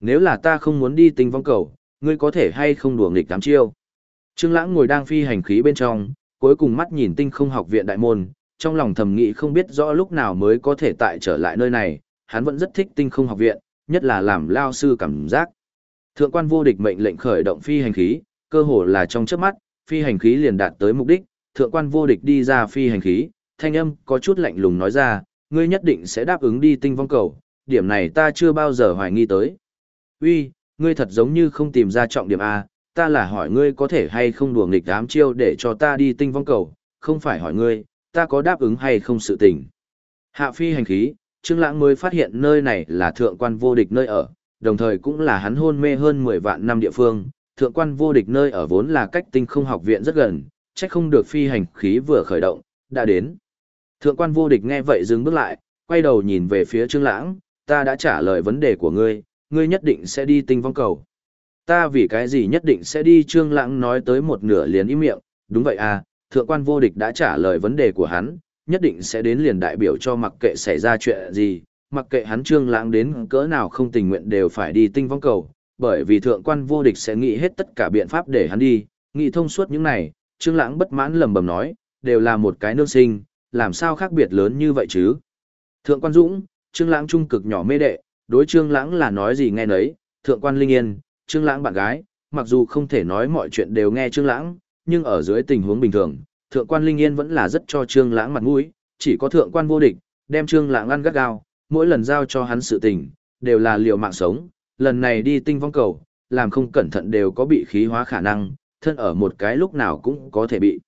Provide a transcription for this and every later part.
Nếu là ta không muốn đi tinh vong cầu, ngươi có thể hay không đùa nghịch tám chiêu. Trương Lãng ngồi đang phi hành khí bên trong, cuối cùng mắt nhìn tinh không học viện đại môn, trong lòng thầm nghĩ không biết rõ lúc nào mới có thể tại trở lại nơi này, hắn vẫn rất thích tinh không học viện, nhất là làm lao sư cảm giác. Thượng quan vô địch mệnh lệnh khởi động phi hành khí, cơ hồ là trong chớp mắt, phi hành khí liền đạt tới mục đích, thượng quan vô địch đi ra phi hành khí, thanh âm có chút lạnh lùng nói ra, ngươi nhất định sẽ đáp ứng đi tinh vong cầu, điểm này ta chưa bao giờ hoài nghi tới. Uy, ngươi thật giống như không tìm ra trọng điểm A, ta là hỏi ngươi có thể hay không đùa nghịch đám chiêu để cho ta đi tinh vong cầu, không phải hỏi ngươi, ta có đáp ứng hay không sự tình. Hạ phi hành khí, Trương Lãng mới phát hiện nơi này là thượng quan vô địch nơi ở, đồng thời cũng là hắn hôn mê hơn 10 vạn năm địa phương, thượng quan vô địch nơi ở vốn là cách tinh không học viện rất gần, chắc không được phi hành khí vừa khởi động, đã đến. Thượng quan vô địch nghe vậy dừng bước lại, quay đầu nhìn về phía Trương Lãng, ta đã trả lời vấn đề của ngươi, ngươi nhất định sẽ đi tinh vong cầu. Ta vì cái gì nhất định sẽ đi Trương Lãng nói tới một nửa liền im miệng, đúng vậy à, thượng quan vô địch đã trả lời vấn đề của hắn, nhất định sẽ đến liền đại biểu cho mặc kệ xảy ra chuyện gì, mặc kệ hắn Trương Lãng đến cỡ nào không tình nguyện đều phải đi tinh vong cầu, bởi vì thượng quan vô địch sẽ nghĩ hết tất cả biện pháp để hắn đi, nghĩ thông suốt những này, Trương Lãng bất mãn lầm bầm nói, đều là một cái nương sinh, làm sao khác biệt lớn như vậy chứ? Thượng quan Dũng, Trương Lãng trung cực nhỏ mê đệ, đối Trương Lãng là nói gì nghe nấy, thượng quan Linh Yên, Trương Lãng bạn gái, mặc dù không thể nói mọi chuyện đều nghe Trương Lãng, nhưng ở dưới tình huống bình thường, thượng quan Linh Yên vẫn là rất cho Trương Lãng mặt mũi, chỉ có thượng quan vô địch, đem Trương Lãng ăn gắt gao, mỗi lần giao cho hắn sự tình, đều là liều mạng sống, lần này đi tinh vong cầu, làm không cẩn thận đều có bị khí hóa khả năng, thân ở một cái lúc nào cũng có thể bị.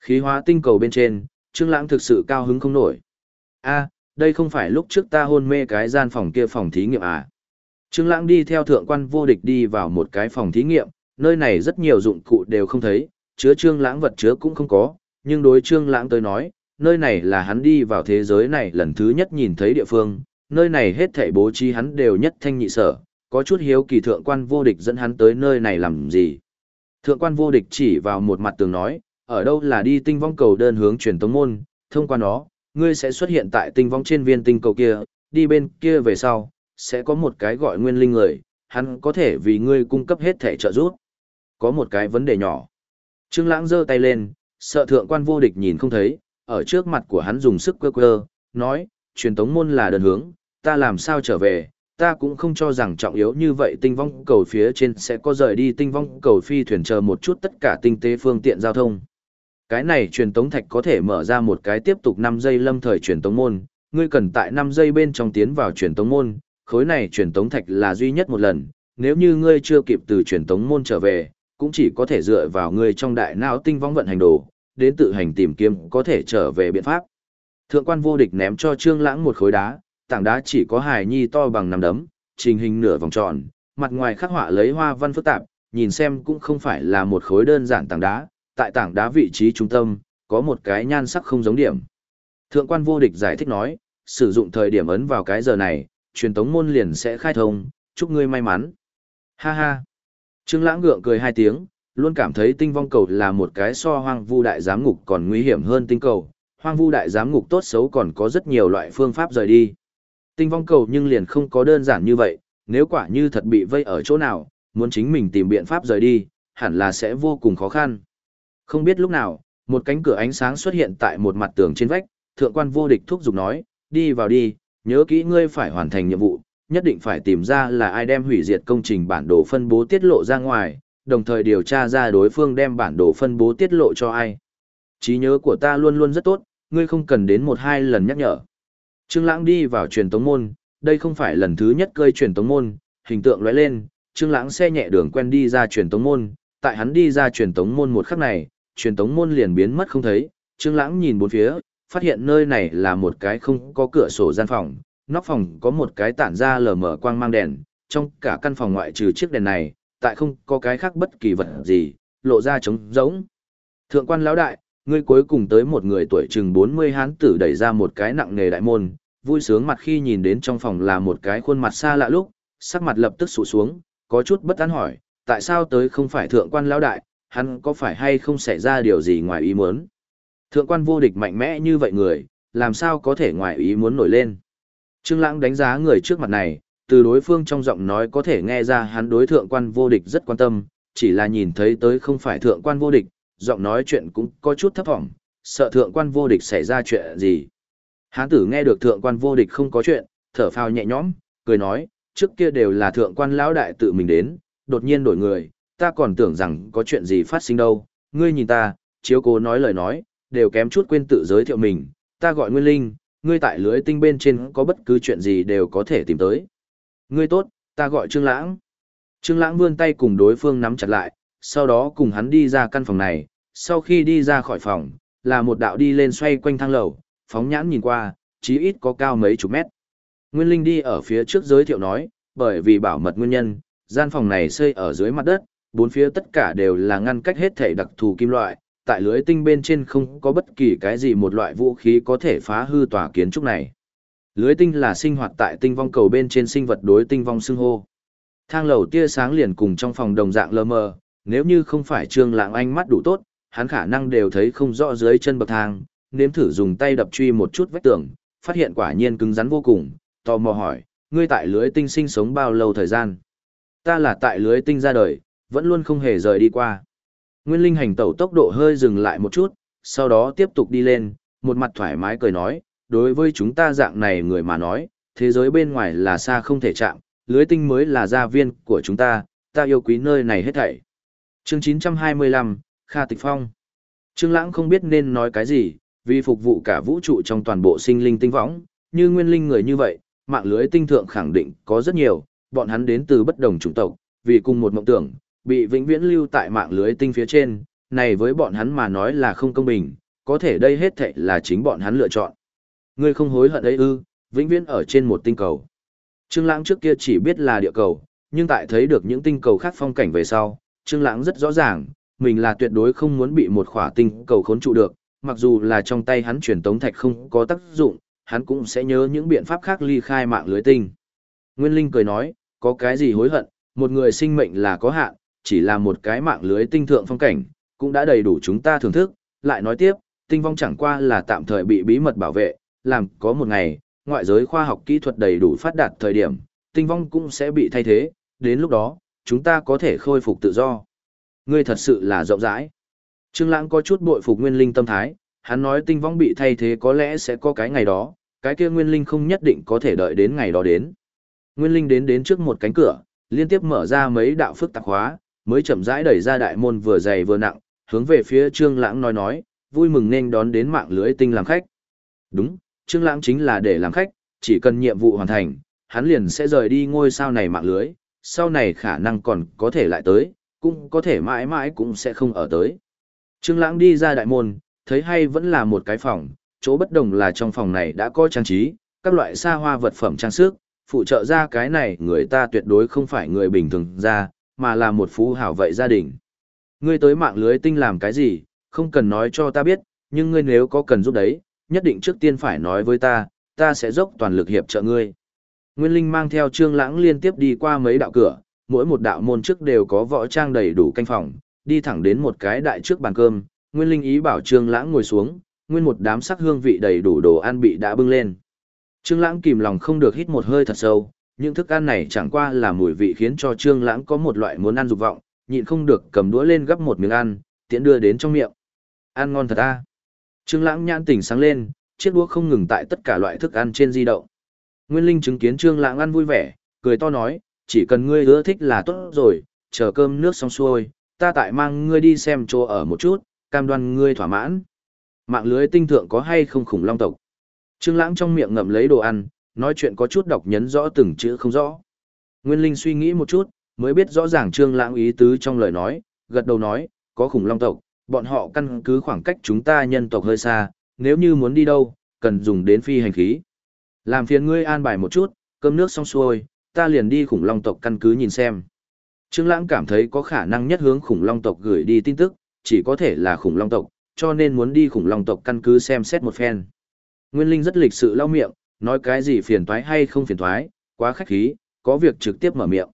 Khí hóa tinh cầu bên trên, Trương Lãng thực sự cao hứng không nổi. A, đây không phải lúc trước ta hôn mê cái gian phòng kia phòng thí nghiệm à? Trương Lãng đi theo thượng quan vô địch đi vào một cái phòng thí nghiệm, nơi này rất nhiều dụng cụ đều không thấy, chứa Trương Lãng vật chứa cũng không có, nhưng đối Trương Lãng tới nói, nơi này là hắn đi vào thế giới này lần thứ nhất nhìn thấy địa phương, nơi này hết thảy bố trí hắn đều nhất thanh nhị sở, có chút hiếu kỳ thượng quan vô địch dẫn hắn tới nơi này làm gì. Thượng quan vô địch chỉ vào một mặt tường nói, ở đâu là đi tinh vong cầu đơn hướng truyền tống môn, thông qua nó, ngươi sẽ xuất hiện tại tinh vong trên viên tinh cầu kia, đi bên kia về sau, sẽ có một cái gọi nguyên linh người, hắn có thể vì ngươi cung cấp hết thể trợ giúp. Có một cái vấn đề nhỏ. Trương Lãng giơ tay lên, sợ thượng quan vô địch nhìn không thấy, ở trước mặt của hắn dùng sức quơ quơ, nói, truyền tống môn là đơn hướng, ta làm sao trở về, ta cũng không cho rằng trọng yếu như vậy tinh vong cầu phía trên sẽ có rời đi tinh vong cầu phi thuyền chờ một chút tất cả tinh tế phương tiện giao thông. Cái này truyền tống thạch có thể mở ra một cái tiếp tục 5 giây lâm thời truyền tống môn, ngươi cần tại 5 giây bên trong tiến vào truyền tống môn, khối này truyền tống thạch là duy nhất một lần, nếu như ngươi chưa kịp từ truyền tống môn trở về, cũng chỉ có thể dựa vào ngươi trong đại não tinh vong vận hành đồ, đến tự hành tìm kiếm có thể trở về biện pháp. Thượng quan vô địch ném cho Trương Lãng một khối đá, tảng đá chỉ có hài nhi to bằng nắm đấm, trình hình nửa vòng tròn, mặt ngoài khắc họa lấy hoa văn phức tạp, nhìn xem cũng không phải là một khối đơn giản tảng đá, tại tảng đá vị trí trung tâm, có một cái nhan sắc không giống điểm. Thượng quan vô địch giải thích nói, sử dụng thời điểm ấn vào cái giờ này, truyền tống môn liền sẽ khai thông, chúc ngươi may mắn. Ha ha. Trương Lãng ngượng cười hai tiếng, luôn cảm thấy tinh vong cầu là một cái so hoang vu đại giám ngục còn nguy hiểm hơn tinh cầu. Hoang vu đại giám ngục tốt xấu còn có rất nhiều loại phương pháp rời đi. Tinh vong cầu nhưng liền không có đơn giản như vậy, nếu quả như thật bị vây ở chỗ nào, muốn chính mình tìm biện pháp rời đi, hẳn là sẽ vô cùng khó khăn. Không biết lúc nào, một cánh cửa ánh sáng xuất hiện tại một mặt tường trên vách, thượng quan vô địch thúc giục nói, đi vào đi, nhớ kỹ ngươi phải hoàn thành nhiệm vụ, nhất định phải tìm ra là ai đem hủy diệt công trình bản đồ phân bố tiết lộ ra ngoài, đồng thời điều tra ra đối phương đem bản đồ phân bố tiết lộ cho ai. Trí nhớ của ta luôn luôn rất tốt, ngươi không cần đến một hai lần nhắc nhở. Trương Lãng đi vào truyền tống môn, đây không phải lần thứ nhất cơi truyền tống môn, hình tượng lóe lên, Trương Lãng xe nhẹ đường quen đi ra truyền tống môn, tại hắn đi ra truyền tống môn một khắc này, truyền tống môn liền biến mất không thấy, Trương Lãng nhìn bốn phía, phát hiện nơi này là một cái không có cửa sổ gian phòng, nóc phòng có một cái tản ra lờ mờ quang mang đèn, trong cả căn phòng ngoại trừ chiếc đèn này, tại không có cái khác bất kỳ vật gì, lộ ra trống rỗng. Thượng quan lão đại, ngươi cuối cùng tới một người tuổi chừng 40 hán tử đẩy ra một cái nặng nề đại môn, vui sướng mặt khi nhìn đến trong phòng là một cái khuôn mặt xa lạ lúc, sắc mặt lập tức sụ xuống, có chút bất an hỏi, tại sao tới không phải thượng quan lão đại, hắn có phải hay không xảy ra điều gì ngoài ý muốn. Thượng quan vô địch mạnh mẽ như vậy người, làm sao có thể ngoài ý muốn nổi lên. Trương Lãng đánh giá người trước mặt này, từ đối phương trong giọng nói có thể nghe ra hắn đối thượng quan vô địch rất quan tâm, chỉ là nhìn thấy tới không phải thượng quan vô địch, giọng nói chuyện cũng có chút thấp thỏm, sợ thượng quan vô địch xảy ra chuyện gì. Hán tử nghe được thượng quan vô địch không có chuyện, thở phào nhẹ nhõm, cười nói, trước kia đều là thượng quan lão đại tự mình đến, đột nhiên đổi người, ta còn tưởng rằng có chuyện gì phát sinh đâu, ngươi nhìn ta, chiếu cố nói lời nói, đều kém chút quên tự giới thiệu mình, ta gọi Nguyên Linh, ngươi tại lưới tinh bên trên có bất cứ chuyện gì đều có thể tìm tới. Ngươi tốt, ta gọi Trương Lãng. Trương Lãng vươn tay cùng đối phương nắm chặt lại, sau đó cùng hắn đi ra căn phòng này, sau khi đi ra khỏi phòng, là một đạo đi lên xoay quanh thang lầu, phóng nhãn nhìn qua, chí ít có cao mấy chục mét. Nguyên Linh đi ở phía trước giới thiệu nói, bởi vì bảo mật nguyên nhân, gian phòng này xây ở dưới mặt đất, bốn phía tất cả đều là ngăn cách hết thể đặc thù kim loại, tại lưới tinh bên trên không có bất kỳ cái gì một loại vũ khí có thể phá hư tòa kiến trúc này. Lưới tinh là sinh hoạt tại tinh vong cầu bên trên sinh vật đối tinh vong xưng hô. Thang lầu tia sáng liền cùng trong phòng đồng dạng lơ mờ, nếu như không phải Trương Lãng ánh mắt đủ tốt, hắn khả năng đều thấy không rõ dưới chân bậc thang, nếm thử dùng tay đập truy một chút vách tường, phát hiện quả nhiên cứng rắn vô cùng, tò mò hỏi, ngươi tại lưới tinh sinh sống bao lâu thời gian? Ta là tại lưới tinh ra đời, vẫn luôn không hề rời đi qua. Nguyên Linh hành tẩu tốc độ hơi dừng lại một chút, sau đó tiếp tục đi lên, một mặt thoải mái cười nói, đối với chúng ta dạng này người mà nói, thế giới bên ngoài là xa không thể chạm, lưới tinh mới là gia viên của chúng ta, ta yêu quý nơi này hết thảy. Chương 925, Kha Tịch Phong Trương Lãng không biết nên nói cái gì, vì phục vụ cả vũ trụ trong toàn bộ sinh linh tinh võng, như nguyên linh người như vậy, mạng lưới tinh thượng khẳng định có rất nhiều, bọn hắn đến từ bất đồng chủng tộc, vì cùng một mộng tưởng, bị vĩnh viễn lưu tại mạng lưới tinh phía trên, này với bọn hắn mà nói là không công bình, có thể đây hết thảy là chính bọn hắn lựa chọn. Ngươi không hối hận ấy ư, vĩnh viễn ở trên một tinh cầu. Trương Lãng trước kia chỉ biết là địa cầu, nhưng tại thấy được những tinh cầu khác phong cảnh về sau, Trương Lãng rất rõ ràng, mình là tuyệt đối không muốn bị một khỏa tinh cầu khốn trụ được, mặc dù là trong tay hắn truyền tống thạch không có tác dụng, hắn cũng sẽ nhớ những biện pháp khác ly khai mạng lưới tinh. Nguyên Linh cười nói, có cái gì hối hận, một người sinh mệnh là có hạn, chỉ là một cái mạng lưới tinh thượng phong cảnh, cũng đã đầy đủ chúng ta thưởng thức, lại nói tiếp, tinh vong chẳng qua là tạm thời bị bí mật bảo vệ, làm có một ngày, ngoại giới khoa học kỹ thuật đầy đủ phát đạt thời điểm, tinh vong cũng sẽ bị thay thế, đến lúc đó, chúng ta có thể khôi phục tự do. Ngươi thật sự là rộng rãi. Trương Lãng có chút bội phục Nguyên Linh tâm thái, hắn nói tinh vong bị thay thế có lẽ sẽ có cái ngày đó, cái kia Nguyên Linh không nhất định có thể đợi đến ngày đó đến. Nguyên Linh đến đến trước một cánh cửa, liên tiếp mở ra mấy đạo phức tạp hóa, mới chậm rãi đẩy ra đại môn vừa dày vừa nặng, hướng về phía Trương Lãng nói nói, vui mừng nên đón đến mạng lưới tinh làm khách. Đúng, Trương Lãng chính là để làm khách, chỉ cần nhiệm vụ hoàn thành, hắn liền sẽ rời đi ngôi sao này mạng lưới, sau này khả năng còn có thể lại tới, cũng có thể mãi mãi cũng sẽ không ở tới. Trương Lãng đi ra đại môn, thấy hay vẫn là một cái phòng, chỗ bất đồng là trong phòng này đã có trang trí, các loại xa hoa vật phẩm trang sức, phụ trợ ra cái này người ta tuyệt đối không phải người bình thường ra, mà là một phú hảo vậy gia đình. Ngươi tới mạng lưới tinh làm cái gì, không cần nói cho ta biết, nhưng ngươi nếu có cần giúp đấy, nhất định trước tiên phải nói với ta, ta sẽ dốc toàn lực hiệp trợ ngươi. Nguyên Linh mang theo Trương Lãng liên tiếp đi qua mấy đạo cửa, mỗi một đạo môn trước đều có võ trang đầy đủ canh phòng, đi thẳng đến một cái đại trước bàn cơm, Nguyên Linh ý bảo Trương Lãng ngồi xuống, nguyên một đám sắc hương vị đầy đủ đồ ăn bị đã bưng lên. Trương Lãng kìm lòng không được hít một hơi thật sâu, những thức ăn này chẳng qua là mùi vị khiến cho Trương Lãng có một loại muốn ăn dục vọng, nhịn không được cầm đũa lên gắp một miếng ăn, tiện đưa đến trong miệng. Ăn ngon thật a. Trương Lãng nhãn tỉnh sáng lên, chiếc đũa không ngừng tại tất cả loại thức ăn trên di động. Nguyên Linh chứng kiến Trương Lãng ăn vui vẻ, cười to nói, chỉ cần ngươi ưa thích là tốt rồi, chờ cơm nước xong xuôi, ta tại mang ngươi đi xem chỗ ở một chút, cam đoan ngươi thỏa mãn. Mạng lưới tinh thượng có hay không khủng long tộc? Trương Lãng trong miệng ngậm lấy đồ ăn, nói chuyện có chút đọc nhấn rõ từng chữ không rõ. Nguyên Linh suy nghĩ một chút, mới biết rõ ràng Trương Lãng ý tứ trong lời nói, gật đầu nói, có khủng long tộc, bọn họ căn cứ khoảng cách chúng ta nhân tộc hơi xa, nếu như muốn đi đâu, cần dùng đến phi hành khí. Làm phiền ngươi an bài một chút, cơm nước xong xuôi, ta liền đi khủng long tộc căn cứ nhìn xem. Trương Lãng cảm thấy có khả năng nhất hướng khủng long tộc gửi đi tin tức, chỉ có thể là khủng long tộc, cho nên muốn đi khủng long tộc căn cứ xem xét một phen. Nguyên Linh rất lịch sự lau miệng, nói cái gì phiền toái hay không phiền toái, quá khách khí, có việc trực tiếp mở miệng.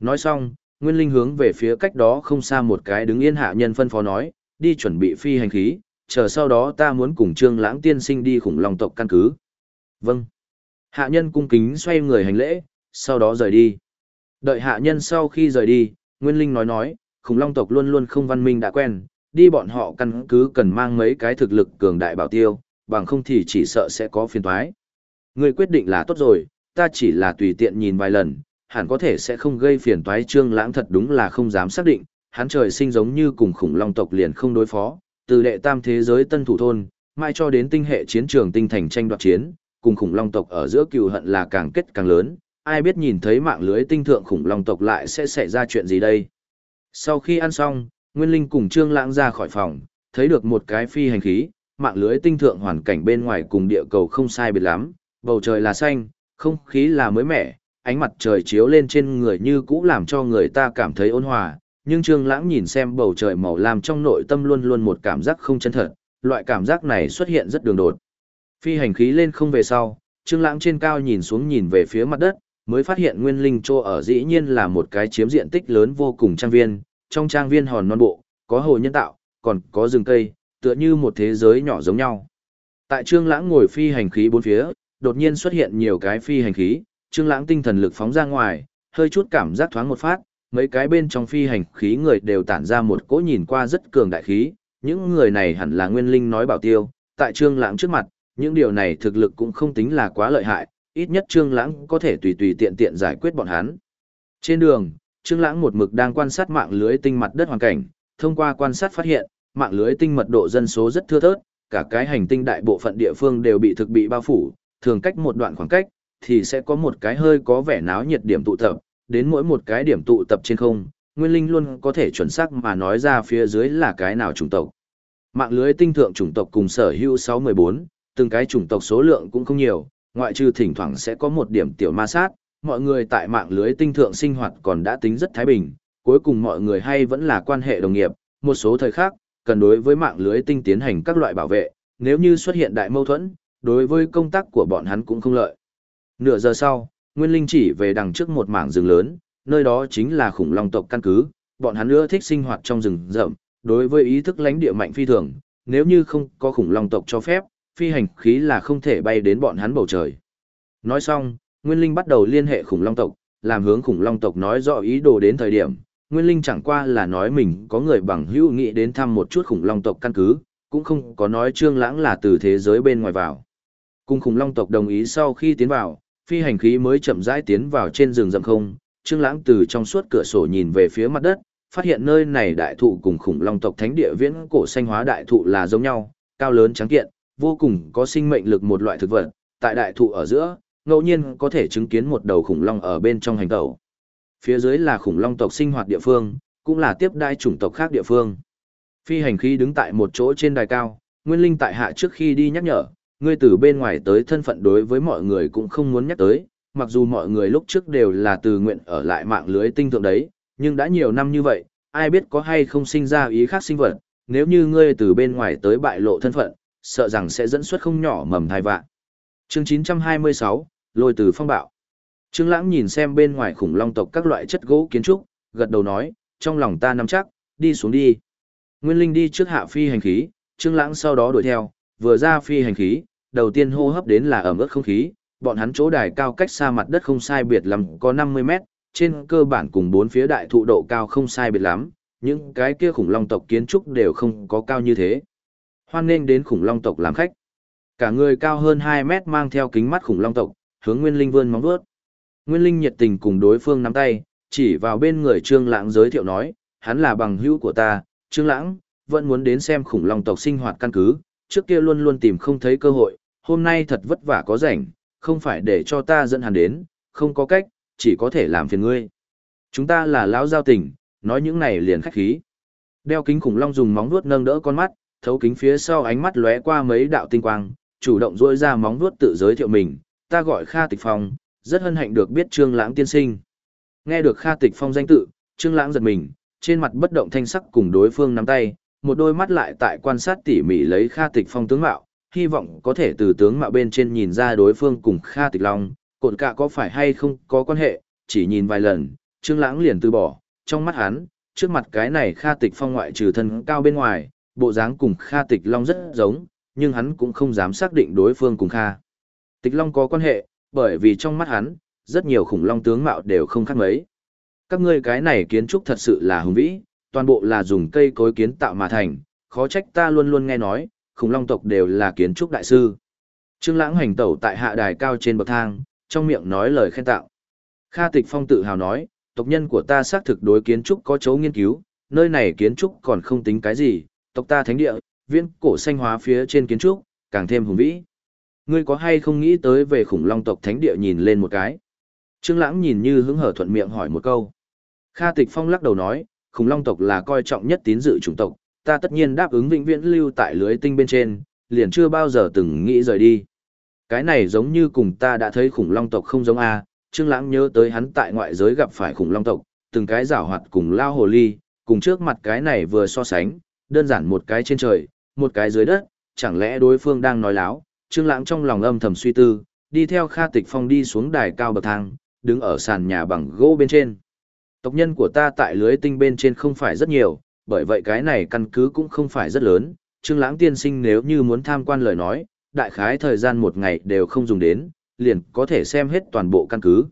Nói xong, Nguyên Linh hướng về phía cách đó không xa một cái đứng yên hạ nhân phân phó nói, đi chuẩn bị phi hành khí, chờ sau đó ta muốn cùng Trương Lãng tiên sinh đi khủng long tộc căn cứ. Vâng. Hạ nhân cung kính xoay người hành lễ, sau đó rời đi. Đợi hạ nhân sau khi rời đi, Nguyên Linh nói nói, khủng long tộc luôn luôn không văn minh đã quen, đi bọn họ căn cứ cần mang mấy cái thực lực cường đại bảo tiêu, bằng không thì chỉ sợ sẽ có phiền toái. Ngươi quyết định là tốt rồi, ta chỉ là tùy tiện nhìn vài lần, hẳn có thể sẽ không gây phiền toái trương lãng thật đúng là không dám xác định, hắn trời sinh giống như cùng khủng long tộc liền không đối phó, từ đệ tam thế giới tân thủ thôn, mai cho đến tinh hệ chiến trường tinh thành tranh đoạt chiến, cùng khủng long tộc ở giữa cừu hận là càng kết càng lớn, ai biết nhìn thấy mạng lưới tinh thượng khủng long tộc lại sẽ xảy ra chuyện gì đây. Sau khi ăn xong, Nguyên Linh cùng Trương Lãng ra khỏi phòng, thấy được một cái phi hành khí, mạng lưới tinh thượng hoàn cảnh bên ngoài cùng địa cầu không sai biệt lắm, bầu trời là xanh, không khí là mới mẻ, ánh mặt trời chiếu lên trên người như cũ làm cho người ta cảm thấy ôn hòa, nhưng Trương Lãng nhìn xem bầu trời màu lam trong nội tâm luôn luôn một cảm giác không chân thật, loại cảm giác này xuất hiện rất đường đột. Phi hành khí lên không về sau, Trương Lãng trên cao nhìn xuống nhìn về phía mặt đất, mới phát hiện nguyên linh trô ở dĩ nhiên là một cái chiếm diện tích lớn vô cùng trang viên, trong trang viên hòn non bộ, có hồ nhân tạo, còn có rừng cây, tựa như một thế giới nhỏ giống nhau. Tại Trương Lãng ngồi phi hành khí bốn phía, đột nhiên xuất hiện nhiều cái phi hành khí, Trương Lãng tinh thần lực phóng ra ngoài, hơi chút cảm giác thoáng một phát, mấy cái bên trong phi hành khí người đều tản ra một cỗ nhìn qua rất cường đại khí, những người này hẳn là nguyên linh nói bảo tiêu, tại Trương Lãng trước mặt, những điều này thực lực cũng không tính là quá lợi hại, ít nhất Trương Lãng có thể tùy tùy tiện tiện giải quyết bọn hắn. Trên đường, Trương Lãng một mực đang quan sát mạng lưới tinh mặt đất hoàn cảnh, thông qua quan sát phát hiện, mạng lưới tinh mật độ dân số rất thưa thớt, cả cái hành tinh đại bộ phận địa phương đều bị thực bị bao phủ, thường cách một đoạn khoảng cách thì sẽ có một cái hơi có vẻ náo nhiệt điểm tụ tập, đến mỗi một cái điểm tụ tập trên không, Nguyên Linh luôn có thể chuẩn xác mà nói ra phía dưới là cái nào chủng tộc. Mạng lưới tinh thượng chủng tộc cùng sở hữu 614, từng cái chủng tộc số lượng cũng không nhiều, ngoại trừ thỉnh thoảng sẽ có một điểm tiểu ma sát, mọi người tại mạng lưới tinh thượng sinh hoạt còn đã tính rất thái bình, cuối cùng mọi người hay vẫn là quan hệ đồng nghiệp, một số thời khác, cần đối với mạng lưới tinh tiến hành các loại bảo vệ, nếu như xuất hiện đại mâu thuẫn, đối với công tác của bọn hắn cũng không lợi. Nửa giờ sau, Nguyên Linh chỉ về đằng trước một mảng rừng lớn, nơi đó chính là khủng long tộc căn cứ, bọn hắn ưa thích sinh hoạt trong rừng rậm, đối với ý thức lãnh địa mạnh phi thường, nếu như không có khủng long tộc cho phép, phi hành khí là không thể bay đến bọn hắn bầu trời. Nói xong, Nguyên Linh bắt đầu liên hệ khủng long tộc, làm hướng khủng long tộc nói rõ ý đồ đến thời điểm. Nguyên Linh chẳng qua là nói mình có người bằng hữu nghĩ đến thăm một chút khủng long tộc căn cứ, cũng không có nói Trương Lãng là từ thế giới bên ngoài vào. Cùng khủng long tộc đồng ý sau khi tiến vào, phi hành khí mới chậm rãi tiến vào trên rừng rậm không. Trương Lãng từ trong suốt cửa sổ nhìn về phía mặt đất, phát hiện nơi này đại thụ cùng khủng long tộc thánh địa viễn cổ xanh hóa đại thụ là giống nhau, cao lớn trắng kiện, vô cùng có sinh mệnh lực một loại thực vật, tại đại thụ ở giữa, ngẫu nhiên có thể chứng kiến một đầu khủng long ở bên trong hành tẩu. Phía dưới là khủng long tộc sinh hoạt địa phương, cũng là tiếp đai chủng tộc khác địa phương. Phi hành khí đứng tại một chỗ trên đài cao, Nguyên Linh tại hạ trước khi đi nhắc nhở, ngươi từ bên ngoài tới thân phận đối với mọi người cũng không muốn nhắc tới, mặc dù mọi người lúc trước đều là từ nguyện ở lại mạng lưới tinh thượng đấy, nhưng đã nhiều năm như vậy, ai biết có hay không sinh ra ý khác sinh vật, nếu như ngươi từ bên ngoài tới bại lộ thân phận, sợ rằng sẽ dẫn xuất không nhỏ mầm thai vạn. Chương 926, lôi từ phong bạo. Trương Lãng nhìn xem bên ngoài khủng long tộc các loại chất gỗ kiến trúc, gật đầu nói, trong lòng ta nắm chắc, đi xuống đi. Nguyên Linh đi trước hạ phi hành khí, Trương Lãng sau đó đuổi theo, vừa ra phi hành khí, đầu tiên hô hấp đến là ẩm ướt không khí, bọn hắn chỗ đài cao cách xa mặt đất không sai biệt lắm, có 50 mét, trên cơ bản cùng bốn phía đại thụ độ cao không sai biệt lắm, những cái kia khủng long tộc kiến trúc đều không có cao như thế. Hoan nghênh đến khủng long tộc làm khách. Cả người cao hơn 2 mét mang theo kính mắt khủng long tộc, hướng Nguyên Linh vươn móng vuốt. Nguyên Linh nhiệt tình cùng đối phương nắm tay, chỉ vào bên người Trương Lãng giới thiệu nói, hắn là bằng hữu của ta, Trương Lãng, vẫn muốn đến xem khủng long tộc sinh hoạt căn cứ, trước kia luôn luôn tìm không thấy cơ hội, hôm nay thật vất vả có rảnh, không phải để cho ta dẫn hắn đến, không có cách, chỉ có thể làm phiền ngươi. Chúng ta là lão giao tình, nói những này liền khách khí. Đeo kính khủng long dùng móng vuốt nâng đỡ con mắt, thấu kính phía sau ánh mắt lóe qua mấy đạo tinh quang, chủ động duỗi ra móng vuốt tự giới thiệu mình, ta gọi Kha Tịch Phong, rất hân hạnh được biết Trương Lãng tiên sinh. Nghe được Kha Tịch Phong danh tự, Trương Lãng giật mình, trên mặt bất động thanh sắc cùng đối phương nắm tay, một đôi mắt lại tại quan sát tỉ mỉ lấy Kha Tịch Phong tướng mạo, hy vọng có thể từ tướng mạo bên trên nhìn ra đối phương cùng Kha Tịch Long, cột cả có phải hay không có quan hệ, chỉ nhìn vài lần, Trương Lãng liền từ bỏ, trong mắt hắn, trước mặt cái này Kha Tịch Phong ngoại trừ thân cao bên ngoài, bộ dáng cùng Kha Tịch Long rất giống, nhưng hắn cũng không dám xác định đối phương cùng Kha. Tịch Long có quan hệ, bởi vì trong mắt hắn, rất nhiều khủng long tướng mạo đều không khác mấy. Các ngươi cái này kiến trúc thật sự là hùng vĩ, toàn bộ là dùng cây cối kiến tạo mà thành, khó trách ta luôn luôn nghe nói, khủng long tộc đều là kiến trúc đại sư. Trương Lãng hành tẩu tại hạ đài cao trên bậc thang, trong miệng nói lời khen tạo. Kha Tịch Phong tự hào nói, tộc nhân của ta xác thực đối kiến trúc có chỗ nghiên cứu, nơi này kiến trúc còn không tính cái gì, tộc ta thánh địa, viễn cổ xanh hóa phía trên kiến trúc, càng thêm hùng vĩ. Ngươi có hay không nghĩ tới về khủng long tộc thánh địa nhìn lên một cái? Trương Lãng nhìn như hứng hở thuận miệng hỏi một câu. Kha Tịch Phong lắc đầu nói, khủng long tộc là coi trọng nhất tín dự chủng tộc, ta tất nhiên đáp ứng vĩnh viễn lưu tại lưới tinh bên trên, liền chưa bao giờ từng nghĩ rời đi. Cái này giống như cùng ta đã thấy khủng long tộc không giống a, Trương Lãng nhớ tới hắn tại ngoại giới gặp phải khủng long tộc, từng cái giảo hoạt cùng lao hồ ly, cùng trước mặt cái này vừa so sánh, đơn giản một cái trên trời, một cái dưới đất, chẳng lẽ đối phương đang nói láo? Trương Lãng trong lòng âm thầm suy tư, đi theo Kha Tịch Phong đi xuống đài cao bậc thang, đứng ở sàn nhà bằng gỗ bên trên. Tộc nhân của ta tại lưới tinh bên trên không phải rất nhiều, bởi vậy cái này căn cứ cũng không phải rất lớn. Trương Lãng tiên sinh nếu như muốn tham quan lời nói, đại khái thời gian một ngày đều không dùng đến, liền có thể xem hết toàn bộ căn cứ.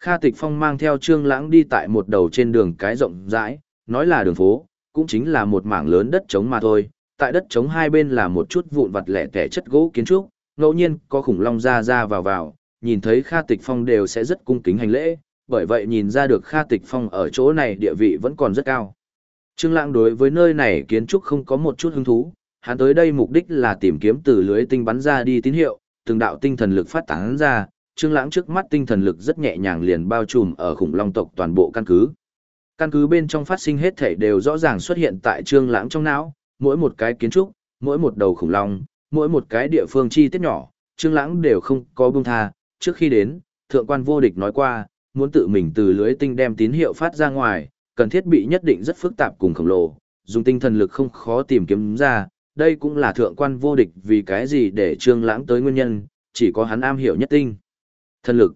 Kha Tịch Phong mang theo Trương Lãng đi tại một đầu trên đường cái rộng rãi, nói là đường phố, cũng chính là một mảng lớn đất trống mà thôi. Tại đất trống hai bên là một chút vụn vặt lẻ tẻ chất gỗ kiến trúc, ngẫu nhiên có khủng long ra ra vào vào, nhìn thấy Kha Tịch Phong đều sẽ rất cung kính hành lễ, bởi vậy nhìn ra được Kha Tịch Phong ở chỗ này địa vị vẫn còn rất cao. Trương Lãng đối với nơi này kiến trúc không có một chút hứng thú, hắn tới đây mục đích là tìm kiếm từ lưới tinh bắn ra đi tín hiệu, từng đạo tinh thần lực phát tán ra, Trương Lãng trước mắt tinh thần lực rất nhẹ nhàng liền bao trùm ở khủng long tộc toàn bộ căn cứ. Căn cứ bên trong phát sinh hết thảy đều rõ ràng xuất hiện tại Trương Lãng trong não, mỗi một cái kiến trúc, mỗi một đầu khủng long, mỗi một cái địa phương chi tiết nhỏ, Trương Lãng đều không có buông tha, trước khi đến, thượng quan vô địch nói qua, muốn tự mình từ lưới tinh đem tín hiệu phát ra ngoài, cần thiết bị nhất định rất phức tạp cùng khổng lồ, dùng tinh thần lực không khó tìm kiếm ra, đây cũng là thượng quan vô địch vì cái gì để Trương Lãng tới nguyên nhân, chỉ có hắn am hiểu nhất tinh. Thần lực.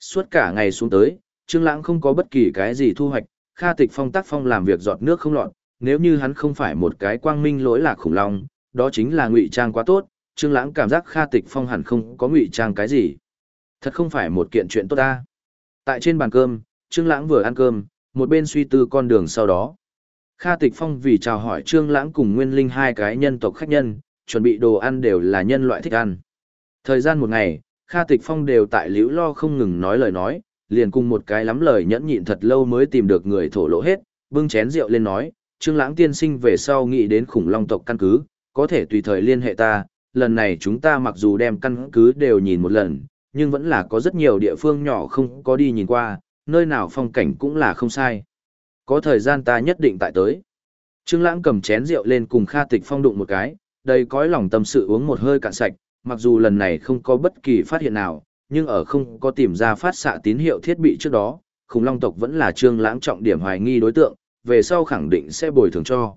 Suốt cả ngày xuống tới, Trương Lãng không có bất kỳ cái gì thu hoạch, Kha Tịch Phong tác phong làm việc giọt nước không lọt, nếu như hắn không phải một cái quang minh lỗi lạc khủng long, đó chính là ngụy trang quá tốt, Trương Lãng cảm giác Kha Tịch Phong hẳn không có ngụy trang cái gì. Thật không phải một kiện chuyện tốt ta. Tại trên bàn cơm, Trương Lãng vừa ăn cơm, một bên suy tư con đường sau đó. Kha Tịch Phong vì chào hỏi Trương Lãng cùng Nguyên Linh hai cái nhân tộc khách nhân, chuẩn bị đồ ăn đều là nhân loại thích ăn. Thời gian một ngày, Kha Tịch Phong đều tại liễu lo không ngừng nói lời nói, liền cùng một cái lắm lời nhẫn nhịn thật lâu mới tìm được người thổ lộ hết, bưng chén rượu lên nói, Trương Lãng tiên sinh về sau nghĩ đến khủng long tộc căn cứ, có thể tùy thời liên hệ ta, lần này chúng ta mặc dù đem căn cứ đều nhìn một lần, nhưng vẫn là có rất nhiều địa phương nhỏ không có đi nhìn qua, nơi nào phong cảnh cũng là không sai. Có thời gian ta nhất định tại tới. Trương Lãng cầm chén rượu lên cùng Kha Tịch Phong đụng một cái, đầy cõi lòng tâm sự uống một hơi cạn sạch, mặc dù lần này không có bất kỳ phát hiện nào, nhưng ở không có tìm ra phát xạ tín hiệu thiết bị trước đó, khủng long tộc vẫn là Trương Lãng trọng điểm hoài nghi đối tượng, về sau khẳng định sẽ bồi thường cho.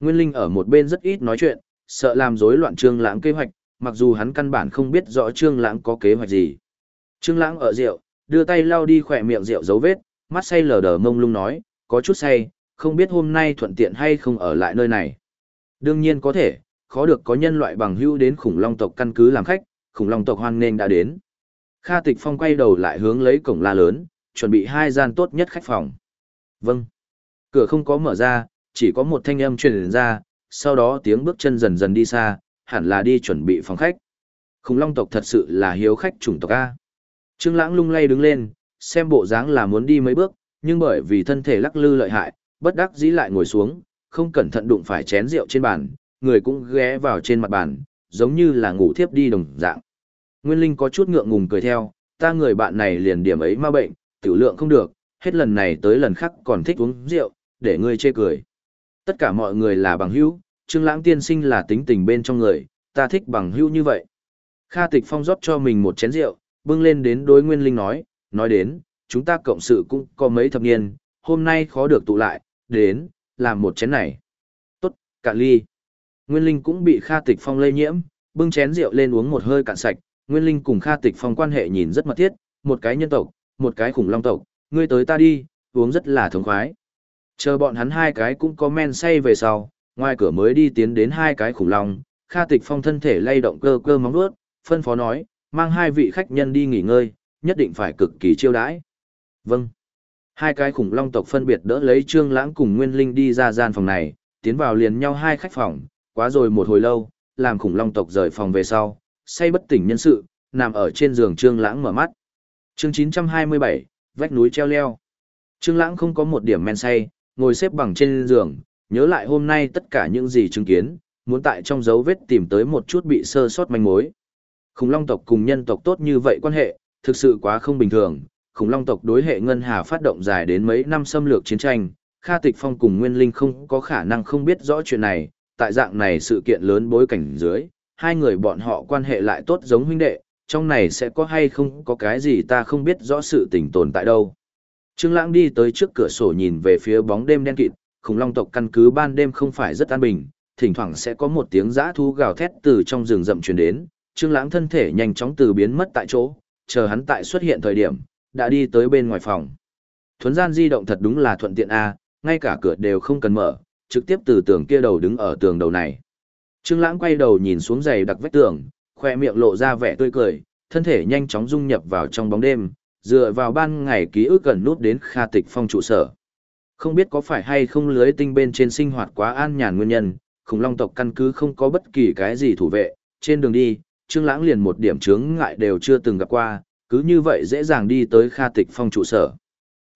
Nguyên Linh ở một bên rất ít nói chuyện, sợ làm rối loạn Trương Lãng kế hoạch, mặc dù hắn căn bản không biết rõ Trương Lãng có kế hoạch gì. Trương Lãng ở rượu, đưa tay lau đi khỏe miệng rượu dấu vết, mắt say lờ đờ mông lung nói, có chút say, không biết hôm nay thuận tiện hay không ở lại nơi này. Đương nhiên có thể, khó được có nhân loại bằng hữu đến khủng long tộc căn cứ làm khách, khủng long tộc hoan nghênh đã đến. Kha Tịch Phong quay đầu lại hướng lấy cổng la lớn, chuẩn bị hai gian tốt nhất khách phòng. Vâng. Cửa không có mở ra, chỉ có một thanh âm truyền ra, sau đó tiếng bước chân dần dần đi xa, hẳn là đi chuẩn bị phòng khách. Khủng long tộc thật sự là hiếu khách chủng tộc A. Trương Lãng lung lay đứng lên, xem bộ dáng là muốn đi mấy bước, nhưng bởi vì thân thể lắc lư lợi hại, bất đắc dĩ lại ngồi xuống, không cẩn thận đụng phải chén rượu trên bàn, người cũng ghé vào trên mặt bàn, giống như là ngủ thiếp đi đồng dạng. Nguyên Linh có chút ngượng ngùng cười theo, ta người bạn này liền điểm ấy ma bệnh, tiểu lượng không được, hết lần này tới lần khác còn thích uống rượu, để ngươi chê cười. Tất cả mọi người là bằng hữu, Trương Lãng tiên sinh là tính tình bên trong người, ta thích bằng hữu như vậy. Kha Tịch Phong rót cho mình một chén rượu, bưng lên đến đối Nguyên Linh nói, nói đến, chúng ta cộng sự cũng có mấy thập niên, hôm nay khó được tụ lại, đến, làm một chén này. Tốt, cạn ly. Nguyên Linh cũng bị Kha Tịch Phong lây nhiễm, bưng chén rượu lên uống một hơi cạn sạch, Nguyên Linh cùng Kha Tịch Phong quan hệ nhìn rất mật thiết, một cái nhân tộc, một cái khủng long tộc, ngươi tới ta đi, uống rất là thống khoái. Chờ bọn hắn hai cái cũng có men say về sau, ngoài cửa mới đi tiến đến hai cái khủng long, Kha Tịch Phong thân thể lay động cơ cơ móng vuốt, phân phó nói, mang hai vị khách nhân đi nghỉ ngơi, nhất định phải cực kỳ chiêu đãi. Vâng. Hai cái khủng long tộc phân biệt đỡ lấy Trương Lãng cùng Nguyên Linh đi ra gian phòng này, tiến vào liền nhau hai khách phòng, quá rồi một hồi lâu, làm khủng long tộc rời phòng về sau, say bất tỉnh nhân sự, nằm ở trên giường Trương Lãng mở mắt. Chương 927, vách núi treo leo. Trương Lãng không có một điểm men say, ngồi xếp bằng trên giường, nhớ lại hôm nay tất cả những gì chứng kiến, muốn tại trong dấu vết tìm tới một chút bị sơ sót manh mối. Khủng long tộc cùng nhân tộc tốt như vậy quan hệ, thực sự quá không bình thường. Khủng long tộc đối hệ ngân hà phát động dài đến mấy năm xâm lược chiến tranh, Kha Tịch Phong cùng Nguyên Linh không có khả năng không biết rõ chuyện này, tại dạng này sự kiện lớn bối cảnh dưới, hai người bọn họ quan hệ lại tốt giống huynh đệ, trong này sẽ có hay không có cái gì ta không biết rõ sự tình tồn tại đâu. Trương Lãng đi tới trước cửa sổ nhìn về phía bóng đêm đen kịt, khủng long tộc căn cứ ban đêm không phải rất an bình, thỉnh thoảng sẽ có một tiếng giã thu gào thét từ trong rừng rậm truyền đến, Trương Lãng thân thể nhanh chóng từ biến mất tại chỗ, chờ hắn tại xuất hiện thời điểm, đã đi tới bên ngoài phòng. Thuấn gian di động thật đúng là thuận tiện a, ngay cả cửa đều không cần mở, trực tiếp từ tường kia đầu đứng ở tường đầu này. Trương Lãng quay đầu nhìn xuống giày đặc vách tường, khoe miệng lộ ra vẻ tươi cười, thân thể nhanh chóng dung nhập vào trong bóng đêm, dựa vào ban ngày ký ức gần nút đến Kha Tịch Phong trụ sở. Không biết có phải hay không lưới tinh bên trên sinh hoạt quá an nhàn nguyên nhân, khủng long tộc căn cứ không có bất kỳ cái gì thủ vệ, trên đường đi, Trương Lãng liền một điểm chướng ngại đều chưa từng gặp qua, cứ như vậy dễ dàng đi tới Kha Tịch Phong trụ sở.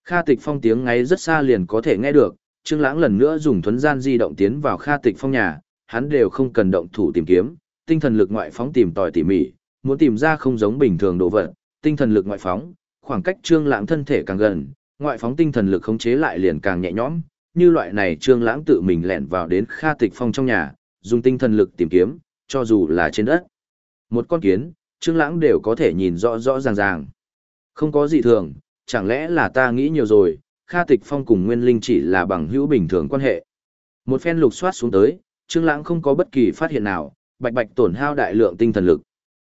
Kha Tịch Phong tiếng ngáy rất xa liền có thể nghe được, Trương Lãng lần nữa dùng thuấn gian di động tiến vào Kha Tịch Phong nhà, hắn đều không cần động thủ tìm kiếm, tinh thần lực ngoại phóng tìm tòi tỉ mỉ, muốn tìm ra không giống bình thường đồ vật, tinh thần lực ngoại phóng, khoảng cách Trương Lãng thân thể càng gần, ngoại phóng tinh thần lực khống chế lại liền càng nhẹ nhõm, như loại này Trương Lãng tự mình lẻn vào đến Kha Tịch Phong trong nhà, dùng tinh thần lực tìm kiếm, cho dù là trên đất. Một con kiến, Trương Lãng đều có thể nhìn rõ rõ ràng ràng. Không có gì thường, chẳng lẽ là ta nghĩ nhiều rồi, Kha Tịch Phong cùng Nguyên Linh chỉ là bằng hữu bình thường quan hệ. Một phen lục soát xuống tới, Trương Lãng không có bất kỳ phát hiện nào, bạch bạch tổn hao đại lượng tinh thần lực.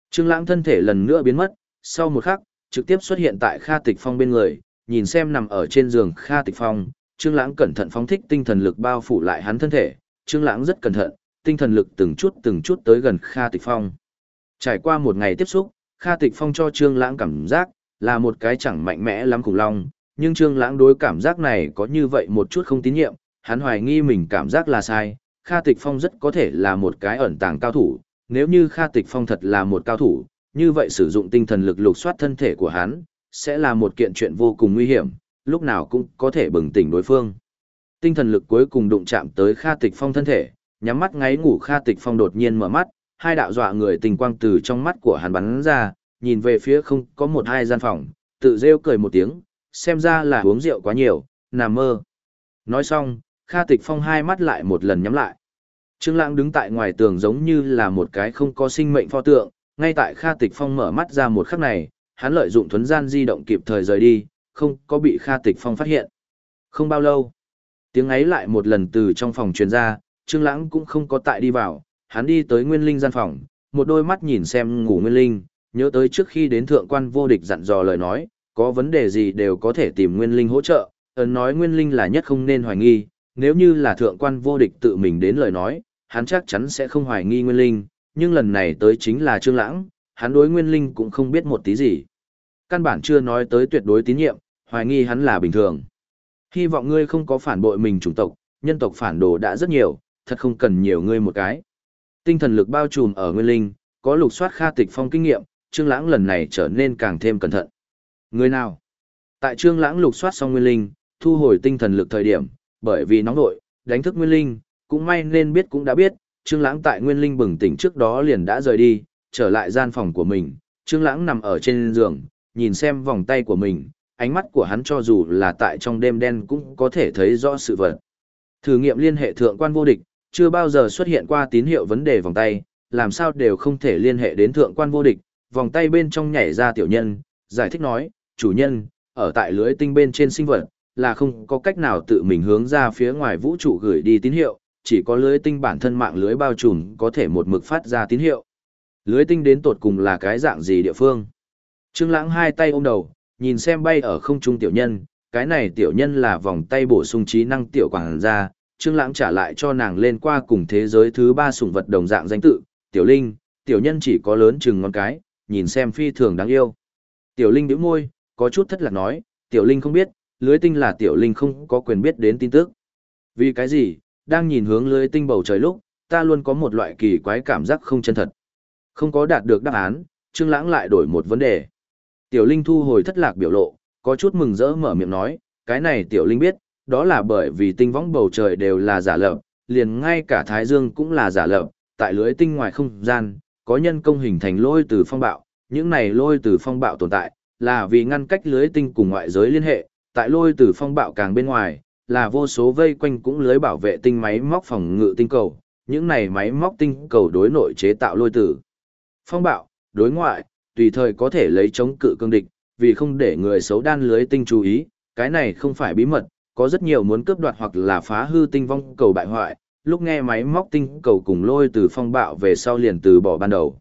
Trương Lãng thân thể lần nữa biến mất, sau một khắc, trực tiếp xuất hiện tại Kha Tịch Phong bên người, nhìn xem nằm ở trên giường Kha Tịch Phong, Trương Lãng cẩn thận phóng thích tinh thần lực bao phủ lại hắn thân thể, Trương Lãng rất cẩn thận, tinh thần lực từng chút từng chút tới gần Kha Tịch Phong. Trải qua một ngày tiếp xúc, Kha Tịch Phong cho Trương Lãng cảm giác là một cái chẳng mạnh mẽ lắm khủng long, nhưng Trương Lãng đối cảm giác này có như vậy một chút không tín nhiệm, hắn hoài nghi mình cảm giác là sai, Kha Tịch Phong rất có thể là một cái ẩn tàng cao thủ, nếu như Kha Tịch Phong thật là một cao thủ, như vậy sử dụng tinh thần lực lục soát thân thể của hắn, sẽ là một kiện chuyện vô cùng nguy hiểm, lúc nào cũng có thể bừng tỉnh đối phương. Tinh thần lực cuối cùng đụng chạm tới Kha Tịch Phong thân thể, nhắm mắt ngáy ngủ Kha Tịch Phong đột nhiên mở mắt, hai đạo dọa người tình quang từ trong mắt của hắn bắn ra, nhìn về phía không có một hai gian phòng, tự rêu cười một tiếng, xem ra là uống rượu quá nhiều, nằm mơ. Nói xong, Kha Tịch Phong hai mắt lại một lần nhắm lại. Trương Lãng đứng tại ngoài tường giống như là một cái không có sinh mệnh pho tượng, ngay tại Kha Tịch Phong mở mắt ra một khắc này, hắn lợi dụng thuấn gian di động kịp thời rời đi, không có bị Kha Tịch Phong phát hiện. Không bao lâu, tiếng ấy lại một lần từ trong phòng truyền ra, Trương Lãng cũng không có tại đi vào, hắn đi tới Nguyên Linh gian phòng, một đôi mắt nhìn xem ngủ Nguyên Linh, nhớ tới trước khi đến thượng quan vô địch dặn dò lời nói, có vấn đề gì đều có thể tìm Nguyên Linh hỗ trợ, ấn nói Nguyên Linh là nhất không nên hoài nghi, nếu như là thượng quan vô địch tự mình đến lời nói, hắn chắc chắn sẽ không hoài nghi Nguyên Linh, nhưng lần này tới chính là Trương Lãng, hắn đối Nguyên Linh cũng không biết một tí gì. Căn bản chưa nói tới tuyệt đối tín nhiệm, hoài nghi hắn là bình thường. Hy vọng ngươi không có phản bội mình chủng tộc, nhân tộc phản đồ đã rất nhiều, thật không cần nhiều ngươi một cái. Tinh thần lực bao trùm ở Nguyên Linh, có lục soát Kha Tịch Phong kinh nghiệm, Trương Lãng lần này trở nên càng thêm cẩn thận. Người nào? Tại Trương Lãng lục soát xong Nguyên Linh, thu hồi tinh thần lực thời điểm, bởi vì nóng nội, đánh thức Nguyên Linh, cũng may nên biết cũng đã biết, Trương Lãng tại Nguyên Linh bừng tỉnh trước đó liền đã rời đi, trở lại gian phòng của mình, Trương Lãng nằm ở trên giường, nhìn xem vòng tay của mình, ánh mắt của hắn cho dù là tại trong đêm đen cũng có thể thấy rõ sự vật. Thử nghiệm liên hệ thượng quan vô địch, chưa bao giờ xuất hiện qua tín hiệu vấn đề vòng tay, làm sao đều không thể liên hệ đến thượng quan vô địch, vòng tay bên trong nhảy ra tiểu nhân, giải thích nói, chủ nhân, ở tại lưới tinh bên trên sinh vật, là không có cách nào tự mình hướng ra phía ngoài vũ trụ gửi đi tín hiệu, chỉ có lưới tinh bản thân mạng lưới bao trùm có thể một mực phát ra tín hiệu. Lưới tinh đến tột cùng là cái dạng gì địa phương? Trương Lãng hai tay ôm đầu, nhìn xem bay ở không trung tiểu nhân, cái này tiểu nhân là vòng tay bổ sung trí năng tiểu quảng gia, Trương Lãng trả lại cho nàng lên qua cùng thế giới thứ ba sủng vật đồng dạng danh tự, Tiểu Linh, tiểu nhân chỉ có lớn chừng ngón cái, nhìn xem phi thường đáng yêu. Tiểu Linh bĩu môi, có chút thất lạc nói, Tiểu Linh không biết, lưới tinh là Tiểu Linh không có quyền biết đến tin tức. Vì cái gì, đang nhìn hướng lưới tinh bầu trời lúc, ta luôn có một loại kỳ quái cảm giác không chân thật. Không có đạt được đáp án, Trương Lãng lại đổi một vấn đề. Tiểu Linh thu hồi thất lạc biểu lộ, có chút mừng rỡ mở miệng nói, cái này Tiểu Linh biết, đó là bởi vì tinh võng bầu trời đều là giả lập, liền ngay cả Thái Dương cũng là giả lập, tại lưới tinh ngoài không gian, có nhân công hình thành lôi từ phong bạo, những này lôi từ phong bạo tồn tại, là vì ngăn cách lưới tinh cùng ngoại giới liên hệ, tại lôi từ phong bạo càng bên ngoài, là vô số vây quanh cũng lưới bảo vệ tinh máy móc phòng ngự tinh cầu, những này máy móc tinh cầu đối nội chế tạo lôi tử. Phong bạo, đối ngoại, tùy thời có thể lấy chống cự cương địch, vì không để người xấu đan lưới tinh chú ý, cái này không phải bí mật, có rất nhiều muốn cướp đoạt hoặc là phá hư tinh vong cầu bại hoại, lúc nghe máy móc tinh cầu cùng lôi từ phong bạo về sau liền từ bỏ ban đầu.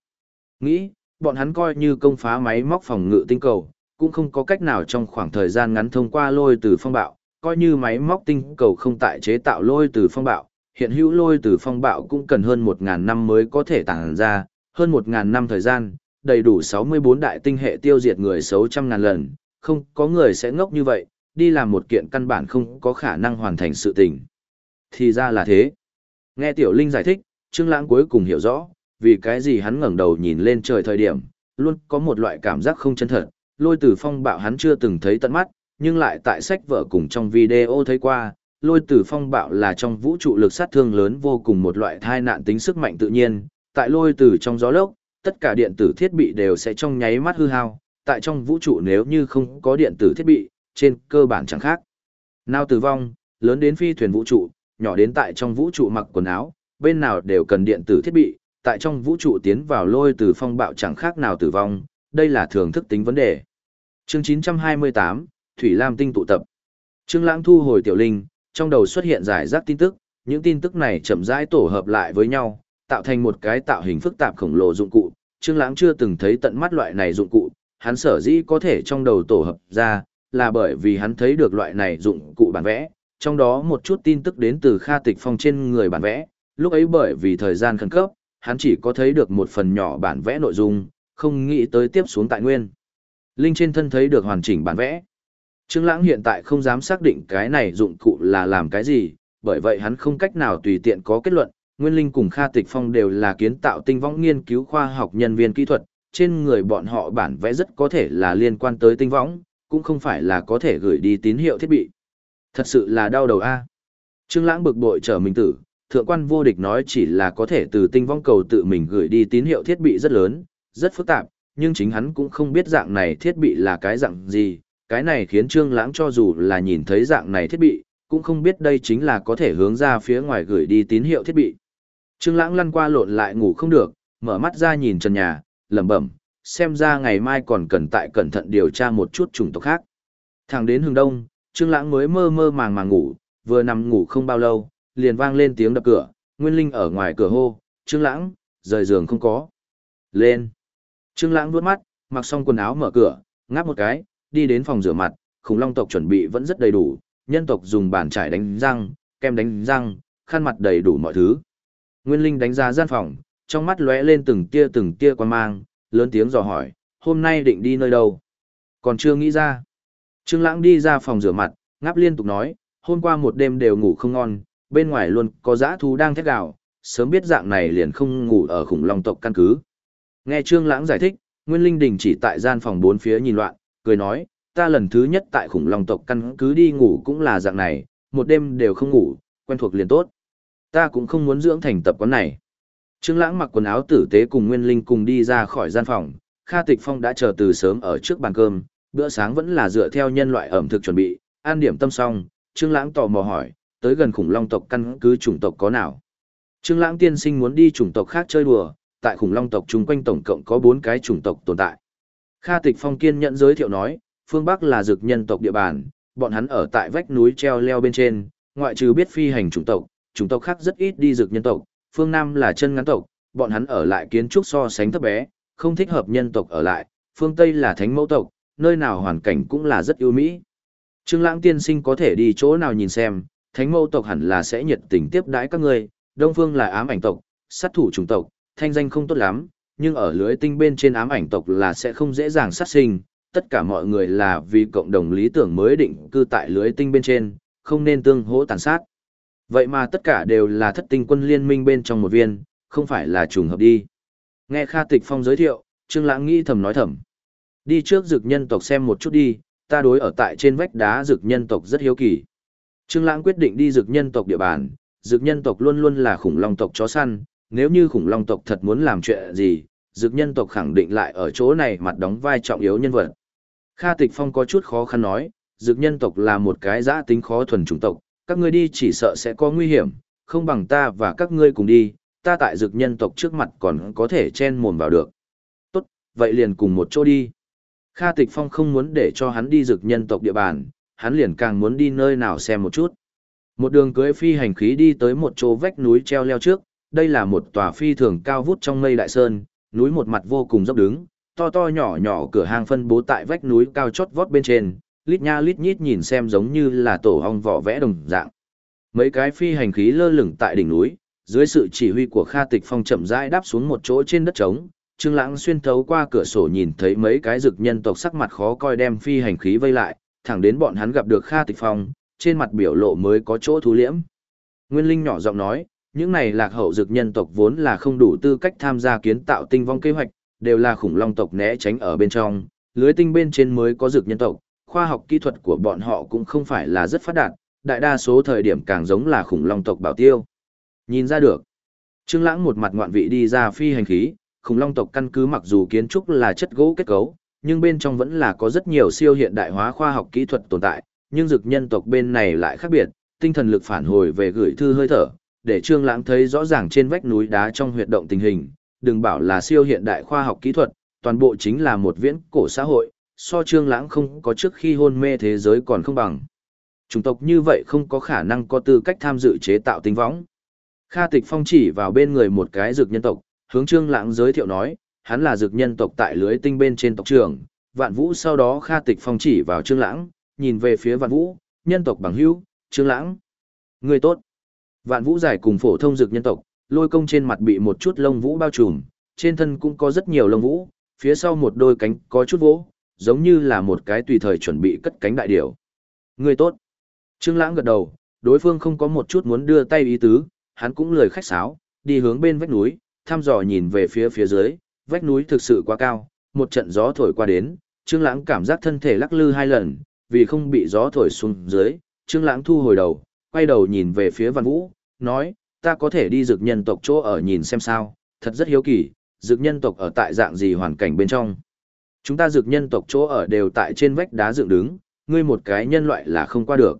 Nghĩ, bọn hắn coi như công phá máy móc phòng ngự tinh cầu, cũng không có cách nào trong khoảng thời gian ngắn thông qua lôi từ phong bạo, coi như máy móc tinh cầu không tại chế tạo lôi từ phong bạo, hiện hữu lôi từ phong bạo cũng cần hơn 1.000 năm mới có thể tàng ra, hơn 1.000 năm thời gian, đầy đủ 64 đại tinh hệ tiêu diệt người xấu trăm ngàn lần, không có người sẽ ngốc như vậy, đi làm một kiện căn bản không có khả năng hoàn thành sự tình. Thì ra là thế. Nghe Tiểu Linh giải thích, Trương Lãng cuối cùng hiểu rõ, vì cái gì hắn ngẩng đầu nhìn lên trời thời điểm, luôn có một loại cảm giác không chân thật, lôi tử phong bạo hắn chưa từng thấy tận mắt, nhưng lại tại sách vở cùng trong video thấy qua, lôi tử phong bạo là trong vũ trụ lực sát thương lớn vô cùng một loại thai nạn tính sức mạnh tự nhiên, tại lôi tử trong gió lốc, tất cả điện tử thiết bị đều sẽ trong nháy mắt hư hao, tại trong vũ trụ nếu như không có điện tử thiết bị, trên cơ bản chẳng khác. Nào tử vong, lớn đến phi thuyền vũ trụ, nhỏ đến tại trong vũ trụ mặc quần áo, bên nào đều cần điện tử thiết bị, tại trong vũ trụ tiến vào lôi từ phong bạo chẳng khác nào tử vong, đây là thường thức tính vấn đề. Chương 928, Thủy Lam tinh tụ tập. Trương Lãng thu hồi tiểu linh, trong đầu xuất hiện giải rác tin tức, những tin tức này chậm rãi tổ hợp lại với nhau, tạo thành một cái tạo hình phức tạp khổng lồ dụng cụ. Trương Lãng chưa từng thấy tận mắt loại này dụng cụ, hắn sở dĩ có thể trong đầu tổ hợp ra, là bởi vì hắn thấy được loại này dụng cụ bản vẽ, trong đó một chút tin tức đến từ Kha Tịch Phong trên người bản vẽ, lúc ấy bởi vì thời gian khẩn cấp, hắn chỉ có thấy được một phần nhỏ bản vẽ nội dung, không nghĩ tới tiếp xuống tại nguyên. Linh trên thân thấy được hoàn chỉnh bản vẽ. Trương Lãng hiện tại không dám xác định cái này dụng cụ là làm cái gì, bởi vậy hắn không cách nào tùy tiện có kết luận. Nguyên Linh cùng Kha Tịch Phong đều là kiến tạo tinh võng nghiên cứu khoa học nhân viên kỹ thuật, trên người bọn họ bản vẽ rất có thể là liên quan tới tinh võng, cũng không phải là có thể gửi đi tín hiệu thiết bị. Thật sự là đau đầu a. Trương Lãng bực bội trở mình tử, thượng quan vô địch nói chỉ là có thể từ tinh võng cầu tự mình gửi đi tín hiệu thiết bị rất lớn, rất phức tạp, nhưng chính hắn cũng không biết dạng này thiết bị là cái dạng gì, cái này khiến Trương Lãng cho dù là nhìn thấy dạng này thiết bị, cũng không biết đây chính là có thể hướng ra phía ngoài gửi đi tín hiệu thiết bị. Trương Lãng lăn qua lộn lại ngủ không được, mở mắt ra nhìn trần nhà, lẩm bẩm, xem ra ngày mai còn cần tại cẩn thận điều tra một chút chủng tộc khác. Thẳng đến hướng đông, Trương Lãng mới mơ mơ màng màng ngủ, vừa nằm ngủ không bao lâu, liền vang lên tiếng đập cửa, Nguyên Linh ở ngoài cửa hô, "Trương Lãng, rời giường không có." "Lên." Trương Lãng vuốt mắt, mặc xong quần áo mở cửa, ngáp một cái, đi đến phòng rửa mặt, khủng long tộc chuẩn bị vẫn rất đầy đủ, nhân tộc dùng bàn chải đánh răng, kem đánh răng, khăn mặt đầy đủ mọi thứ. Nguyên Linh đánh ra gian phòng, trong mắt lóe lên từng tia từng tia quan mang, lớn tiếng dò hỏi, "Hôm nay định đi nơi đâu?" Còn chưa nghĩ ra. Trương Lãng đi ra phòng rửa mặt, ngáp liên tục nói, "Hôm qua một đêm đều ngủ không ngon, bên ngoài luôn có dã thú đang thét gào, sớm biết dạng này liền không ngủ ở khủng long tộc căn cứ." Nghe Trương Lãng giải thích, Nguyên Linh đình chỉ tại gian phòng bốn phía nhìn loạn, cười nói, ta lần thứ nhất tại khủng long tộc căn cứ đi ngủ cũng là dạng này, một đêm đều không ngủ, quen thuộc liền tốt. Ta cũng không muốn dưỡng thành tập quán này. Trương Lãng mặc quần áo tử tế cùng Nguyên Linh cùng đi ra khỏi gian phòng, Kha Tịch Phong đã chờ từ sớm ở trước bàn cơm, bữa sáng vẫn là dựa theo nhân loại ẩm thực chuẩn bị, an điểm tâm xong, Trương Lãng tò mò hỏi, tới gần khủng long tộc căn cứ chủng tộc có nào? Trương Lãng tiên sinh muốn đi chủng tộc khác chơi đùa, tại khủng long tộc chúng quanh tổng cộng có 4 cái chủng tộc tồn tại. Kha Tịch Phong kiên nhận giới thiệu nói, phương Bắc là dược nhân tộc địa bàn, bọn hắn ở tại vách núi treo leo bên trên, ngoại trừ biết phi hành chủng tộc, chủng tộc khác rất ít đi dược nhân tộc, phương Nam là chân ngắn tộc, bọn hắn ở lại kiến trúc so sánh thấp bé, không thích hợp nhân tộc ở lại, phương Tây là thánh mẫu tộc, nơi nào hoàn cảnh cũng là rất ưu mỹ. Trương Lãng tiên sinh có thể đi chỗ nào nhìn xem, thánh mẫu tộc hẳn là sẽ nhiệt tình tiếp đãi các ngươi, Đông Phương là ám ảnh tộc, sát thủ chủng tộc, thanh danh không tốt lắm, nhưng ở lưới tinh bên trên ám ảnh tộc là sẽ không dễ dàng sát sinh, tất cả mọi người là vì cộng đồng lý tưởng mới định cư tại lưới tinh bên trên, không nên tương hỗ tàn sát. Vậy mà tất cả đều là thất tinh quân liên minh bên trong một viên, không phải là trùng hợp đi. Nghe Kha Tịch Phong giới thiệu, Trương Lãng nghĩ thầm nói thầm. Đi trước dược nhân tộc xem một chút đi, ta đối ở tại trên vách đá dược nhân tộc rất hiếu kỳ. Trương Lãng quyết định đi dược nhân tộc địa bàn, dược nhân tộc luôn luôn là khủng long tộc chó săn, nếu như khủng long tộc thật muốn làm chuyện gì, dược nhân tộc khẳng định lại ở chỗ này mặt đóng vai trọng yếu nhân vật. Kha Tịch Phong có chút khó khăn nói, dược nhân tộc là một cái giã tính khó thuần chủng tộc, các ngươi đi chỉ sợ sẽ có nguy hiểm, không bằng ta và các ngươi cùng đi, ta tại dực nhân tộc trước mặt còn có thể chen mồm vào được. Tốt, vậy liền cùng một chỗ đi. Kha Tịch Phong không muốn để cho hắn đi dực nhân tộc địa bàn, hắn liền càng muốn đi nơi nào xem một chút. Một đường cưới phi hành khí đi tới một chỗ vách núi treo leo trước, đây là một tòa phi thường cao vút trong mây đại sơn, núi một mặt vô cùng dốc đứng, to to nhỏ nhỏ cửa hàng phân bố tại vách núi cao chót vót bên trên, lít nha lít nhít nhìn xem giống như là tổ ong vỏ vẽ đồng dạng. Mấy cái phi hành khí lơ lửng tại đỉnh núi, dưới sự chỉ huy của Kha Tịch Phong chậm rãi đáp xuống một chỗ trên đất trống, Trương Lãng xuyên thấu qua cửa sổ nhìn thấy mấy cái dược nhân tộc sắc mặt khó coi đem phi hành khí vây lại, thẳng đến bọn hắn gặp được Kha Tịch Phong, trên mặt biểu lộ mới có chỗ thú liễm. Nguyên Linh nhỏ giọng nói, những này lạc hậu dược nhân tộc vốn là không đủ tư cách tham gia kiến tạo tinh vong kế hoạch, đều là khủng long tộc né tránh ở bên trong, lưới tinh bên trên mới có dược nhân tộc, khoa học kỹ thuật của bọn họ cũng không phải là rất phát đạt, đại đa số thời điểm càng giống là khủng long tộc bảo tiêu. Nhìn ra được, Trương Lãng một mặt ngoạn vị đi ra phi hành khí, khủng long tộc căn cứ mặc dù kiến trúc là chất gỗ kết cấu, nhưng bên trong vẫn là có rất nhiều siêu hiện đại hóa khoa học kỹ thuật tồn tại, nhưng dực nhân tộc bên này lại khác biệt, tinh thần lực phản hồi về gửi thư hơi thở, để Trương Lãng thấy rõ ràng trên vách núi đá trong huyệt động tình hình, đừng bảo là siêu hiện đại khoa học kỹ thuật, toàn bộ chính là một viễn cổ xã hội, so Trương Lãng không có trước khi hôn mê thế giới còn không bằng. Chủng tộc như vậy không có khả năng có tư cách tham dự chế tạo tinh võng. Kha Tịch Phong chỉ vào bên người một cái dược nhân tộc, hướng Trương Lãng giới thiệu nói, hắn là dược nhân tộc tại lưới tinh bên trên tộc trưởng, Vạn Vũ sau đó Kha Tịch Phong chỉ vào Trương Lãng, nhìn về phía Vạn Vũ, nhân tộc bằng hữu, Trương Lãng. Người tốt. Vạn Vũ giải cùng phổ thông dược nhân tộc, lôi công trên mặt bị một chút lông vũ bao trùm, trên thân cũng có rất nhiều lông vũ, phía sau một đôi cánh có chút vỗ, giống như là một cái tùy thời chuẩn bị cất cánh đại điểu. Người tốt. Trương Lãng gật đầu, đối phương không có một chút muốn đưa tay ý tứ, hắn cũng lười khách sáo, đi hướng bên vách núi, thăm dò nhìn về phía phía dưới, vách núi thực sự quá cao, một trận gió thổi qua đến, Trương Lãng cảm giác thân thể lắc lư hai lần, vì không bị gió thổi xuống dưới, Trương Lãng thu hồi đầu, quay đầu nhìn về phía Văn Vũ, nói, ta có thể đi dược nhân tộc chỗ ở nhìn xem sao, thật rất hiếu kỳ, dược nhân tộc ở tại dạng gì hoàn cảnh bên trong. Chúng ta dược nhân tộc chỗ ở đều tại trên vách đá dựng đứng, ngươi một cái nhân loại là không qua được.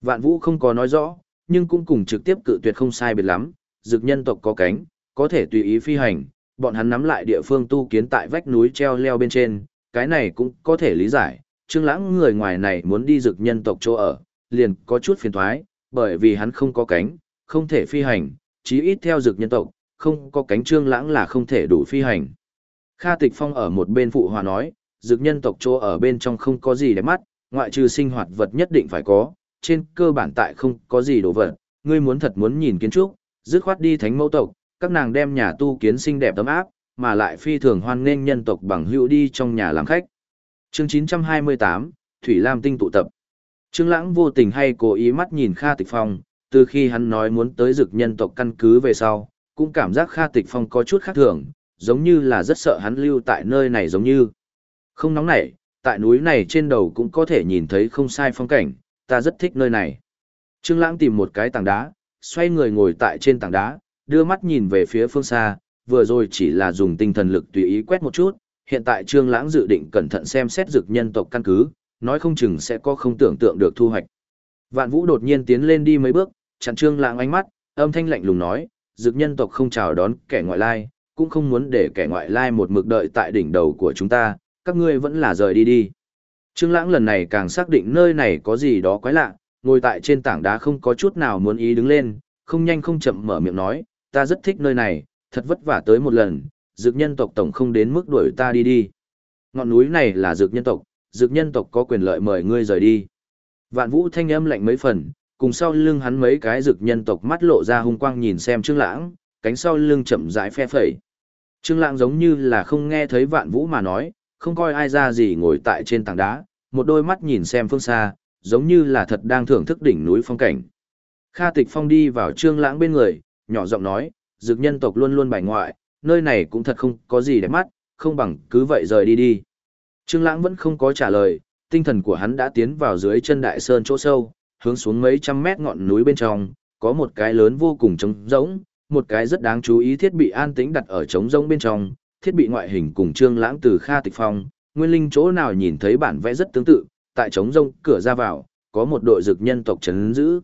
Vạn Vũ không có nói rõ, nhưng cũng cùng trực tiếp cự tuyệt không sai biệt lắm, dược nhân tộc có cánh, có thể tùy ý phi hành, bọn hắn nắm lại địa phương tu kiến tại vách núi treo leo bên trên, cái này cũng có thể lý giải. Trương Lãng người ngoài này muốn đi dược nhân tộc chỗ ở, liền có chút phiền toái, bởi vì hắn không có cánh, không thể phi hành, chí ít theo dược nhân tộc, không có cánh Trương Lãng là không thể đủ phi hành. Kha Tịch Phong ở một bên phụ hòa nói, dược nhân tộc chỗ ở bên trong không có gì để mắt, ngoại trừ sinh hoạt vật nhất định phải có, trên cơ bản tại không có gì đồ vật, ngươi muốn thật muốn nhìn kiến trúc, dứt khoát đi thánh mẫu tộc, các nàng đem nhà tu kiến xinh đẹp tấm áp, mà lại phi thường hoan nghênh nhân tộc bằng hữu đi trong nhà làm khách. Chương 928, Thủy Lam Tinh tụ tập. Trương Lãng vô tình hay cố ý mắt nhìn Kha Tịch Phong, từ khi hắn nói muốn tới dực nhân tộc căn cứ về sau, cũng cảm giác Kha Tịch Phong có chút khác thường, giống như là rất sợ hắn lưu tại nơi này giống như. Không nóng nảy, tại núi này trên đầu cũng có thể nhìn thấy không sai phong cảnh, ta rất thích nơi này. Trương Lãng tìm một cái tảng đá, xoay người ngồi tại trên tảng đá, đưa mắt nhìn về phía phương xa, vừa rồi chỉ là dùng tinh thần lực tùy ý quét một chút, hiện tại Trương Lãng dự định cẩn thận xem xét dược nhân tộc căn cứ, nói không chừng sẽ có không tưởng tượng được thu hoạch. Vạn Vũ đột nhiên tiến lên đi mấy bước, chặn Trương Lãng ánh mắt, âm thanh lạnh lùng nói, dược nhân tộc không chào đón kẻ ngoại lai, cũng không muốn để kẻ ngoại lai một mực đợi tại đỉnh đầu của chúng ta, các ngươi vẫn là rời đi đi. Trương Lãng lần này càng xác định nơi này có gì đó quái lạ, ngồi tại trên tảng đá không có chút nào muốn ý đứng lên, không nhanh không chậm mở miệng nói, ta rất thích nơi này, thật vất vả tới một lần, dược nhân tộc tổng không đến mức đuổi ta đi đi. Ngọn núi này là dược nhân tộc, dược nhân tộc có quyền lợi mời ngươi rời đi. Vạn Vũ thanh âm lạnh mấy phần, cùng sau lưng hắn mấy cái dược nhân tộc mắt lộ ra hung quang nhìn xem Trương Lãng, cánh sau lưng chậm rãi phe phẩy. Trương Lãng giống như là không nghe thấy Vạn Vũ mà nói, không coi ai ra gì ngồi tại trên tảng đá, một đôi mắt nhìn xem phương xa, giống như là thật đang thưởng thức đỉnh núi phong cảnh. Kha Tịch Phong đi vào Trương Lãng bên người, nhỏ giọng nói, dược nhân tộc luôn luôn bài ngoại, nơi này cũng thật không có gì đẹp mắt, không bằng cứ vậy rời đi đi. Trương Lãng vẫn không có trả lời, tinh thần của hắn đã tiến vào dưới chân đại sơn chỗ sâu, hướng xuống mấy trăm mét ngọn núi bên trong, có một cái lớn vô cùng trống rỗng, một cái rất đáng chú ý thiết bị an tĩnh đặt ở trống rỗng bên trong, thiết bị ngoại hình cùng Trương Lãng từ Kha Tịch Phong, Nguyên Linh chỗ nào nhìn thấy bản vẽ rất tương tự, tại trống rỗng cửa ra vào, có một đội dược nhân tộc trấn giữ.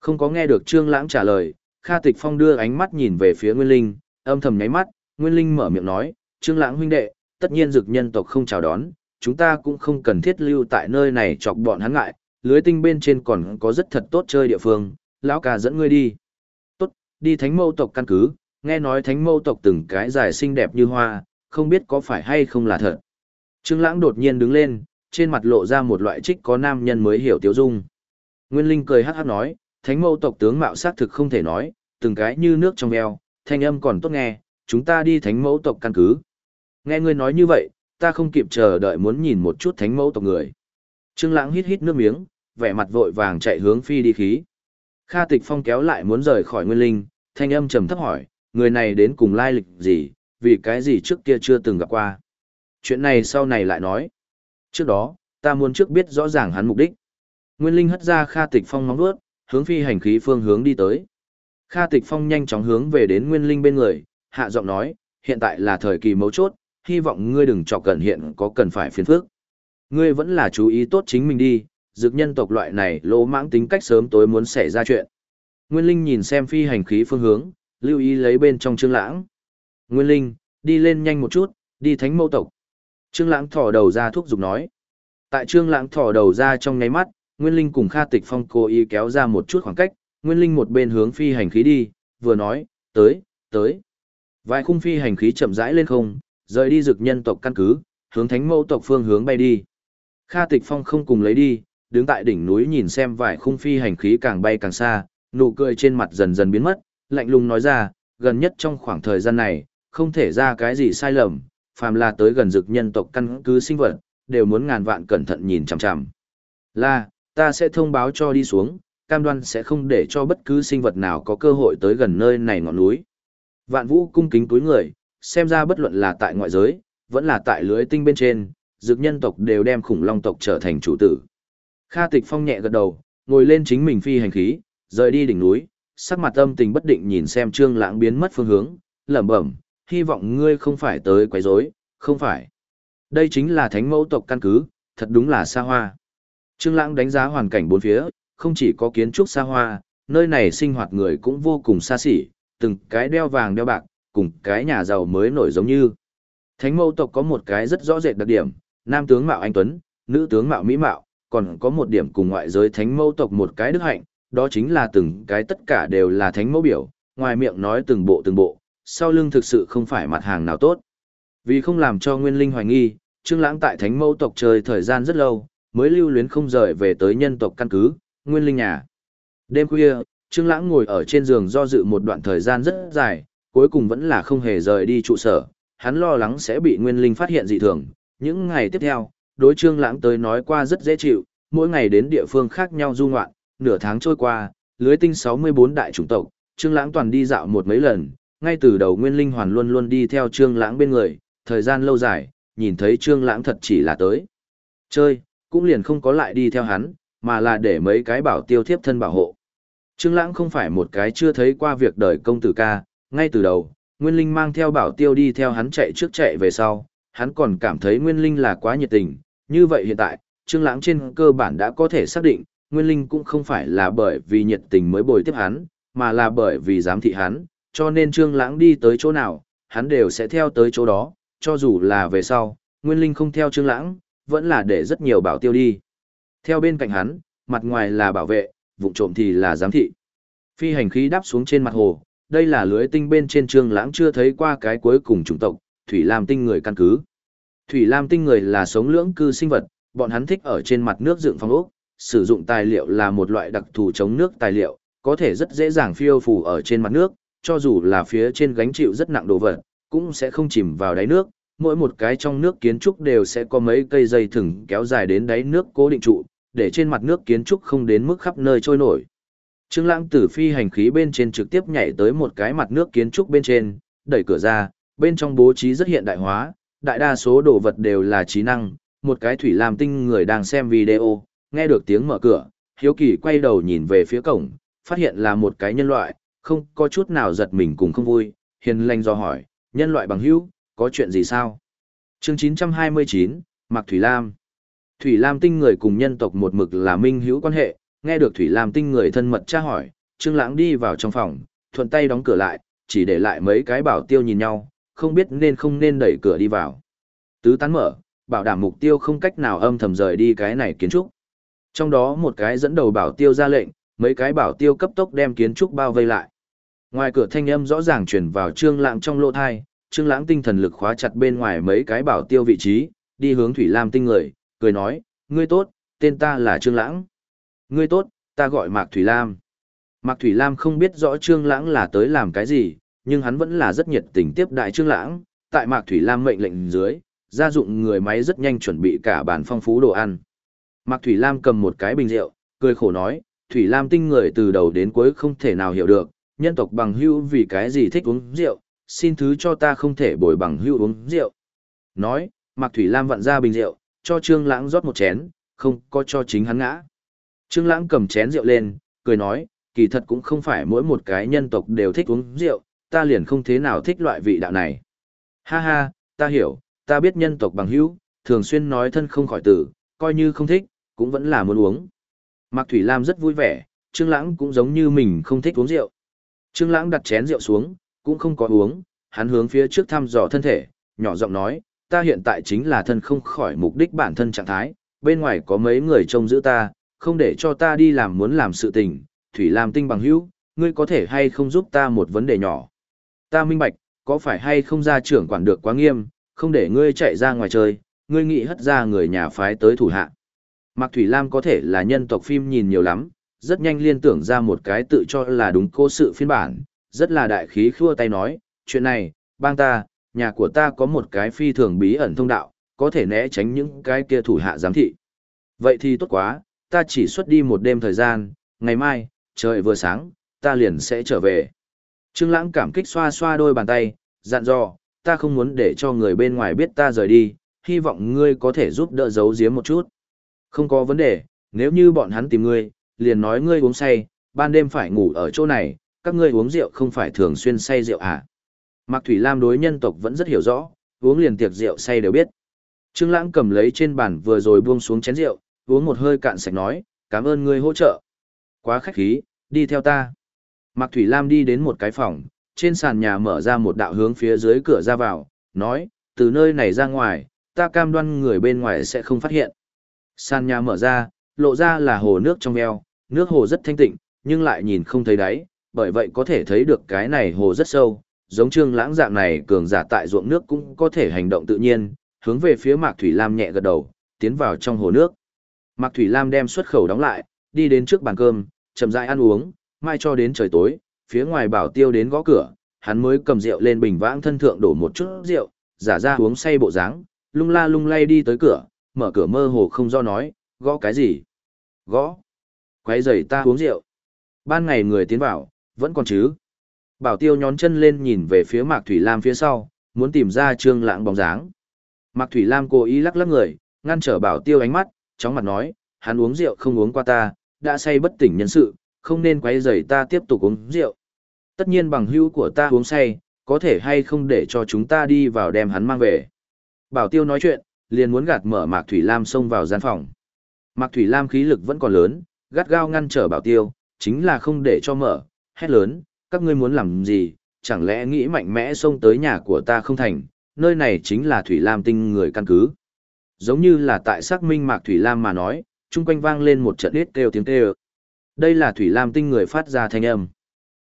Không có nghe được Trương Lãng trả lời, Kha Tịch Phong đưa ánh mắt nhìn về phía Nguyên Linh, âm thầm nháy mắt, Nguyên Linh mở miệng nói, Trương Lãng huynh đệ, tất nhiên dược nhân tộc không chào đón, chúng ta cũng không cần thiết lưu tại nơi này chọc bọn hắn ngại, lưới tinh bên trên còn có rất thật tốt chơi địa phương, lão ca dẫn ngươi đi. Đi thánh mâu tộc căn cứ, nghe nói thánh mâu tộc từng cái dài xinh đẹp như hoa, không biết có phải hay không là thật. Trương Lãng đột nhiên đứng lên, trên mặt lộ ra một loại trích có nam nhân mới hiểu tiêu dung. Nguyên Linh cười hắc hắc nói, thánh mâu tộc tướng mạo sắc thực không thể nói, từng cái như nước trong eo, thanh âm còn tốt nghe, chúng ta đi thánh mẫu tộc căn cứ. Nghe ngươi nói như vậy, ta không kịp chờ đợi muốn nhìn một chút thánh mẫu tộc người. Trương Lãng hít hít nước miếng, vẻ mặt vội vàng chạy hướng phi đi khí. Kha Tịch Phong kéo lại muốn rời khỏi Nguyên Linh, thanh âm trầm thấp hỏi, người này đến cùng lai lịch gì, vì cái gì trước kia chưa từng gặp qua. Chuyện này sau này lại nói. Trước đó, ta muốn trước biết rõ ràng hắn mục đích. Nguyên Linh hất ra Kha Tịch Phong móng vuốt, hướng phi hành khí phương hướng đi tới. Kha Tịch Phong nhanh chóng hướng về đến Nguyên Linh bên người, hạ giọng nói, hiện tại là thời kỳ mấu chốt, hy vọng ngươi đừng chọc cẩn hiện có cần phải phiền phức. Ngươi vẫn là chú ý tốt chính mình đi, dược nhân tộc loại này lỗ mãng tính cách sớm tối muốn xảy ra chuyện. Nguyên Linh nhìn xem phi hành khí phương hướng, lưu ý lấy bên trong Trương Lãng. Nguyên Linh, đi lên nhanh một chút, đi thánh mâu tộc. Trương Lãng thò đầu ra thúc giục nói. Tại Trương Lãng thò đầu ra trong nháy mắt, Nguyên Linh cùng Kha Tịch Phong cố ý kéo ra một chút khoảng cách, Nguyên Linh một bên hướng phi hành khí đi, vừa nói, tới, tới. Vài khung phi hành khí chậm rãi lên không, rời đi dực nhân tộc căn cứ, hướng thánh mẫu tộc phương hướng bay đi. Kha Tịch Phong không cùng lấy đi, đứng tại đỉnh núi nhìn xem vài khung phi hành khí càng bay càng xa, nụ cười trên mặt dần dần biến mất, lạnh lùng nói ra, gần nhất trong khoảng thời gian này, không thể ra cái gì sai lầm, phàm là tới gần dực nhân tộc căn cứ sinh vật, đều muốn ngàn vạn cẩn thận nhìn chằm chằm. Là, ta sẽ thông báo cho đi xuống, cam đoan sẽ không để cho bất cứ sinh vật nào có cơ hội tới gần nơi này ngọn núi. Vạn vũ cung kính túi người, xem ra bất luận là tại ngoại giới, vẫn là tại lưới tinh bên trên, dược nhân tộc đều đem khủng long tộc trở thành chủ tử. Kha tịch phong nhẹ gật đầu, ngồi lên chính mình phi hành khí, rời đi đỉnh núi, sắc mặt âm tình bất định nhìn xem trương lãng biến mất phương hướng, lẩm bẩm, hy vọng ngươi không phải tới quấy rối, không phải. Đây chính là thánh mẫu tộc căn cứ, thật đúng là xa hoa. Trương lãng đánh giá hoàn cảnh bốn phía, không chỉ có kiến trúc xa hoa, nơi này sinh hoạt người cũng vô cùng xa xỉ, từng cái đeo vàng đeo bạc, cùng cái nhà giàu mới nổi giống như. Thánh mẫu tộc có một cái rất rõ rệt đặc điểm, nam tướng mạo anh tuấn, nữ tướng mạo mỹ mạo, còn có một điểm cùng ngoại giới thánh mẫu tộc một cái đức hạnh, đó chính là từng cái tất cả đều là thánh mẫu biểu, ngoài miệng nói từng bộ từng bộ, sau lưng thực sự không phải mặt hàng nào tốt. Vì không làm cho Nguyên Linh hoài nghi, Trương Lãng tại thánh mẫu tộc chơi thời gian rất lâu, mới lưu luyến không rời về tới nhân tộc căn cứ, Nguyên Linh nhà. Đêm khuya, Trương Lãng ngồi ở trên giường do dự một đoạn thời gian rất dài, cuối cùng vẫn là không hề rời đi trụ sở, hắn lo lắng sẽ bị Nguyên Linh phát hiện dị thường. Những ngày tiếp theo, đối Trương Lãng tới nói qua rất dễ chịu, mỗi ngày đến địa phương khác nhau du ngoạn, nửa tháng trôi qua, lưới tinh 64 đại chủng tộc, Trương Lãng toàn đi dạo một mấy lần, ngay từ đầu Nguyên Linh hoàn luôn luôn đi theo Trương Lãng bên người, thời gian lâu dài, nhìn thấy Trương Lãng thật chỉ là tới chơi, cũng liền không có lại đi theo hắn, mà là để mấy cái bảo tiêu thiếp thân bảo hộ. Trương Lãng không phải một cái chưa thấy qua việc đời công tử ca, ngay từ đầu, Nguyên Linh mang theo bảo tiêu đi theo hắn chạy trước chạy về sau, hắn còn cảm thấy Nguyên Linh là quá nhiệt tình, như vậy hiện tại, Trương Lãng trên cơ bản đã có thể xác định, Nguyên Linh cũng không phải là bởi vì nhiệt tình mới bồi tiếp hắn, mà là bởi vì giám thị hắn, cho nên Trương Lãng đi tới chỗ nào, hắn đều sẽ theo tới chỗ đó, cho dù là về sau, Nguyên Linh không theo Trương Lãng, vẫn là để rất nhiều bảo tiêu đi. Theo bên cạnh hắn, mặt ngoài là bảo vệ, vụ trộm thì là giám thị. Phi hành khí đáp xuống trên mặt hồ, đây là lưới tinh bên trên Trương Lãng chưa thấy qua cái cuối cùng chủng tộc, Thủy Lam tinh người căn cứ. Thủy Lam tinh người là sống lưỡng cư sinh vật, bọn hắn thích ở trên mặt nước dựng phong ốc, sử dụng tài liệu là một loại đặc thù chống nước tài liệu, có thể rất dễ dàng phiêu phù ở trên mặt nước, cho dù là phía trên gánh chịu rất nặng đồ vật, cũng sẽ không chìm vào đáy nước, mỗi một cái trong nước kiến trúc đều sẽ có mấy cây dây thừng kéo dài đến đáy nước cố định trụ, để trên mặt nước kiến trúc không đến mức khắp nơi trôi nổi. Trương Lãng Tử phi hành khí bên trên trực tiếp nhảy tới một cái mặt nước kiến trúc bên trên, đẩy cửa ra, bên trong bố trí rất hiện đại hóa, đại đa số đồ vật đều là trí năng, một cái thủy lam tinh người đang xem video, nghe được tiếng mở cửa, hiếu kỳ quay đầu nhìn về phía cổng, phát hiện là một cái nhân loại, không có chút nào giật mình cùng không vui, hiền lành do hỏi, nhân loại bằng hữu, có chuyện gì sao? Chương 929, Mạc Thủy Lam Thủy Lam tinh người cùng nhân tộc một mực là minh hữu quan hệ, nghe được Thủy Lam tinh người thân mật tra hỏi, Trương Lãng đi vào trong phòng, thuận tay đóng cửa lại, chỉ để lại mấy cái bảo tiêu nhìn nhau, không biết nên không nên đẩy cửa đi vào. Tứ tán mở, bảo đảm mục tiêu không cách nào âm thầm rời đi cái này kiến trúc. Trong đó một cái dẫn đầu bảo tiêu ra lệnh, mấy cái bảo tiêu cấp tốc đem kiến trúc bao vây lại. Ngoài cửa thanh âm rõ ràng truyền vào Trương Lãng trong lỗ tai, Trương Lãng tinh thần lực khóa chặt bên ngoài mấy cái bảo tiêu vị trí, đi hướng Thủy Lam tinh người, cười nói, "Ngươi tốt, tên ta là Trương Lãng." "Ngươi tốt, ta gọi Mạc Thủy Lam." Mạc Thủy Lam không biết rõ Trương Lãng là tới làm cái gì, nhưng hắn vẫn là rất nhiệt tình tiếp đại Trương Lãng, tại Mạc Thủy Lam mệnh lệnh dưới, gia dụng người máy rất nhanh chuẩn bị cả bàn phong phú đồ ăn. Mạc Thủy Lam cầm một cái bình rượu, cười khổ nói, Thủy Lam tinh người từ đầu đến cuối không thể nào hiểu được, nhân tộc bằng hữu vì cái gì thích uống rượu, xin thứ cho ta không thể bồi bằng hữu uống rượu. Nói, Mạc Thủy Lam vặn ra bình rượu, cho Trương Lãng rót một chén, không có cho chính hắn ngã. Trương Lãng cầm chén rượu lên, cười nói, kỳ thật cũng không phải mỗi một cái nhân tộc đều thích uống rượu, ta liền không thế nào thích loại vị đạo này. Ha ha, ta hiểu, ta biết nhân tộc bằng hữu, thường xuyên nói thân không khỏi tử, coi như không thích, cũng vẫn là muốn uống. Mạc Thủy Lam rất vui vẻ, Trương Lãng cũng giống như mình không thích uống rượu. Trương Lãng đặt chén rượu xuống, cũng không có uống, hắn hướng phía trước thăm dò thân thể, nhỏ giọng nói, ta hiện tại chính là thân không khỏi mục đích bản thân trạng thái, bên ngoài có mấy người trông giữ ta, không để cho ta đi làm muốn làm sự tình, Thủy Lam tinh bằng hữu, ngươi có thể hay không giúp ta một vấn đề nhỏ. Ta minh bạch, có phải hay không gia trưởng quản được quá nghiêm, không để ngươi chạy ra ngoài chơi, ngươi nghĩ hất ra người nhà phái tới thủ hạ. Mạc Thủy Lam có thể là nhân tộc phim nhìn nhiều lắm, rất nhanh liên tưởng ra một cái tự cho là đúng cô sự phiên bản, rất là đại khí khua tay nói, chuyện này, bang ta, nhà của ta có một cái phi thường bí ẩn thông đạo, có thể né tránh những cái kia thủ hạ giám thị. Vậy thì tốt quá, ta chỉ xuất đi một đêm thời gian, ngày mai, trời vừa sáng, ta liền sẽ trở về. Trương Lãng cảm kích xoa xoa đôi bàn tay, dặn dò, ta không muốn để cho người bên ngoài biết ta rời đi, hy vọng ngươi có thể giúp đỡ giấu giếm một chút. Không có vấn đề, nếu như bọn hắn tìm ngươi, liền nói ngươi uống say, ban đêm phải ngủ ở chỗ này, các ngươi uống rượu không phải thường xuyên say rượu à. Mạc Thủy Lam đối nhân tộc vẫn rất hiểu rõ, uống liền tiệc rượu say đều biết. Trương Lãng cầm lấy trên bàn vừa rồi buông xuống chén rượu, uống một hơi cạn sạch nói, cảm ơn ngươi hỗ trợ. Quá khách khí, đi theo ta. Mạc Thủy Lam đi đến một cái phòng, trên sàn nhà mở ra một đạo hướng phía dưới cửa ra vào, nói, từ nơi này ra ngoài, ta cam đoan người bên ngoài sẽ không phát hiện. Sàn nhà mở ra, lộ ra là hồ nước trong veo, nước hồ rất thanh tịnh, nhưng lại nhìn không thấy đáy, bởi vậy có thể thấy được cái này hồ rất sâu, giống trương lãng dạng này cường giả tại ruộng nước cũng có thể hành động tự nhiên, hướng về phía Mạc Thủy Lam nhẹ gật đầu, tiến vào trong hồ nước. Mạc Thủy Lam đem xuất khẩu đóng lại, đi đến trước bàn cơm, chậm rãi ăn uống, mai cho đến trời tối, phía ngoài bảo tiêu đến gõ cửa, hắn mới cầm rượu lên bình vãng thân thượng đổ một chút rượu, giả ra uống say bộ dáng, lung la lung lay đi tới cửa, mở cửa mơ hồ không do nói, gõ cái gì? Gõ. Quấy giày ta uống rượu. Ban ngày người tiến vào, vẫn còn chứ. Bảo tiêu nhón chân lên nhìn về phía Mạc Thủy Lam phía sau, muốn tìm ra trương lãng bóng dáng. Mạc Thủy Lam cố ý lắc lắc người, ngăn trở bảo tiêu ánh mắt, chóng mặt nói, hắn uống rượu không uống qua ta, đã say bất tỉnh nhân sự, không nên quấy rầy ta tiếp tục uống rượu. Tất nhiên bằng hữu của ta uống say, có thể hay không để cho chúng ta đi vào đem hắn mang về. Bảo tiêu nói chuyện, liền muốn gạt mở Mạc Thủy Lam xông vào gian phòng. Mạc Thủy Lam khí lực vẫn còn lớn, gắt gao ngăn trở bảo tiêu, chính là không để cho mở, hét lớn, các ngươi muốn làm gì, chẳng lẽ nghĩ mạnh mẽ xông tới nhà của ta không thành, nơi này chính là Thủy Lam tinh người căn cứ. Giống như là tại xác minh Mạc Thủy Lam mà nói, chung quanh vang lên một trận ít kêu tiếng kêu. Đây là Thủy Lam tinh người phát ra thanh âm.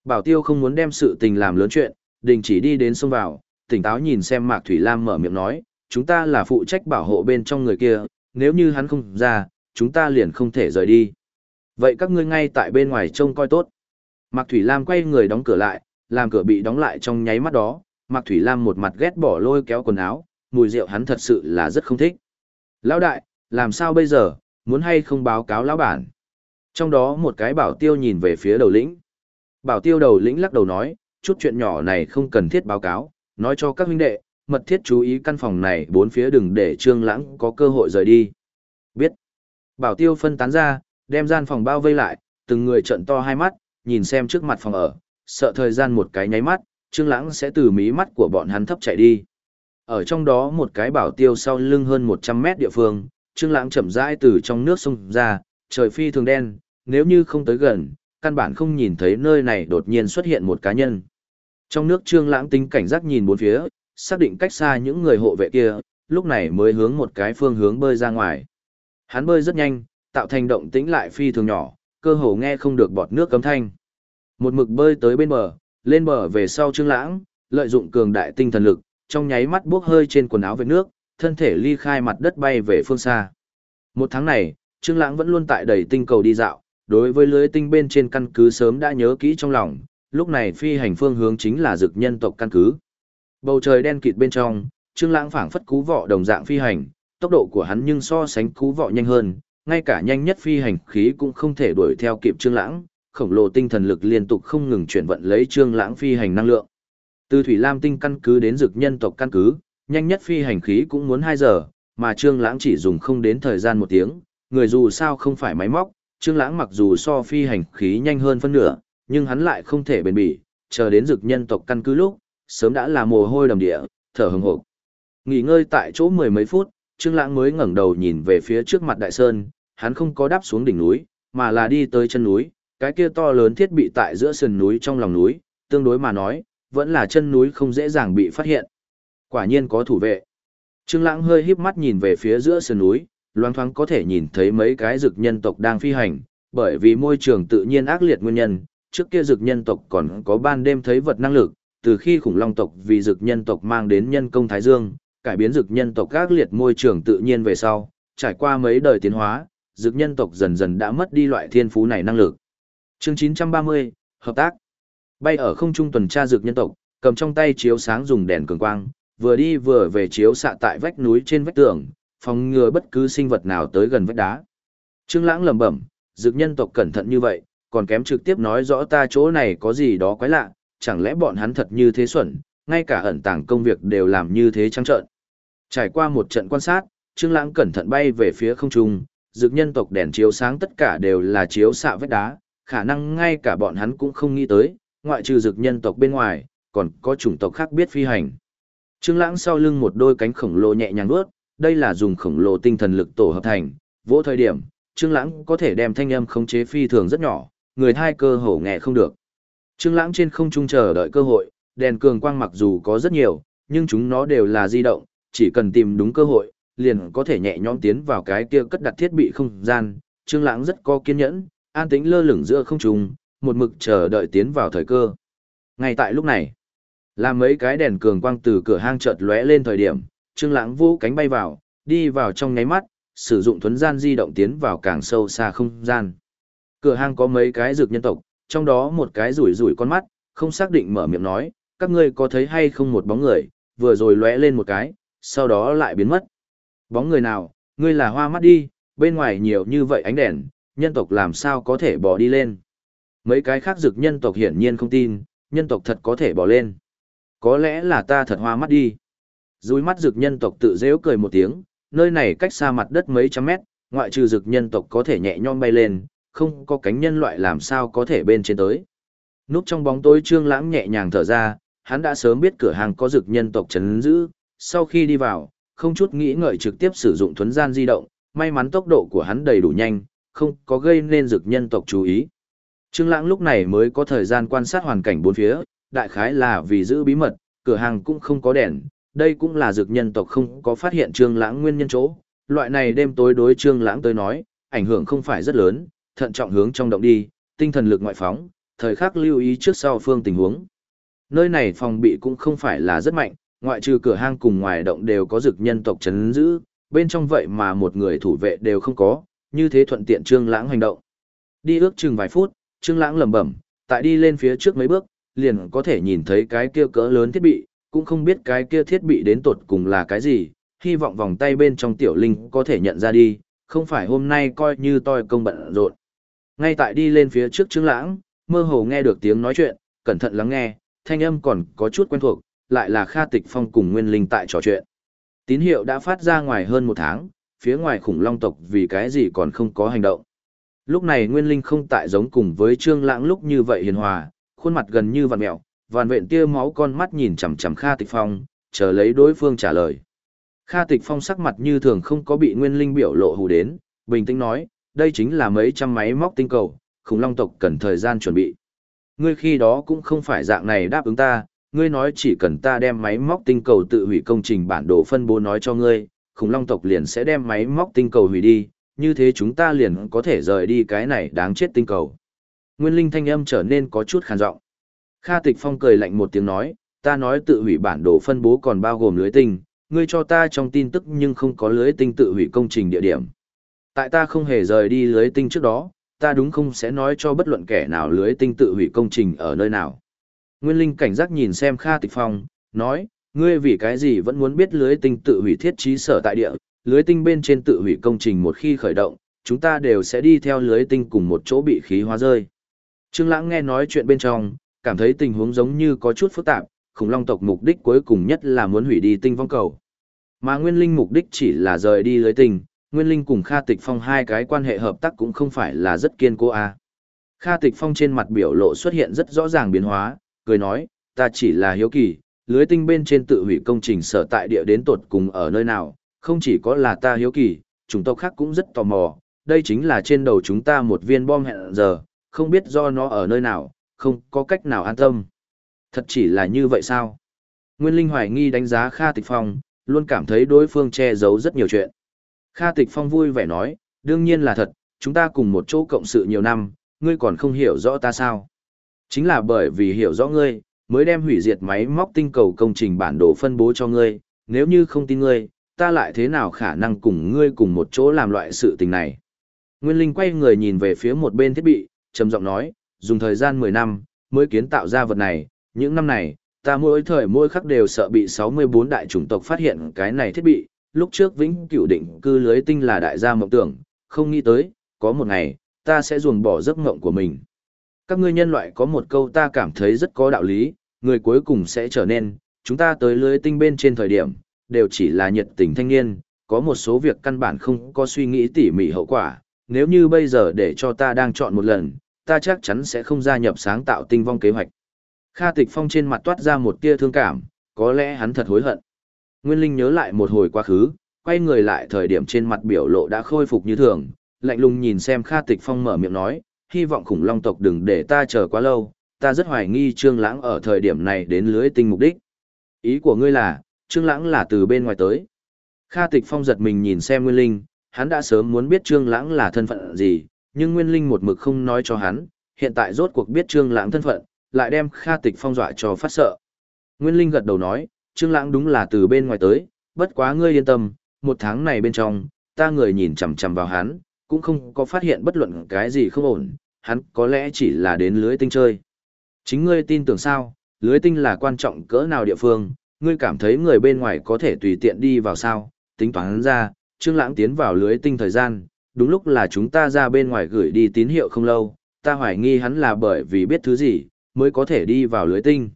Bảo tiêu không muốn đem sự tình làm lớn chuyện, đình chỉ đi đến xông vào, tỉnh táo nhìn xem Mạc Thủy Lam mở miệng nói, chúng ta là phụ trách bảo hộ bên trong người kia, nếu như hắn không ra, chúng ta liền không thể rời đi. Vậy các ngươi ngay tại bên ngoài trông coi tốt. Mạc Thủy Lam quay người đóng cửa lại, làm cửa bị đóng lại trong nháy mắt đó, Mạc Thủy Lam một mặt ghét bỏ lôi kéo quần áo, mùi rượu hắn thật sự là rất không thích. Lão đại, làm sao bây giờ, muốn hay không báo cáo lão bản? Trong đó một cái bảo tiêu nhìn về phía đầu lĩnh. Bảo tiêu đầu lĩnh lắc đầu nói, chút chuyện nhỏ này không cần thiết báo cáo, nói cho các huynh đệ, mật thiết chú ý căn phòng này bốn phía đừng để Trương Lãng có cơ hội rời đi. Biết. Bảo tiêu phân tán ra, đem gian phòng bao vây lại, từng người trợn to hai mắt, nhìn xem trước mặt phòng ở, sợ thời gian một cái nháy mắt, Trương Lãng sẽ từ mí mắt của bọn hắn thấp chạy đi. Ở trong đó một cái bảo tiêu sau lưng hơn 100 mét địa phương, Trương Lãng chậm rãi từ trong nước sông ra, trời phi thường đen, nếu như không tới gần, căn bản không nhìn thấy nơi này đột nhiên xuất hiện một cá nhân. Trong nước Trương Lãng tính cảnh giác nhìn bốn phía, xác định cách xa những người hộ vệ kia, lúc này mới hướng một cái phương hướng bơi ra ngoài. Hắn bơi rất nhanh, tạo thành động tĩnh lại phi thường nhỏ, cơ hồ nghe không được bọt nước cấm thanh. Một mực bơi tới bên bờ, lên bờ về sau Trương Lãng, lợi dụng cường đại tinh thần lực, trong nháy mắt bước hơi trên quần áo vệt nước, thân thể ly khai mặt đất bay về phương xa. Một tháng này, Trương Lãng vẫn luôn tại đầy tinh cầu đi dạo, đối với lưới tinh bên trên căn cứ sớm đã nhớ kỹ trong lòng, lúc này phi hành phương hướng chính là dực nhân tộc căn cứ. Bầu trời đen kịt bên trong, Trương Lãng phảng phất cú vọ đồng dạng phi hành, tốc độ của hắn nhưng so sánh cú vọ nhanh hơn, ngay cả nhanh nhất phi hành khí cũng không thể đuổi theo kịp Trương Lãng, khổng lồ tinh thần lực liên tục không ngừng chuyển vận lấy Trương Lãng phi hành năng lượng. Từ Thủy Lam tinh căn cứ đến Dực nhân tộc căn cứ, nhanh nhất phi hành khí cũng muốn 2 giờ, mà Trương Lãng chỉ dùng không đến thời gian một tiếng, người dù sao không phải máy móc, Trương Lãng mặc dù so phi hành khí nhanh hơn phân nửa, nhưng hắn lại không thể bền bỉ, chờ đến Dực nhân tộc căn cứ lúc, sớm đã là mồ hôi đầm địa, thở hừng hực. Nghỉ ngơi tại chỗ mười mấy phút, Trương Lãng mới ngẩng đầu nhìn về phía trước mặt đại sơn, hắn không có đáp xuống đỉnh núi, mà là đi tới chân núi, cái kia to lớn thiết bị tại giữa sườn núi trong lòng núi, tương đối mà nói, vẫn là chân núi không dễ dàng bị phát hiện. Quả nhiên có thủ vệ. Trương Lãng hơi híp mắt nhìn về phía giữa sườn núi, loáng thoáng có thể nhìn thấy mấy cái dực nhân tộc đang phi hành, bởi vì môi trường tự nhiên ác liệt nguyên nhân, trước kia dực nhân tộc còn có ban đêm thấy vật năng lực, từ khi khủng long tộc vì dực nhân tộc mang đến nhân công Thái Dương, cải biến dực nhân tộc ác liệt môi trường tự nhiên về sau, trải qua mấy đời tiến hóa, dực nhân tộc dần dần đã mất đi loại thiên phú này năng lực. Chương 930, hợp tác. Bay ở không trung tuần tra dực nhân tộc, cầm trong tay chiếu sáng dùng đèn cường quang, vừa đi vừa về chiếu xạ tại vách núi trên vách tường, phòng ngừa bất cứ sinh vật nào tới gần vách đá. Trương Lãng lẩm bẩm, Dược nhân tộc cẩn thận như vậy, còn kém trực tiếp nói rõ ta chỗ này có gì đó quái lạ, chẳng lẽ bọn hắn thật như thế xuẩn, ngay cả ẩn tàng công việc đều làm như thế trắng trợn. Trải qua một trận quan sát, Trương Lãng cẩn thận bay về phía không trung, dược nhân tộc đèn chiếu sáng tất cả đều là chiếu xạ vách đá, khả năng ngay cả bọn hắn cũng không nghĩ tới, ngoại trừ dược nhân tộc bên ngoài, còn có chủng tộc khác biết phi hành. Trương Lãng sau lưng một đôi cánh khổng lồ nhẹ nhàng vuốt, đây là dùng khổng lồ tinh thần lực tổ hợp thành, vỗ thời điểm, Trương Lãng có thể đem thanh âm khống chế phi thường rất nhỏ, người thai cơ hồ nghe không được. Trương Lãng trên không trung chờ đợi cơ hội, đèn cường quang mặc dù có rất nhiều, nhưng chúng nó đều là di động, chỉ cần tìm đúng cơ hội, liền có thể nhẹ nhõm tiến vào cái kia cất đặt thiết bị không gian. Trương Lãng rất có kiên nhẫn, an tĩnh lơ lửng giữa không trung, một mực chờ đợi tiến vào thời cơ. Ngay tại lúc này, làm mấy cái đèn cường quang từ cửa hang chợt lóe lên thời điểm, Trương Lãng vỗ cánh bay vào, đi vào trong nháy mắt, sử dụng thuần gian di động tiến vào càng sâu xa không gian. Cửa hang có mấy cái dược nhân tộc, trong đó một cái rủi rủi con mắt, không xác định mở miệng nói, các ngươi có thấy hay không một bóng người, vừa rồi lóe lên một cái, sau đó lại biến mất. Bóng người nào, ngươi là hoa mắt đi, bên ngoài nhiều như vậy ánh đèn, nhân tộc làm sao có thể bỏ đi lên. Mấy cái khác dực nhân tộc hiển nhiên không tin, nhân tộc thật có thể bỏ lên. Có lẽ là ta thật hoa mắt đi. Rúi mắt dực nhân tộc tự dễu cười một tiếng, nơi này cách xa mặt đất mấy trăm mét, ngoại trừ dực nhân tộc có thể nhẹ nhõm bay lên, không có cánh nhân loại làm sao có thể bên trên tới. Núp trong bóng tối trương lãng nhẹ nhàng thở ra, hắn đã sớm biết cửa hàng có dực nhân tộc chấn giữ, sau khi đi vào, không chút nghĩ ngợi trực tiếp sử dụng thuấn gian di động, may mắn tốc độ của hắn đầy đủ nhanh, không có gây nên dực nhân tộc chú ý. Trương Lãng lúc này mới có thời gian quan sát hoàn cảnh bốn phía, đại khái là vì giữ bí mật, cửa hàng cũng không có đèn, đây cũng là dược nhân tộc không có phát hiện Trương Lãng nguyên nhân chỗ. Loại này đêm tối đối Trương Lãng tới nói, ảnh hưởng không phải rất lớn, thận trọng hướng trong động đi, tinh thần lực ngoại phóng, thời khắc lưu ý trước sau phương tình huống. Nơi này phòng bị cũng không phải là rất mạnh, ngoại trừ cửa hang cùng ngoài động đều có dược nhân tộc chấn giữ, bên trong vậy mà một người thủ vệ đều không có, như thế thuận tiện Trương Lãng hành động. Đi ước chừng vài phút, Trương Lãng lẩm bẩm, tại đi lên phía trước mấy bước, liền có thể nhìn thấy cái kia cỡ lớn thiết bị, cũng không biết cái kia thiết bị đến tột cùng là cái gì, hy vọng vòng tay bên trong tiểu linh có thể nhận ra đi, không phải hôm nay coi như tôi công bận rộn. Ngay tại đi lên phía trước Trương Lãng, mơ hồ nghe được tiếng nói chuyện, cẩn thận lắng nghe, thanh âm còn có chút quen thuộc, lại là Kha Tịch Phong cùng Nguyên Linh tại trò chuyện. Tín hiệu đã phát ra ngoài hơn một tháng, phía ngoài khủng long tộc vì cái gì còn không có hành động. Lúc này Nguyên Linh không tại giống cùng với Trương Lãng lúc như vậy hiền hòa, khuôn mặt gần như vặn mèo, Vàn vện tia máu con mắt nhìn chằm chằm Kha Tịch Phong, chờ lấy đối phương trả lời. Kha Tịch Phong sắc mặt như thường không có bị Nguyên Linh biểu lộ hù đến, bình tĩnh nói, đây chính là mấy trăm máy móc tinh cầu, khủng long tộc cần thời gian chuẩn bị. Ngươi khi đó cũng không phải dạng này đáp ứng ta, ngươi nói chỉ cần ta đem máy móc tinh cầu tự hủy công trình bản đồ phân bố nói cho ngươi, khủng long tộc liền sẽ đem máy móc tinh cầu hủy đi, như thế chúng ta liền có thể rời đi cái này đáng chết tinh cầu. Nguyên linh thanh âm trở nên có chút khàn giọng. Kha Tịch Phong cười lạnh một tiếng nói, ta nói tự hủy bản đồ phân bố còn bao gồm lưới tinh, ngươi cho ta trong tin tức nhưng không có lưới tinh tự hủy công trình địa điểm. Tại ta không hề rời đi lưới tinh trước đó, ta đúng không sẽ nói cho bất luận kẻ nào lưới tinh tự hủy công trình ở nơi nào. Nguyên Linh cảnh giác nhìn xem Kha Tịch Phong, nói, ngươi vì cái gì vẫn muốn biết lưới tinh tự hủy thiết trí sở tại địa, lưới tinh bên trên tự hủy công trình một khi khởi động, chúng ta đều sẽ đi theo lưới tinh cùng một chỗ bị khí hóa rơi. Trương Lãng nghe nói chuyện bên trong, cảm thấy tình huống giống như có chút phức tạp, khủng long tộc mục đích cuối cùng nhất là muốn hủy đi tinh vong cầu. Mà Nguyên Linh mục đích chỉ là rời đi lưới tinh, Nguyên Linh cùng Kha Tịch Phong hai cái quan hệ hợp tác cũng không phải là rất kiên cố a. À. Kha Tịch Phong trên mặt biểu lộ xuất hiện rất rõ ràng biến hóa, cười nói, ta chỉ là hiếu kỳ, lưới tinh bên trên tự hủy công trình sở tại địa đến tột cùng ở nơi nào, không chỉ có là ta hiếu kỳ, chúng tộc khác cũng rất tò mò, đây chính là trên đầu chúng ta một viên bom hẹn giờ, không biết do nó ở nơi nào, không có cách nào an tâm. Thật chỉ là như vậy sao? Nguyên Linh hoài nghi đánh giá Kha Tịch Phong, luôn cảm thấy đối phương che giấu rất nhiều chuyện. Kha Tịch Phong vui vẻ nói, đương nhiên là thật, chúng ta cùng một chỗ cộng sự nhiều năm, ngươi còn không hiểu rõ ta sao. Chính là bởi vì hiểu rõ ngươi, mới đem hủy diệt máy móc tinh cầu công trình bản đồ phân bố cho ngươi, nếu như không tin ngươi, ta lại thế nào khả năng cùng ngươi cùng một chỗ làm loại sự tình này. Nguyên Linh quay người nhìn về phía một bên thiết bị, trầm giọng nói, dùng thời gian 10 năm, mới kiến tạo ra vật này, những năm này, ta mỗi thời mỗi khắc đều sợ bị 64 đại chủng tộc phát hiện cái này thiết bị, lúc trước vĩnh cửu định cư lưới tinh là đại gia mộng tưởng, không nghĩ tới, có một ngày, ta sẽ ruồng bỏ giấc mộng của mình. Các ngươi nhân loại có một câu ta cảm thấy rất có đạo lý, người cuối cùng sẽ trở nên, chúng ta tới lưới tinh bên trên thời điểm, đều chỉ là nhiệt tình thanh niên, có một số việc căn bản không có suy nghĩ tỉ mỉ hậu quả, nếu như bây giờ để cho ta đang chọn một lần, ta chắc chắn sẽ không gia nhập sáng tạo tinh vong kế hoạch. Kha Tịch Phong trên mặt toát ra một tia thương cảm, có lẽ hắn thật hối hận. Nguyên Linh nhớ lại một hồi quá khứ, quay người lại thời điểm trên mặt biểu lộ đã khôi phục như thường, lạnh lùng nhìn xem Kha Tịch Phong mở miệng nói, hy vọng khủng long tộc đừng để ta chờ quá lâu, ta rất hoài nghi Trương Lãng ở thời điểm này đến lưới tinh mục đích. Ý của ngươi là, Trương Lãng là từ bên ngoài tới. Kha Tịch Phong giật mình nhìn xem Nguyên Linh, hắn đã sớm muốn biết Trương Lãng là thân phận gì, nhưng Nguyên Linh một mực không nói cho hắn, hiện tại rốt cuộc biết Trương Lãng thân phận, lại đem Kha Tịch Phong dọa cho phát sợ. Nguyên Linh gật đầu nói, Trương Lãng đúng là từ bên ngoài tới, bất quá ngươi yên tâm, một tháng này bên trong, ta người nhìn chằm chằm vào hắn, cũng không có phát hiện bất luận cái gì không ổn, hắn có lẽ chỉ là đến lưới tinh chơi. Chính ngươi tin tưởng sao, lưới tinh là quan trọng cỡ nào địa phương, ngươi cảm thấy người bên ngoài có thể tùy tiện đi vào sao, tính toán ra, Trương Lãng tiến vào lưới tinh thời gian, đúng lúc là chúng ta ra bên ngoài gửi đi tín hiệu không lâu, ta hoài nghi hắn là bởi vì biết thứ gì, mới có thể đi vào lưới tinh.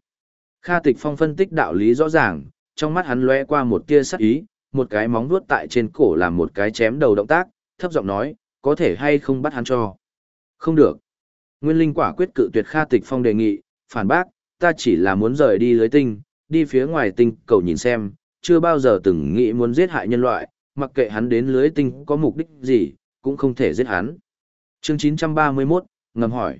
Kha Tịch Phong phân tích đạo lý rõ ràng, trong mắt hắn lóe qua một tia sắc ý, một cái móng vuốt tại trên cổ làm một cái chém đầu động tác, thấp giọng nói, có thể hay không bắt hắn cho. Không được. Nguyên Linh quả quyết cự tuyệt Kha Tịch Phong đề nghị, phản bác, ta chỉ là muốn rời đi lưới tinh, đi phía ngoài tinh cầu nhìn xem, chưa bao giờ từng nghĩ muốn giết hại nhân loại, mặc kệ hắn đến lưới tinh có mục đích gì, cũng không thể giết hắn. Chương 931, ngầm hỏi.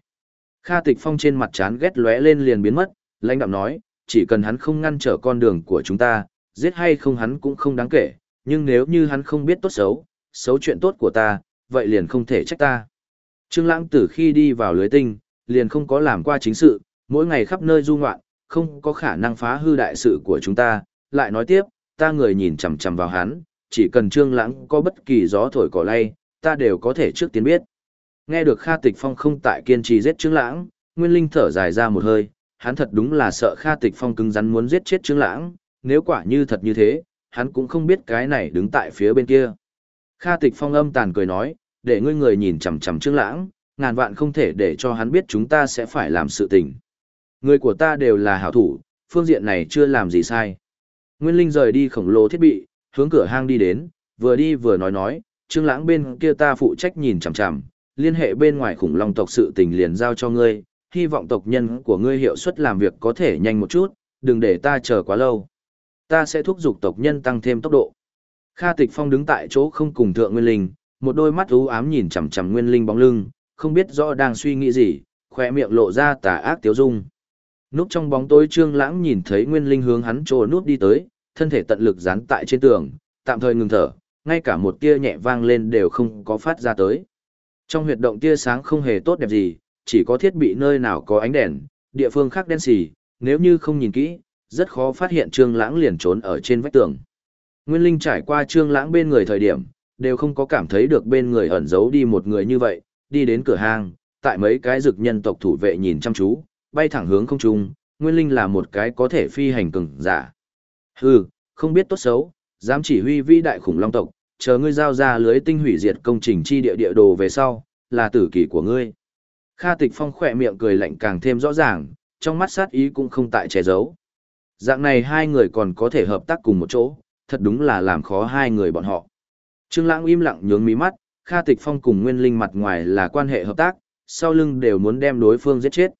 Kha Tịch Phong trên mặt chán ghét lóe lên liền biến mất, lãnh đạm nói, chỉ cần hắn không ngăn trở con đường của chúng ta, giết hay không hắn cũng không đáng kể, nhưng nếu như hắn không biết tốt xấu, xấu chuyện tốt của ta, vậy liền không thể trách ta. Trương Lãng từ khi đi vào lưới tinh, liền không có làm qua chính sự, mỗi ngày khắp nơi du ngoạn, không có khả năng phá hư đại sự của chúng ta, lại nói tiếp, ta người nhìn chằm chằm vào hắn, chỉ cần Trương Lãng có bất kỳ gió thổi cỏ lay, ta đều có thể trước tiên biết. Nghe được Kha Tịch Phong không tại kiên trì giết Trương Lãng, Nguyên Linh thở dài ra một hơi, hắn thật đúng là sợ Kha Tịch Phong cứng rắn muốn giết chết Trương Lãng, nếu quả như thật như thế, hắn cũng không biết cái này đứng tại phía bên kia. Kha Tịch Phong âm tàn cười nói, để ngươi người nhìn chằm chằm Trương Lãng, ngàn vạn không thể để cho hắn biết chúng ta sẽ phải làm sự tình. Người của ta đều là hảo thủ, phương diện này chưa làm gì sai. Nguyên Linh rời đi khổng lồ thiết bị, hướng cửa hang đi đến, vừa đi vừa nói nói, Trương Lãng bên kia ta phụ trách nhìn chằm chằm, liên hệ bên ngoài khủng long tộc sự tình liền giao cho ngươi, hy vọng tộc nhân của ngươi hiệu suất làm việc có thể nhanh một chút, đừng để ta chờ quá lâu. Ta sẽ thúc giục tộc nhân tăng thêm tốc độ. Kha Tịch Phong đứng tại chỗ không cùng thượng Nguyên Linh, một đôi mắt u ám nhìn chằm chằm Nguyên Linh bóng lưng, không biết rõ đang suy nghĩ gì, khóe miệng lộ ra tà ác tiếu dung. Núp trong bóng tối Trương Lãng nhìn thấy Nguyên Linh hướng hắn trồ núp đi tới, thân thể tận lực dán tại trên tường, tạm thời ngừng thở, ngay cả một tia nhẹ vang lên đều không có phát ra tới. Trong huyệt động tia sáng không hề tốt đẹp gì, chỉ có thiết bị nơi nào có ánh đèn, địa phương khác đen xì, nếu như không nhìn kỹ, rất khó phát hiện Trương Lãng liền trốn ở trên vách tường. Nguyên Linh trải qua Trương Lãng bên người thời điểm, đều không có cảm thấy được bên người ẩn giấu đi một người như vậy, đi đến cửa hang, tại mấy cái dược nhân tộc thủ vệ nhìn chăm chú, bay thẳng hướng không trung, Nguyên Linh là một cái có thể phi hành cường giả. Hừ, không biết tốt xấu, dám chỉ huy vĩ đại khủng long tộc, chờ ngươi giao ra lưới tinh hủy diệt công trình chi địa địa đồ về sau, là tử kỳ của ngươi. Kha Tịch Phong khỏe miệng cười lạnh càng thêm rõ ràng, trong mắt sát ý cũng không tại che giấu. Dạng này hai người còn có thể hợp tác cùng một chỗ, thật đúng là làm khó hai người bọn họ. Trương Lãng im lặng nhướng mí mắt, Kha Tịch Phong cùng Nguyên Linh mặt ngoài là quan hệ hợp tác, sau lưng đều muốn đem đối phương giết chết.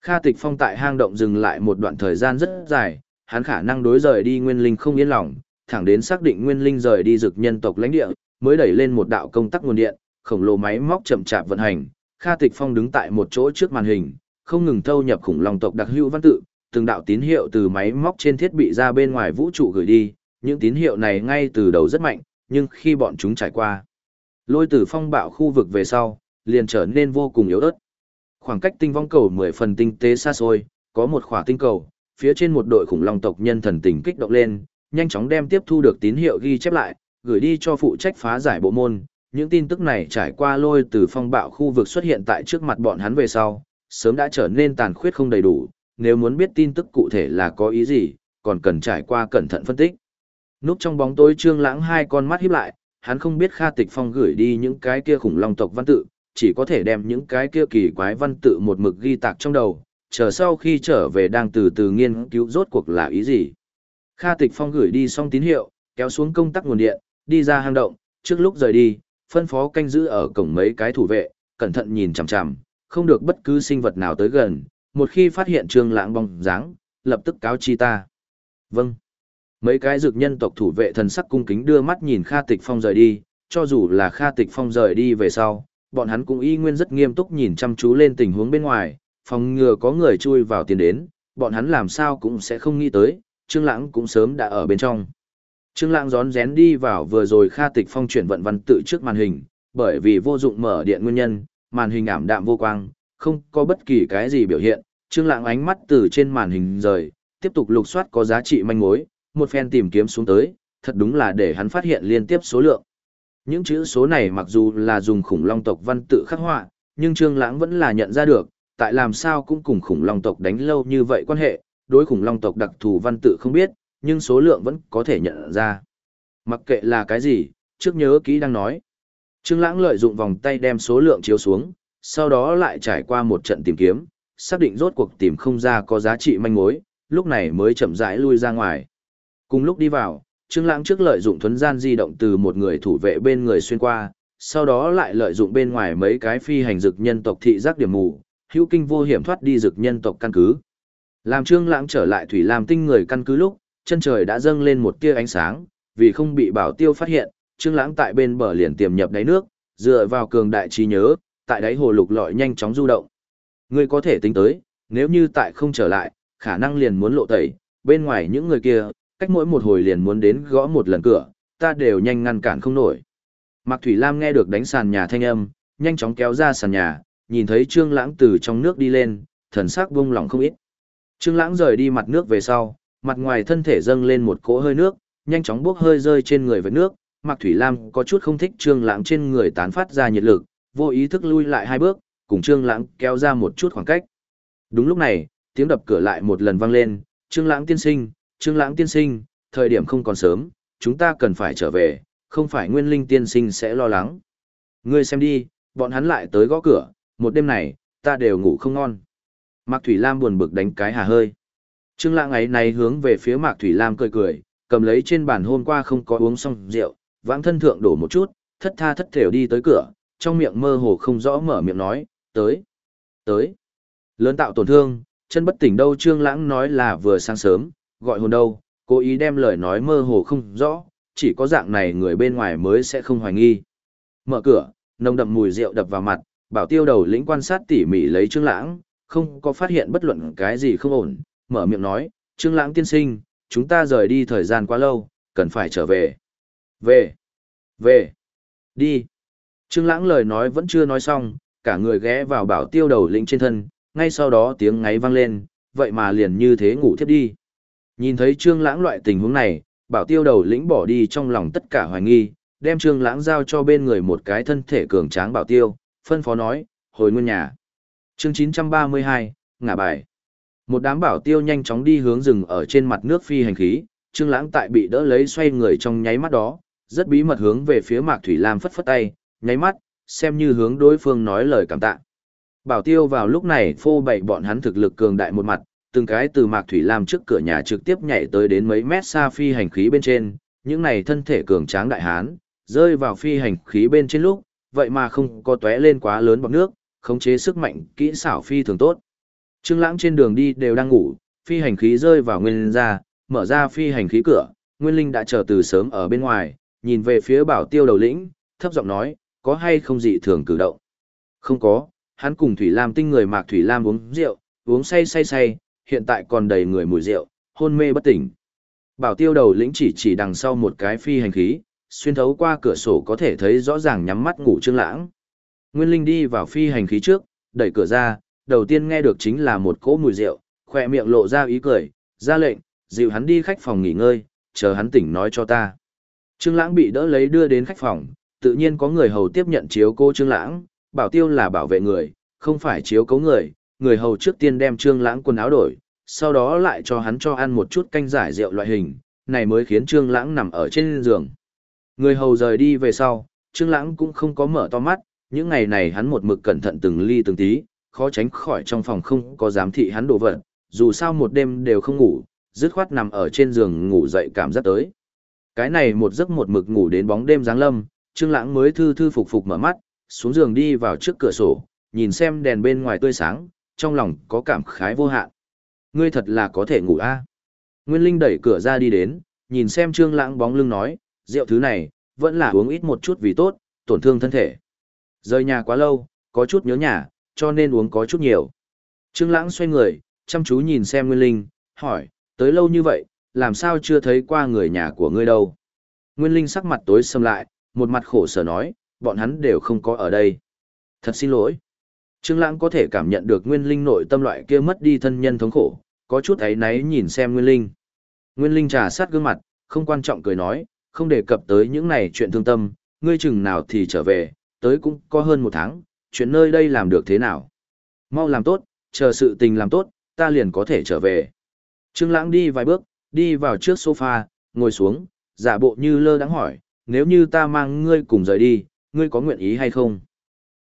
Kha Tịch Phong tại hang động dừng lại một đoạn thời gian rất dài, hắn khả năng đối rời đi Nguyên Linh không yên lòng, thẳng đến xác định Nguyên Linh rời đi dực nhân tộc lãnh địa, mới đẩy lên một đạo công tắc nguồn điện, khổng lồ máy móc chậm chạp vận hành. Kha Tịch Phong đứng tại một chỗ trước màn hình, không ngừng thâu nhập khủng long tộc đặc hữu văn tự, từng đạo tín hiệu từ máy móc trên thiết bị ra bên ngoài vũ trụ gửi đi, những tín hiệu này ngay từ đầu rất mạnh, nhưng khi bọn chúng trải qua lôi từ phong bạo khu vực về sau, liền trở nên vô cùng yếu ớt. Khoảng cách tinh vong cầu 10 phần tinh tế xa xôi, có một khỏa tinh cầu, phía trên một đội khủng long tộc nhân thần tình kích động lên, nhanh chóng đem tiếp thu được tín hiệu ghi chép lại, gửi đi cho phụ trách phá giải bộ môn. Những tin tức này trải qua lôi từ phong bạo khu vực xuất hiện tại trước mặt bọn hắn về sau, sớm đã trở nên tàn khuyết không đầy đủ, nếu muốn biết tin tức cụ thể là có ý gì, còn cần trải qua cẩn thận phân tích. Núp trong bóng tối trương lãng hai con mắt híp lại, hắn không biết Kha Tịch Phong gửi đi những cái kia khủng long tộc văn tự, chỉ có thể đem những cái kia kỳ quái văn tự một mực ghi tạc trong đầu, chờ sau khi trở về đang từ từ nghiên cứu rốt cuộc là ý gì. Kha Tịch Phong gửi đi xong tín hiệu, kéo xuống công tắc nguồn điện, đi ra hang động, trước lúc rời đi, phân phó canh giữ ở cổng mấy cái thủ vệ, cẩn thận nhìn chằm chằm, không được bất cứ sinh vật nào tới gần, một khi phát hiện Trương Lãng bóng dáng, lập tức cáo chi ta. Vâng. Mấy cái dược nhân tộc thủ vệ thần sắc cung kính đưa mắt nhìn Kha Tịch Phong rời đi, cho dù là Kha Tịch Phong rời đi về sau, bọn hắn cũng y nguyên rất nghiêm túc nhìn chăm chú lên tình huống bên ngoài, phòng ngừa có người chui vào tiền đến, bọn hắn làm sao cũng sẽ không nghĩ tới, Trương Lãng cũng sớm đã ở bên trong. Trương Lãng rón rén đi vào vừa rồi Kha Tịch Phong chuyển vận văn tự trước màn hình, bởi vì vô dụng mở điện nguyên nhân, màn hình ảm đạm vô quang, không có bất kỳ cái gì biểu hiện. Trương Lãng ánh mắt từ trên màn hình rời, tiếp tục lục soát có giá trị manh mối, một phen tìm kiếm xuống tới, thật đúng là để hắn phát hiện liên tiếp số lượng. Những chữ số này mặc dù là dùng khủng long tộc văn tự khắc họa, nhưng Trương Lãng vẫn là nhận ra được, tại làm sao cũng cùng khủng long tộc đánh lâu như vậy quan hệ, đối khủng long tộc đặc thù văn tự không biết, nhưng số lượng vẫn có thể nhận ra. Mặc kệ là cái gì, trước nhớ kỹ đang nói. Trương Lãng lợi dụng vòng tay đem số lượng chiếu xuống, sau đó lại trải qua một trận tìm kiếm, xác định rốt cuộc tìm không ra có giá trị manh mối, lúc này mới chậm rãi lui ra ngoài. Cùng lúc đi vào, Trương Lãng trước lợi dụng thuần gian di động từ một người thủ vệ bên người xuyên qua, sau đó lại lợi dụng bên ngoài mấy cái phi hành dực nhân tộc thị giác điểm mù, hữu kinh vô hiểm thoát đi dực nhân tộc căn cứ. Làm Trương Lãng trở lại thủy lam tinh người căn cứ lúc, chân trời đã dâng lên một tia ánh sáng, vì không bị Bảo Tiêu phát hiện, Trương Lãng tại bên bờ liền tiềm nhập đáy nước, dựa vào cường đại trí nhớ, tại đáy hồ lục lọi nhanh chóng du động. Ngươi có thể tính tới, nếu như tại không trở lại, khả năng liền muốn lộ tẩy, bên ngoài những người kia, cách mỗi một hồi liền muốn đến gõ một lần cửa, ta đều nhanh ngăn cản không nổi. Mạc Thủy Lam nghe được đánh sàn nhà thanh âm, nhanh chóng kéo ra sàn nhà, nhìn thấy Trương Lãng từ trong nước đi lên, thần sắc buông lỏng không ít. Trương Lãng rời đi mặt nước về sau, mặt ngoài thân thể dâng lên một cỗ hơi nước, nhanh chóng bốc hơi rơi trên người với nước, Mạc Thủy Lam có chút không thích Trương Lãng trên người tán phát ra nhiệt lực, vô ý thức lui lại hai bước, cùng Trương Lãng kéo ra một chút khoảng cách. Đúng lúc này, tiếng đập cửa lại một lần vang lên, Trương Lãng tiên sinh, Trương Lãng tiên sinh, thời điểm không còn sớm, chúng ta cần phải trở về, không phải Nguyên Linh tiên sinh sẽ lo lắng. Ngươi xem đi, bọn hắn lại tới gõ cửa, một đêm này, ta đều ngủ không ngon. Mạc Thủy Lam buồn bực đánh cái hà hơi. Trương Lãng ấy này hướng về phía Mạc Thủy Lam cười cười, cầm lấy trên bàn hôm qua không có uống xong rượu, vãng thân thượng đổ một chút, thất tha thất thểu đi tới cửa, trong miệng mơ hồ không rõ mở miệng nói, tới, tới. Lớn tạo tổn thương, chân bất tỉnh đâu Trương Lãng nói là vừa sáng sớm, gọi hồn đâu, cố ý đem lời nói mơ hồ không rõ, chỉ có dạng này người bên ngoài mới sẽ không hoài nghi. Mở cửa, nồng đậm mùi rượu đập vào mặt, bảo tiêu đầu lĩnh quan sát tỉ mỉ lấy Trương Lãng, không có phát hiện bất luận cái gì không ổn, mở miệng nói, Trương Lãng tiên sinh, chúng ta rời đi thời gian quá lâu, cần phải trở về. Về, về, đi. Trương Lãng lời nói vẫn chưa nói xong, cả người ghé vào bảo tiêu đầu lĩnh trên thân, ngay sau đó tiếng ngáy vang lên, vậy mà liền như thế ngủ thiếp đi. Nhìn thấy Trương Lãng loại tình huống này, bảo tiêu đầu lĩnh bỏ đi trong lòng tất cả hoài nghi, đem Trương Lãng giao cho bên người một cái thân thể cường tráng bảo tiêu, phân phó nói, hồi nguyên nhà. Chương 932, ngả bài. Một đám bảo tiêu nhanh chóng đi hướng rừng ở trên mặt nước phi hành khí, Trương Lãng tại bị đỡ lấy xoay người trong nháy mắt đó, rất bí mật hướng về phía Mạc Thủy Lam phất phất tay, nháy mắt, xem như hướng đối phương nói lời cảm tạ. Bảo tiêu vào lúc này phô bày bọn hắn thực lực cường đại một mặt, từng cái từ Mạc Thủy Lam trước cửa nhà trực tiếp nhảy tới đến mấy mét xa phi hành khí bên trên, những này thân thể cường tráng đại hán, rơi vào phi hành khí bên trên lúc, vậy mà không có tóe lên quá lớn bọt nước, khống chế sức mạnh kỹ xảo phi thường tốt. Trương Lãng trên đường đi đều đang ngủ, phi hành khí rơi vào nguyên linh ra, mở ra phi hành khí cửa, Nguyên Linh đã chờ từ sớm ở bên ngoài, nhìn về phía Bảo Tiêu đầu lĩnh, thấp giọng nói, có hay không dị thường cử động? Không có, hắn cùng Thủy Lam tinh người Mạc Thủy Lam uống rượu, uống say say say, hiện tại còn đầy người mùi rượu, hôn mê bất tỉnh. Bảo Tiêu đầu lĩnh chỉ chỉ đằng sau một cái phi hành khí, xuyên thấu qua cửa sổ có thể thấy rõ ràng nhắm mắt ngủ Trương Lãng. Nguyên Linh đi vào phi hành khí trước, đẩy cửa ra, đầu tiên nghe được chính là một cỗ mùi rượu, khỏe miệng lộ ra ý cười, ra lệnh, dịu hắn đi khách phòng nghỉ ngơi, chờ hắn tỉnh nói cho ta. Trương Lãng bị đỡ lấy đưa đến khách phòng, tự nhiên có người hầu tiếp nhận chiếu cố Trương Lãng, bảo tiêu là bảo vệ người, không phải chiếu cố người, người hầu trước tiên đem Trương Lãng quần áo đổi, sau đó lại cho hắn cho ăn một chút canh giải rượu loại hình, này mới khiến Trương Lãng nằm ở trên giường. Người hầu rời đi về sau, Trương Lãng cũng không có mở to mắt, những ngày này hắn một mực cẩn thận từng ly từng tí, khó tránh khỏi trong phòng không có giám thị hắn đồ vật, dù sao một đêm đều không ngủ, dứt khoát nằm ở trên giường ngủ dậy cảm giác tới. Cái này một giấc một mực ngủ đến bóng đêm giáng lâm, Trương Lãng mới thư thư phục phục mở mắt, xuống giường đi vào trước cửa sổ, nhìn xem đèn bên ngoài tươi sáng, trong lòng có cảm khái vô hạn. Ngươi thật là có thể ngủ a. Nguyên Linh đẩy cửa ra đi đến, nhìn xem Trương Lãng bóng lưng nói, rượu thứ này, vẫn là uống ít một chút vì tốt, tổn thương thân thể. Rời nhà quá lâu, có chút nhớ nhà, cho nên uống có chút nhiều. Trương Lãng xoay người, chăm chú nhìn xem Nguyên Linh, hỏi, tới lâu như vậy, làm sao chưa thấy qua người nhà của ngươi đâu? Nguyên Linh sắc mặt tối sầm lại, một mặt khổ sở nói, bọn hắn đều không có ở đây. Thật xin lỗi. Trương Lãng có thể cảm nhận được Nguyên Linh nội tâm loại kia mất đi thân nhân thống khổ, có chút ấy náy nhìn xem Nguyên Linh. Nguyên Linh trà sát gương mặt, không quan trọng cười nói, không đề cập tới những này chuyện thương tâm, ngươi chừng nào thì trở về, tới cũng có hơn một tháng, chuyện nơi đây làm được thế nào? Mau làm tốt, chờ sự tình làm tốt, ta liền có thể trở về. Trương Lãng đi vài bước, đi vào trước sofa, ngồi xuống, giả bộ như lơ đãng hỏi, nếu như ta mang ngươi cùng rời đi, ngươi có nguyện ý hay không?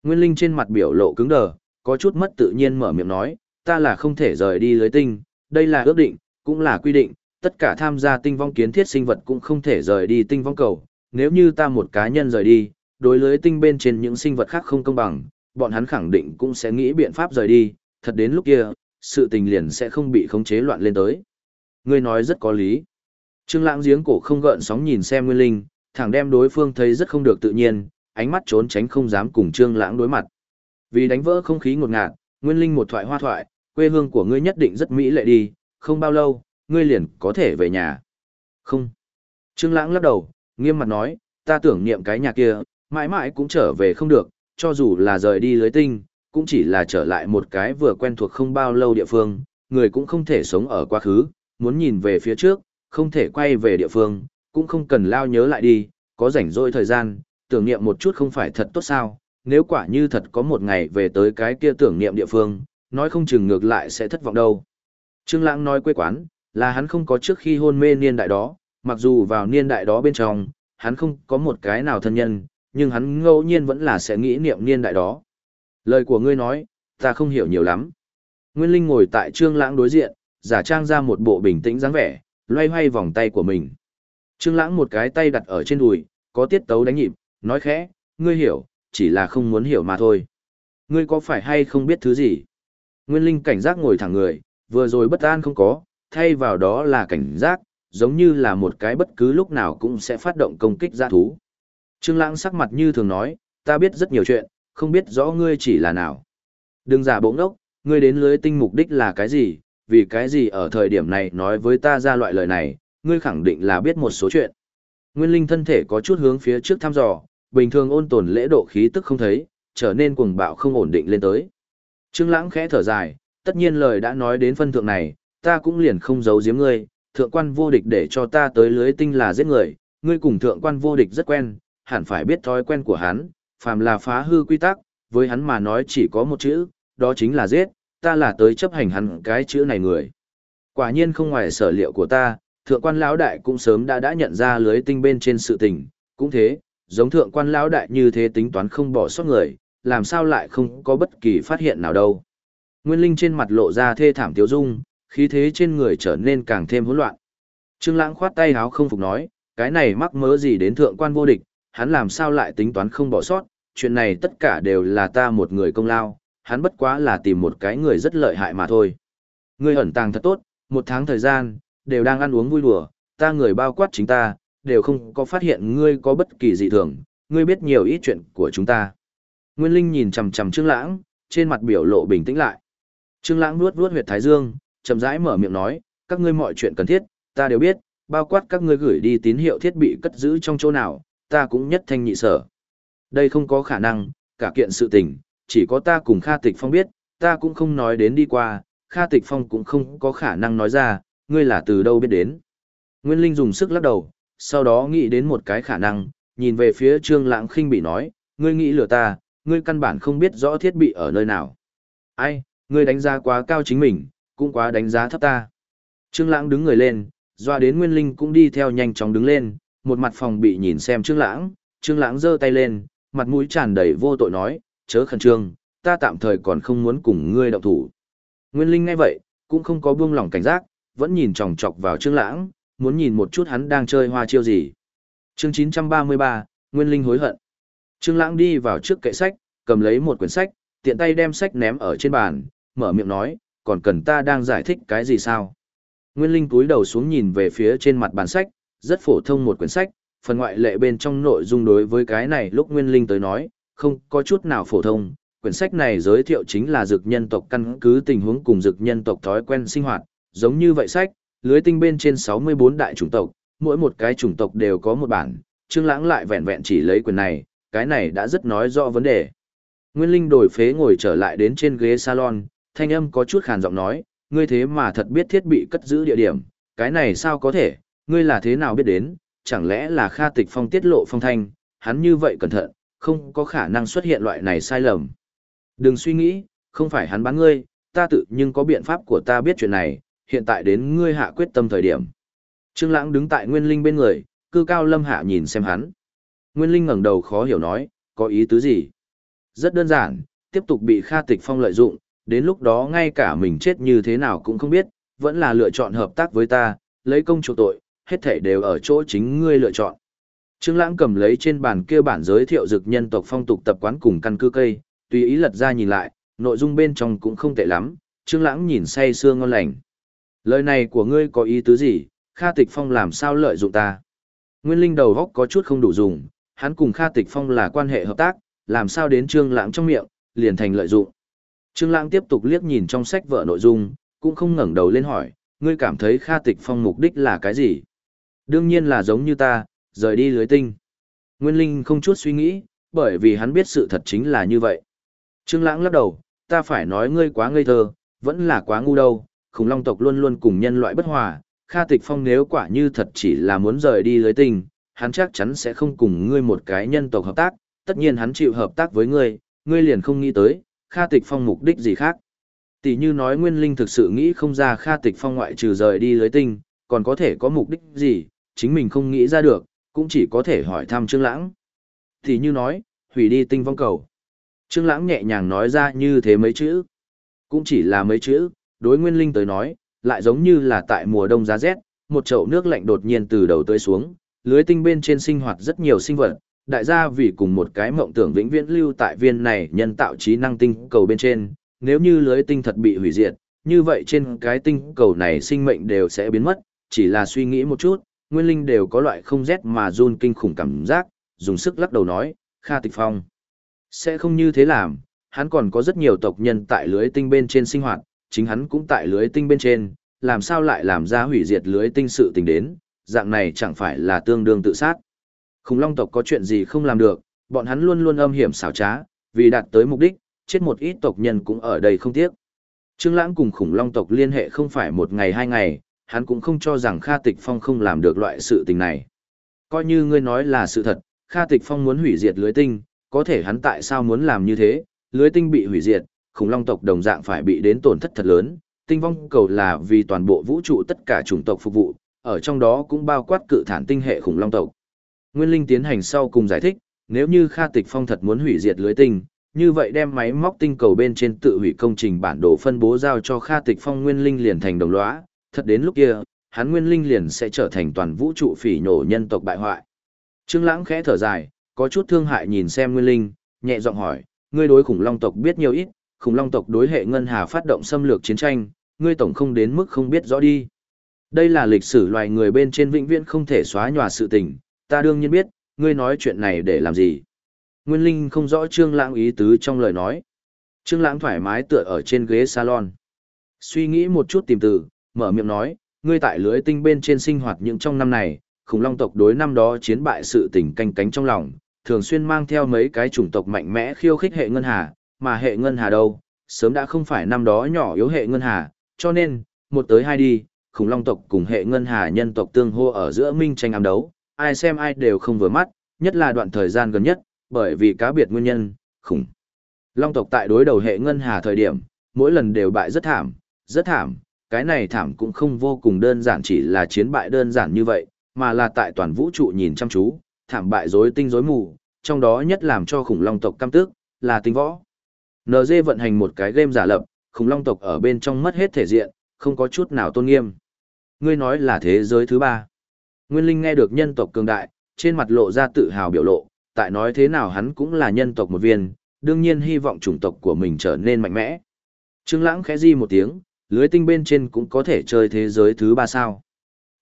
Nguyên Linh trên mặt biểu lộ cứng đờ, có chút mất tự nhiên mở miệng nói, ta là không thể rời đi lưới tinh, đây là ước định, cũng là quy định, tất cả tham gia tinh vong kiến thiết sinh vật cũng không thể rời đi tinh vong cầu, nếu như ta một cá nhân rời đi, đối lưới tinh bên trên những sinh vật khác không công bằng, bọn hắn khẳng định cũng sẽ nghĩ biện pháp rời đi, thật đến lúc kia, sự tình liền sẽ không bị khống chế loạn lên tới. Ngươi nói rất có lý. Trương Lãng giếng cổ không gợn sóng nhìn xem Nguyên Linh, thẳng đem đối phương thấy rất không được tự nhiên, ánh mắt trốn tránh không dám cùng Trương Lãng đối mặt. Vì đánh vỡ không khí ngột ngạt, Nguyên Linh một thoại hoa thoại, quê hương của ngươi nhất định rất mỹ lệ đi, không bao lâu, ngươi liền có thể về nhà. Không. Trương Lãng lắc đầu, nghiêm mặt nói, ta tưởng niệm cái nhà kia, mãi mãi cũng trở về không được, cho dù là rời đi lưới tinh, cũng chỉ là trở lại một cái vừa quen thuộc không bao lâu địa phương, người cũng không thể sống ở quá khứ, muốn nhìn về phía trước, không thể quay về địa phương, cũng không cần lao nhớ lại đi, có rảnh rỗi thời gian, tưởng niệm một chút không phải thật tốt sao, nếu quả như thật có một ngày về tới cái kia tưởng niệm địa phương, nói không chừng ngược lại sẽ thất vọng đâu. Trương Lãng nói quê quán, là hắn không có trước khi hôn mê niên đại đó, mặc dù vào niên đại đó bên trong, hắn không có một cái nào thân nhân, nhưng hắn ngẫu nhiên vẫn là sẽ nghĩ niệm niên đại đó. Lời của ngươi nói, ta không hiểu nhiều lắm. Nguyên Linh ngồi tại Trương Lãng đối diện, giả trang ra một bộ bình tĩnh dáng vẻ, loay hoay vòng tay của mình. Trương Lãng một cái tay đặt ở trên đùi, có tiết tấu đánh nhịp, nói khẽ, ngươi hiểu, chỉ là không muốn hiểu mà thôi. Ngươi có phải hay không biết thứ gì? Nguyên Linh cảnh giác ngồi thẳng người, vừa rồi bất an không có, thay vào đó là cảnh giác, giống như là một cái bất cứ lúc nào cũng sẽ phát động công kích ra thú. Trương Lãng sắc mặt như thường nói, ta biết rất nhiều chuyện, không biết rõ ngươi chỉ là nào. Đừng giả bộ ngốc, ngươi đến lưới tinh mục đích là cái gì, vì cái gì ở thời điểm này nói với ta ra loại lời này, ngươi khẳng định là biết một số chuyện. Nguyên linh thân thể có chút hướng phía trước thăm dò, bình thường ôn tồn lễ độ khí tức không thấy, trở nên cuồng bạo không ổn định lên tới. Trương Lãng khẽ thở dài, tất nhiên lời đã nói đến phân thượng này, ta cũng liền không giấu giếm ngươi, thượng quan vô địch để cho ta tới lưới tinh là giết người, ngươi cùng thượng quan vô địch rất quen, hẳn phải biết thói quen của hắn, phàm là phá hư quy tắc, với hắn mà nói chỉ có một chữ, đó chính là giết, ta là tới chấp hành hắn cái chữ này người. Quả nhiên không ngoài sở liệu của ta, thượng quan lão đại cũng sớm đã đã nhận ra lưới tinh bên trên sự tình, cũng thế, giống thượng quan lão đại như thế tính toán không bỏ sót người, làm sao lại không có bất kỳ phát hiện nào đâu. Nguyên Linh trên mặt lộ ra thê thảm tiêu dung, khí thế trên người trở nên càng thêm hỗn loạn. Trương Lãng khoát tay áo không phục nói, cái này mắc mớ gì đến thượng quan vô địch, hắn làm sao lại tính toán không bỏ sót, chuyện này tất cả đều là ta một người công lao, hắn bất quá là tìm một cái người rất lợi hại mà thôi. Ngươi ẩn tàng thật tốt, một tháng thời gian, đều đang ăn uống vui đùa, ta người bao quát chính ta, đều không có phát hiện ngươi có bất kỳ dị thường, ngươi biết nhiều ít chuyện của chúng ta. Nguyên Linh nhìn chằm chằm Trương Lãng, trên mặt biểu lộ bình tĩnh lại. Trương Lãng nuốt nuốt huyệt thái dương, chậm rãi mở miệng nói, các ngươi mọi chuyện cần thiết, ta đều biết, bao quát các ngươi gửi đi tín hiệu thiết bị cất giữ trong chỗ nào, ta cũng nhất thanh nhị sở. Đây không có khả năng, cả kiện sự tình, chỉ có ta cùng Kha Tịch Phong biết, ta cũng không nói đến đi qua, Kha Tịch Phong cũng không có khả năng nói ra, ngươi là từ đâu biết đến. Nguyên Linh dùng sức lắc đầu, sau đó nghĩ đến một cái khả năng, nhìn về phía Trương Lãng khinh bị nói, ngươi nghĩ lừa ta, ngươi căn bản không biết rõ thiết bị ở nơi nào. Ai, ngươi đánh giá quá cao chính mình, cũng quá đánh giá thấp ta. Trương Lãng đứng người lên, doa đến Nguyên Linh cũng đi theo nhanh chóng đứng lên, một mặt phòng bị nhìn xem Trương Lãng, Trương Lãng giơ tay lên, mặt mũi tràn đầy vô tội nói, chớ khẩn trương, ta tạm thời còn không muốn cùng ngươi động thủ. Nguyên Linh nghe vậy, cũng không có buông lỏng cảnh giác, vẫn nhìn chòng chọc vào Trương Lãng, muốn nhìn một chút hắn đang chơi hoa chiêu gì. Chương 933, Nguyên Linh hối hận. Trương Lãng đi vào trước kệ sách, cầm lấy một quyển sách, tiện tay đem sách ném ở trên bàn, mở miệng nói, còn cần ta đang giải thích cái gì sao? Nguyên Linh cúi đầu xuống nhìn về phía trên mặt bàn sách, rất phổ thông một quyển sách, phần ngoại lệ bên trong nội dung đối với cái này lúc Nguyên Linh tới nói, không có chút nào phổ thông. Quyển sách này giới thiệu chính là dược nhân tộc căn cứ tình huống cùng dược nhân tộc thói quen sinh hoạt, giống như vậy sách, lưới tinh bên trên 64 đại chủng tộc, mỗi một cái chủng tộc đều có một bản, Trương Lãng lại vẹn vẹn chỉ lấy quyển này, cái này đã rất nói rõ vấn đề. Nguyên Linh đổi phế ngồi trở lại đến trên ghế salon, thanh âm có chút khàn giọng nói, ngươi thế mà thật biết thiết bị cất giữ địa điểm, cái này sao có thể, ngươi là thế nào biết đến, chẳng lẽ là Kha Tịch Phong tiết lộ phong thanh, hắn như vậy cẩn thận, không có khả năng xuất hiện loại này sai lầm. Đừng suy nghĩ, không phải hắn bán ngươi, ta tự nhưng có biện pháp của ta biết chuyện này, hiện tại đến ngươi hạ quyết tâm thời điểm. Trương Lãng đứng tại Nguyên Linh bên người, cư cao lâm hạ nhìn xem hắn. Nguyên Linh ngẩng đầu khó hiểu nói, có ý tứ gì? Rất đơn giản, tiếp tục bị Kha Tịch Phong lợi dụng, đến lúc đó ngay cả mình chết như thế nào cũng không biết, vẫn là lựa chọn hợp tác với ta, lấy công chủ tội, hết thể đều ở chỗ chính ngươi lựa chọn. Trương Lãng cầm lấy trên bàn kia bản giới thiệu dược nhân tộc phong tục tập quán cùng căn cứ cây, tùy ý lật ra nhìn lại, nội dung bên trong cũng không tệ lắm, Trương Lãng nhìn say sưa ngon lành. Lời này của ngươi có ý tứ gì, Kha Tịch Phong làm sao lợi dụng ta? Nguyên Linh đầu góc có chút không đủ dùng, hắn cùng Kha Tịch Phong là quan hệ hợp tác, làm sao đến Trương Lãng trong miệng, liền thành lợi dụng. Trương Lãng tiếp tục liếc nhìn trong sách vở nội dung, cũng không ngẩng đầu lên hỏi, ngươi cảm thấy Kha Tịch Phong mục đích là cái gì? Đương nhiên là giống như ta, rời đi lưới tinh. Nguyên Linh không chút suy nghĩ, bởi vì hắn biết sự thật chính là như vậy. Trương Lãng lắc đầu, ta phải nói ngươi quá ngây thơ, vẫn là quá ngu đâu, khủng long tộc luôn luôn cùng nhân loại bất hòa, Kha Tịch Phong nếu quả như thật chỉ là muốn rời đi lưới tinh, hắn chắc chắn sẽ không cùng ngươi một cái nhân tộc hợp tác, tất nhiên hắn chịu hợp tác với ngươi, ngươi liền không nghĩ tới, Kha Tịch Phong mục đích gì khác. Tỷ như nói Nguyên Linh thực sự nghĩ không ra Kha Tịch Phong ngoại trừ rời đi lưới tinh, còn có thể có mục đích gì, chính mình không nghĩ ra được, cũng chỉ có thể hỏi thăm Trương Lãng. thì như nói, hủy đi tinh vong cầu. Trương Lãng nhẹ nhàng nói ra như thế mấy chữ. Cũng chỉ là mấy chữ, đối Nguyên Linh tới nói, lại giống như là tại mùa đông giá rét, một chậu nước lạnh đột nhiên từ đầu tới xuống, lưới tinh bên trên sinh hoạt rất nhiều sinh vật, đại gia vì cùng một cái mộng tưởng vĩnh viễn lưu tại viên này nhân tạo trí năng tinh cầu bên trên, nếu như lưới tinh thật bị hủy diệt, như vậy trên cái tinh cầu này sinh mệnh đều sẽ biến mất, chỉ là suy nghĩ một chút, nguyên linh đều có loại không rét mà run kinh khủng cảm giác, dùng sức lắc đầu nói, Kha Tịch Phong. Sẽ không như thế làm, hắn còn có rất nhiều tộc nhân tại lưới tinh bên trên sinh hoạt, chính hắn cũng tại lưới tinh bên trên, làm sao lại làm ra hủy diệt lưới tinh sự tình đến, dạng này chẳng phải là tương đương tự sát. Khủng long tộc có chuyện gì không làm được, bọn hắn luôn luôn âm hiểm xảo trá, vì đạt tới mục đích, chết một ít tộc nhân cũng ở đây không tiếc. Trương Lãng cùng khủng long tộc liên hệ không phải một ngày hai ngày, hắn cũng không cho rằng Kha Tịch Phong không làm được loại sự tình này. Coi như ngươi nói là sự thật, Kha Tịch Phong muốn hủy diệt lưới tinh, có thể hắn tại sao muốn làm như thế, lưới tinh bị hủy diệt, khủng long tộc đồng dạng phải bị đến tổn thất thật lớn, tinh vong cầu là vì toàn bộ vũ trụ tất cả chủng tộc phục vụ, ở trong đó cũng bao quát cự thản tinh hệ khủng long tộc. Nguyên Linh tiến hành sau cùng giải thích, nếu như Kha Tịch Phong thật muốn hủy diệt lưới tinh, như vậy đem máy móc tinh cầu bên trên tự hủy công trình bản đồ phân bố giao cho Kha Tịch Phong Nguyên Linh liền thành đồng lõa, thật đến lúc kia, hắn Nguyên Linh liền sẽ trở thành toàn vũ trụ phỉ nhổ nhân tộc bại hoại. Trương Lãng khẽ thở dài, có chút thương hại nhìn xem Nguyên Linh, nhẹ giọng hỏi, ngươi đối khủng long tộc biết nhiều ít, khủng long tộc đối hệ ngân hà phát động xâm lược chiến tranh, ngươi tổng không đến mức không biết rõ đi. Đây là lịch sử loài người bên trên vĩnh viễn không thể xóa nhòa sự tình, ta đương nhiên biết, ngươi nói chuyện này để làm gì. Nguyên Linh không rõ Trương Lãng ý tứ trong lời nói. Trương Lãng thoải mái tựa ở trên ghế salon. Suy nghĩ một chút tìm từ, mở miệng nói, ngươi tại lưới tinh bên trên sinh hoạt những trong năm này, khủng long tộc đối năm đó chiến bại sự tình canh cánh trong lòng, thường xuyên mang theo mấy cái chủng tộc mạnh mẽ khiêu khích hệ ngân hà, mà hệ ngân hà đâu, sớm đã không phải năm đó nhỏ yếu hệ ngân hà, cho nên, một tới hai đi, khủng long tộc cùng hệ ngân hà nhân tộc tương hô ở giữa minh tranh ám đấu, ai xem ai đều không vừa mắt, nhất là đoạn thời gian gần nhất, bởi vì cá biệt nguyên nhân, khủng. Long tộc tại đối đầu hệ ngân hà thời điểm, mỗi lần đều bại rất thảm, rất thảm, cái này thảm cũng không vô cùng đơn giản chỉ là chiến bại đơn giản như vậy, mà là tại toàn vũ trụ nhìn chăm chú, thảm bại rối tinh rối mù, trong đó nhất làm cho khủng long tộc căm tức, là tinh võ. NG vận hành một cái game giả lập, khủng long tộc ở bên trong mất hết thể diện, không có chút nào tôn nghiêm. Ngươi nói là thế giới thứ ba. Nguyên Linh nghe được nhân tộc cường đại, trên mặt lộ ra tự hào biểu lộ, tại nói thế nào hắn cũng là nhân tộc một viên, đương nhiên hy vọng chủng tộc của mình trở nên mạnh mẽ. Trương Lãng khẽ di một tiếng, lưới tinh bên trên cũng có thể chơi thế giới thứ ba sao?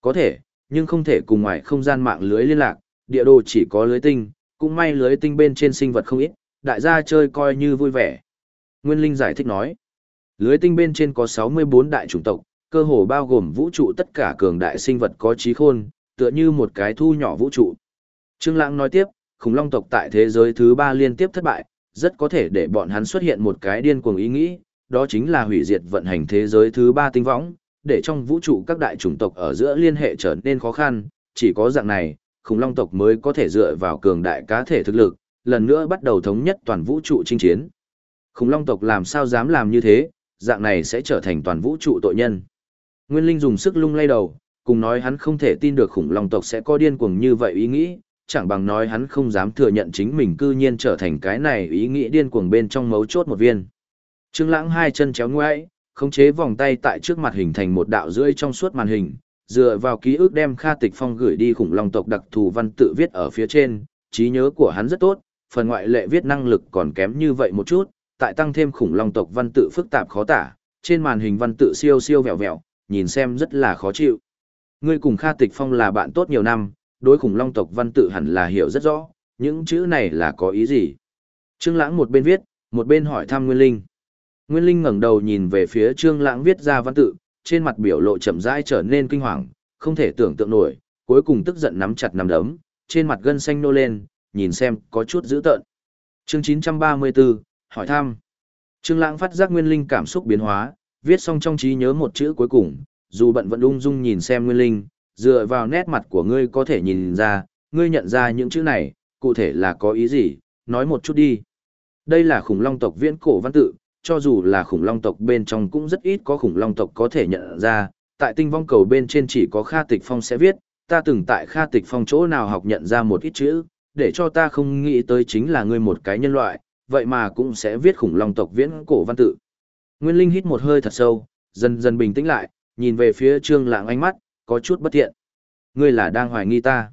Có thể, nhưng không thể cùng ngoài không gian mạng lưới liên lạc, địa đồ chỉ có lưới tinh, cũng may lưới tinh bên trên sinh vật không ít, đại gia chơi coi như vui vẻ. Nguyên Linh giải thích nói, lưới tinh bên trên có 64 đại chủng tộc, cơ hồ bao gồm vũ trụ tất cả cường đại sinh vật có trí khôn, tựa như một cái thu nhỏ vũ trụ. Trương Lãng nói tiếp, khủng long tộc tại thế giới thứ ba liên tiếp thất bại, rất có thể để bọn hắn xuất hiện một cái điên cuồng ý nghĩ, đó chính là hủy diệt vận hành thế giới thứ ba tinh võng, để trong vũ trụ các đại chủng tộc ở giữa liên hệ trở nên khó khăn, chỉ có dạng này, khủng long tộc mới có thể dựa vào cường đại cá thể thực lực, lần nữa bắt đầu thống nhất toàn vũ trụ chinh chiến. Khủng long tộc làm sao dám làm như thế, dạng này sẽ trở thành toàn vũ trụ tội nhân. Nguyên Linh dùng sức lung lay đầu, cùng nói hắn không thể tin được khủng long tộc sẽ có điên cuồng như vậy ý nghĩ, chẳng bằng nói hắn không dám thừa nhận chính mình cư nhiên trở thành cái này ý nghĩ điên cuồng bên trong mấu chốt một viên. Trương Lãng hai chân chéo ngoẽ, khống chế vòng tay tại trước mặt hình thành một đạo rưỡi trong suốt màn hình, dựa vào ký ức đem Kha Tịch Phong gửi đi khủng long tộc đặc thù văn tự viết ở phía trên, trí nhớ của hắn rất tốt, phần ngoại lệ viết năng lực còn kém như vậy một chút, tại tăng thêm khủng long tộc văn tự phức tạp khó tả, trên màn hình văn tự siêu siêu vẹo vẹo, nhìn xem rất là khó chịu. Ngươi cùng Kha Tịch Phong là bạn tốt nhiều năm, đối khủng long tộc văn tự hẳn là hiểu rất rõ, những chữ này là có ý gì? Trương Lãng một bên viết, một bên hỏi thăm Nguyên Linh. Nguyên Linh ngẩng đầu nhìn về phía Trương Lãng viết ra văn tự, trên mặt biểu lộ chậm rãi trở nên kinh hoàng, không thể tưởng tượng nổi, cuối cùng tức giận nắm chặt nắm đấm, trên mặt gân xanh nô lên, nhìn xem có chút dữ tợn. Chương 934, hỏi thăm. Trương Lãng phát giác Nguyên Linh cảm xúc biến hóa, viết xong trong trí nhớ một chữ cuối cùng, dù bận vẫn ung dung nhìn xem Nguyên Linh, dựa vào nét mặt của ngươi có thể nhìn ra, ngươi nhận ra những chữ này, cụ thể là có ý gì, nói một chút đi. Đây là khủng long tộc viễn cổ văn tự, cho dù là khủng long tộc bên trong cũng rất ít có khủng long tộc có thể nhận ra, tại tinh vong cầu bên trên chỉ có Kha Tịch Phong sẽ viết, ta từng tại Kha Tịch Phong chỗ nào học nhận ra một ít chữ, để cho ta không nghĩ tới chính là ngươi một cái nhân loại, vậy mà cũng sẽ viết khủng long tộc viễn cổ văn tự. Nguyên Linh hít một hơi thật sâu, dần dần bình tĩnh lại, nhìn về phía Trương Lãng ánh mắt, có chút bất thiện. Ngươi là đang hoài nghi ta.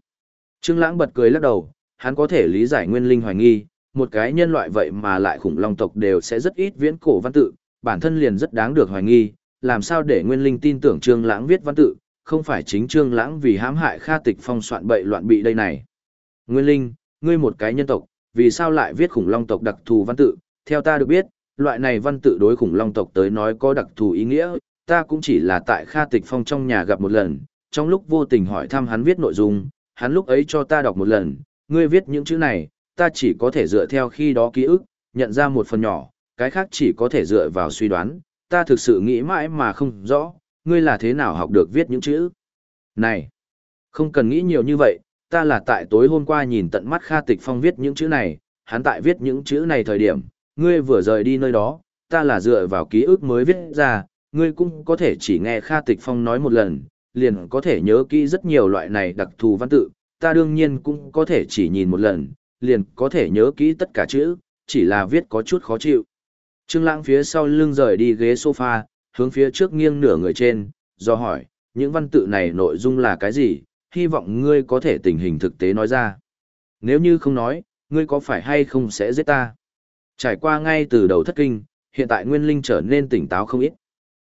Trương Lãng bật cười lắc đầu, hắn có thể lý giải Nguyên Linh hoài nghi, một cái nhân loại vậy mà lại khủng long tộc đều sẽ rất ít viễn cổ văn tự, bản thân liền rất đáng được hoài nghi, làm sao để Nguyên Linh tin tưởng Trương Lãng viết văn tự, không phải chính Trương Lãng vì hãm hại Kha Tịch Phong soạn bậy loạn bị đây này. Nguyên Linh, ngươi một cái nhân tộc, vì sao lại viết khủng long tộc đặc thù văn tự? Theo ta được biết, loại này văn tự đối khủng long tộc tới nói có đặc thù ý nghĩa, ta cũng chỉ là tại Kha Tịch Phong trong nhà gặp một lần, trong lúc vô tình hỏi thăm hắn viết nội dung, hắn lúc ấy cho ta đọc một lần, ngươi viết những chữ này, ta chỉ có thể dựa theo khi đó ký ức, nhận ra một phần nhỏ, cái khác chỉ có thể dựa vào suy đoán, ta thực sự nghĩ mãi mà không rõ, ngươi là thế nào học được viết những chữ. Này, không cần nghĩ nhiều như vậy, ta là tại tối hôm qua nhìn tận mắt Kha Tịch Phong viết những chữ này, hắn tại viết những chữ này thời điểm, ngươi vừa rời đi nơi đó, ta là dựa vào ký ức mới viết ra, ngươi cũng có thể chỉ nghe Kha Tịch Phong nói một lần, liền có thể nhớ kỹ rất nhiều loại này đặc thù văn tự, ta đương nhiên cũng có thể chỉ nhìn một lần, liền có thể nhớ kỹ tất cả chữ, chỉ là viết có chút khó chịu. Trương Lãng phía sau lưng rời đi ghế sofa, hướng phía trước nghiêng nửa người trên, do hỏi, những văn tự này nội dung là cái gì, hy vọng ngươi có thể tình hình thực tế nói ra. Nếu như không nói, ngươi có phải hay không sẽ giết ta? Trải qua ngay từ đầu thất kinh, hiện tại Nguyên Linh trở nên tỉnh táo không ít.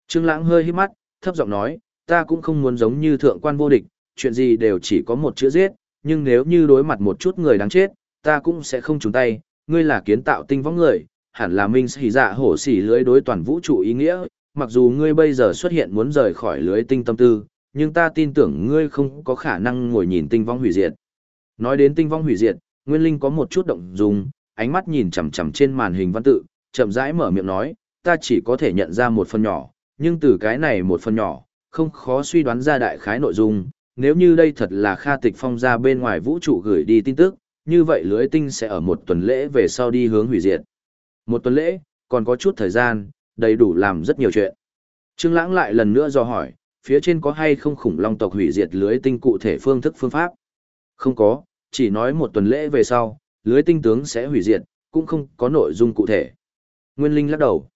Trương Lãng hơi híp mắt, thấp giọng nói, ta cũng không muốn giống như thượng quan vô địch, chuyện gì đều chỉ có một chữ giết, nhưng nếu như đối mặt một chút người đáng chết, ta cũng sẽ không trúng tay, ngươi là kiến tạo tinh võng người, hẳn là minh sĩ dạ hổ xỉ lưới đối toàn vũ trụ ý nghĩa, mặc dù ngươi bây giờ xuất hiện muốn rời khỏi lưới tinh tâm tư, nhưng ta tin tưởng ngươi không có khả năng ngồi nhìn tinh vong hủy diệt. Nói đến tinh vong hủy diệt, Nguyên Linh có một chút động dung, ánh mắt nhìn chằm chằm trên màn hình văn tự, chậm rãi mở miệng nói, ta chỉ có thể nhận ra một phần nhỏ, nhưng từ cái này một phần nhỏ, không khó suy đoán ra đại khái nội dung, nếu như đây thật là Kha Tịch Phong ra bên ngoài vũ trụ gửi đi tin tức, như vậy lưới tinh sẽ ở một tuần lễ về sau đi hướng hủy diệt. Một tuần lễ, còn có chút thời gian, đầy đủ làm rất nhiều chuyện. Trương Lãng lại lần nữa do hỏi, phía trên có hay không khủng long tộc hủy diệt lưới tinh cụ thể phương thức phương pháp? Không có, chỉ nói một tuần lễ về sau, lưới tinh tướng sẽ hủy diệt, cũng không có nội dung cụ thể. Nguyên Linh lắc đầu.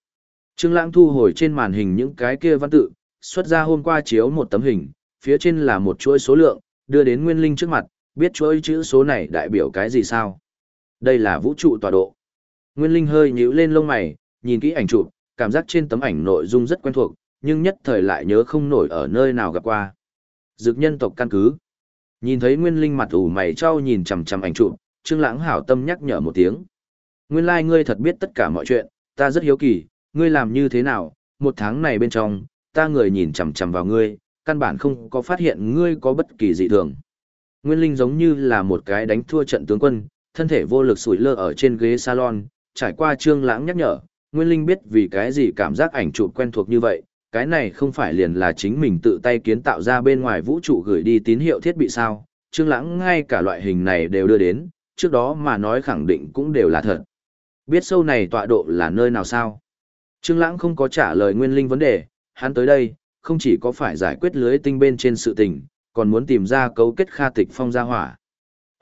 Trương Lãng thu hồi trên màn hình những cái kia văn tự, xuất ra hôm qua chiếu một tấm hình, phía trên là một chuỗi số lượng, đưa đến Nguyên Linh trước mặt, biết chuỗi chữ số này đại biểu cái gì sao? Đây là vũ trụ tọa độ. Nguyên Linh hơi nhíu lên lông mày, nhìn kỹ ảnh chụp, cảm giác trên tấm ảnh nội dung rất quen thuộc, nhưng nhất thời lại nhớ không nổi ở nơi nào gặp qua. Dực nhân tộc căn cứ. Nhìn thấy Nguyên Linh mặt ủ mày trao nhìn chằm chằm ảnh chụp, Trương Lãng hảo tâm nhắc nhở một tiếng. Nguyên lai like ngươi thật biết tất cả mọi chuyện, ta rất hiếu kỳ, ngươi làm như thế nào, một tháng này bên trong, ta người nhìn chằm chằm vào ngươi, căn bản không có phát hiện ngươi có bất kỳ dị thường. Nguyên Linh giống như là một cái đánh thua trận tướng quân, thân thể vô lực sủi lơ ở trên ghế salon, trải qua Trương Lãng nhắc nhở, Nguyên Linh biết vì cái gì cảm giác ảnh chụp quen thuộc như vậy, cái này không phải liền là chính mình tự tay kiến tạo ra bên ngoài vũ trụ gửi đi tín hiệu thiết bị sao? Trương Lãng ngay cả loại hình này đều đưa đến, trước đó mà nói khẳng định cũng đều là thật. Biết sâu này tọa độ là nơi nào sao? Trương Lãng không có trả lời Nguyên Linh vấn đề, hắn tới đây, không chỉ có phải giải quyết lưới tinh bên trên sự tình, còn muốn tìm ra cấu kết Kha Tịch Phong gia hỏa.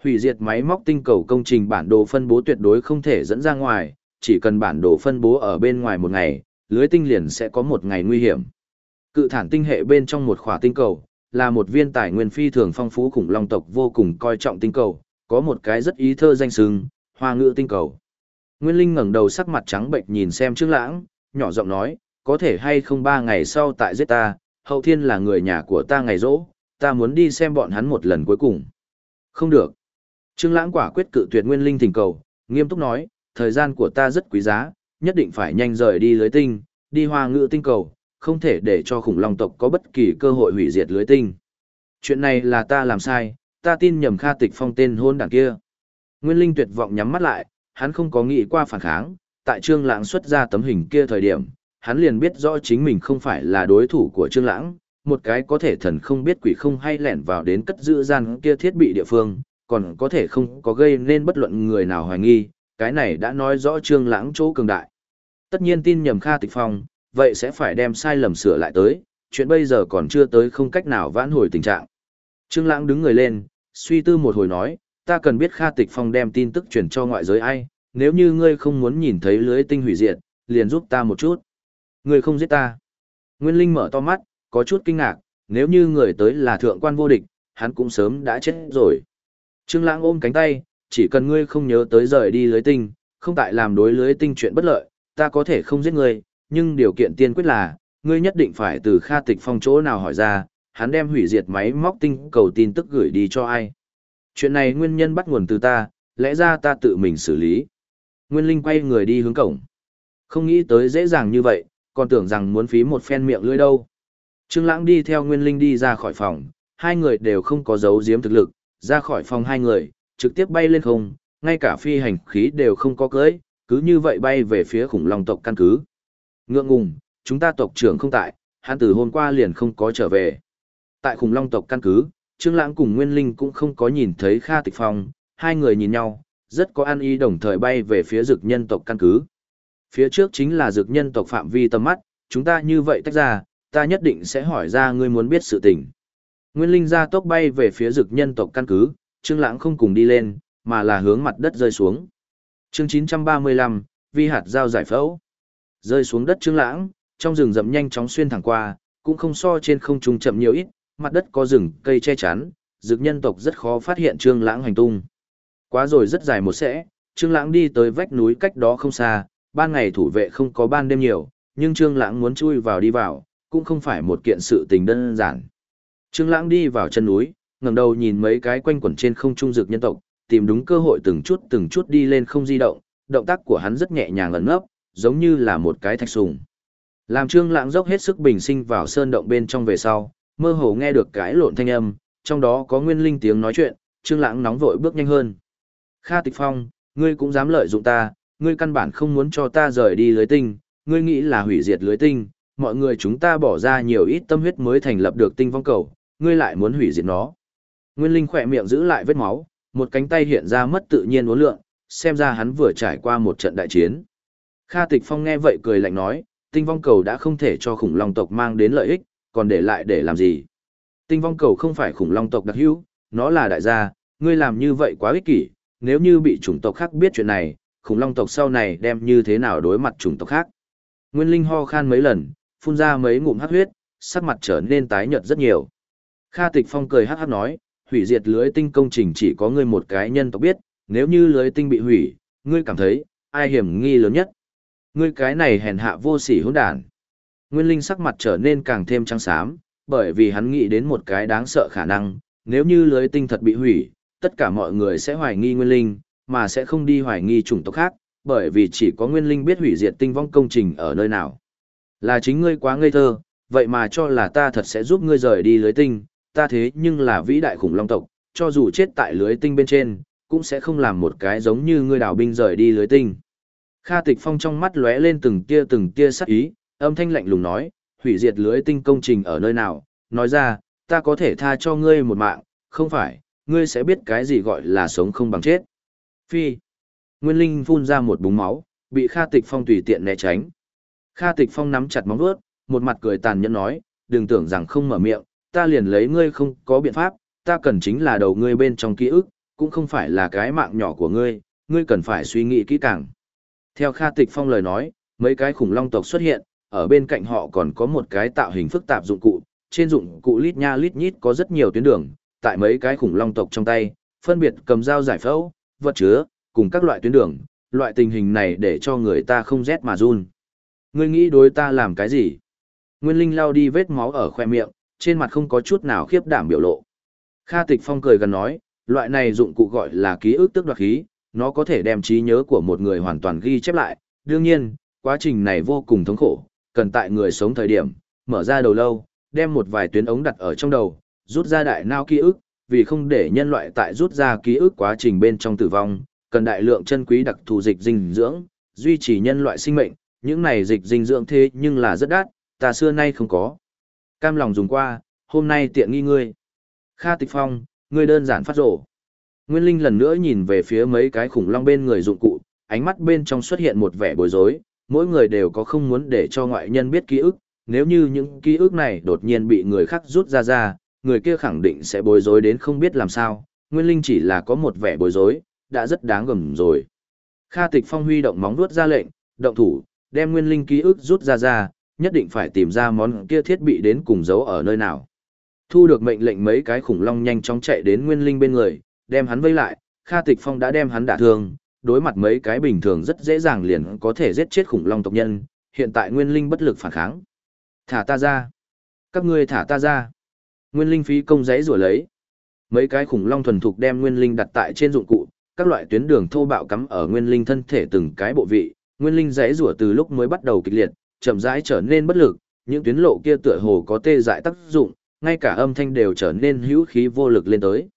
Hủy diệt máy móc tinh cầu công trình bản đồ phân bố tuyệt đối không thể dẫn ra ngoài, chỉ cần bản đồ phân bố ở bên ngoài một ngày, lưới tinh liền sẽ có một ngày nguy hiểm. Cự thản tinh hệ bên trong một khỏa tinh cầu, là một viên tài nguyên phi thường phong phú khủng long tộc vô cùng coi trọng tinh cầu, có một cái rất ý thơ danh sừng, hoa ngữ tinh cầu. Nguyên Linh ngẩng đầu sắc mặt trắng bệnh nhìn xem Trương Lãng, nhỏ giọng nói, có thể hay không ba ngày sau tại giết ta, hậu thiên là người nhà của ta ngày rỗ, ta muốn đi xem bọn hắn một lần cuối cùng. Không được. Trương Lãng quả quyết cự tuyệt Nguyên Linh thỉnh cầu, nghiêm túc nói, thời gian của ta rất quý giá, nhất định phải nhanh rời đi lưới tinh, đi hoa ngự tinh cầu, không thể để cho khủng long tộc có bất kỳ cơ hội hủy diệt lưới tinh. Chuyện này là ta làm sai, ta tin nhầm Kha Tịch Phong tên hôn đản kia. Nguyên Linh tuyệt vọng nhắm mắt lại, hắn không có nghĩ qua phản kháng, tại Trương Lãng xuất ra tấm hình kia thời điểm, hắn liền biết rõ chính mình không phải là đối thủ của Trương Lãng, một cái có thể thần không biết quỷ không hay lẻn vào đến cất giữ gian kia thiết bị địa phương, còn có thể không có gây nên bất luận người nào hoài nghi, cái này đã nói rõ Trương Lãng chỗ cường đại. Tất nhiên tin nhầm Kha Tịch Phong, vậy sẽ phải đem sai lầm sửa lại tới, chuyện bây giờ còn chưa tới không cách nào vãn hồi tình trạng. Trương Lãng đứng người lên, suy tư một hồi nói, ta cần biết Kha Tịch Phong đem tin tức truyền cho ngoại giới ai, nếu như ngươi không muốn nhìn thấy lưới tinh hủy diệt, liền giúp ta một chút. Ngươi không giết ta. Nguyên Linh mở to mắt, có chút kinh ngạc, nếu như người tới là thượng quan vô địch, hắn cũng sớm đã chết rồi. Trương Lãng ôm cánh tay, chỉ cần ngươi không nhớ tới rời đi lưới tinh, không tại làm đối lưới tinh chuyện bất lợi, ta có thể không giết ngươi, nhưng điều kiện tiên quyết là, ngươi nhất định phải từ Kha Tịch Phong chỗ nào hỏi ra, hắn đem hủy diệt máy móc tinh cầu tin tức gửi đi cho ai. Chuyện này nguyên nhân bắt nguồn từ ta, lẽ ra ta tự mình xử lý. Nguyên Linh quay người đi hướng cổng. Không nghĩ tới dễ dàng như vậy, còn tưởng rằng muốn phí một phen miệng lưỡi đâu. Trương Lãng đi theo Nguyên Linh đi ra khỏi phòng, hai người đều không có giấu giếm thực lực, ra khỏi phòng hai người, trực tiếp bay lên không, ngay cả phi hành khí đều không có cưỡi, cứ như vậy bay về phía khủng long tộc căn cứ. Ngượng ngùng, chúng ta tộc trưởng không tại, hắn từ hôm qua liền không có trở về. Tại khủng long tộc căn cứ, Trương Lãng cùng Nguyên Linh cũng không có nhìn thấy Kha Tịch Phong, hai người nhìn nhau, rất có an ý đồng thời bay về phía dực nhân tộc căn cứ. Phía trước chính là dực nhân tộc phạm vi tầm mắt, chúng ta như vậy tách ra, ta nhất định sẽ hỏi ra ngươi muốn biết sự tình. Nguyên Linh ra tốc bay về phía dực nhân tộc căn cứ, Trương Lãng không cùng đi lên, mà là hướng mặt đất rơi xuống. Chương 935, vi hạt giao giải phẫu. Rơi xuống đất Trương Lãng, trong rừng rậm nhanh chóng xuyên thẳng qua, cũng không so trên không trung chậm nhiều ít, mặt đất có rừng cây che chắn, dực nhân tộc rất khó phát hiện Trương Lãng hành tung. Quá rồi rất dài một sẽ, Trương Lãng đi tới vách núi cách đó không xa, ban ngày thủ vệ không có ban đêm nhiều, nhưng Trương Lãng muốn chui vào đi vào, cũng không phải một kiện sự tình đơn giản. Trương Lãng đi vào chân núi, ngẩng đầu nhìn mấy cái quanh quẩn trên không trung dược nhân tộc, tìm đúng cơ hội từng chút từng chút đi lên không di động, động tác của hắn rất nhẹ nhàng ẩn nấp, giống như là một cái thạch sùng. Làm Trương Lãng dốc hết sức bình sinh vào sơn động bên trong về sau, mơ hồ nghe được cái lộn thanh âm, trong đó có nguyên linh tiếng nói chuyện, Trương Lãng nóng vội bước nhanh hơn. Kha Tịch Phong, ngươi cũng dám lợi dụng ta, ngươi căn bản không muốn cho ta rời đi lưới tinh, ngươi nghĩ là hủy diệt lưới tinh, mọi người chúng ta bỏ ra nhiều ít tâm huyết mới thành lập được tinh vong cầu, ngươi lại muốn hủy diệt nó. Nguyên Linh khỏe miệng giữ lại vết máu, một cánh tay hiện ra mất tự nhiên uốn lượn, xem ra hắn vừa trải qua một trận đại chiến. Kha Tịch Phong nghe vậy cười lạnh nói, tinh vong cầu đã không thể cho khủng long tộc mang đến lợi ích, còn để lại để làm gì? Tinh vong cầu không phải khủng long tộc đặc hữu, nó là đại gia, ngươi làm như vậy quá ích kỷ, nếu như bị chủng tộc khác biết chuyện này, khủng long tộc sau này đem như thế nào đối mặt chủng tộc khác. Nguyên Linh ho khan mấy lần, phun ra mấy ngụm hắc huyết, sắc mặt trở nên tái nhợt rất nhiều. Kha Tịch Phong cười hắc hắc nói, hủy diệt lưới tinh công trình chỉ có ngươi một cái nhân tộc biết, nếu như lưới tinh bị hủy, ngươi cảm thấy, ai hiểm nghi lớn nhất? Ngươi cái này hèn hạ vô sỉ hỗn đản. Nguyên Linh sắc mặt trở nên càng thêm trắng xám, bởi vì hắn nghĩ đến một cái đáng sợ khả năng, nếu như lưới tinh thật bị hủy, tất cả mọi người sẽ hoài nghi Nguyên Linh, mà sẽ không đi hoài nghi chủng tộc khác, bởi vì chỉ có Nguyên Linh biết hủy diệt tinh vong công trình ở nơi nào. Là chính ngươi quá ngây thơ, vậy mà cho là ta thật sẽ giúp ngươi rời đi lưới tinh, ta thế nhưng là vĩ đại khủng long tộc, cho dù chết tại lưới tinh bên trên, cũng sẽ không làm một cái giống như ngươi đào binh rời đi lưới tinh. Kha Tịch Phong trong mắt lóe lên từng tia từng tia sắc ý, âm thanh lạnh lùng nói, hủy diệt lưới tinh công trình ở nơi nào, nói ra, ta có thể tha cho ngươi một mạng, không phải, ngươi sẽ biết cái gì gọi là sống không bằng chết. Phi. Nguyên Linh phun ra một búng máu, bị Kha Tịch Phong tùy tiện né tránh. Kha Tịch Phong nắm chặt móng vuốt, một mặt cười tàn nhẫn nói, đừng tưởng rằng không mở miệng, ta liền lấy ngươi không có biện pháp, ta cần chính là đầu ngươi bên trong ký ức, cũng không phải là cái mạng nhỏ của ngươi, ngươi cần phải suy nghĩ kỹ càng. Theo Kha Tịch Phong lời nói, mấy cái khủng long tộc xuất hiện, ở bên cạnh họ còn có một cái tạo hình phức tạp dụng cụ, trên dụng cụ lít nha lít nhít có rất nhiều tuyến đường, tại mấy cái khủng long tộc trong tay, phân biệt cầm dao giải phẫu, vật chứa, cùng các loại tuyến đường, loại tình hình này để cho người ta không rét mà run. Ngươi nghĩ đối ta làm cái gì? Nguyên Linh lao đi vết máu ở khoe miệng, trên mặt không có chút nào khiếp đảm biểu lộ. Kha Tịch Phong cười gần nói, loại này dụng cụ gọi là ký ức tức đoạt khí, nó có thể đem trí nhớ của một người hoàn toàn ghi chép lại. Đương nhiên, quá trình này vô cùng thống khổ, cần tại người sống thời điểm, mở ra đầu lâu, đem một vài tuyến ống đặt ở trong đầu, rút ra đại não ký ức, vì không để nhân loại tại rút ra ký ức quá trình bên trong tử vong, cần đại lượng chân quý đặc thù dịch dinh dưỡng, duy trì nhân loại sinh mệnh, những này dịch dinh dưỡng thế nhưng là rất đắt, ta xưa nay không có. Cam lòng dùng qua, hôm nay tiện nghi ngươi. Kha Tịch Phong, ngươi đơn giản phát rổ. Nguyên Linh lần nữa nhìn về phía mấy cái khủng long bên người dụng cụ, ánh mắt bên trong xuất hiện một vẻ bối rối, mỗi người đều có không muốn để cho ngoại nhân biết ký ức, nếu như những ký ức này đột nhiên bị người khác rút ra ra, người kia khẳng định sẽ bối rối đến không biết làm sao, Nguyên Linh chỉ là có một vẻ bối rối, đã rất đáng gầm rồi. Kha Tịch Phong huy động móng vuốt ra lệnh, động thủ, đem Nguyên Linh ký ức rút ra ra, nhất định phải tìm ra món kia thiết bị đến cùng giấu ở nơi nào. Thu được mệnh lệnh mấy cái khủng long nhanh chóng chạy đến Nguyên Linh bên người, đem hắn vây lại, Kha Tịch Phong đã đem hắn đả thương, đối mặt mấy cái bình thường rất dễ dàng liền có thể giết chết khủng long tộc nhân, hiện tại Nguyên Linh bất lực phản kháng. Thả ta ra. Các ngươi thả ta ra. Nguyên Linh phí công giấy rủa lấy. Mấy cái khủng long thuần thục đem Nguyên Linh đặt tại trên dụng cụ, các loại tuyến đường thô bạo cắm ở Nguyên Linh thân thể từng cái bộ vị, Nguyên Linh dãy rủa từ lúc mới bắt đầu kịch liệt, chậm rãi trở nên bất lực, những tuyến lộ kia tựa hồ có tê dại tác dụng, ngay cả âm thanh đều trở nên hữu khí vô lực lên tới.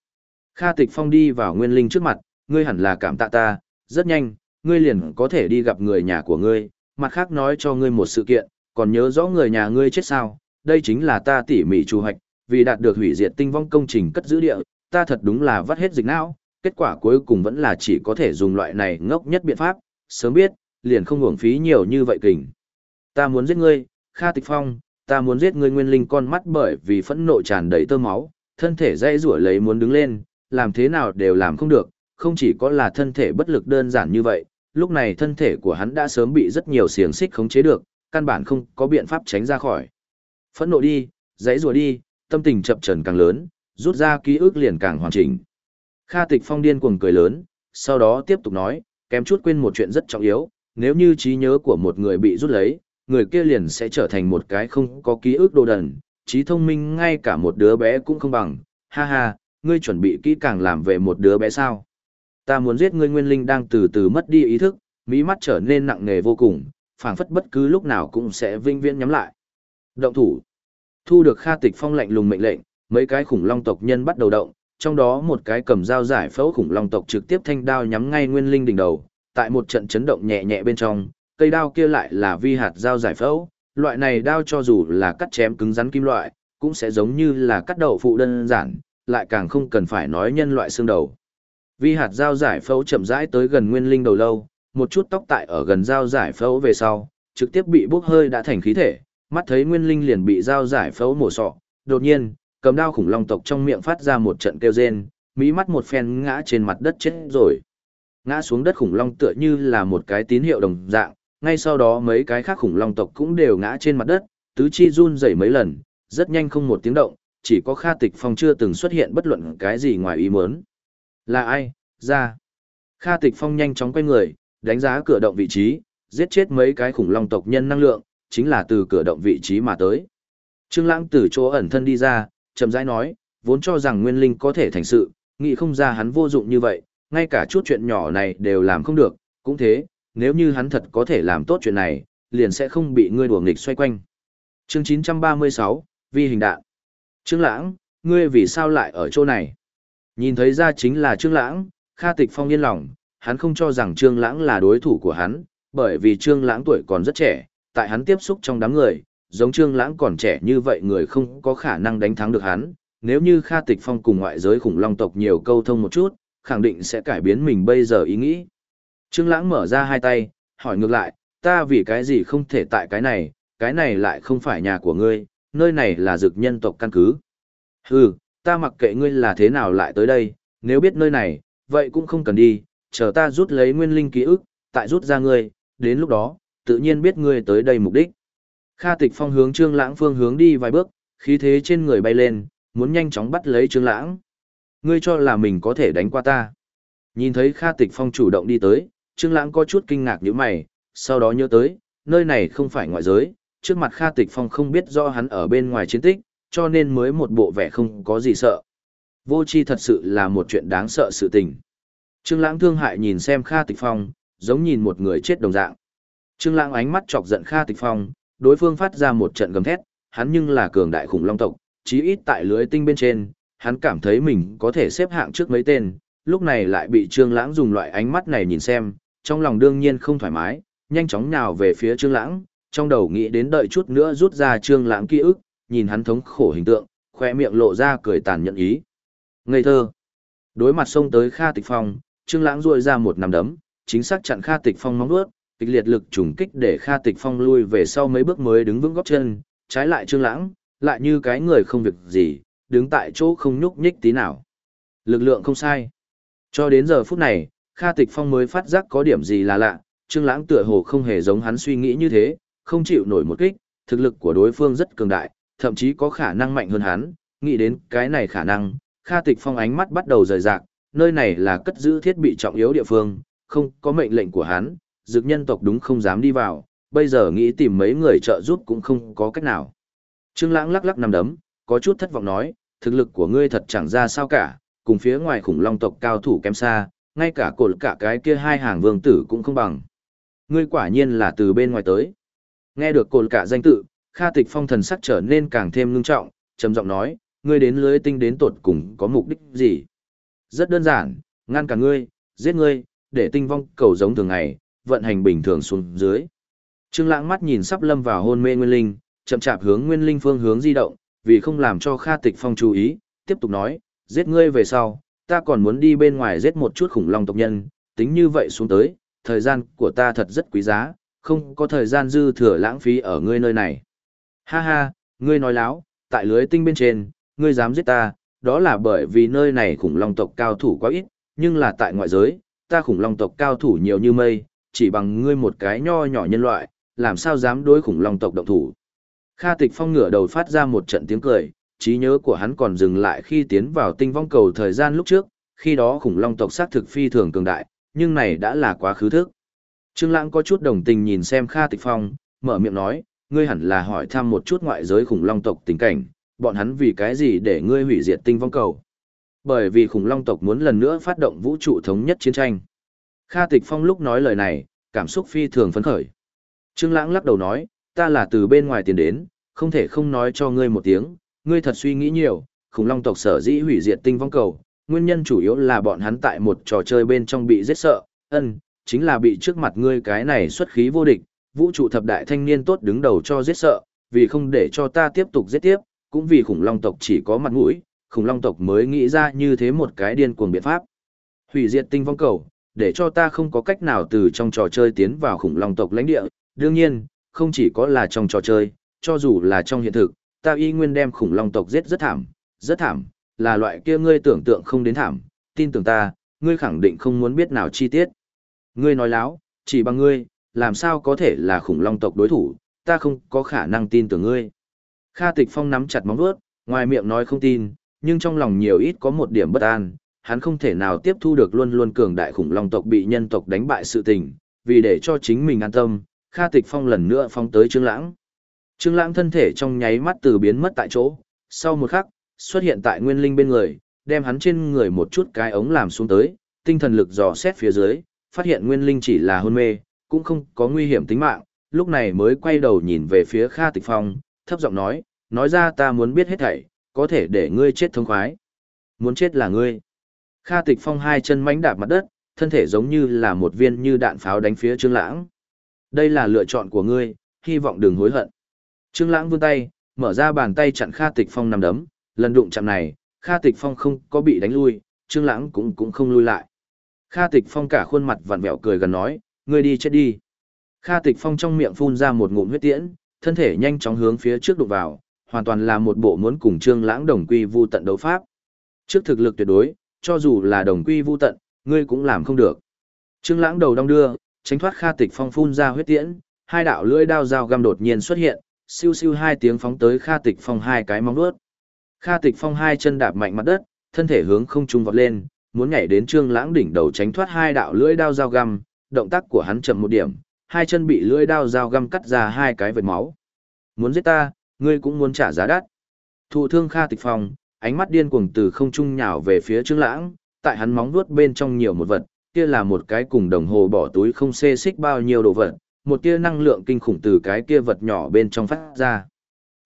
Kha Tịch Phong đi vào Nguyên Linh trước mặt, ngươi hẳn là cảm tạ ta, rất nhanh, ngươi liền có thể đi gặp người nhà của ngươi, mặt khác nói cho ngươi một sự kiện, còn nhớ rõ người nhà ngươi chết sao, đây chính là ta tỉ mỉ chủ hoạch, vì đạt được hủy diệt tinh vong công trình cất giữ địa, ta thật đúng là vắt hết dịch não, kết quả cuối cùng vẫn là chỉ có thể dùng loại này ngốc nhất biện pháp, sớm biết, liền không hưởng phí nhiều như vậy kình. Ta muốn giết ngươi, Kha Tịch Phong, ta muốn giết ngươi nguyên linh con mắt bởi vì phẫn nộ tràn đầy tơ máu, thân thể dây rủa lấy muốn đứng lên, làm thế nào đều làm không được, không chỉ có là thân thể bất lực đơn giản như vậy, lúc này thân thể của hắn đã sớm bị rất nhiều xiềng xích khống chế được, căn bản không có biện pháp tránh ra khỏi. Phẫn nộ đi, dãy rùa đi, tâm tình chập trần càng lớn, rút ra ký ức liền càng hoàn chỉnh. Kha Tịch Phong điên cuồng cười lớn, sau đó tiếp tục nói, kém chút quên một chuyện rất trọng yếu, nếu như trí nhớ của một người bị rút lấy, người kia liền sẽ trở thành một cái không có ký ức đồ đần, trí thông minh ngay cả một đứa bé cũng không bằng, ha ha, ngươi chuẩn bị kỹ càng làm về một đứa bé sao. Ta muốn giết ngươi nguyên linh đang từ từ mất đi ý thức, mỹ mắt trở nên nặng nề vô cùng, phảng phất bất cứ lúc nào cũng sẽ vinh viễn nhắm lại. Động thủ. Thu được Kha Tịch Phong lạnh lùng mệnh lệnh, mấy cái khủng long tộc nhân bắt đầu động, trong đó một cái cầm dao giải phẫu khủng long tộc trực tiếp thanh đao nhắm ngay nguyên linh đỉnh đầu, tại một trận chấn động nhẹ nhẹ bên trong, cây đao kia lại là vi hạt dao giải phẫu, loại này đao cho dù là cắt chém cứng rắn kim loại, cũng sẽ giống như là cắt đầu phụ đơn giản, lại càng không cần phải nói nhân loại xương đầu. Vi hạt dao giải phẫu chậm rãi tới gần nguyên linh đầu lâu, một chút tóc tại ở gần dao giải phẫu về sau, trực tiếp bị bốc hơi đã thành khí thể, mắt thấy nguyên linh liền bị dao giải phẫu mổ sọ, đột nhiên, cầm đao khủng long tộc trong miệng phát ra một trận kêu rên, mỹ mắt một phen ngã trên mặt đất chết rồi. Ngã xuống đất khủng long tựa như là một cái tín hiệu đồng dạng, ngay sau đó mấy cái khác khủng long tộc cũng đều ngã trên mặt đất, tứ chi run rẩy mấy lần, rất nhanh không một tiếng động, chỉ có Kha Tịch Phong chưa từng xuất hiện bất luận cái gì ngoài ý muốn. Là ai? Ra. Kha Tịch Phong nhanh chóng quay người, đánh giá cửa động vị trí, giết chết mấy cái khủng long tộc nhân năng lượng, chính là từ cửa động vị trí mà tới. Trương Lãng từ chỗ ẩn thân đi ra, chậm rãi nói, vốn cho rằng Nguyên Linh có thể thành sự, nghĩ không ra hắn vô dụng như vậy, ngay cả chút chuyện nhỏ này đều làm không được, cũng thế, nếu như hắn thật có thể làm tốt chuyện này, liền sẽ không bị ngươi đùa nghịch xoay quanh. Chương 936, Vi hình đạn. Trương Lãng, ngươi vì sao lại ở chỗ này? Nhìn thấy ra chính là Trương Lãng, Kha Tịch Phong yên lòng, hắn không cho rằng Trương Lãng là đối thủ của hắn, bởi vì Trương Lãng tuổi còn rất trẻ, tại hắn tiếp xúc trong đám người, giống Trương Lãng còn trẻ như vậy người không có khả năng đánh thắng được hắn, nếu như Kha Tịch Phong cùng ngoại giới khủng long tộc nhiều câu thông một chút, khẳng định sẽ cải biến mình bây giờ ý nghĩ. Trương Lãng mở ra hai tay, hỏi ngược lại, ta vì cái gì không thể tại cái này, cái này lại không phải nhà của ngươi, nơi này là dực nhân tộc căn cứ. Hừ, ta mặc kệ ngươi là thế nào lại tới đây, nếu biết nơi này, vậy cũng không cần đi, chờ ta rút lấy nguyên linh ký ức, tại rút ra ngươi, đến lúc đó, tự nhiên biết ngươi tới đây mục đích. Kha Tịch Phong hướng Trương Lãng phương hướng đi vài bước, khí thế trên người bay lên, muốn nhanh chóng bắt lấy Trương Lãng. Ngươi cho là mình có thể đánh qua ta? Nhìn thấy Kha Tịch Phong chủ động đi tới, Trương Lãng có chút kinh ngạc nhíu mày, sau đó nhớ tới, nơi này không phải ngoại giới, trước mặt Kha Tịch Phong không biết do hắn ở bên ngoài chiến tích, cho nên mới một bộ vẻ không có gì sợ. Vô chi thật sự là một chuyện đáng sợ sự tình. Trương Lãng thương hại nhìn xem Kha Tịch Phong, giống nhìn một người chết đồng dạng. Trương Lãng ánh mắt chọc giận Kha Tịch Phong, đối phương phát ra một trận gầm thét, hắn nhưng là cường đại khủng long tộc, chí ít tại lưới tinh bên trên, hắn cảm thấy mình có thể xếp hạng trước mấy tên, lúc này lại bị Trương Lãng dùng loại ánh mắt này nhìn xem, trong lòng đương nhiên không thoải mái, nhanh chóng nhào về phía Trương Lãng, trong đầu nghĩ đến đợi chút nữa rút ra Trương Lãng ký ức, nhìn hắn thống khổ hình tượng, khoe miệng lộ ra cười tàn nhẫn ý. Ngây thơ. Đối mặt xông tới Kha Tịch Phong, Trương Lãng duỗi ra một nắm đấm, chính xác chặn Kha Tịch Phong móng vuốt, kịch liệt lực trùng kích để Kha Tịch Phong lui về sau mấy bước mới đứng vững gót chân, trái lại Trương Lãng, lại như cái người không việc gì, đứng tại chỗ không nhúc nhích tí nào. Lực lượng không sai. Cho đến giờ phút này, Kha Tịch Phong mới phát giác có điểm gì là lạ, Trương Lãng tựa hồ không hề giống hắn suy nghĩ như thế, không chịu nổi một kích, thực lực của đối phương rất cường đại, thậm chí có khả năng mạnh hơn hắn, nghĩ đến cái này khả năng, Kha Tịch Phong ánh mắt bắt đầu rời rạc, nơi này là cất giữ thiết bị trọng yếu địa phương, không có mệnh lệnh của hắn, dược nhân tộc đúng không dám đi vào, bây giờ nghĩ tìm mấy người trợ giúp cũng không có cách nào. Trương Lãng lắc lắc nằm đấm, có chút thất vọng nói, thực lực của ngươi thật chẳng ra sao cả, cùng phía ngoài khủng long tộc cao thủ kém xa, ngay cả cột cả cái kia hai hàng vương tử cũng không bằng. Ngươi quả nhiên là từ bên ngoài tới. Nghe được cột cả danh tự, Kha Tịch Phong thần sắc trở nên càng thêm ngưng trọng, trầm giọng nói, ngươi đến lưới tinh đến tột cùng có mục đích gì? Rất đơn giản, ngăn cả ngươi, giết ngươi, để tinh vong cầu giống thường ngày, vận hành bình thường xuống dưới. Trương Lãng mắt nhìn sắp lâm vào hôn mê Nguyên Linh, chậm chạp hướng Nguyên Linh phương hướng di động, vì không làm cho Kha Tịch Phong chú ý, tiếp tục nói, giết ngươi về sau, ta còn muốn đi bên ngoài giết một chút khủng long tộc nhân, tính như vậy xuống tới, thời gian của ta thật rất quý giá, không có thời gian dư thừa lãng phí ở ngươi nơi này. Ha ha, ngươi nói láo, tại lưới tinh bên trên, ngươi dám giết ta, đó là bởi vì nơi này khủng long tộc cao thủ quá ít, nhưng là tại ngoại giới, ta khủng long tộc cao thủ nhiều như mây, chỉ bằng ngươi một cái nho nhỏ nhân loại, làm sao dám đối khủng long tộc động thủ. Kha Tịch Phong ngửa đầu phát ra một trận tiếng cười, trí nhớ của hắn còn dừng lại khi tiến vào tinh vong cầu thời gian lúc trước, khi đó khủng long tộc xác thực phi thường cường đại, nhưng này đã là quá khứ thức. Trương Lãng có chút đồng tình nhìn xem Kha Tịch Phong, mở miệng nói, ngươi hẳn là hỏi thăm một chút ngoại giới khủng long tộc tình cảnh, bọn hắn vì cái gì để ngươi hủy diệt tinh vong cầu. Bởi vì khủng long tộc muốn lần nữa phát động vũ trụ thống nhất chiến tranh. Kha Tịch Phong lúc nói lời này, cảm xúc phi thường phấn khởi. Trương Lãng lắc đầu nói, ta là từ bên ngoài tiền đến, không thể không nói cho ngươi một tiếng, ngươi thật suy nghĩ nhiều, khủng long tộc sở dĩ hủy diệt tinh vong cầu, nguyên nhân chủ yếu là bọn hắn tại một trò chơi bên trong bị giết sợ, ân, chính là bị trước mặt ngươi cái này xuất khí vô địch, vũ trụ thập đại thanh niên tốt đứng đầu cho giết sợ, vì không để cho ta tiếp tục giết tiếp, cũng vì khủng long tộc chỉ có mặt mũi, khủng long tộc mới nghĩ ra như thế một cái điên cuồng biện pháp. Hủy diệt tinh vong cầu, để cho ta không có cách nào từ trong trò chơi tiến vào khủng long tộc lãnh địa, đương nhiên, không chỉ có là trong trò chơi, cho dù là trong hiện thực, ta y nguyên đem khủng long tộc giết rất thảm, rất thảm, là loại kia ngươi tưởng tượng không đến thảm, tin tưởng ta, ngươi khẳng định không muốn biết nào chi tiết. Ngươi nói láo, chỉ bằng ngươi, làm sao có thể là khủng long tộc đối thủ, ta không có khả năng tin tưởng ngươi. Kha Tịch Phong nắm chặt móng vuốt, ngoài miệng nói không tin, nhưng trong lòng nhiều ít có một điểm bất an, hắn không thể nào tiếp thu được luôn luôn cường đại khủng long tộc bị nhân tộc đánh bại sự tình, vì để cho chính mình an tâm, Kha Tịch Phong lần nữa phóng tới Trương Lãng. Trương Lãng thân thể trong nháy mắt từ biến mất tại chỗ, sau một khắc, xuất hiện tại Nguyên Linh bên người, đem hắn trên người một chút cái ống làm xuống tới, tinh thần lực dò xét phía dưới, phát hiện Nguyên Linh chỉ là hôn mê, cũng không có nguy hiểm tính mạng, lúc này mới quay đầu nhìn về phía Kha Tịch Phong, thấp giọng nói, nói ra ta muốn biết hết thảy, có thể để ngươi chết thống khoái. Muốn chết là ngươi. Kha Tịch Phong hai chân mãnh đạp mặt đất, thân thể giống như là một viên như đạn pháo đánh phía Trương Lãng. Đây là lựa chọn của ngươi, hy vọng đừng hối hận. Trương Lãng vươn tay, mở ra bàn tay chặn Kha Tịch Phong nằm đấm, lần đụng chạm này, Kha Tịch Phong không có bị đánh lui, Trương Lãng cũng cũng không lui lại. Kha Tịch Phong cả khuôn mặt vặn vẹo cười gần nói, ngươi đi chết đi. Kha Tịch Phong trong miệng phun ra một ngụm huyết tiễn, thân thể nhanh chóng hướng phía trước đụng vào, hoàn toàn là một bộ muốn cùng Trương Lãng đồng quy vu tận đấu pháp. Trước thực lực tuyệt đối, cho dù là đồng quy vu tận, ngươi cũng làm không được. Trương Lãng đầu đong đưa, tránh thoát Kha Tịch Phong phun ra huyết tiễn, hai đạo lưỡi đao dao găm đột nhiên xuất hiện, siêu siêu hai tiếng phóng tới Kha Tịch Phong hai cái móng vuốt. Kha Tịch Phong hai chân đạp mạnh mặt đất, thân thể hướng không trung vọt lên, muốn nhảy đến Trương Lãng đỉnh đầu tránh thoát hai đạo lưỡi đao dao găm, động tác của hắn chậm một điểm, hai chân bị lưỡi đao dao găm cắt ra hai cái vệt máu. Muốn giết ta, ngươi cũng muốn trả giá đắt. Thụ thương Kha Tịch Phong, ánh mắt điên cuồng từ không trung nhào về phía Trương Lãng, tại hắn móng vuốt bên trong nhiều một vật, kia là một cái cùng đồng hồ bỏ túi không xê xích bao nhiêu đồ vật, một tia năng lượng kinh khủng từ cái kia vật nhỏ bên trong phát ra.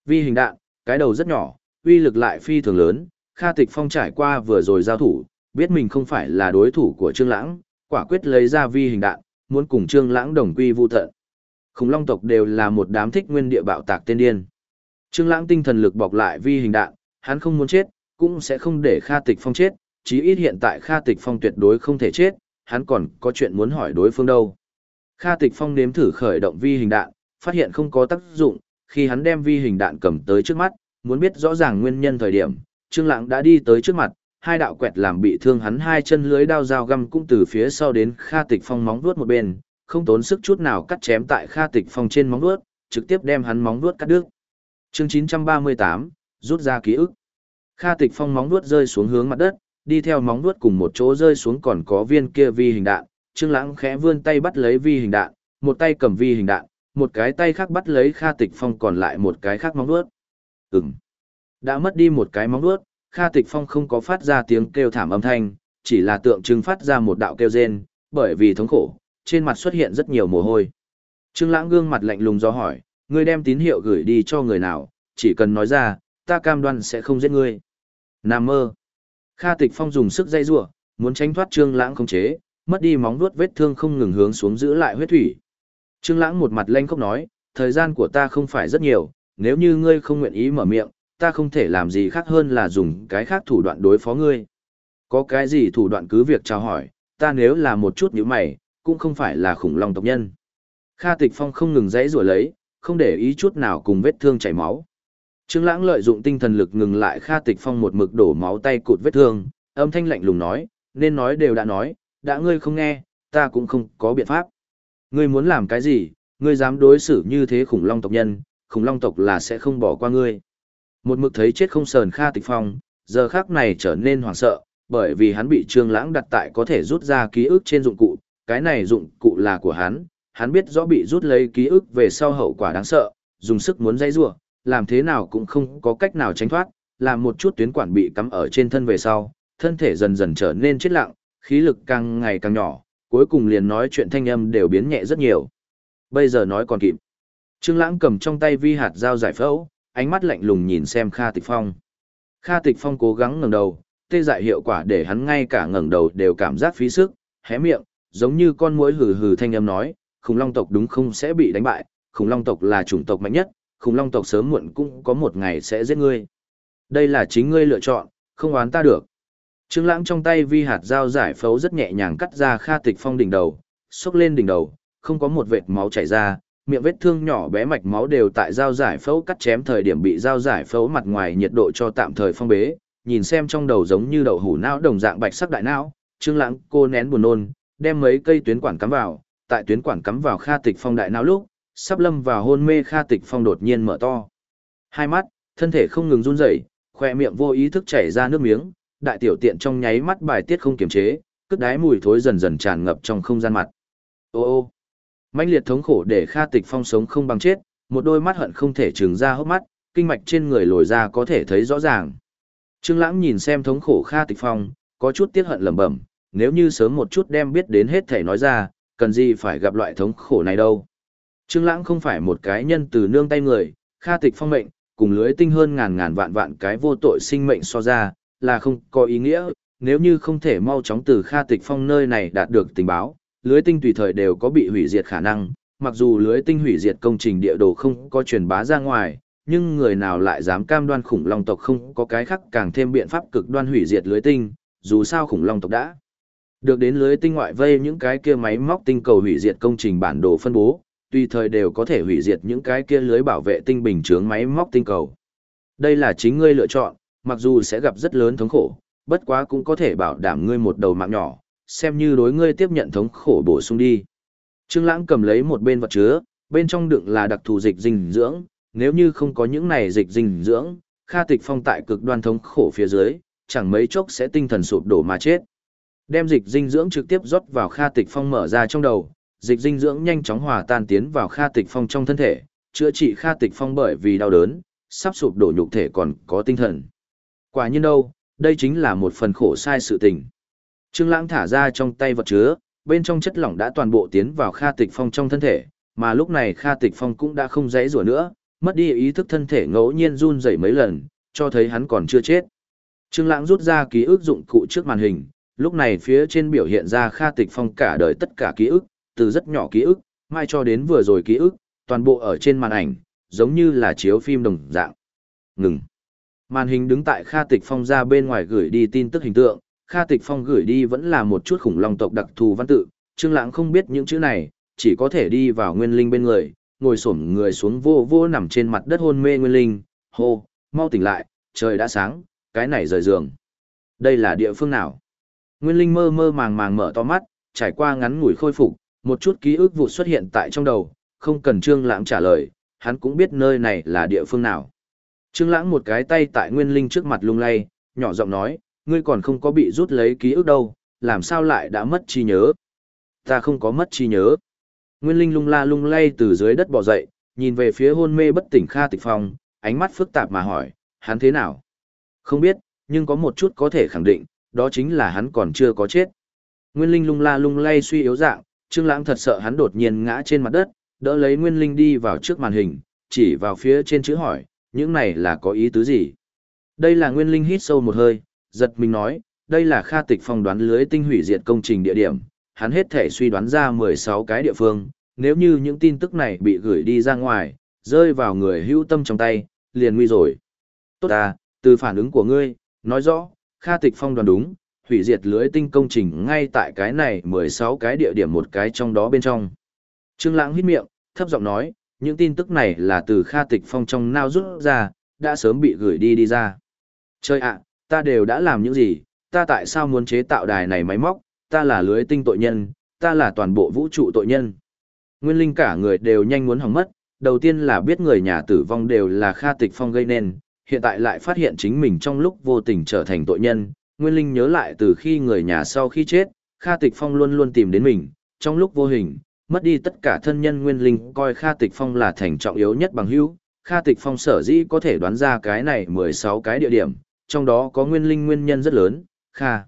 Vi hình đạn, cái đầu rất nhỏ, uy lực lại phi thường lớn, Kha Tịch Phong trải qua vừa rồi giao thủ, biết mình không phải là đối thủ của Trương Lãng, quả quyết lấy ra vi hình đạn, muốn cùng Trương Lãng đồng quy vu tận. Khủng long tộc đều là một đám thích nguyên địa bạo tạc tên điên. Trương Lãng tinh thần lực bọc lại vi hình đạn, hắn không muốn chết, cũng sẽ không để Kha Tịch Phong chết, chí ít hiện tại Kha Tịch Phong tuyệt đối không thể chết, hắn còn có chuyện muốn hỏi đối phương đâu. Kha Tịch Phong nếm thử khởi động vi hình đạn, phát hiện không có tác dụng, khi hắn đem vi hình đạn cầm tới trước mắt, muốn biết rõ ràng nguyên nhân thời điểm, Trương Lãng đã đi tới trước mặt, hai đạo quẹt làm bị thương hắn hai chân lưới đao dao găm cũng từ phía sau đến Kha Tịch Phong móng vuốt một bên, không tốn sức chút nào cắt chém tại Kha Tịch Phong trên móng vuốt, trực tiếp đem hắn móng vuốt cắt đứt. Chương 938, rút ra ký ức. Kha Tịch Phong móng vuốt rơi xuống hướng mặt đất, đi theo móng vuốt cùng một chỗ rơi xuống còn có viên kia vi hình đạn, Trương Lãng khẽ vươn tay bắt lấy vi hình đạn, một tay cầm vi hình đạn, một cái tay khác bắt lấy Kha Tịch Phong còn lại một cái khác móng vuốt. Ừm. Đã mất đi một cái móng vuốt, Kha Tịch Phong không có phát ra tiếng kêu thảm âm thanh, chỉ là tượng trưng phát ra một đạo kêu rên, bởi vì thống khổ, trên mặt xuất hiện rất nhiều mồ hôi. Trương Lãng gương mặt lạnh lùng do hỏi, ngươi đem tín hiệu gửi đi cho người nào, chỉ cần nói ra, ta cam đoan sẽ không giết ngươi. Nam mơ. Kha Tịch Phong dùng sức dây rủa, muốn tránh thoát Trương Lãng không chế, mất đi móng vuốt vết thương không ngừng hướng xuống giữ lại huyết thủy. Trương Lãng một mặt lanh khốc nói, thời gian của ta không phải rất nhiều, nếu như ngươi không nguyện ý mở miệng, ta không thể làm gì khác hơn là dùng cái khác thủ đoạn đối phó ngươi. Có cái gì thủ đoạn cứ việc chào hỏi, ta nếu là một chút như mày, cũng không phải là khủng long tộc nhân. Kha Tịch Phong không ngừng dãy rủa lấy, không để ý chút nào cùng vết thương chảy máu. Trương Lãng lợi dụng tinh thần lực ngừng lại Kha Tịch Phong một mực đổ máu tay cụt vết thương, âm thanh lạnh lùng nói, nên nói đều đã nói, đã ngươi không nghe, ta cũng không có biện pháp. Ngươi muốn làm cái gì, ngươi dám đối xử như thế khủng long tộc nhân, khủng long tộc là sẽ không bỏ qua ngươi. Một mực thấy chết không sờn Kha Tịch Phong, giờ khắc này trở nên hoảng sợ, bởi vì hắn bị Trương Lãng đặt tại có thể rút ra ký ức trên dụng cụ, cái này dụng cụ là của hắn, hắn biết rõ bị rút lấy ký ức về sau hậu quả đáng sợ, dùng sức muốn dây rủa, làm thế nào cũng không có cách nào tránh thoát, làm một chút tuyến quản bị cắm ở trên thân về sau, thân thể dần dần trở nên chết lặng, khí lực càng ngày càng nhỏ, cuối cùng liền nói chuyện thanh âm đều biến nhẹ rất nhiều. Bây giờ nói còn kịp. Trương Lãng cầm trong tay vi hạt dao giải phẫu, ánh mắt lạnh lùng nhìn xem Kha Tịch Phong. Kha Tịch Phong cố gắng ngẩng đầu, tê dại hiệu quả để hắn ngay cả ngẩng đầu đều cảm giác phí sức, hé miệng, giống như con muỗi hừ hừ thanh âm nói, khủng long tộc đúng không sẽ bị đánh bại, khủng long tộc là chủng tộc mạnh nhất, khủng long tộc sớm muộn cũng có một ngày sẽ giết ngươi. Đây là chính ngươi lựa chọn, không oán ta được. Trương Lãng trong tay vi hạt dao giải phẫu rất nhẹ nhàng cắt ra Kha Tịch Phong đỉnh đầu, xốc lên đỉnh đầu, không có một vệt máu chảy ra, miệng vết thương nhỏ bé mạch máu đều tại dao giải phẫu cắt chém thời điểm bị dao giải phẫu mặt ngoài nhiệt độ cho tạm thời phong bế, nhìn xem trong đầu giống như đậu hũ não đồng dạng bạch sắc đại não, Trương Lãng cô nén buồn nôn, đem mấy cây tuyến quản cắm vào, tại tuyến quản cắm vào Kha Tịch Phong đại não lúc, sắp lâm vào hôn mê Kha Tịch Phong đột nhiên mở to. Hai mắt, thân thể không ngừng run rẩy, khoe miệng vô ý thức chảy ra nước miếng, đại tiểu tiện trong nháy mắt bài tiết không kiềm chế, cất đái mùi thối dần dần tràn ngập trong không gian mặt. Ô ô. Mãnh liệt thống khổ để Kha Tịch Phong sống không bằng chết, một đôi mắt hận không thể trừng ra hốc mắt, kinh mạch trên người lồi ra có thể thấy rõ ràng. Trương Lãng nhìn xem thống khổ Kha Tịch Phong, có chút tiếc hận lẩm bẩm, nếu như sớm một chút đem biết đến hết thể nói ra, cần gì phải gặp loại thống khổ này đâu. Trương Lãng không phải một cái nhân từ nương tay người, Kha Tịch Phong mệnh, cùng lưới tinh hơn ngàn ngàn vạn vạn cái vô tội sinh mệnh so ra, là không có ý nghĩa, nếu như không thể mau chóng từ Kha Tịch Phong nơi này đạt được tình báo, lưới tinh tùy thời đều có bị hủy diệt khả năng, mặc dù lưới tinh hủy diệt công trình địa đồ không có truyền bá ra ngoài, nhưng người nào lại dám cam đoan khủng long tộc không có cái khác càng thêm biện pháp cực đoan hủy diệt lưới tinh, dù sao khủng long tộc đã được đến lưới tinh ngoại vây những cái kia máy móc tinh cầu hủy diệt công trình bản đồ phân bố, tùy thời đều có thể hủy diệt những cái kia lưới bảo vệ tinh bình chướng máy móc tinh cầu. Đây là chính ngươi lựa chọn, mặc dù sẽ gặp rất lớn thống khổ, bất quá cũng có thể bảo đảm ngươi một đầu mạng nhỏ, xem như đối ngươi tiếp nhận thống khổ bổ sung đi. Trương Lãng cầm lấy một bên vật chứa, bên trong đựng là đặc thù dịch dinh dưỡng, nếu như không có những này dịch dinh dưỡng, Kha Tịch Phong tại cực đoan thống khổ phía dưới, chẳng mấy chốc sẽ tinh thần sụp đổ mà chết. Đem dịch dinh dưỡng trực tiếp rót vào Kha Tịch Phong mở ra trong đầu, dịch dinh dưỡng nhanh chóng hòa tan tiến vào Kha Tịch Phong trong thân thể, chữa trị Kha Tịch Phong bởi vì đau đớn, sắp sụp đổ nhục thể còn có tinh thần. Quả nhiên đâu, đây chính là một phần khổ sai sự tình. Trương Lãng thả ra trong tay vật chứa, bên trong chất lỏng đã toàn bộ tiến vào Kha Tịch Phong trong thân thể, mà lúc này Kha Tịch Phong cũng đã không dãy rủa nữa, mất đi ý thức thân thể ngẫu nhiên run rẩy mấy lần, cho thấy hắn còn chưa chết. Trương Lãng rút ra ký ức dụng cụ trước màn hình, lúc này phía trên biểu hiện ra Kha Tịch Phong cả đời tất cả ký ức, từ rất nhỏ ký ức, mai cho đến vừa rồi ký ức, toàn bộ ở trên màn ảnh, giống như là chiếu phim đồng dạng. Ngừng. Màn hình đứng tại Kha Tịch Phong ra bên ngoài gửi đi tin tức hình tượng, Kha Tịch Phong gửi đi vẫn là một chút khủng long tộc đặc thù văn tự, Trương Lãng không biết những chữ này, chỉ có thể đi vào Nguyên Linh bên người, ngồi xổm người xuống vô vô nằm trên mặt đất hôn mê Nguyên Linh, hô, mau tỉnh lại, trời đã sáng, cái này rời giường. Đây là địa phương nào? Nguyên Linh mơ mơ màng màng mở to mắt, trải qua ngắn ngủi khôi phục, một chút ký ức vụ xuất hiện tại trong đầu, không cần Trương Lãng trả lời, hắn cũng biết nơi này là địa phương nào. Trương Lãng một cái tay tại Nguyên Linh trước mặt lung lay, nhỏ giọng nói, ngươi còn không có bị rút lấy ký ức đâu, làm sao lại đã mất trí nhớ? Ta không có mất trí nhớ. Nguyên Linh lung la lung lay từ dưới đất bò dậy, nhìn về phía hôn mê bất tỉnh Kha Tịch Phong, ánh mắt phức tạp mà hỏi, hắn thế nào? Không biết, nhưng có một chút có thể khẳng định, đó chính là hắn còn chưa có chết. Nguyên Linh lung la lung lay suy yếu dạng, Trương Lãng thật sợ hắn đột nhiên ngã trên mặt đất, đỡ lấy Nguyên Linh đi vào trước màn hình, chỉ vào phía trên chữ hỏi, những này là có ý tứ gì? Đây là Nguyên Linh hít sâu một hơi, giật mình nói, đây là Kha Tịch Phong đoán lưới tinh hủy diệt công trình địa điểm, hắn hết thể suy đoán ra 16 cái địa phương, nếu như những tin tức này bị gửi đi ra ngoài, rơi vào người hữu tâm trong tay, liền nguy rồi. Tốt à, từ phản ứng của ngươi, nói rõ, Kha Tịch Phong đoán đúng, hủy diệt lưới tinh công trình ngay tại cái này 16 cái địa điểm một cái trong đó bên trong. Trương Lãng hít miệng, thấp giọng nói, những tin tức này là từ Kha Tịch Phong trong nao rút ra, đã sớm bị gửi đi đi ra. Chơi ạ, ta đều đã làm những gì, ta tại sao muốn chế tạo đài này máy móc, ta là lưới tinh tội nhân, ta là toàn bộ vũ trụ tội nhân. Nguyên linh cả người đều nhanh muốn hỏng mất, đầu tiên là biết người nhà tử vong đều là Kha Tịch Phong gây nên, hiện tại lại phát hiện chính mình trong lúc vô tình trở thành tội nhân. Nguyên linh nhớ lại từ khi người nhà sau khi chết, Kha Tịch Phong luôn luôn tìm đến mình, trong lúc vô hình, mất đi tất cả thân nhân Nguyên linh coi Kha Tịch Phong là thành trọng yếu nhất bằng hữu. Kha Tịch Phong sở dĩ có thể đoán ra cái này 16 cái địa điểm, trong đó có nguyên linh nguyên nhân rất lớn, Kha.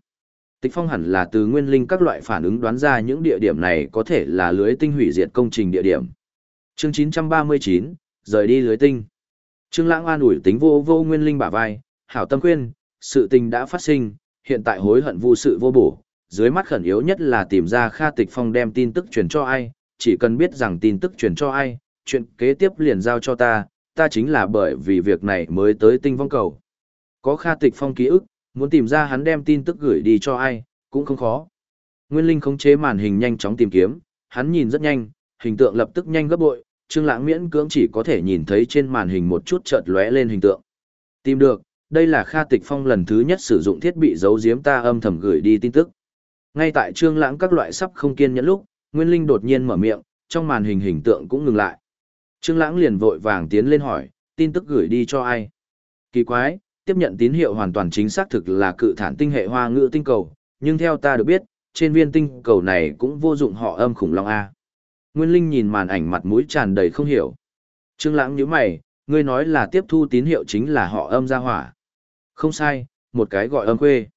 Tịch Phong hẳn là từ nguyên linh các loại phản ứng đoán ra những địa điểm này có thể là lưới tinh hủy diệt công trình địa điểm. Chương 939, rời đi lưới tinh. Trương Lãng an ủi tính vô vô nguyên linh bả vai, hảo tâm khuyên, sự tình đã phát sinh, hiện tại hối hận vô sự vô bổ, dưới mắt khẩn yếu nhất là tìm ra Kha Tịch Phong đem tin tức truyền cho ai, chỉ cần biết rằng tin tức truyền cho ai, chuyện kế tiếp liền giao cho ta, ta chính là bởi vì việc này mới tới tinh vong cầu. Có Kha Tịch Phong ký ức, muốn tìm ra hắn đem tin tức gửi đi cho ai, cũng không khó. Nguyên Linh khống chế màn hình nhanh chóng tìm kiếm, hắn nhìn rất nhanh, hình tượng lập tức nhanh gấp bội, Trương Lãng miễn cưỡng chỉ có thể nhìn thấy trên màn hình một chút chợt lóe lên hình tượng. Tìm được, đây là Kha Tịch Phong lần thứ nhất sử dụng thiết bị giấu giếm ta âm thầm gửi đi tin tức. Ngay tại Trương Lãng các loại sắp không kiên nhẫn lúc, Nguyên Linh đột nhiên mở miệng, trong màn hình hình tượng cũng ngừng lại. Trương Lãng liền vội vàng tiến lên hỏi, tin tức gửi đi cho ai? Kỳ quái, tiếp nhận tín hiệu hoàn toàn chính xác thực là cự thản tinh hệ hoa ngữ tinh cầu, nhưng theo ta được biết, trên viên tinh cầu này cũng vô dụng họ âm khủng long A. Nguyên Linh nhìn màn ảnh mặt mũi tràn đầy không hiểu. Trương Lãng nhíu mày, ngươi nói là tiếp thu tín hiệu chính là họ âm gia hỏa. Không sai, một cái gọi âm quê.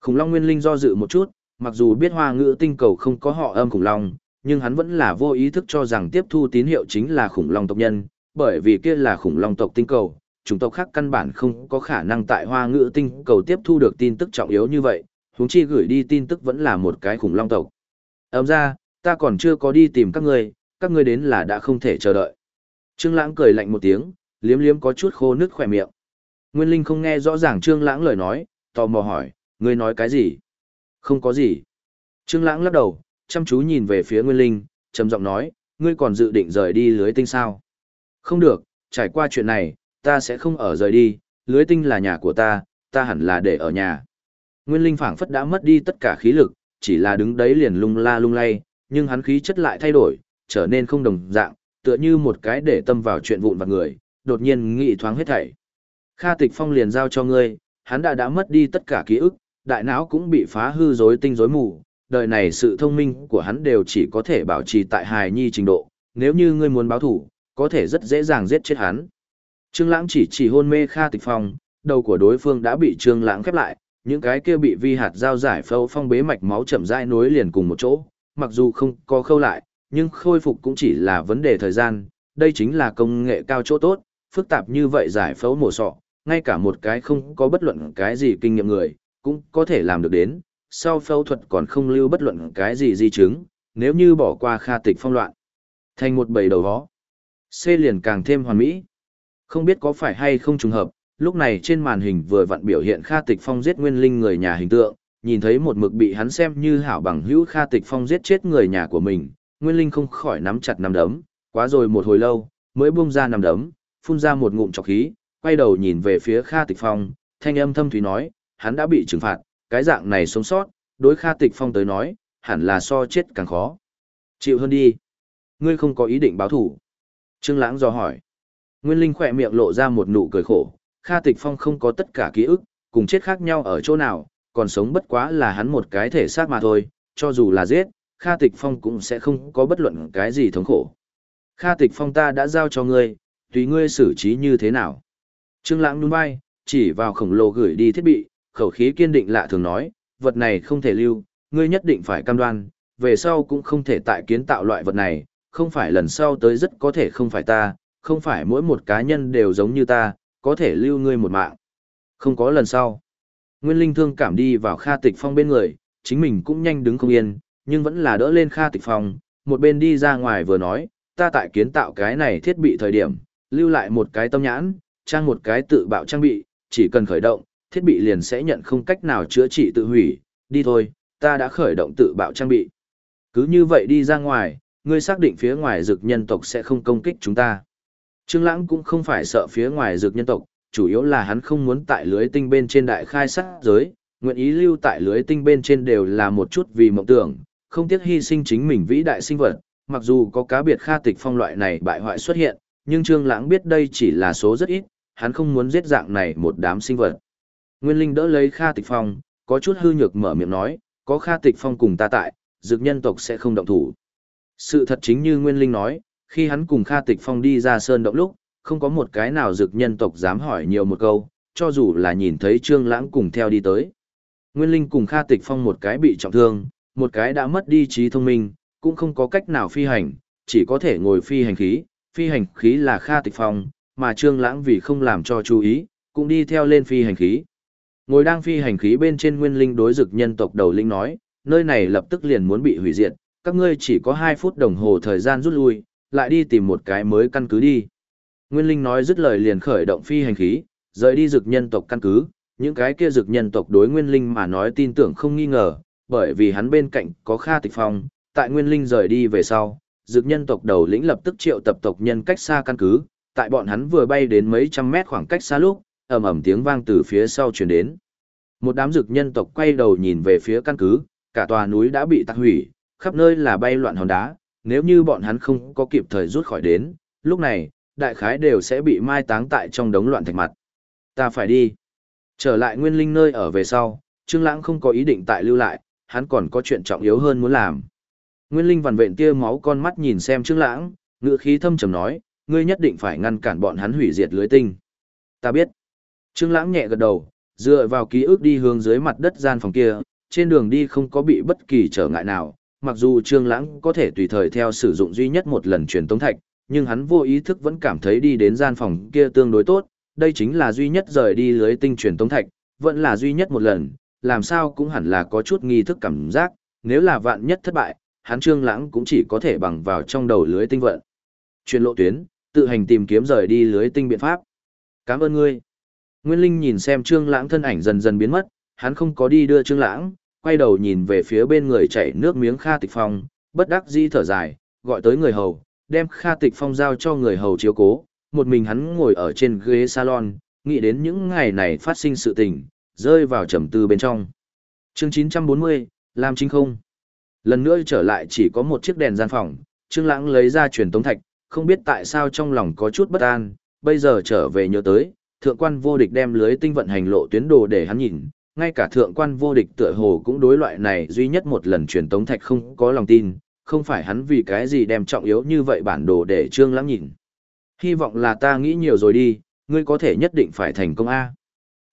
Khủng long Nguyên Linh do dự một chút, mặc dù biết hoa ngữ tinh cầu không có họ âm khủng long, nhưng hắn vẫn là vô ý thức cho rằng tiếp thu tín hiệu chính là khủng long tộc nhân, bởi vì kia là khủng long tộc tinh cầu, chủng tộc khác căn bản không có khả năng tại hoa ngữ tinh cầu tiếp thu được tin tức trọng yếu như vậy, huống chi gửi đi tin tức vẫn là một cái khủng long tộc. Ấm ra, ta còn chưa có đi tìm các ngươi, các ngươi đến là đã không thể chờ đợi. Trương Lãng cười lạnh một tiếng, liếm liếm có chút khô nước khỏe miệng. Nguyên Linh không nghe rõ ràng Trương Lãng lời nói, tò mò hỏi, ngươi nói cái gì? Không có gì. Trương Lãng lắc đầu, chăm chú nhìn về phía Nguyên Linh, trầm giọng nói, ngươi còn dự định rời đi lưới tinh sao? Không được, trải qua chuyện này, ta sẽ không ở rời đi, lưới tinh là nhà của ta, ta hẳn là để ở nhà. Nguyên Linh phảng phất đã mất đi tất cả khí lực, chỉ là đứng đấy liền lung la lung lay, nhưng hắn khí chất lại thay đổi, trở nên không đồng dạng, tựa như một cái để tâm vào chuyện vụn vặt người, đột nhiên nghĩ thoáng hết thảy. Kha Tịch Phong liền giao cho ngươi, hắn đã đã mất đi tất cả ký ức, đại não cũng bị phá hư rối tinh rối mù, đời này sự thông minh của hắn đều chỉ có thể bảo trì tại hài nhi trình độ, nếu như ngươi muốn báo thủ, có thể rất dễ dàng giết chết hắn. Trương Lãng chỉ chỉ hôn mê Kha Tịch Phong, đầu của đối phương đã bị Trương Lãng khép lại, những cái kia bị vi hạt giao giải phẫu phong bế mạch máu chậm rãi nối liền cùng một chỗ, mặc dù không có khâu lại, nhưng khôi phục cũng chỉ là vấn đề thời gian, đây chính là công nghệ cao chỗ tốt, phức tạp như vậy giải phẫu mổ sọ, ngay cả một cái không có bất luận cái gì kinh nghiệm người, cũng có thể làm được đến, sau phẫu thuật còn không lưu bất luận cái gì di chứng, nếu như bỏ qua Kha Tịch Phong loạn, thành một bầy đầu vó. C liền càng thêm hoàn mỹ. Không biết có phải hay không trùng hợp, lúc này trên màn hình vừa vặn biểu hiện Kha Tịch Phong giết nguyên linh người nhà hình tượng, nhìn thấy một mực bị hắn xem như hảo bằng hữu Kha Tịch Phong giết chết người nhà của mình, Nguyên Linh không khỏi nắm chặt nắm đấm, quá rồi một hồi lâu, mới buông ra nắm đấm, phun ra một ngụm trọc khí, quay đầu nhìn về phía Kha Tịch Phong, thanh âm thâm thúy nói, hắn đã bị trừng phạt, cái dạng này sống sót, đối Kha Tịch Phong tới nói, hẳn là so chết càng khó. Chịu hơn đi. Ngươi không có ý định báo thủ. Trương Lãng do hỏi. Nguyên Linh khỏe miệng lộ ra một nụ cười khổ, Kha Tịch Phong không có tất cả ký ức, cùng chết khác nhau ở chỗ nào, còn sống bất quá là hắn một cái thể xác mà thôi, cho dù là giết, Kha Tịch Phong cũng sẽ không có bất luận cái gì thống khổ. Kha Tịch Phong ta đã giao cho ngươi, tùy ngươi xử trí như thế nào. Trương Lãng nhún vai, chỉ vào khổng lồ gửi đi thiết bị, khẩu khí kiên định lạ thường nói, vật này không thể lưu, ngươi nhất định phải cam đoan, về sau cũng không thể tại kiến tạo loại vật này, không phải lần sau tới rất có thể không phải ta, không phải mỗi một cá nhân đều giống như ta, có thể lưu ngươi một mạng. Không có lần sau. Nguyên Linh thương cảm đi vào Kha Tịch Phong bên người, chính mình cũng nhanh đứng không yên, nhưng vẫn là đỡ lên Kha Tịch Phong, một bên đi ra ngoài vừa nói, ta tại kiến tạo cái này thiết bị thời điểm, lưu lại một cái tâm nhãn, trang một cái tự bạo trang bị, chỉ cần khởi động, thiết bị liền sẽ nhận không cách nào chữa trị tự hủy, đi thôi, ta đã khởi động tự bạo trang bị. Cứ như vậy đi ra ngoài, ngươi xác định phía ngoài dược nhân tộc sẽ không công kích chúng ta. Trương Lãng cũng không phải sợ phía ngoài dược nhân tộc, chủ yếu là hắn không muốn tại lưới tinh bên trên đại khai sát giới, nguyện ý lưu tại lưới tinh bên trên đều là một chút vì mộng tưởng, không tiếc hy sinh chính mình vĩ đại sinh vật, mặc dù có cá biệt kha tịch phong loại này bại hoại xuất hiện, nhưng Trương Lãng biết đây chỉ là số rất ít, hắn không muốn giết dạng này một đám sinh vật. Nguyên Linh đỡ lấy Kha Tịch Phong, có chút hư nhược mở miệng nói, có Kha Tịch Phong cùng ta tại, dược nhân tộc sẽ không động thủ. Sự thật chính như Nguyên Linh nói, khi hắn cùng Kha Tịch Phong đi ra sơn động lúc, không có một cái nào dược nhân tộc dám hỏi nhiều một câu, cho dù là nhìn thấy Trương Lãng cùng theo đi tới. Nguyên Linh cùng Kha Tịch Phong một cái bị trọng thương, một cái đã mất đi trí thông minh, cũng không có cách nào phi hành, chỉ có thể ngồi phi hành khí, phi hành khí là Kha Tịch Phong, mà Trương Lãng vì không làm cho chú ý, cũng đi theo lên phi hành khí. Ngồi đang phi hành khí bên trên Nguyên Linh đối dực nhân tộc đầu linh nói, nơi này lập tức liền muốn bị hủy diệt, các ngươi chỉ có 2 phút đồng hồ thời gian rút lui, lại đi tìm một cái mới căn cứ đi. Nguyên Linh nói dứt lời liền khởi động phi hành khí, rời đi dực nhân tộc căn cứ, những cái kia dực nhân tộc đối Nguyên Linh mà nói tin tưởng không nghi ngờ, bởi vì hắn bên cạnh có Kha Tịch Phong, tại Nguyên Linh rời đi về sau, Dược nhân tộc đầu lĩnh lập tức triệu tập tộc nhân cách xa căn cứ, tại bọn hắn vừa bay đến mấy trăm mét khoảng cách xa lúc, ầm ầm tiếng vang từ phía sau truyền đến. Một đám dược nhân tộc quay đầu nhìn về phía căn cứ, cả tòa núi đã bị tạc hủy, khắp nơi là bay loạn hòn đá, nếu như bọn hắn không có kịp thời rút khỏi đến, lúc này, đại khái đều sẽ bị mai táng tại trong đống loạn thạch mặt. Ta phải đi. Trở lại nguyên linh nơi ở về sau, Trương Lãng không có ý định tại lưu lại, hắn còn có chuyện trọng yếu hơn muốn làm. Nguyên linh vằn vện tia máu con mắt nhìn xem Trương Lãng, ngựa khí thâm trầm nói, ngươi nhất định phải ngăn cản bọn hắn hủy diệt lưới tinh. Ta biết. Trương Lãng nhẹ gật đầu, dựa vào ký ức đi hướng dưới mặt đất gian phòng kia, trên đường đi không có bị bất kỳ trở ngại nào, mặc dù Trương Lãng có thể tùy thời theo sử dụng duy nhất một lần truyền tống thạch, nhưng hắn vô ý thức vẫn cảm thấy đi đến gian phòng kia tương đối tốt, đây chính là duy nhất rời đi lưới tinh truyền tống thạch, vẫn là duy nhất một lần, làm sao cũng hẳn là có chút nghi thức cảm giác, nếu là vạn nhất thất bại, hắn Trương Lãng cũng chỉ có thể bằng vào trong đầu lưới tinh vận. Truyền lộ tuyến, tự hành tìm kiếm rời đi lưới tinh biện pháp. Cảm ơn ngươi. Nguyên Linh nhìn xem Trương Lãng thân ảnh dần dần biến mất, hắn không có đi đưa Trương Lãng, quay đầu nhìn về phía bên người chảy nước miếng Kha Tịch Phong, bất đắc dĩ thở dài, gọi tới người hầu, đem Kha Tịch Phong giao cho người hầu chiếu cố, một mình hắn ngồi ở trên ghế salon, nghĩ đến những ngày này phát sinh sự tình, rơi vào trầm tư bên trong. Chương 940, làm chính không? Lần nữa trở lại chỉ có một chiếc đèn gian phòng, Trương Lãng lấy ra truyền tống thạch, không biết tại sao trong lòng có chút bất an, bây giờ trở về nhớ tới, thượng quan vô địch đem lưới tinh vận hành lộ tuyến đồ để hắn nhìn, ngay cả thượng quan vô địch tựa hồ cũng đối loại này duy nhất một lần truyền tống thạch không có lòng tin, không phải hắn vì cái gì đem trọng yếu như vậy bản đồ để Trương Lãng nhìn. Hy vọng là ta nghĩ nhiều rồi đi, ngươi có thể nhất định phải thành công a.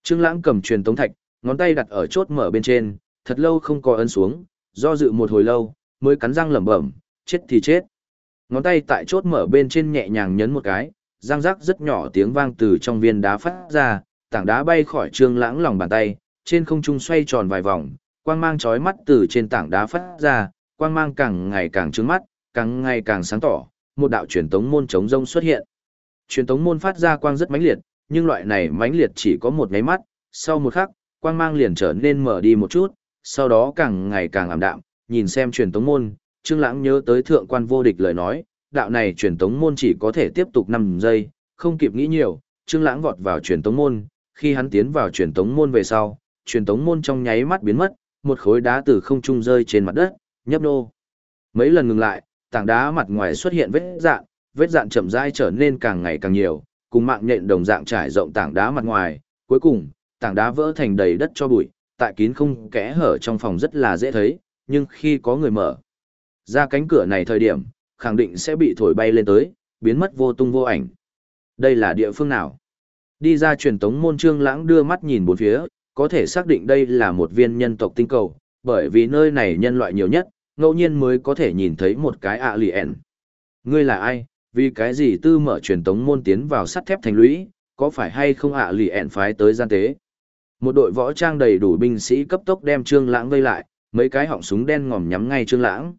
Trương Lãng cầm truyền tống thạch, ngón tay đặt ở chốt mở bên trên, thật lâu không có ấn xuống, do dự một hồi lâu, mới cắn răng lẩm bẩm, chết thì chết. Ngón tay tại chốt mở bên trên nhẹ nhàng nhấn một cái, răng rắc rất nhỏ tiếng vang từ trong viên đá phát ra, tảng đá bay khỏi trương lãng lòng bàn tay, trên không trung xoay tròn vài vòng, quang mang chói mắt từ trên tảng đá phát ra, quang mang càng ngày càng trướng mắt, càng ngày càng sáng tỏ, một đạo truyền tống môn chống rông xuất hiện. Truyền tống môn phát ra quang rất mãnh liệt, nhưng loại này mãnh liệt chỉ có một cái mắt, sau một khắc, quang mang liền trở nên mở đi một chút, sau đó càng ngày càng ảm đạm, nhìn xem truyền tống môn, Trương Lãng nhớ tới thượng quan vô địch lời nói, đạo này truyền tống môn chỉ có thể tiếp tục 5 giây, không kịp nghĩ nhiều, Trương Lãng vọt vào truyền tống môn, khi hắn tiến vào truyền tống môn về sau, truyền tống môn trong nháy mắt biến mất, một khối đá từ không trung rơi trên mặt đất, nhấp nô. Mấy lần ngừng lại, tảng đá mặt ngoài xuất hiện vết dạn, vết dạn chậm rãi trở nên càng ngày càng nhiều, cùng mạng nhện đồng dạng trải rộng tảng đá mặt ngoài, cuối cùng, tảng đá vỡ thành đầy đất cho bụi, tại kín không kẽ hở trong phòng rất là dễ thấy, nhưng khi có người mở ra cánh cửa này thời điểm, khẳng định sẽ bị thổi bay lên tới, biến mất vô tung vô ảnh. Đây là địa phương nào? Đi ra truyền tống môn trương lãng đưa mắt nhìn bốn phía, có thể xác định đây là một viên nhân tộc tinh cầu, bởi vì nơi này nhân loại nhiều nhất, ngẫu nhiên mới có thể nhìn thấy một cái alien. lì ẻn. Ngươi là ai, vì cái gì tư mở truyền tống môn tiến vào sắt thép thành lũy, có phải hay không alien lì ẻn phái tới gian tế? Một đội võ trang đầy đủ binh sĩ cấp tốc đem trương lãng vây lại, mấy cái họng súng đen ngòm nhắm ngay trương lãng.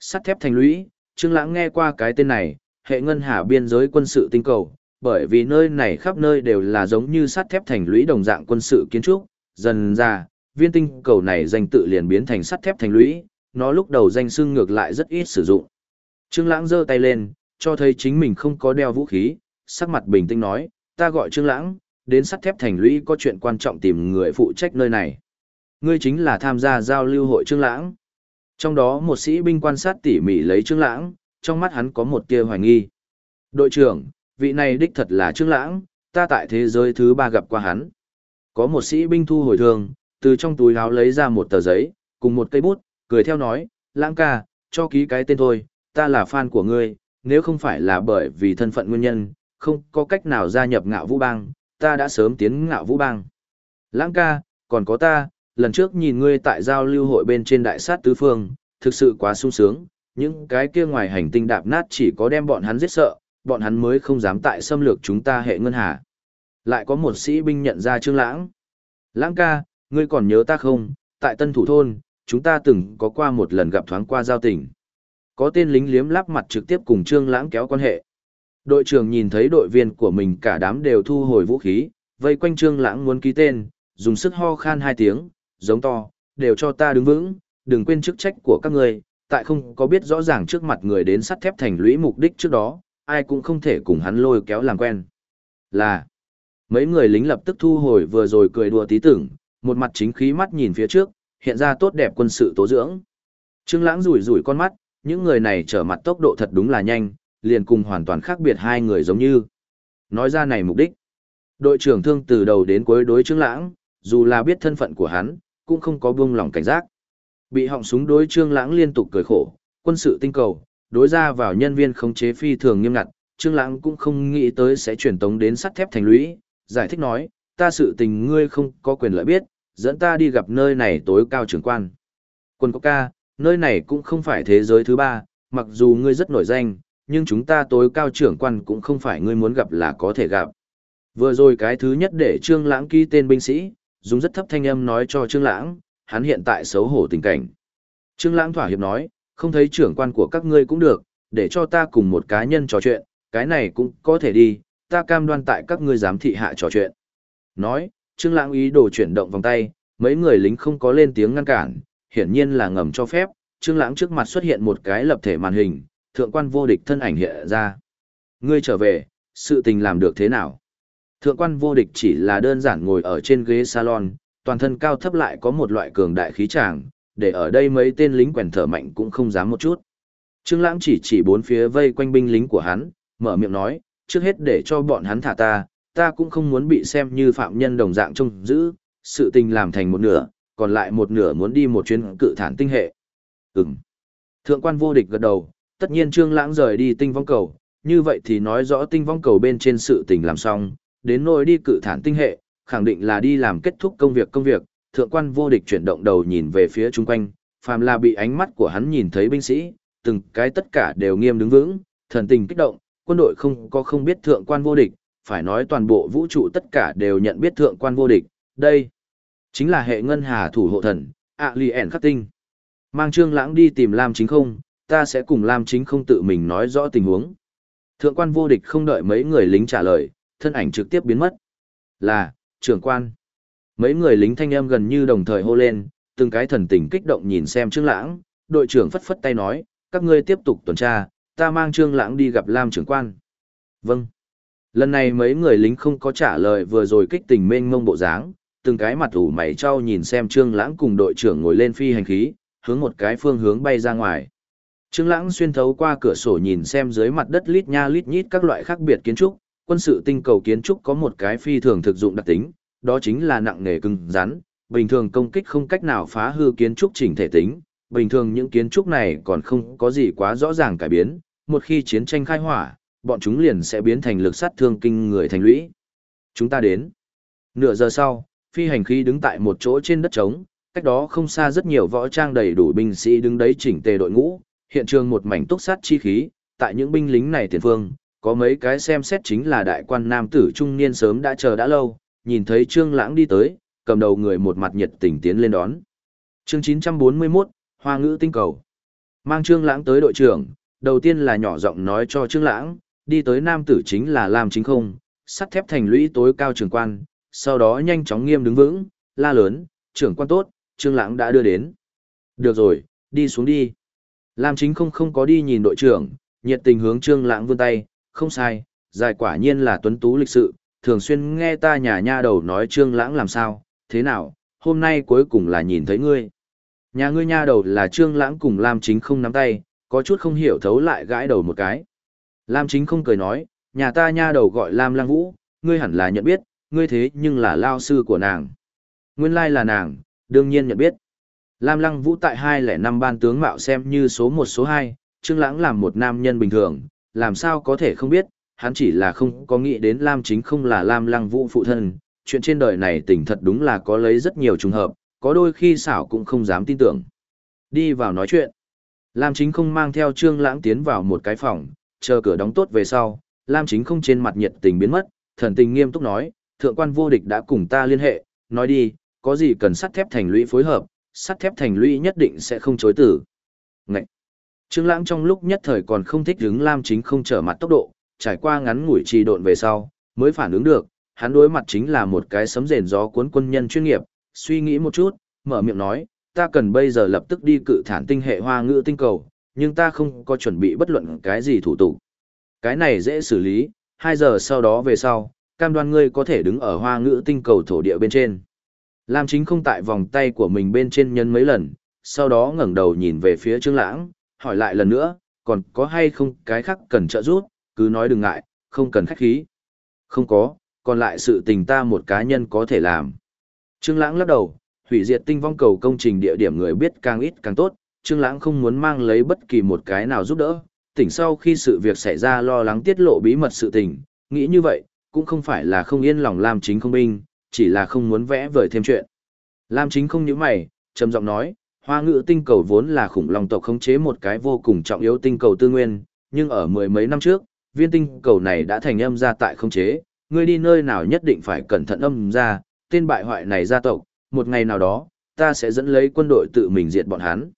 Sắt thép thành lũy, trương lãng nghe qua cái tên này, hệ ngân hà biên giới quân sự tinh cầu, bởi vì nơi này khắp nơi đều là giống như sắt thép thành lũy đồng dạng quân sự kiến trúc, dần ra, viên tinh cầu này danh tự liền biến thành sắt thép thành lũy, nó lúc đầu danh xưng ngược lại rất ít sử dụng. Trương Lãng giơ tay lên, cho thấy chính mình không có đeo vũ khí, sắc mặt bình tĩnh nói, ta gọi Trương Lãng, đến sắt thép thành lũy có chuyện quan trọng tìm người phụ trách nơi này. Ngươi chính là tham gia giao lưu hội Trương Lãng. Trong đó một sĩ binh quan sát tỉ mỉ lấy Trương Lãng, trong mắt hắn có một tia hoài nghi. Đội trưởng, vị này đích thật là Trương Lãng, ta tại thế giới thứ ba gặp qua hắn. Có một sĩ binh thu hồi thương, từ trong túi áo lấy ra một tờ giấy, cùng một cây bút, cười theo nói, Lãng ca, cho ký cái tên thôi, ta là fan của ngươi, nếu không phải là bởi vì thân phận nguyên nhân, không có cách nào gia nhập ngạo vũ bang, ta đã sớm tiến ngạo vũ bang. Lãng ca, còn có ta, lần trước nhìn ngươi tại giao lưu hội bên trên đại sát tứ phương, thực sự quá sung sướng, những cái kia ngoài hành tinh đạp nát chỉ có đem bọn hắn giết sợ, bọn hắn mới không dám tại xâm lược chúng ta hệ ngân hà. Lại có một sĩ binh nhận ra Trương Lãng. Lãng ca, ngươi còn nhớ ta không, tại Tân Thủ Thôn, chúng ta từng có qua một lần gặp thoáng qua giao tình. Có tên lính liếm lắp mặt trực tiếp cùng Trương Lãng kéo quan hệ. Đội trưởng nhìn thấy đội viên của mình cả đám đều thu hồi vũ khí, vây quanh Trương Lãng muốn ký tên, dùng sức ho khan hai tiếng, giống to, đều cho ta đứng vững, đừng quên chức trách của các ngươi, tại không có biết rõ ràng trước mặt người đến sắt thép thành lũy mục đích trước đó, ai cũng không thể cùng hắn lôi kéo làm quen. Là, mấy người lính lập tức thu hồi vừa rồi cười đùa tí tưởng, một mặt chính khí mắt nhìn phía trước, hiện ra tốt đẹp quân sự tố dưỡng. Trương Lãng rủi rủi con mắt, những người này trở mặt tốc độ thật đúng là nhanh, liền cùng hoàn toàn khác biệt hai người giống như. Nói ra này mục đích. Đội trưởng thương từ đầu đến cuối đối Trương Lãng, dù là biết thân phận của hắn, cũng không có buông lòng cảnh giác. Bị họng súng đối Trương Lãng liên tục cười khổ, quân sự tinh cầu, đối ra vào nhân viên khống chế phi thường nghiêm ngặt, Trương Lãng cũng không nghĩ tới sẽ truyền tống đến sắt thép thành lũy, giải thích nói, ta sự tình ngươi không có quyền lợi biết, dẫn ta đi gặp nơi này tối cao trưởng quan. Quân có ca, nơi này cũng không phải thế giới thứ ba, mặc dù ngươi rất nổi danh, nhưng chúng ta tối cao trưởng quan cũng không phải ngươi muốn gặp là có thể gặp. Vừa rồi cái thứ nhất để Trương Lãng ký tên binh sĩ, dùng rất thấp thanh âm nói cho Trương Lãng, hắn hiện tại xấu hổ tình cảnh. Trương Lãng thỏa hiệp nói, không thấy trưởng quan của các ngươi cũng được, để cho ta cùng một cá nhân trò chuyện, cái này cũng có thể đi, ta cam đoan tại các ngươi giám thị hạ trò chuyện. Nói, Trương Lãng ý đồ chuyển động vòng tay, mấy người lính không có lên tiếng ngăn cản, hiển nhiên là ngầm cho phép, Trương Lãng trước mặt xuất hiện một cái lập thể màn hình, thượng quan vô địch thân ảnh hiện ra. Ngươi trở về, sự tình làm được thế nào? Thượng quan vô địch chỉ là đơn giản ngồi ở trên ghế salon, toàn thân cao thấp lại có một loại cường đại khí tràng, để ở đây mấy tên lính quèn thở mạnh cũng không dám một chút. Trương Lãng chỉ chỉ bốn phía vây quanh binh lính của hắn, mở miệng nói, trước hết để cho bọn hắn thả ta, ta cũng không muốn bị xem như phạm nhân đồng dạng trông giữ, sự tình làm thành một nửa, còn lại một nửa muốn đi một chuyến cự thản tinh hệ. Ừm. Thượng quan vô địch gật đầu, tất nhiên Trương Lãng rời đi tinh vong cầu, như vậy thì nói rõ tinh vong cầu bên trên sự tình làm xong, đến nỗi đi cự thản tinh hệ, khẳng định là đi làm kết thúc công việc công việc, thượng quan vô địch chuyển động đầu nhìn về phía chung quanh, phàm là bị ánh mắt của hắn nhìn thấy binh sĩ, từng cái tất cả đều nghiêm đứng vững, thần tình kích động, quân đội không có không biết thượng quan vô địch, phải nói toàn bộ vũ trụ tất cả đều nhận biết thượng quan vô địch, đây chính là hệ ngân hà thủ hộ thần, ạ lì ẻn khắc tinh. Mang trương lãng đi tìm Lam chính không, ta sẽ cùng Lam chính không tự mình nói rõ tình huống. Thượng quan vô địch không đợi mấy người lính trả lời, thân ảnh trực tiếp biến mất. Là, trưởng quan. Mấy người lính thanh âm gần như đồng thời hô lên, từng cái thần tình kích động nhìn xem Trương Lãng, đội trưởng phất phất tay nói, các ngươi tiếp tục tuần tra, ta mang Trương Lãng đi gặp Lam trưởng quan. Vâng. Lần này mấy người lính không có trả lời vừa rồi kích tình mênh mông bộ dáng, từng cái mặt ủ mày trao nhìn xem Trương Lãng cùng đội trưởng ngồi lên phi hành khí, hướng một cái phương hướng bay ra ngoài. Trương Lãng xuyên thấu qua cửa sổ nhìn xem dưới mặt đất lít nha lít nhít các loại khác biệt kiến trúc, quân sự tinh cầu kiến trúc có một cái phi thường thực dụng đặc tính, đó chính là nặng nề cứng rắn, bình thường công kích không cách nào phá hư kiến trúc chỉnh thể tính, bình thường những kiến trúc này còn không có gì quá rõ ràng cải biến, một khi chiến tranh khai hỏa, bọn chúng liền sẽ biến thành lực sát thương kinh người thành lũy. Chúng ta đến. Nửa giờ sau, phi hành khí đứng tại một chỗ trên đất trống, cách đó không xa rất nhiều võ trang đầy đủ binh sĩ đứng đấy chỉnh tề đội ngũ, hiện trường một mảnh túc sát chi khí, tại những binh lính này tiền phương, có mấy cái xem xét chính là đại quan nam tử trung niên sớm đã chờ đã lâu, nhìn thấy Trương Lãng đi tới, cầm đầu người một mặt nhiệt tình tiến lên đón. Chương 941, Hoa ngữ tinh cầu. Mang Trương Lãng tới đội trưởng, đầu tiên là nhỏ giọng nói cho Trương Lãng, đi tới nam tử chính là Lam Chính Không, sắt thép thành lũy tối cao trưởng quan, sau đó nhanh chóng nghiêm đứng vững, la lớn, trưởng quan tốt, Trương Lãng đã đưa đến. Được rồi, đi xuống đi. Lam Chính Không không có đi nhìn đội trưởng, nhiệt tình hướng Trương Lãng vươn tay, không sai, dài quả nhiên là tuấn tú lịch sự, thường xuyên nghe ta nhà nha đầu nói Trương Lãng làm sao, thế nào, hôm nay cuối cùng là nhìn thấy ngươi. Nhà ngươi nha đầu là Trương Lãng cùng Lam Chính không nắm tay, có chút không hiểu thấu lại gãi đầu một cái. Lam Chính không cười nói, nhà ta nha đầu gọi Lam Lang Vũ, ngươi hẳn là nhận biết, ngươi thế nhưng là lao sư của nàng. Nguyên lai là nàng, đương nhiên nhận biết. Lam Lăng Vũ tại hai lẻ năm ban tướng mạo xem như số một số hai, Trương Lãng làm một nam nhân bình thường, làm sao có thể không biết, hắn chỉ là không có nghĩ đến Lam Chính không là Lam Lăng Vũ phụ thân, chuyện trên đời này tình thật đúng là có lấy rất nhiều trùng hợp, có đôi khi xảo cũng không dám tin tưởng. Đi vào nói chuyện. Lam Chính không mang theo Trương Lãng tiến vào một cái phòng, chờ cửa đóng tốt về sau, Lam Chính không trên mặt nhiệt tình biến mất, thần tình nghiêm túc nói, thượng quan vô địch đã cùng ta liên hệ, nói đi, có gì cần sắt thép thành lũy phối hợp, sắt thép thành lũy nhất định sẽ không chối từ. Ngậy! Trương Lãng trong lúc nhất thời còn không thích đứng Lam Chính không trở mặt tốc độ, trải qua ngắn ngủi trì độn về sau, mới phản ứng được, hắn đối mặt chính là một cái sấm rền gió cuốn quân nhân chuyên nghiệp, suy nghĩ một chút, mở miệng nói, ta cần bây giờ lập tức đi cự thản tinh hệ hoa ngữ tinh cầu, nhưng ta không có chuẩn bị bất luận cái gì thủ tục. Cái này dễ xử lý, 2 giờ sau đó về sau, cam đoan ngươi có thể đứng ở hoa ngữ tinh cầu thổ địa bên trên. Lam chính không tại vòng tay của mình bên trên nhân mấy lần, sau đó ngẩng đầu nhìn về phía Trương Lãng, hỏi lại lần nữa, còn có hay không cái khác cần trợ giúp, cứ nói đừng ngại, không cần khách khí. Không có, còn lại sự tình ta một cá nhân có thể làm. Trương Lãng lắc đầu, hủy diệt tinh vong cầu công trình địa điểm người biết càng ít càng tốt, Trương Lãng không muốn mang lấy bất kỳ một cái nào giúp đỡ, tỉnh sau khi sự việc xảy ra lo lắng tiết lộ bí mật sự tình, nghĩ như vậy, cũng không phải là không yên lòng Lam Chính không binh, chỉ là không muốn vẽ vời thêm chuyện. Lam Chính không nhíu mày, trầm giọng nói, Hoa Ngự tinh cầu vốn là khủng long tộc khống chế một cái vô cùng trọng yếu tinh cầu tư nguyên, nhưng ở mười mấy năm trước, viên tinh cầu này đã thành âm gia tại khống chế, ngươi đi nơi nào nhất định phải cẩn thận âm gia, tên bại hoại này gia tộc, một ngày nào đó, ta sẽ dẫn lấy quân đội tự mình diệt bọn hắn.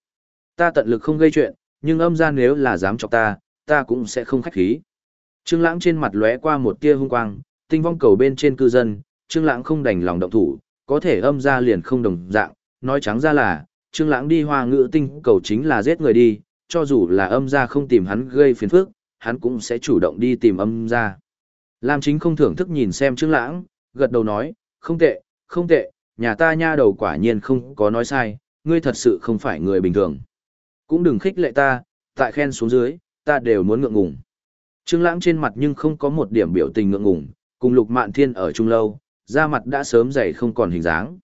Ta tận lực không gây chuyện, nhưng âm gia nếu là dám chọc ta, ta cũng sẽ không khách khí. Trương Lãng trên mặt lóe qua một tia hung quang, tinh vong cầu bên trên cư dân, Trương Lãng không đành lòng động thủ, có thể âm gia liền không đồng dạng, nói trắng ra là, Trương Lãng đi hoa ngữ tinh cầu chính là giết người đi, cho dù là âm gia không tìm hắn gây phiền phức, hắn cũng sẽ chủ động đi tìm âm gia. Lam Chính không thưởng thức nhìn xem Trương Lãng, gật đầu nói, không tệ, không tệ, nhà ta nha đầu quả nhiên không có nói sai, ngươi thật sự không phải người bình thường. Cũng đừng khích lệ ta, tại khen xuống dưới, ta đều muốn ngượng ngùng. Trương Lãng trên mặt nhưng không có một điểm biểu tình ngượng ngùng, cùng Lục Mạn Thiên ở chung lâu, da mặt đã sớm dày không còn hình dáng.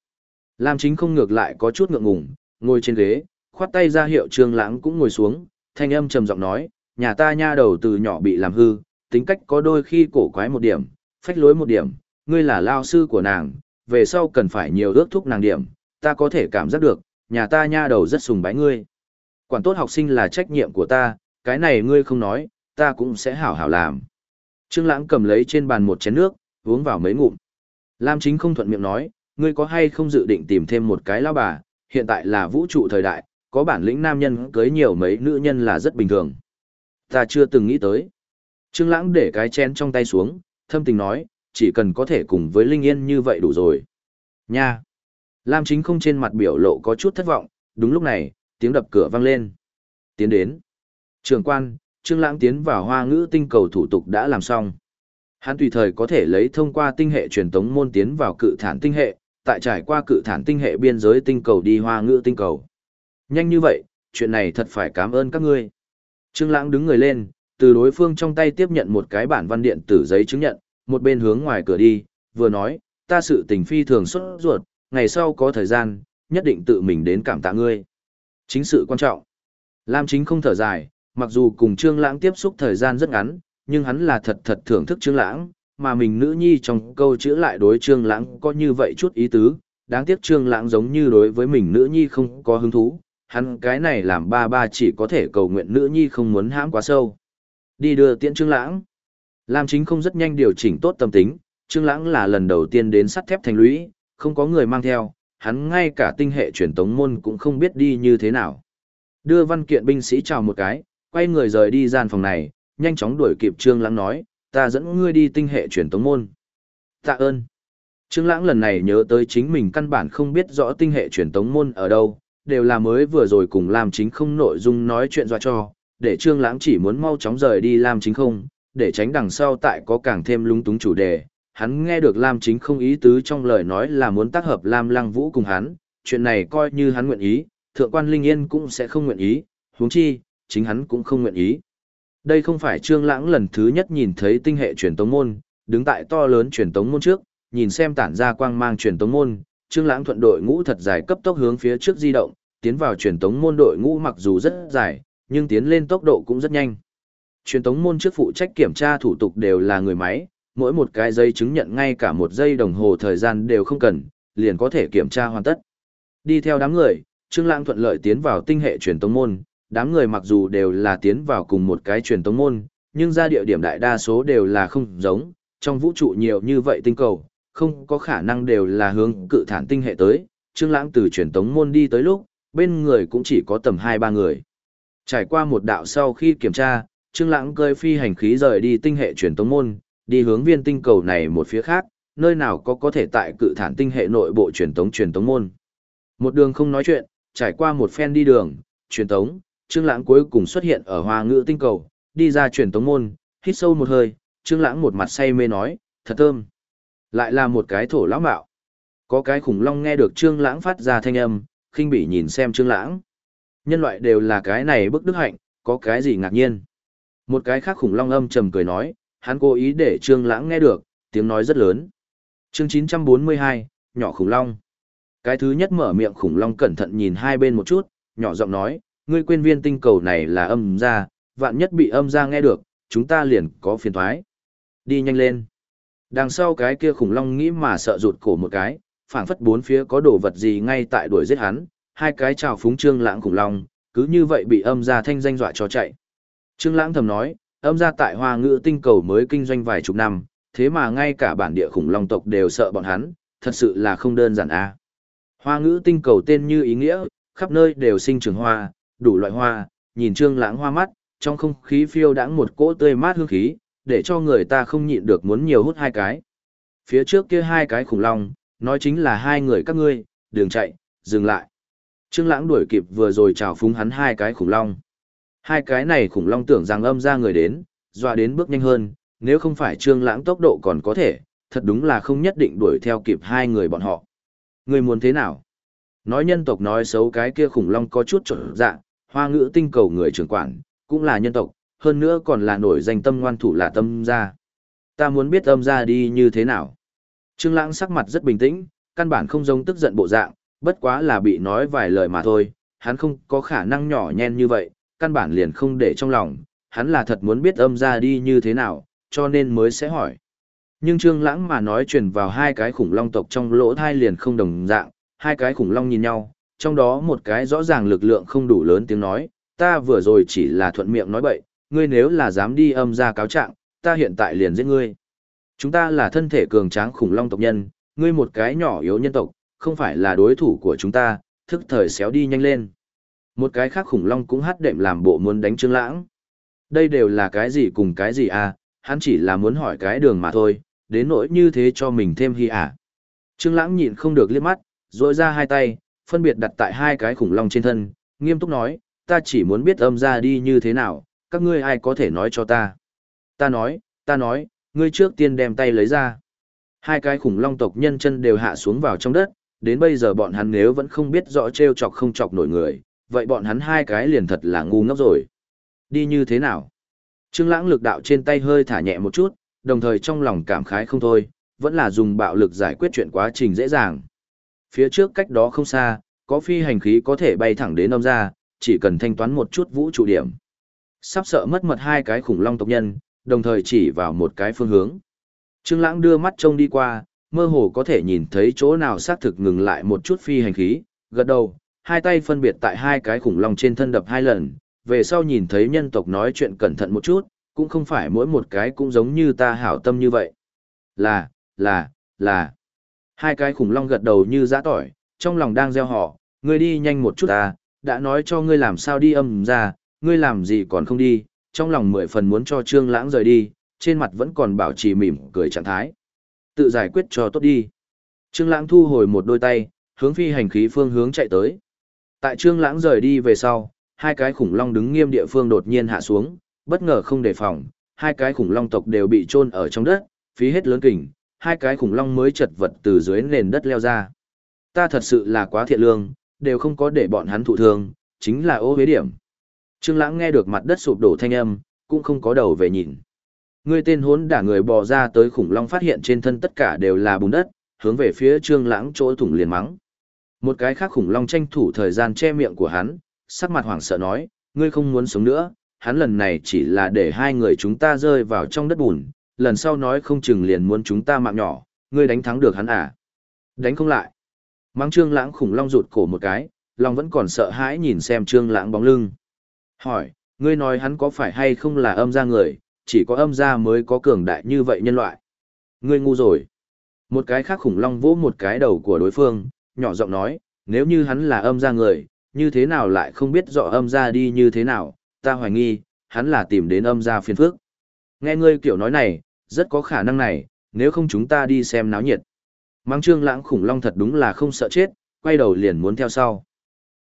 Lam Chính không ngược lại có chút ngượng ngùng, ngồi trên ghế, khoát tay ra hiệu Trương Lãng cũng ngồi xuống, thanh âm trầm giọng nói, nhà ta nha đầu từ nhỏ bị làm hư, tính cách có đôi khi cổ quái một điểm, phách lối một điểm, ngươi là lao sư của nàng, về sau cần phải nhiều ước thúc nàng điểm, ta có thể cảm giác được, nhà ta nha đầu rất sùng bái ngươi. Quản tốt học sinh là trách nhiệm của ta, cái này ngươi không nói, ta cũng sẽ hảo hảo làm. Trương Lãng cầm lấy trên bàn một chén nước, uống vào mấy ngụm. Lam Chính không thuận miệng nói, ngươi có hay không dự định tìm thêm một cái lão bà, hiện tại là vũ trụ thời đại, có bản lĩnh nam nhân cưới nhiều mấy nữ nhân là rất bình thường. Ta chưa từng nghĩ tới. Trương Lãng để cái chén trong tay xuống, thâm tình nói, chỉ cần có thể cùng với Linh Yên như vậy đủ rồi. Nha! Lam chính không trên mặt biểu lộ có chút thất vọng, đúng lúc này, tiếng đập cửa vang lên. Tiến đến. Trường quan, Trương Lãng tiến vào hoa ngữ tinh cầu thủ tục đã làm xong. Hắn tùy thời có thể lấy thông qua tinh hệ truyền tống môn tiến vào cự thản tinh hệ, tại trải qua cự thản tinh hệ biên giới tinh cầu đi hoa ngữ tinh cầu. Nhanh như vậy, chuyện này thật phải cảm ơn các ngươi. Trương Lãng đứng người lên, từ đối phương trong tay tiếp nhận một cái bản văn điện tử giấy chứng nhận, một bên hướng ngoài cửa đi, vừa nói, ta sự tình phi thường xuất ruột, ngày sau có thời gian, nhất định tự mình đến cảm tạ ngươi. Chính sự quan trọng. Lam chính không thở dài, mặc dù cùng Trương Lãng tiếp xúc thời gian rất ngắn, nhưng hắn là thật thật thưởng thức Trương Lãng, mà mình nữ nhi trong câu chữ lại đối Trương Lãng có như vậy chút ý tứ, đáng tiếc Trương Lãng giống như đối với mình nữ nhi không có hứng thú, hắn cái này làm ba ba chỉ có thể cầu nguyện nữ nhi không muốn hãm quá sâu. Đi đưa tiễn Trương Lãng. Lam Chính không rất nhanh điều chỉnh tốt tâm tính, Trương Lãng là lần đầu tiên đến sắt thép thành lũy, không có người mang theo, hắn ngay cả tinh hệ truyền tống môn cũng không biết đi như thế nào. Đưa văn kiện binh sĩ chào một cái, quay người rời đi gian phòng này, nhanh chóng đuổi kịp Trương Lãng nói, ta dẫn ngươi đi tinh hệ truyền tống môn. Tạ ơn. Trương Lãng lần này nhớ tới chính mình căn bản không biết rõ tinh hệ truyền tống môn ở đâu, đều là mới vừa rồi cùng Lam Chính không nội dung nói chuyện dọa cho, để Trương Lãng chỉ muốn mau chóng rời đi Lam Chính không, để tránh đằng sau tại có càng thêm lung túng chủ đề. Hắn nghe được Lam Chính không ý tứ trong lời nói là muốn tác hợp Lam Lăng Vũ cùng hắn, chuyện này coi như hắn nguyện ý, thượng quan Linh Yên cũng sẽ không nguyện ý, huống chi, chính hắn cũng không nguyện ý. Đây không phải Trương Lãng lần thứ nhất nhìn thấy tinh hệ truyền tống môn, đứng tại to lớn truyền tống môn trước, nhìn xem tản ra quang mang truyền tống môn, Trương Lãng thuận đội ngũ thật dài cấp tốc hướng phía trước di động, tiến vào truyền tống môn đội ngũ mặc dù rất dài, nhưng tiến lên tốc độ cũng rất nhanh. Truyền tống môn trước phụ trách kiểm tra thủ tục đều là người máy, mỗi một cái giấy chứng nhận ngay cả một giây đồng hồ thời gian đều không cần, liền có thể kiểm tra hoàn tất. Đi theo đám người, Trương Lãng thuận lợi tiến vào tinh hệ truyền tống môn, đám người mặc dù đều là tiến vào cùng một cái truyền tống môn, nhưng ra địa điểm đại đa số đều là không giống, trong vũ trụ nhiều như vậy tinh cầu, không có khả năng đều là hướng cự thản tinh hệ tới, Trương Lãng từ truyền tống môn đi tới lúc, bên người cũng chỉ có tầm 2-3 người. Trải qua một đạo sau khi kiểm tra, Trương Lãng cơi phi hành khí rời đi tinh hệ truyền tống môn, đi hướng viên tinh cầu này một phía khác, nơi nào có có thể tại cự thản tinh hệ nội bộ truyền tống truyền tống môn. Một đường không nói chuyện, trải qua một phen đi đường, truyền tống, Trương Lãng cuối cùng xuất hiện ở Hoa Ngữ tinh cầu, đi ra truyền tống môn, hít sâu một hơi, Trương Lãng một mặt say mê nói, thật thơm. Lại là một cái thổ lão mạo. Có cái khủng long nghe được Trương Lãng phát ra thanh âm, khinh bỉ nhìn xem Trương Lãng. Nhân loại đều là cái này bức đức hạnh, có cái gì ngạc nhiên. Một cái khác khủng long âm trầm cười nói, hắn cố ý để Trương Lãng nghe được, tiếng nói rất lớn. Chương 942, nhỏ khủng long. Cái thứ nhất mở miệng khủng long cẩn thận nhìn hai bên một chút, nhỏ giọng nói, ngươi quên viên tinh cầu này là âm gia, vạn nhất bị âm gia nghe được, chúng ta liền có phiền toái. Đi nhanh lên. Đằng sau cái kia khủng long nghĩ mà sợ rụt cổ một cái, phảng phất bốn phía có đồ vật gì ngay tại đuổi giết hắn, hai cái chào phúng trương lãng khủng long, cứ như vậy bị âm gia thanh danh dọa cho chạy. Trương lãng thầm nói, âm gia tại hoa ngữ tinh cầu mới kinh doanh vài chục năm, thế mà ngay cả bản địa khủng long tộc đều sợ bọn hắn, thật sự là không đơn giản a. Hoa ngữ tinh cầu tên như ý nghĩa, khắp nơi đều sinh trưởng hoa, đủ loại hoa, nhìn trương lãng hoa mắt, trong không khí phiêu đãng một cỗ tươi mát hương khí, để cho người ta không nhịn được muốn nhiều hút hai cái. Phía trước kia hai cái khủng long, nói chính là hai người các ngươi, đường chạy, dừng lại. Trương lãng đuổi kịp vừa rồi chào phúng hắn hai cái khủng long. Hai cái này khủng long tưởng rằng âm ra người đến, dọa đến bước nhanh hơn, nếu không phải trương lãng tốc độ còn có thể, thật đúng là không nhất định đuổi theo kịp hai người bọn họ. Người muốn thế nào? Nói nhân tộc nói xấu cái kia khủng long có chút trở dạng, hoa ngữ tinh cầu người trưởng quản, cũng là nhân tộc, hơn nữa còn là nổi danh tâm ngoan thủ là tâm gia. Ta muốn biết âm gia đi như thế nào. Trương Lãng sắc mặt rất bình tĩnh, căn bản không giống tức giận bộ dạng, bất quá là bị nói vài lời mà thôi, hắn không có khả năng nhỏ nhen như vậy, căn bản liền không để trong lòng, hắn là thật muốn biết âm gia đi như thế nào, cho nên mới sẽ hỏi. Nhưng Trương Lãng mà nói truyền vào hai cái khủng long tộc trong lỗ thai liền không đồng dạng, hai cái khủng long nhìn nhau, trong đó một cái rõ ràng lực lượng không đủ lớn tiếng nói, ta vừa rồi chỉ là thuận miệng nói bậy, ngươi nếu là dám đi âm ra cáo trạng, ta hiện tại liền giết ngươi. Chúng ta là thân thể cường tráng khủng long tộc nhân, ngươi một cái nhỏ yếu nhân tộc, không phải là đối thủ của chúng ta, thức thời xéo đi nhanh lên. Một cái khác khủng long cũng hát đệm làm bộ muốn đánh Trương Lãng. Đây đều là cái gì cùng cái gì à, hắn chỉ là muốn hỏi cái đường mà thôi, đến nỗi như thế cho mình thêm hy à. Trương Lãng nhịn không được liếc mắt, rỗi ra hai tay, phân biệt đặt tại hai cái khủng long trên thân, nghiêm túc nói, ta chỉ muốn biết âm ra đi như thế nào, các ngươi ai có thể nói cho ta? Ta nói, ta nói, ngươi trước tiên đem tay lấy ra. Hai cái khủng long tộc nhân chân đều hạ xuống vào trong đất, đến bây giờ bọn hắn nếu vẫn không biết rõ treo chọc không chọc nổi người, vậy bọn hắn hai cái liền thật là ngu ngốc rồi. Đi như thế nào? Trương Lãng lực đạo trên tay hơi thả nhẹ một chút, đồng thời trong lòng cảm khái không thôi, vẫn là dùng bạo lực giải quyết chuyện quá trình dễ dàng. Phía trước cách đó không xa, có phi hành khí có thể bay thẳng đến âm ra, chỉ cần thanh toán một chút vũ trụ điểm. Sắp sợ mất mật hai cái khủng long tộc nhân, đồng thời chỉ vào một cái phương hướng. Trương Lãng đưa mắt trông đi qua, mơ hồ có thể nhìn thấy chỗ nào xác thực ngừng lại một chút phi hành khí, gật đầu, hai tay phân biệt tại hai cái khủng long trên thân đập hai lần, về sau nhìn thấy nhân tộc nói chuyện cẩn thận một chút, cũng không phải mỗi một cái cũng giống như ta hảo tâm như vậy. Là, là, là. Hai cái khủng long gật đầu như giã tỏi, trong lòng đang gieo họ, ngươi đi nhanh một chút ta, đã nói cho ngươi làm sao đi âm ra, ngươi làm gì còn không đi, trong lòng mười phần muốn cho Trương Lãng rời đi, trên mặt vẫn còn bảo trì mỉm cười trạng thái. Tự giải quyết cho tốt đi. Trương Lãng thu hồi một đôi tay, hướng phi hành khí phương hướng chạy tới. Tại Trương Lãng rời đi về sau, hai cái khủng long đứng nghiêm địa phương đột nhiên hạ xuống, bất ngờ không đề phòng, hai cái khủng long tộc đều bị chôn ở trong đất, phí hết lớn kình, hai cái khủng long mới chật vật từ dưới nền đất leo ra. Ta thật sự là quá thiện lương, đều không có để bọn hắn thụ thương, chính là ô hế điểm. Trương Lãng nghe được mặt đất sụp đổ thanh âm, cũng không có đầu về nhìn. Người tên hốn đả người bò ra tới khủng long phát hiện trên thân tất cả đều là bùn đất, hướng về phía Trương Lãng chỗ thủng liền mắng. Một cái khác khủng long tranh thủ thời gian che miệng của hắn, sắc mặt hoảng sợ nói, ngươi không muốn sống nữa, hắn lần này chỉ là để hai người chúng ta rơi vào trong đất bùn, lần sau nói không chừng liền muốn chúng ta mạng nhỏ, ngươi đánh thắng được hắn à? Đánh không lại. Mang Trương Lãng khủng long rụt cổ một cái, lòng vẫn còn sợ hãi nhìn xem Trương Lãng bóng lưng. Hỏi, ngươi nói hắn có phải hay không là âm gia người, chỉ có âm gia mới có cường đại như vậy nhân loại. Ngươi ngu rồi. Một cái khác khủng long vỗ một cái đầu của đối phương, nhỏ giọng nói, nếu như hắn là âm gia người, như thế nào lại không biết rõ âm gia đi như thế nào, ta hoài nghi, hắn là tìm đến âm gia phiền phức. Nghe ngươi kiểu nói này, rất có khả năng này, nếu không chúng ta đi xem náo nhiệt. Mang trương lãng khủng long thật đúng là không sợ chết, quay đầu liền muốn theo sau.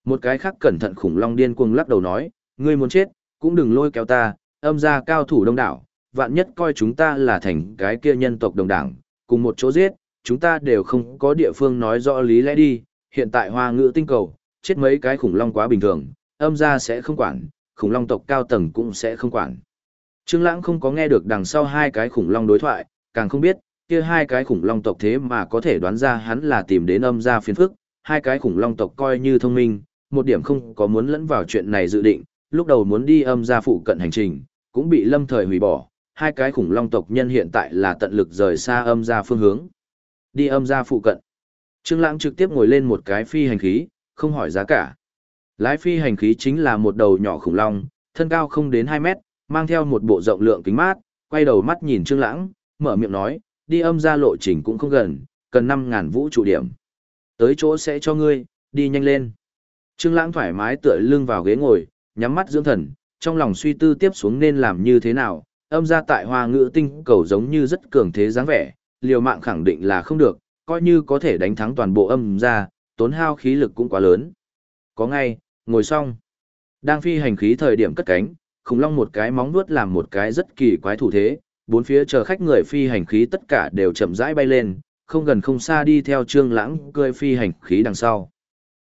Một cái khác cẩn thận khủng long điên cuồng lắc đầu nói, ngươi muốn chết, cũng đừng lôi kéo ta, âm gia cao thủ đông đảo, vạn nhất coi chúng ta là thành cái kia nhân tộc đồng đảng, cùng một chỗ giết, chúng ta đều không có địa phương nói rõ lý lẽ đi, hiện tại hoa ngữ tinh cầu, chết mấy cái khủng long quá bình thường, âm gia sẽ không quản, khủng long tộc cao tầng cũng sẽ không quản. Trương Lãng không có nghe được đằng sau hai cái khủng long đối thoại, càng không biết, kia hai cái khủng long tộc thế mà có thể đoán ra hắn là tìm đến âm gia phiền phức, hai cái khủng long tộc coi như thông minh, một điểm không có muốn lẫn vào chuyện này dự định, lúc đầu muốn đi âm gia phụ cận hành trình, cũng bị lâm thời hủy bỏ, hai cái khủng long tộc nhân hiện tại là tận lực rời xa âm gia phương hướng. Đi âm gia phụ cận. Trương Lãng trực tiếp ngồi lên một cái phi hành khí, không hỏi giá cả. Lái phi hành khí chính là một đầu nhỏ khủng long, thân cao không đến 2 mét, mang theo một bộ rộng lượng kính mát, quay đầu mắt nhìn Trương Lãng, mở miệng nói, đi âm gia lộ trình cũng không gần, cần 5000 vũ trụ điểm. Tới chỗ sẽ cho ngươi, đi nhanh lên. Trương Lãng thoải mái tựa lưng vào ghế ngồi, nhắm mắt dưỡng thần, trong lòng suy tư tiếp xuống nên làm như thế nào. Âm gia tại Hoa Ngữ Tinh cầu giống như rất cường thế dáng vẻ, liều mạng khẳng định là không được, coi như có thể đánh thắng toàn bộ âm gia, tốn hao khí lực cũng quá lớn. Có ngay, ngồi xong. Đang phi hành khí thời điểm cất cánh, khủng long một cái móng vuốt làm một cái rất kỳ quái thủ thế, bốn phía chờ khách người phi hành khí tất cả đều chậm rãi bay lên, không gần không xa đi theo Trương Lãng cười phi hành khí đằng sau.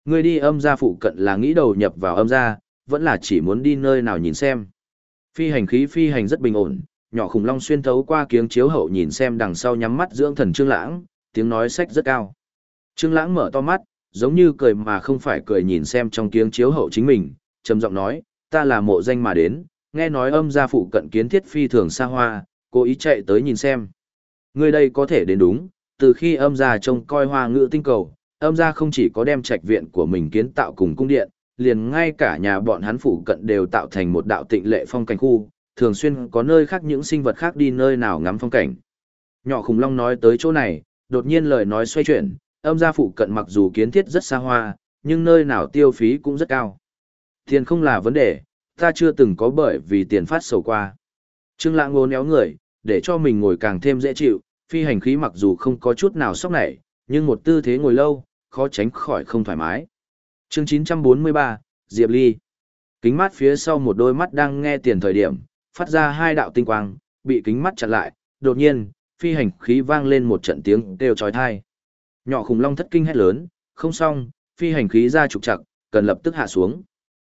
Người đi âm gia phụ cận là nghĩ đầu nhập vào âm gia, vẫn là chỉ muốn đi nơi nào nhìn xem. Phi hành khí phi hành rất bình ổn, nhỏ khủng long xuyên thấu qua kiếng chiếu hậu nhìn xem đằng sau nhắm mắt dưỡng thần Trương Lãng, tiếng nói sách rất cao. Trương Lãng mở to mắt, giống như cười mà không phải cười nhìn xem trong kiếng chiếu hậu chính mình, trầm giọng nói, ta là mộ danh mà đến, nghe nói âm gia phụ cận kiến thiết phi thường xa hoa, cố ý chạy tới nhìn xem. Người đây có thể đến đúng, từ khi âm gia trông coi hoa ngữ tinh cầu, âm gia không chỉ có đem trạch viện của mình kiến tạo cùng cung điện, liền ngay cả nhà bọn hắn phụ cận đều tạo thành một đạo tịnh lệ phong cảnh khu, thường xuyên có nơi khác những sinh vật khác đi nơi nào ngắm phong cảnh. Nhỏ khủng long nói tới chỗ này, đột nhiên lời nói xoay chuyển, âm gia phụ cận mặc dù kiến thiết rất xa hoa, nhưng nơi nào tiêu phí cũng rất cao. Tiền không là vấn đề, ta chưa từng có bởi vì tiền phát sầu qua. Trương Lãng ngốn éo người, để cho mình ngồi càng thêm dễ chịu, phi hành khí mặc dù không có chút nào sốc nảy, nhưng một tư thế ngồi lâu, khó tránh khỏi không thoải mái. Chương 943, Diệp Ly. Kính mắt phía sau một đôi mắt đang nghe tiền thời điểm, phát ra hai đạo tinh quang, bị kính mắt chặn lại, đột nhiên, phi hành khí vang lên một trận tiếng kêu chói tai. Nhỏ khủng long thất kinh hét lớn, không xong, phi hành khí ra trục chặt, cần lập tức hạ xuống.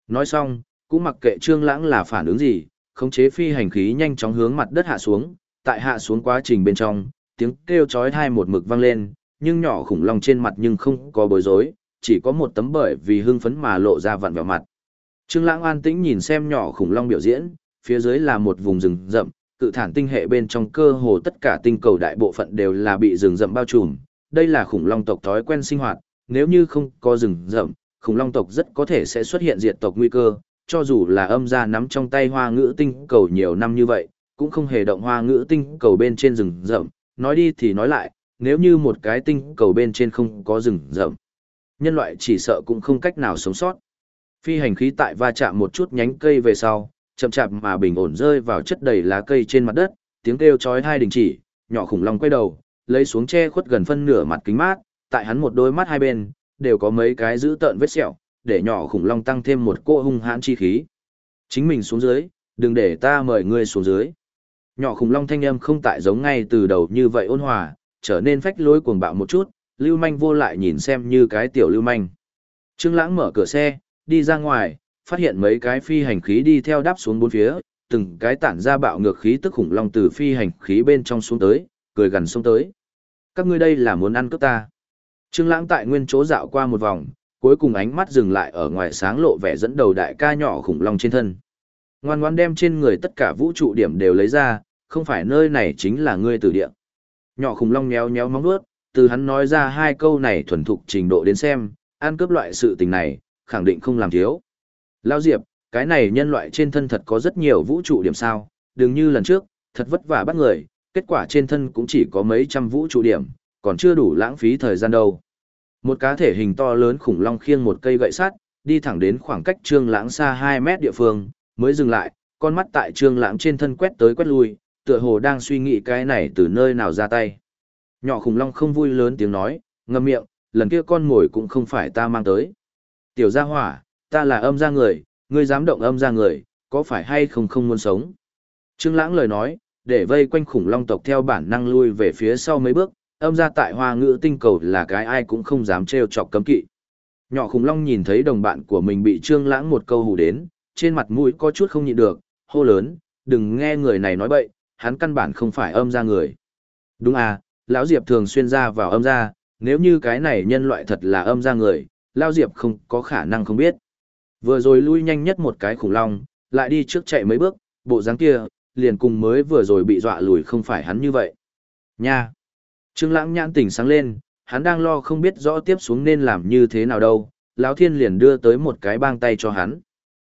Nói xong, cũng mặc kệ Trương Lãng là phản ứng gì, khống chế phi hành khí nhanh chóng hướng mặt đất hạ xuống, tại hạ xuống quá trình bên trong, tiếng kêu chói tai một mực vang lên, nhưng nhỏ khủng long trên mặt nhưng không có bối rối, chỉ có một tấm bởi vì hưng phấn mà lộ ra vặn vẹo mặt. Trương Lãng an tĩnh nhìn xem nhỏ khủng long biểu diễn, phía dưới là một vùng rừng rậm, cự thản tinh hệ bên trong cơ hồ tất cả tinh cầu đại bộ phận đều là bị rừng rậm bao trùm. Đây là khủng long tộc thói quen sinh hoạt, nếu như không có rừng rậm, khủng long tộc rất có thể sẽ xuất hiện diệt tộc nguy cơ, cho dù là âm gia nắm trong tay hoa ngữ tinh cầu nhiều năm như vậy, cũng không hề động hoa ngữ tinh cầu bên trên rừng rậm. Nói đi thì nói lại, nếu như một cái tinh cầu bên trên không có rừng rậm, nhân loại chỉ sợ cũng không cách nào sống sót. Phi hành khí tại va chạm một chút nhánh cây về sau, chậm chạp mà bình ổn rơi vào chất đầy lá cây trên mặt đất, tiếng kêu chói hai đình chỉ, nhỏ khủng long quay đầu, lấy xuống che khuất gần phân nửa mặt kính mát, tại hắn một đôi mắt hai bên, đều có mấy cái giữ tợn vết sẹo, để nhỏ khủng long tăng thêm một cô hung hãn chi khí. Chính mình xuống dưới, đừng để ta mời ngươi xuống dưới. Nhỏ khủng long thanh âm không tại giống ngay từ đầu như vậy ôn hòa, trở nên phách lối cuồng bạo một chút, lưu manh vô lại nhìn xem như cái tiểu lưu manh. Trương Lãng mở cửa xe, đi ra ngoài, phát hiện mấy cái phi hành khí đi theo đáp xuống bốn phía, từng cái tản ra bạo ngược khí tức khủng long từ phi hành khí bên trong xuống tới, cười gần xuống tới. Các ngươi đây là muốn ăn cướp ta. Trương Lãng tại nguyên chỗ dạo qua một vòng, cuối cùng ánh mắt dừng lại ở ngoài sáng lộ vẻ dẫn đầu đại ca nhỏ khủng long trên thân. Ngoan ngoãn đem trên người tất cả vũ trụ điểm đều lấy ra, không phải nơi này chính là ngươi tử địa. Nhỏ khủng long nhéo nhéo móng vuốt, từ hắn nói ra hai câu này thuần thục trình độ đến xem, ăn cướp loại sự tình này, khẳng định không làm thiếu. Lao Diệp, cái này nhân loại trên thân thật có rất nhiều vũ trụ điểm sao, đừng như lần trước, thật vất vả bắt người, kết quả trên thân cũng chỉ có mấy trăm vũ trụ điểm, còn chưa đủ lãng phí thời gian đâu. Một cá thể hình to lớn khủng long khiêng một cây gậy sắt, đi thẳng đến khoảng cách Trương Lãng xa 2 mét địa phương, mới dừng lại, con mắt tại Trương Lãng trên thân quét tới quét lui, tựa hồ đang suy nghĩ cái này từ nơi nào ra tay. Nhỏ khủng long không vui lớn tiếng nói, ngậm miệng, lần kia con ngồi cũng không phải ta mang tới. Tiểu gia hỏa, ta là âm gia người, ngươi dám động âm gia người, có phải hay không không muốn sống? Trương Lãng lời nói, để vây quanh khủng long tộc theo bản năng lui về phía sau mấy bước, âm ra tại hoa ngữ tinh cầu là cái ai cũng không dám trêu chọc cấm kỵ. Nhỏ khủng long nhìn thấy đồng bạn của mình bị Trương Lãng một câu hù đến, trên mặt mũi có chút không nhịn được, hô lớn, đừng nghe người này nói bậy, hắn căn bản không phải âm ra người. Đúng à, lão Diệp thường xuyên ra vào âm ra, nếu như cái này nhân loại thật là âm ra người, lão Diệp không có khả năng không biết. Vừa rồi lui nhanh nhất một cái khủng long, lại đi trước chạy mấy bước, bộ dáng kia, liền cùng mới vừa rồi bị dọa lùi không phải hắn như vậy. Nha! Trương Lãng nhãn tỉnh sáng lên, hắn đang lo không biết rõ tiếp xuống nên làm như thế nào đâu, lão thiên liền đưa tới một cái bang tay cho hắn.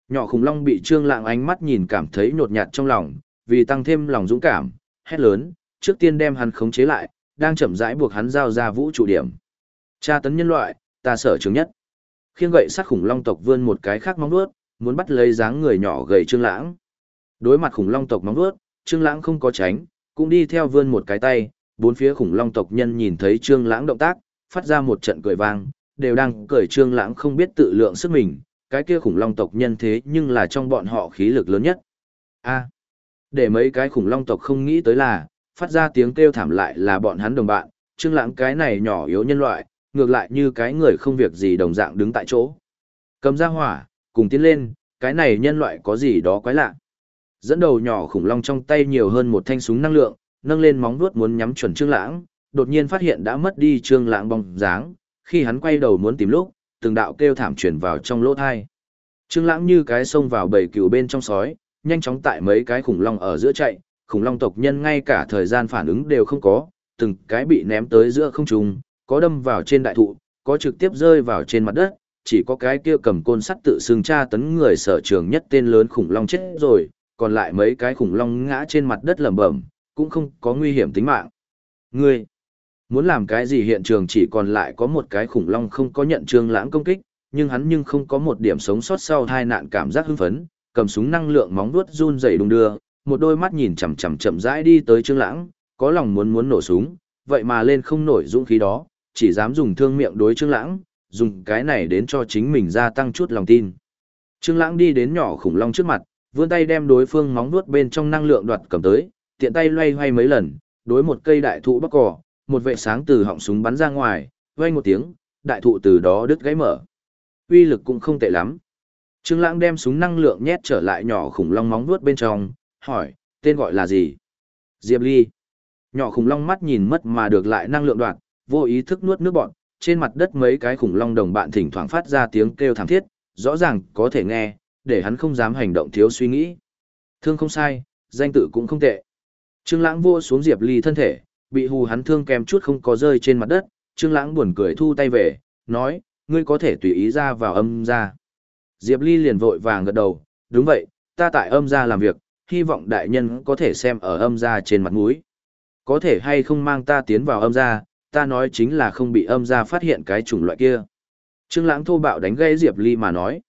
Nhỏ khủng long bị Trương Lãng ánh mắt nhìn cảm thấy nhột nhạt trong lòng, vì tăng thêm lòng dũng cảm, hét lớn, trước tiên đem hắn khống chế lại, đang chậm rãi buộc hắn giao ra vũ trụ điểm. Tra tấn nhân loại, ta sợ chứng nhất. Khiêng gậy sắt khủng long tộc vươn một cái khác móng vuốt, muốn bắt lấy dáng người nhỏ gầy Trương Lãng. Đối mặt khủng long tộc móng vuốt, Trương Lãng không có tránh, cũng đi theo vươn một cái tay, bốn phía khủng long tộc nhân nhìn thấy Trương Lãng động tác, phát ra một trận cười vang, đều đang cười Trương Lãng không biết tự lượng sức mình, cái kia khủng long tộc nhân thế nhưng là trong bọn họ khí lực lớn nhất. A. để mấy cái khủng long tộc không nghĩ tới là, phát ra tiếng kêu thảm lại là bọn hắn đồng bạn, Trương Lãng cái này nhỏ yếu nhân loại, ngược lại như cái người không việc gì đồng dạng đứng tại chỗ. Cầm ra hỏa, cùng tiến lên, cái này nhân loại có gì đó quái lạ. Dẫn đầu nhỏ khủng long trong tay nhiều hơn một thanh súng năng lượng, nâng lên móng vuốt muốn nhắm chuẩn Trương Lãng, đột nhiên phát hiện đã mất đi Trương Lãng bóng dáng, khi hắn quay đầu muốn tìm lúc, từng đạo kêu thảm truyền vào trong lỗ tai. Trương Lãng như cái xông vào bầy cừu bên trong sói, nhanh chóng tại mấy cái khủng long ở giữa chạy, khủng long tộc nhân ngay cả thời gian phản ứng đều không có, từng cái bị ném tới giữa không trung, có đâm vào trên đại thụ, có trực tiếp rơi vào trên mặt đất, chỉ có cái kia cầm côn sắt tự xưng tra tấn người sở trường nhất tên lớn khủng long chết rồi, còn lại mấy cái khủng long ngã trên mặt đất lẩm bẩm, cũng không có nguy hiểm tính mạng. Ngươi, muốn làm cái gì hiện trường chỉ còn lại có một cái khủng long không có nhận trương lãng công kích, nhưng hắn nhưng không có một điểm sống sót sau hai nạn cảm giác hưng phấn, cầm súng năng lượng móng vuốt run rẩy đung đưa, một đôi mắt nhìn chằm chằm chậm rãi đi tới trương lãng, có lòng muốn muốn nổ súng, vậy mà lên không nổi dũng khí đó, chỉ dám dùng thương miệng đối Trương Lãng, dùng cái này đến cho chính mình gia tăng chút lòng tin. Trương Lãng đi đến nhỏ khủng long trước mặt, vươn tay đem đối phương móng vuốt bên trong năng lượng đoạt cầm tới, tiện tay loay hoay mấy lần, đối một cây đại thụ bắc cỏ, một vệ sáng từ họng súng bắn ra ngoài, vang một tiếng, đại thụ từ đó đứt gãy mở. Uy lực cũng không tệ lắm. Trương Lãng đem súng năng lượng nhét trở lại nhỏ khủng long móng vuốt bên trong, hỏi, tên gọi là gì? Diệp Ly. Nhỏ khủng long mắt nhìn mất mà được lại năng lượng đoạn, vô ý thức nuốt nước bọt, trên mặt đất mấy cái khủng long đồng bạn thỉnh thoảng phát ra tiếng kêu thảm thiết, rõ ràng có thể nghe, để hắn không dám hành động thiếu suy nghĩ. Thương không sai, danh tự cũng không tệ. Trương Lãng vô xuống Diệp Ly thân thể, bị hù hắn thương kèm chút không có rơi trên mặt đất, Trương Lãng buồn cười thu tay về, nói, ngươi có thể tùy ý ra vào âm gia. Diệp Ly liền vội vàng gật đầu, đúng vậy, ta tại âm gia làm việc, hy vọng đại nhân có thể xem ở âm gia trên mặt mũi. Có thể hay không mang ta tiến vào âm gia, ta nói chính là không bị âm gia phát hiện cái chủng loại kia. Trương Lãng thô bạo đánh gãy Diệp Ly mà nói.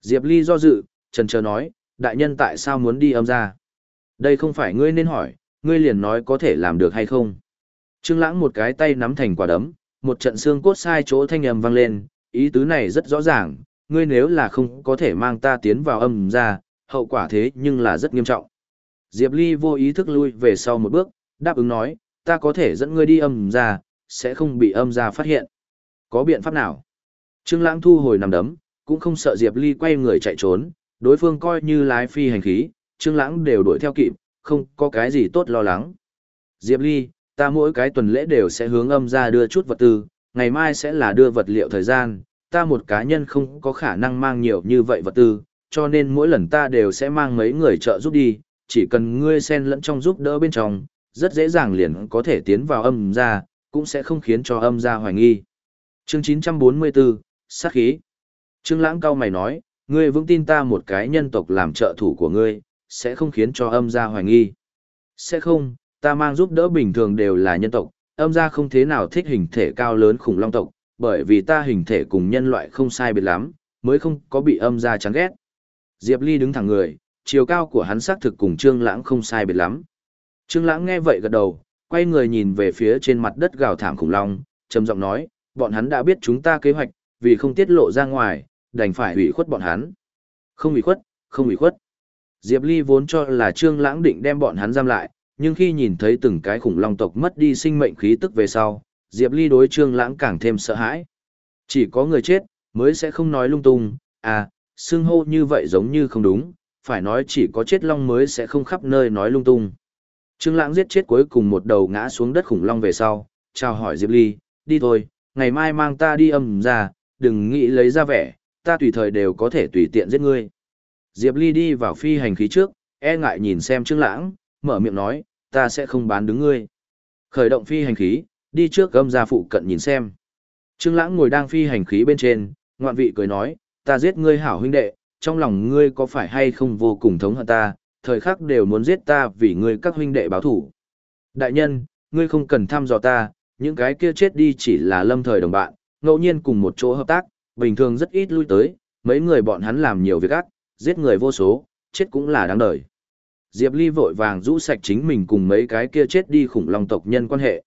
Diệp Ly do dự, chần chờ nói, đại nhân tại sao muốn đi âm gia? Đây không phải ngươi nên hỏi, ngươi liền nói có thể làm được hay không. Trương Lãng một cái tay nắm thành quả đấm, một trận xương cốt sai chỗ thanh âm vang lên, ý tứ này rất rõ ràng, ngươi nếu là không có thể mang ta tiến vào âm gia, hậu quả thế nhưng là rất nghiêm trọng. Diệp Ly vô ý thức lui về sau một bước, đáp ứng nói, ta có thể dẫn ngươi đi âm gia, sẽ không bị âm gia phát hiện. Có biện pháp nào? Trương Lãng thu hồi nằm đấm, cũng không sợ Diệp Ly quay người chạy trốn, đối phương coi như lái phi hành khí, Trương Lãng đều đuổi theo kịp, không có cái gì tốt lo lắng. Diệp Ly, ta mỗi cái tuần lễ đều sẽ hướng âm gia đưa chút vật tư, ngày mai sẽ là đưa vật liệu thời gian, ta một cá nhân không có khả năng mang nhiều như vậy vật tư, cho nên mỗi lần ta đều sẽ mang mấy người trợ giúp đi, chỉ cần ngươi xen lẫn trong giúp đỡ bên trong, rất dễ dàng liền có thể tiến vào âm gia, cũng sẽ không khiến cho âm gia hoài nghi. Chương 944, sát khí. Trương Lãng cao mày nói, ngươi vững tin ta một cái nhân tộc làm trợ thủ của ngươi, sẽ không khiến cho âm gia hoài nghi. Sẽ không, ta mang giúp đỡ bình thường đều là nhân tộc, âm gia không thế nào thích hình thể cao lớn khủng long tộc, bởi vì ta hình thể cùng nhân loại không sai biệt lắm, mới không có bị âm gia chán ghét. Diệp Ly đứng thẳng người, chiều cao của hắn xác thực cùng Trương Lãng không sai biệt lắm. Trương Lãng nghe vậy gật đầu, quay người nhìn về phía trên mặt đất gào thảm khủng long, trầm giọng nói, bọn hắn đã biết chúng ta kế hoạch, vì không tiết lộ ra ngoài, đành phải hủy khuất bọn hắn. Không hủy khuất, không hủy khuất. Diệp Ly vốn cho là Trương Lãng định đem bọn hắn giam lại, nhưng khi nhìn thấy từng cái khủng long tộc mất đi sinh mệnh khí tức về sau, Diệp Ly đối Trương Lãng càng thêm sợ hãi. Chỉ có người chết mới sẽ không nói lung tung, à, xưng hô như vậy giống như không đúng, phải nói chỉ có chết long mới sẽ không khắp nơi nói lung tung. Trương Lãng giết chết cuối cùng một đầu ngã xuống đất khủng long về sau, chào hỏi Diệp Ly, đi thôi, ngày mai mang ta đi âm ra, đừng nghĩ lấy ra vẻ, ta tùy thời đều có thể tùy tiện giết ngươi. Diệp Ly đi vào phi hành khí trước, e ngại nhìn xem Trương Lãng, mở miệng nói, ta sẽ không bán đứng ngươi. Khởi động phi hành khí, đi trước gầm ra phụ cận nhìn xem. Trương Lãng ngồi đang phi hành khí bên trên, ngoạn vị cười nói, ta giết ngươi hảo huynh đệ, trong lòng ngươi có phải hay không vô cùng thống hận ta, thời khắc đều muốn giết ta vì ngươi các huynh đệ báo thù. Đại nhân, ngươi không cần thăm dò ta, những cái kia chết đi chỉ là lâm thời đồng bạn, ngẫu nhiên cùng một chỗ hợp tác, bình thường rất ít lui tới, mấy người bọn hắn làm nhiều việc ác, giết người vô số, chết cũng là đáng đời. Diệp Ly vội vàng rũ sạch chính mình cùng mấy cái kia chết đi khủng long tộc nhân quan hệ.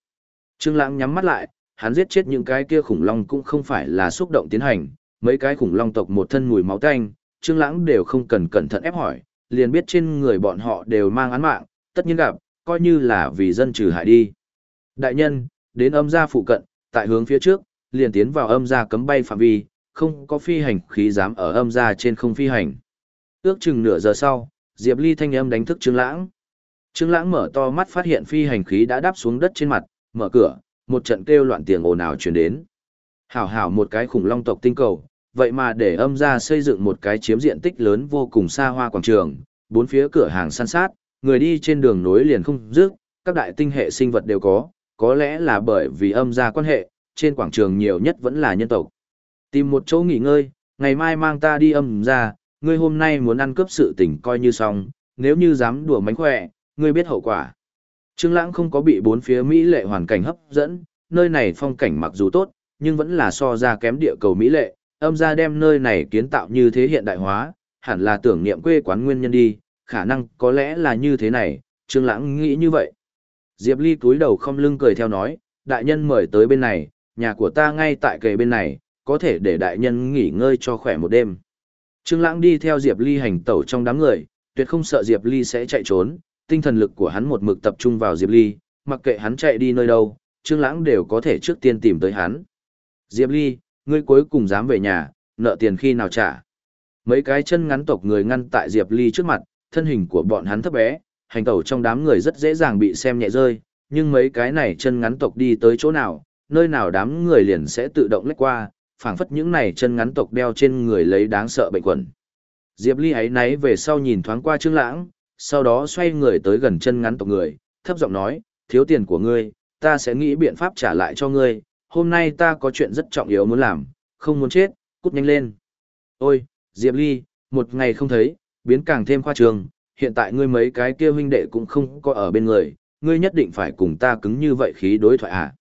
Trương Lãng nhắm mắt lại, hắn giết chết những cái kia khủng long cũng không phải là xúc động tiến hành, mấy cái khủng long tộc một thân mùi máu tanh, Trương Lãng đều không cần cẩn thận ép hỏi, liền biết trên người bọn họ đều mang án mạng, tất nhiên gặp, coi như là vì dân trừ hại đi. Đại nhân, đến âm gia phụ cận, tại hướng phía trước, liền tiến vào âm gia cấm bay phạm vi, không có phi hành khí dám ở âm gia trên không phi hành. Ước chừng nửa giờ sau, Diệp Ly thanh âm đánh thức Trương Lãng. Trương Lãng mở to mắt phát hiện phi hành khí đã đáp xuống đất trên mặt, mở cửa, một trận kêu loạn tiếng ồn ào truyền đến. Hảo hảo một cái khủng long tộc tinh cầu, vậy mà để âm gia xây dựng một cái chiếm diện tích lớn vô cùng xa hoa quảng trường, bốn phía cửa hàng san sát, người đi trên đường nối liền không dứt, các đại tinh hệ sinh vật đều có, có lẽ là bởi vì âm gia quan hệ, trên quảng trường nhiều nhất vẫn là nhân tộc. Tìm một chỗ nghỉ ngơi, ngày mai mang ta đi âm gia, ngươi hôm nay muốn ăn cướp sự tình coi như xong, nếu như dám đùa mánh khỏe, ngươi biết hậu quả. Trương Lãng không có bị bốn phía mỹ lệ hoàn cảnh hấp dẫn, nơi này phong cảnh mặc dù tốt, nhưng vẫn là so ra kém địa cầu mỹ lệ, âm gia đem nơi này kiến tạo như thế hiện đại hóa, hẳn là tưởng niệm quê quán nguyên nhân đi, khả năng có lẽ là như thế này, Trương Lãng nghĩ như vậy. Diệp Ly cúi đầu không lưng cười theo nói, đại nhân mời tới bên này, nhà của ta ngay tại kề bên này, có thể để đại nhân nghỉ ngơi cho khỏe một đêm. Trương Lãng đi theo Diệp Ly hành tẩu trong đám người, tuyệt không sợ Diệp Ly sẽ chạy trốn, tinh thần lực của hắn một mực tập trung vào Diệp Ly, mặc kệ hắn chạy đi nơi đâu, Trương Lãng đều có thể trước tiên tìm tới hắn. Diệp Ly, ngươi cuối cùng dám về nhà, nợ tiền khi nào trả? Mấy cái chân ngắn tộc người ngăn tại Diệp Ly trước mặt, thân hình của bọn hắn thấp bé, hành tẩu trong đám người rất dễ dàng bị xem nhẹ rơi, nhưng mấy cái này chân ngắn tộc đi tới chỗ nào, nơi nào đám người liền sẽ tự động lách qua, phảng phất những này chân ngắn tộc đeo trên người lấy đáng sợ bệnh quẩn. Diệp Ly ấy náy về sau nhìn thoáng qua Trương Lãng, sau đó xoay người tới gần chân ngắn tộc người, thấp giọng nói, thiếu tiền của ngươi, ta sẽ nghĩ biện pháp trả lại cho ngươi, hôm nay ta có chuyện rất trọng yếu muốn làm, không muốn chết, cút nhanh lên. Ôi, Diệp Ly, một ngày không thấy, biến càng thêm khoa trương, hiện tại ngươi mấy cái kia huynh đệ cũng không có ở bên người, ngươi nhất định phải cùng ta cứng như vậy khí đối thoại à.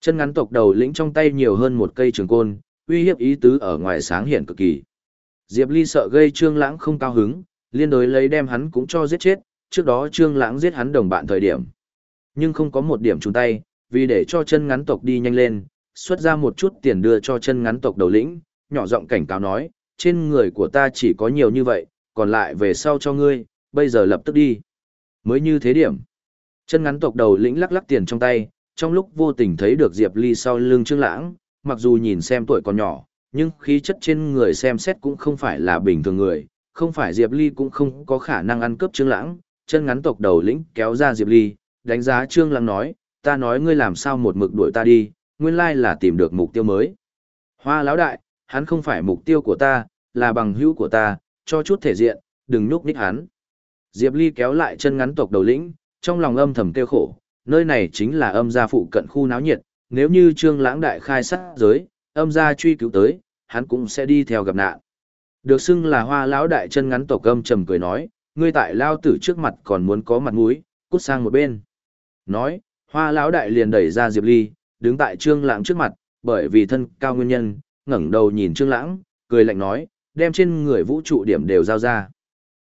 Chân ngắn tộc đầu lĩnh trong tay nhiều hơn một cây trường côn, uy hiếp ý tứ ở ngoài sáng hiện cực kỳ. Diệp Ly sợ gây Trương Lãng không cao hứng, liên đối lấy đem hắn cũng cho giết chết, trước đó Trương Lãng giết hắn đồng bạn thời điểm. Nhưng không có một điểm chung tay, vì để cho chân ngắn tộc đi nhanh lên, xuất ra một chút tiền đưa cho chân ngắn tộc đầu lĩnh, nhỏ giọng cảnh cáo nói, trên người của ta chỉ có nhiều như vậy, còn lại về sau cho ngươi, bây giờ lập tức đi. Mới như thế điểm. Chân ngắn tộc đầu lĩnh lắc lắc tiền trong tay, trong lúc vô tình thấy được Diệp Ly sau lưng Trương Lãng, mặc dù nhìn xem tuổi còn nhỏ, nhưng khí chất trên người xem xét cũng không phải là bình thường người, không phải Diệp Ly cũng không có khả năng ăn cướp Trương Lãng, chân ngắn tộc đầu lĩnh kéo ra Diệp Ly, đánh giá Trương Lãng nói, ta nói ngươi làm sao một mực đuổi ta đi, nguyên lai là tìm được mục tiêu mới. Hoa lão đại, hắn không phải mục tiêu của ta, là bằng hữu của ta, cho chút thể diện, đừng nhúc nhích hắn. Diệp Ly kéo lại chân ngắn tộc đầu lĩnh, trong lòng âm thầm tiêu khổ, nơi này chính là âm gia phụ cận khu náo nhiệt, nếu như Trương Lãng đại khai sát giới, âm gia truy cứu tới, hắn cũng sẽ đi theo gặp nạn. Được xưng là Hoa lão đại chân ngắn tộc âm trầm cười nói, ngươi tại lao tử trước mặt còn muốn có mặt mũi, cút sang một bên. Nói, Hoa lão đại liền đẩy ra Diệp Ly, đứng tại Trương Lãng trước mặt, bởi vì thân cao nguyên nhân, ngẩng đầu nhìn Trương Lãng, cười lạnh nói, đem trên người vũ trụ điểm đều giao ra.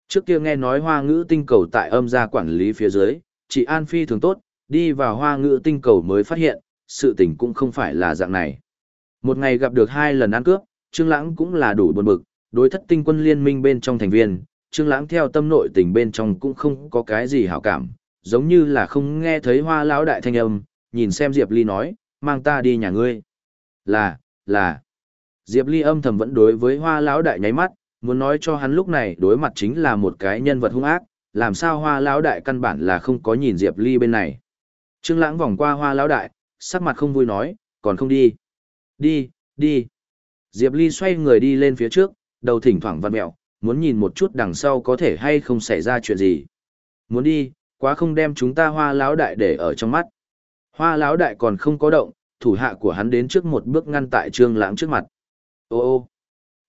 Trước kia nghe nói hoa ngữ tinh cầu tại âm gia quản lý phía dưới, chị An Phi thường tốt, đi vào hoa ngữ tinh cầu mới phát hiện, sự tình cũng không phải là dạng này. Một ngày gặp được hai lần ăn cướp, Trương Lãng cũng là đủ buồn bực, đối thất tinh quân liên minh bên trong thành viên, Trương Lãng theo tâm nội tình bên trong cũng không có cái gì hảo cảm, giống như là không nghe thấy hoa lão đại thanh âm, nhìn xem Diệp Ly nói, mang ta đi nhà ngươi. Là, là. Diệp Ly âm thầm vẫn đối với hoa lão đại nháy mắt, muốn nói cho hắn lúc này đối mặt chính là một cái nhân vật hung ác, làm sao hoa lão đại căn bản là không có nhìn Diệp Ly bên này. Trương Lãng vòng qua hoa lão đại, sắc mặt không vui nói, còn không đi. Đi, đi. Diệp Ly xoay người đi lên phía trước, đầu thỉnh thoảng vặn mẹo, muốn nhìn một chút đằng sau có thể hay không xảy ra chuyện gì. Muốn đi, quá không đem chúng ta hoa lão đại để ở trong mắt. Hoa lão đại còn không có động, thủ hạ của hắn đến trước một bước ngăn tại Trương Lãng trước mặt. Ô ô.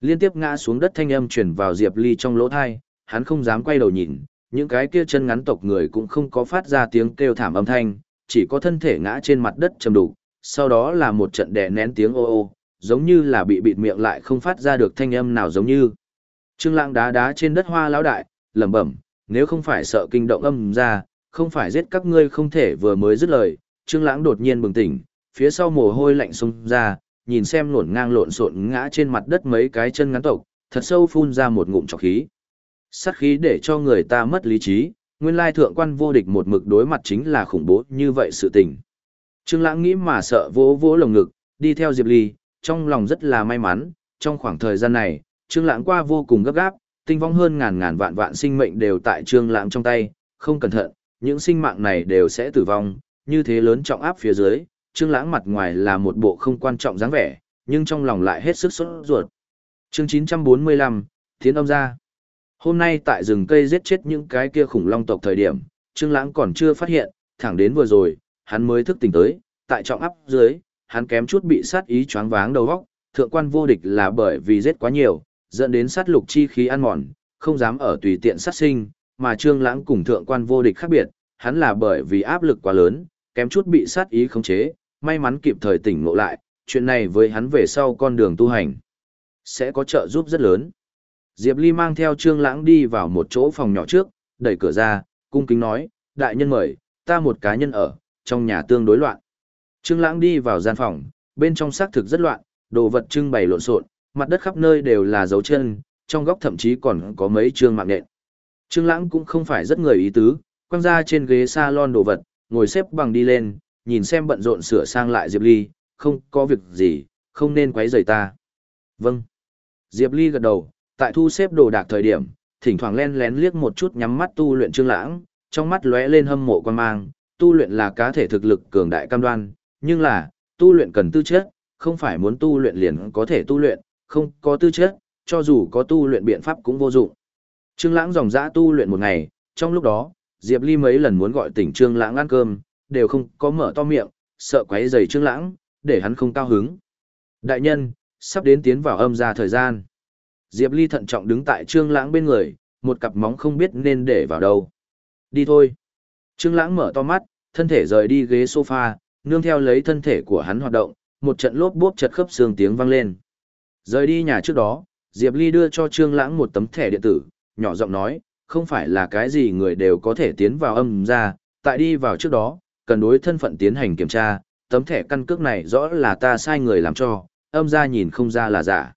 Liên tiếp ngã xuống đất thanh âm truyền vào Diệp Ly trong lỗ tai, hắn không dám quay đầu nhìn, những cái kia chân ngắn tộc người cũng không có phát ra tiếng kêu thảm âm thanh, chỉ có thân thể ngã trên mặt đất trầm đục, sau đó là một trận đè nén tiếng ô ô, giống như là bị bịt miệng lại không phát ra được thanh âm nào giống như. Trương Lãng đá đá trên đất hoa lão đại, lẩm bẩm, nếu không phải sợ kinh động âm ra, không phải giết các ngươi không thể vừa mới dứt lời, Trương Lãng đột nhiên bừng tỉnh, phía sau mồ hôi lạnh xông ra, nhìn xem luồn ngang lộn xộn ngã trên mặt đất mấy cái chân ngắn tộc, thật sâu phun ra một ngụm trọc khí. Sát khí để cho người ta mất lý trí, nguyên lai thượng quan vô địch một mực đối mặt chính là khủng bố như vậy sự tình. Trương Lãng nghĩ mà sợ vỗ vỗ lồng ngực, đi theo Diệp Ly, trong lòng rất là may mắn, trong khoảng thời gian này, Trương Lãng qua vô cùng gấp gáp, tinh vong hơn ngàn ngàn vạn vạn sinh mệnh đều tại Trương Lãng trong tay, không cẩn thận, những sinh mạng này đều sẽ tử vong, như thế lớn trọng áp phía dưới, Trương Lãng mặt ngoài là một bộ không quan trọng dáng vẻ, nhưng trong lòng lại hết sức sốt ruột. Chương 945, Thiến âm gia. Hôm nay tại rừng cây giết chết những cái kia khủng long tộc thời điểm, Trương Lãng còn chưa phát hiện, thẳng đến vừa rồi, hắn mới thức tỉnh tới, tại trọng áp dưới, hắn kém chút bị sát ý choáng váng đầu óc, thượng quan vô địch là bởi vì giết quá nhiều, dẫn đến sát lục chi khí ăn mòn, không dám ở tùy tiện sát sinh, mà Trương Lãng cùng thượng quan vô địch khác biệt, hắn là bởi vì áp lực quá lớn, kém chút bị sát ý khống chế, may mắn kịp thời tỉnh ngộ lại, chuyện này với hắn về sau con đường tu hành sẽ có trợ giúp rất lớn. Diệp Ly mang theo Trương Lãng đi vào một chỗ phòng nhỏ trước, đẩy cửa ra, cung kính nói, đại nhân mời, ta một cá nhân ở, trong nhà tương đối loạn. Trương Lãng đi vào gian phòng, bên trong xác thực rất loạn, đồ vật trưng bày lộn xộn, mặt đất khắp nơi đều là dấu chân, trong góc thậm chí còn có mấy trương mạng nện. Trương Lãng cũng không phải rất người ý tứ, quăng ra trên ghế salon đồ vật, ngồi xếp bằng đi lên, nhìn xem bận rộn sửa sang lại Diệp Ly, không có việc gì, không nên quấy rầy ta. Vâng. Diệp Ly gật đầu, tại thu xếp đồ đạc thời điểm, thỉnh thoảng len lén liếc một chút nhắm mắt tu luyện Trương Lãng, trong mắt lóe lên hâm mộ quan mang, tu luyện là cá thể thực lực cường đại cam đoan, nhưng là, tu luyện cần tư chất, không phải muốn tu luyện liền có thể tu luyện, không có tư chất, cho dù có tu luyện biện pháp cũng vô dụng. Trương Lãng dòng dã tu luyện một ngày, trong lúc đó, Diệp Ly mấy lần muốn gọi tỉnh Trương Lãng ăn cơm, đều không có mở to miệng, sợ quấy rầy Trương Lãng, để hắn không cao hứng. Đại nhân, sắp đến tiến vào âm gia thời gian. Diệp Ly thận trọng đứng tại Trương Lãng bên người, một cặp móng không biết nên để vào đâu. Đi thôi. Trương Lãng mở to mắt, thân thể rời đi ghế sofa, nương theo lấy thân thể của hắn hoạt động, một trận lốp bốp chật khớp xương tiếng vang lên. Rời đi nhà trước đó, Diệp Ly đưa cho Trương Lãng một tấm thẻ điện tử, nhỏ giọng nói, không phải là cái gì người đều có thể tiến vào âm gia, tại đi vào trước đó, cần đối thân phận tiến hành kiểm tra, tấm thẻ căn cước này rõ là ta sai người làm cho, âm gia nhìn không ra là giả.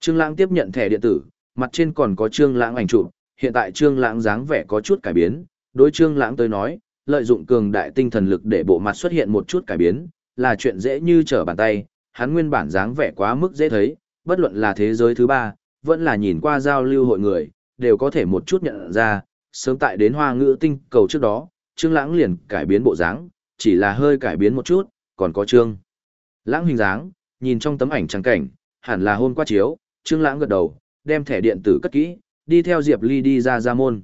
Trương Lãng tiếp nhận thẻ điện tử, mặt trên còn có Trương Lãng ảnh chụp, hiện tại Trương Lãng dáng vẻ có chút cải biến, đối Trương Lãng tới nói, lợi dụng cường đại tinh thần lực để bộ mặt xuất hiện một chút cải biến, là chuyện dễ như trở bàn tay, hắn nguyên bản dáng vẻ quá mức dễ thấy, bất luận là thế giới thứ ba, vẫn là nhìn qua giao lưu hội người, đều có thể một chút nhận ra, sớm tại đến hoa ngữ tinh cầu trước đó, Trương Lãng liền cải biến bộ dáng, chỉ là hơi cải biến một chút, còn có Trương Lãng hình dáng, nhìn trong tấm ảnh trắng cảnh, hẳn là hôm qua chiếu, Trương Lãng gật đầu, đem thẻ điện tử cất kỹ, đi theo Diệp Ly đi ra gia môn.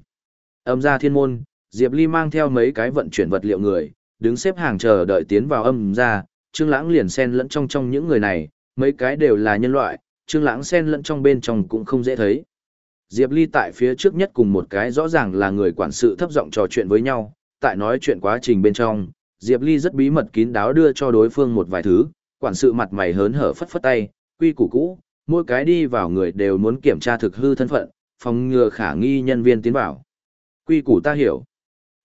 Âm gia thiên môn, Diệp Ly mang theo mấy cái vận chuyển vật liệu người, đứng xếp hàng chờ đợi tiến vào âm gia, Trương Lãng liền xen lẫn trong trong những người này, mấy cái đều là nhân loại, Trương Lãng xen lẫn trong bên trong cũng không dễ thấy. Diệp Ly tại phía trước nhất cùng một cái rõ ràng là người quản sự thấp giọng trò chuyện với nhau, tại nói chuyện quá trình bên trong, Diệp Ly rất bí mật kín đáo đưa cho đối phương một vài thứ, quản sự mặt mày hớn hở phất phất tay, quy củ cũ, mỗi cái đi vào người đều muốn kiểm tra thực hư thân phận, phòng ngừa khả nghi nhân viên tiến vào. Quy củ ta hiểu.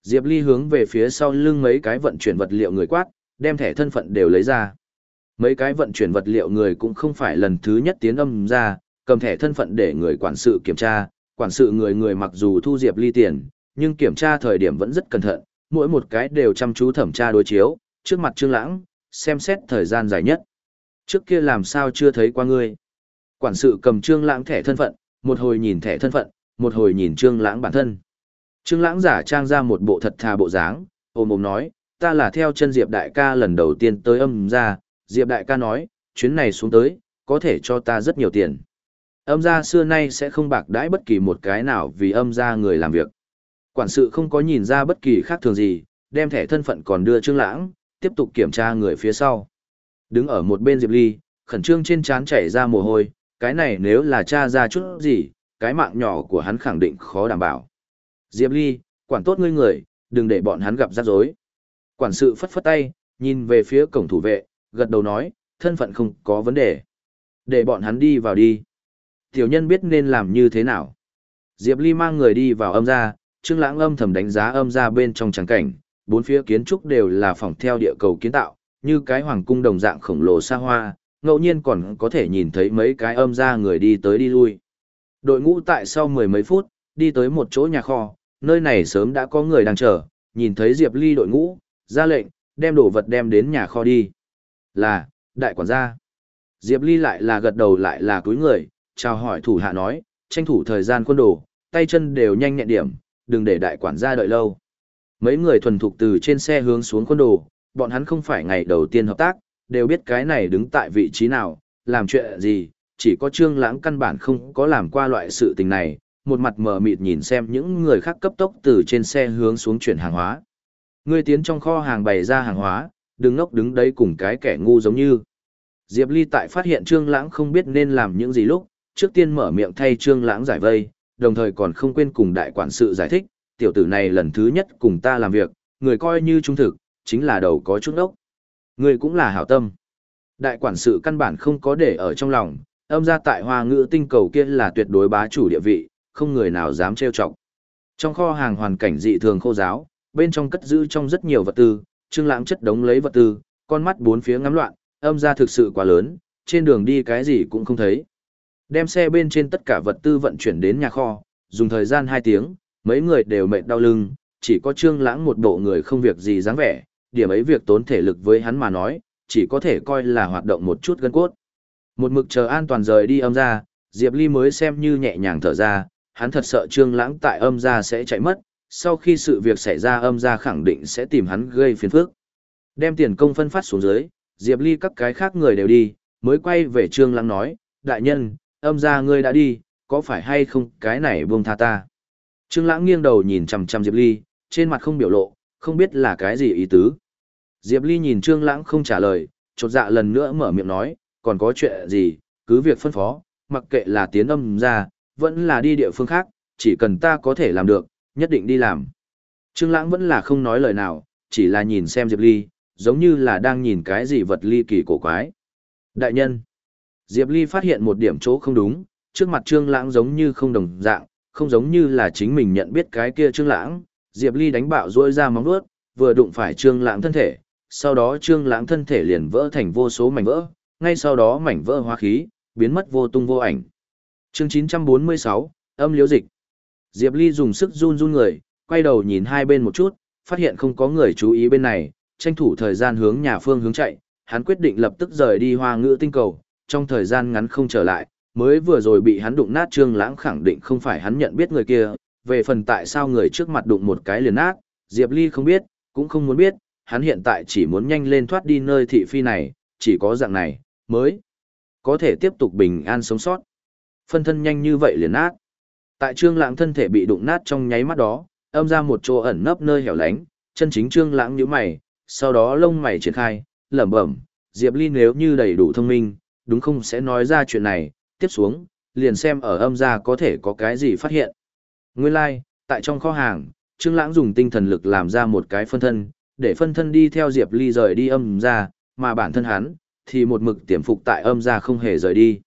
Diệp Ly hướng về phía sau lưng mấy cái vận chuyển vật liệu người quát, đem thẻ thân phận đều lấy ra. Mấy cái vận chuyển vật liệu người cũng không phải lần thứ nhất tiến âm ra, cầm thẻ thân phận để người quản sự kiểm tra, quản sự người người mặc dù thu Diệp Ly tiền, nhưng kiểm tra thời điểm vẫn rất cẩn thận, mỗi một cái đều chăm chú thẩm tra đối chiếu, trước mặt Trương Lãng, xem xét thời gian dài nhất. Trước kia làm sao chưa thấy qua ngươi? Quản sự cầm Trương Lãng thẻ thân phận, một hồi nhìn thẻ thân phận, một hồi nhìn Trương Lãng bản thân. Trương Lãng giả trang ra một bộ thật thà bộ dáng, ôm ôm nói, ta là theo chân Diệp đại ca lần đầu tiên tới âm gia, Diệp đại ca nói, chuyến này xuống tới, có thể cho ta rất nhiều tiền. Âm gia xưa nay sẽ không bạc đãi bất kỳ một cái nào vì âm gia người làm việc. Quản sự không có nhìn ra bất kỳ khác thường gì, đem thẻ thân phận còn đưa Trương Lãng, tiếp tục kiểm tra người phía sau. Đứng ở một bên Diệp Ly, khẩn trương trên trán chảy ra mồ hôi, cái này nếu là cha ra chút gì, cái mạng nhỏ của hắn khẳng định khó đảm bảo. Diệp Ly, quản tốt ngươi người, đừng để bọn hắn gặp rắc rối. Quản sự phất phất tay, nhìn về phía cổng thủ vệ, gật đầu nói, thân phận không có vấn đề. Để bọn hắn đi vào đi. Tiểu nhân biết nên làm như thế nào. Diệp Ly mang người đi vào âm gia, Trương Lãng âm thầm đánh giá âm gia bên trong tràng cảnh, bốn phía kiến trúc đều là phòng theo địa cầu kiến tạo, như cái hoàng cung đồng dạng khổng lồ xa hoa, ngẫu nhiên còn có thể nhìn thấy mấy cái âm ra người đi tới đi lui. Đội ngũ tại sau mười mấy phút, đi tới một chỗ nhà kho, nơi này sớm đã có người đang chờ, nhìn thấy Diệp Ly đội ngũ, ra lệnh, đem đồ vật đem đến nhà kho đi. Là, đại quản gia. Diệp Ly lại là gật đầu lại là cúi người, chào hỏi thủ hạ nói, tranh thủ thời gian quân đồ, tay chân đều nhanh nhẹn điểm, đừng để đại quản gia đợi lâu. Mấy người thuần thục từ trên xe hướng xuống quân đồ, bọn hắn không phải ngày đầu tiên hợp tác, đều biết cái này đứng tại vị trí nào, làm chuyện gì, chỉ có Trương Lãng căn bản không có làm qua loại sự tình này, một mặt mờ mịt nhìn xem những người khác cấp tốc từ trên xe hướng xuống chuyển hàng hóa. Ngươi tiến trong kho hàng bày ra hàng hóa, đừng ngốc đứng đấy cùng cái kẻ ngu giống như. Diệp Ly tại phát hiện Trương Lãng không biết nên làm những gì lúc, trước tiên mở miệng thay Trương Lãng giải vây, đồng thời còn không quên cùng đại quản sự giải thích, tiểu tử này lần thứ nhất cùng ta làm việc, người coi như trung thực, chính là đầu có chút ốc. Người cũng là hảo tâm. Đại quản sự căn bản không có để ở trong lòng, âm ra tại hoa ngữ tinh cầu kia là tuyệt đối bá chủ địa vị, không người nào dám trêu chọc. Trong kho hàng hoàn cảnh dị thường khô giáo, bên trong cất giữ trong rất nhiều vật tư, Trương Lãng chất đống lấy vật tư, con mắt bốn phía ngắm loạn, âm ra thực sự quá lớn, trên đường đi cái gì cũng không thấy. Đem xe bên trên tất cả vật tư vận chuyển đến nhà kho, dùng thời gian 2 tiếng, mấy người đều mệt đau lưng, chỉ có Trương Lãng một bộ người không việc gì dáng vẻ, điểm ấy việc tốn thể lực với hắn mà nói, chỉ có thể coi là hoạt động một chút gân cốt. Một mực chờ an toàn rời đi âm ra, Diệp Ly mới xem như nhẹ nhàng thở ra, hắn thật sợ Trương Lãng tại âm ra sẽ chạy mất, sau khi sự việc xảy ra âm ra khẳng định sẽ tìm hắn gây phiền phức. Đem tiền công phân phát xuống dưới, Diệp Ly các cái khác người đều đi, mới quay về Trương Lãng nói, đại nhân, âm ra ngươi đã đi, có phải hay không cái này buông tha ta. Trương Lãng nghiêng đầu nhìn chằm chằm Diệp Ly, trên mặt không biểu lộ, không biết là cái gì ý tứ. Diệp Ly nhìn Trương Lãng không trả lời, chột dạ lần nữa mở miệng nói, còn có chuyện gì, cứ việc phân phó, mặc kệ là tiến âm ra, vẫn là đi địa phương khác, chỉ cần ta có thể làm được, nhất định đi làm. Trương Lãng vẫn là không nói lời nào, chỉ là nhìn xem Diệp Ly, giống như là đang nhìn cái gì vật ly kỳ cổ quái. Đại nhân, Diệp Ly phát hiện một điểm chỗ không đúng, trước mặt Trương Lãng giống như không đồng dạng, không giống như là chính mình nhận biết cái kia Trương Lãng. Diệp Ly đánh bạo rũa ra móng vuốt, vừa đụng phải Trương Lãng thân thể, sau đó Trương Lãng thân thể liền vỡ thành vô số mảnh vỡ, ngay sau đó mảnh vỡ hóa khí, biến mất vô tung vô ảnh. Chương 946, âm liễu dịch. Diệp Ly dùng sức run run người, quay đầu nhìn hai bên một chút, phát hiện không có người chú ý bên này, tranh thủ thời gian hướng nhà phương hướng chạy, hắn quyết định lập tức rời đi hoa ngữ tinh cầu, trong thời gian ngắn không trở lại, mới vừa rồi bị hắn đụng nát Trương Lãng khẳng định không phải hắn nhận biết người kia, về phần tại sao người trước mặt đụng một cái liền nát, Diệp Ly không biết, cũng không muốn biết, hắn hiện tại chỉ muốn nhanh lên thoát đi nơi thị phi này, chỉ có dạng này, mới có thể tiếp tục bình an sống sót. Phân thân nhanh như vậy liền nát. Tại Trương Lãng thân thể bị đụng nát trong nháy mắt đó, âm ra một chỗ ẩn nấp nơi hẻo lánh, chân chính Trương Lãng nhíu mày, sau đó lông mày triển khai, lẩm bẩm, Diệp Ly nếu như đầy đủ thông minh, đúng không sẽ nói ra chuyện này, tiếp xuống, liền xem ở âm gia có thể có cái gì phát hiện. Nguyên lai, like, tại trong kho hàng, Trương Lãng dùng tinh thần lực làm ra một cái phân thân, để phân thân đi theo Diệp Ly rời đi âm gia, mà bản thân hắn thì một mực tiềm phục tại âm gia không hề rời đi.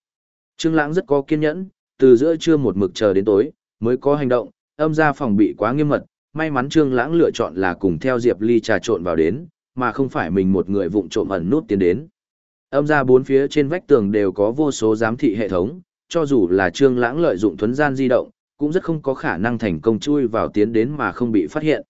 Trương Lãng rất có kiên nhẫn, từ giữa trưa một mực chờ đến tối mới có hành động, âm gia phòng bị quá nghiêm mật, may mắn Trương Lãng lựa chọn là cùng theo Diệp Ly trà trộn vào đến, mà không phải mình một người vụng trộm ẩn nút tiến đến. Âm ra bốn phía trên vách tường đều có vô số giám thị hệ thống, cho dù là Trương Lãng lợi dụng thuần gian di động, cũng rất không có khả năng thành công chui vào tiến đến mà không bị phát hiện.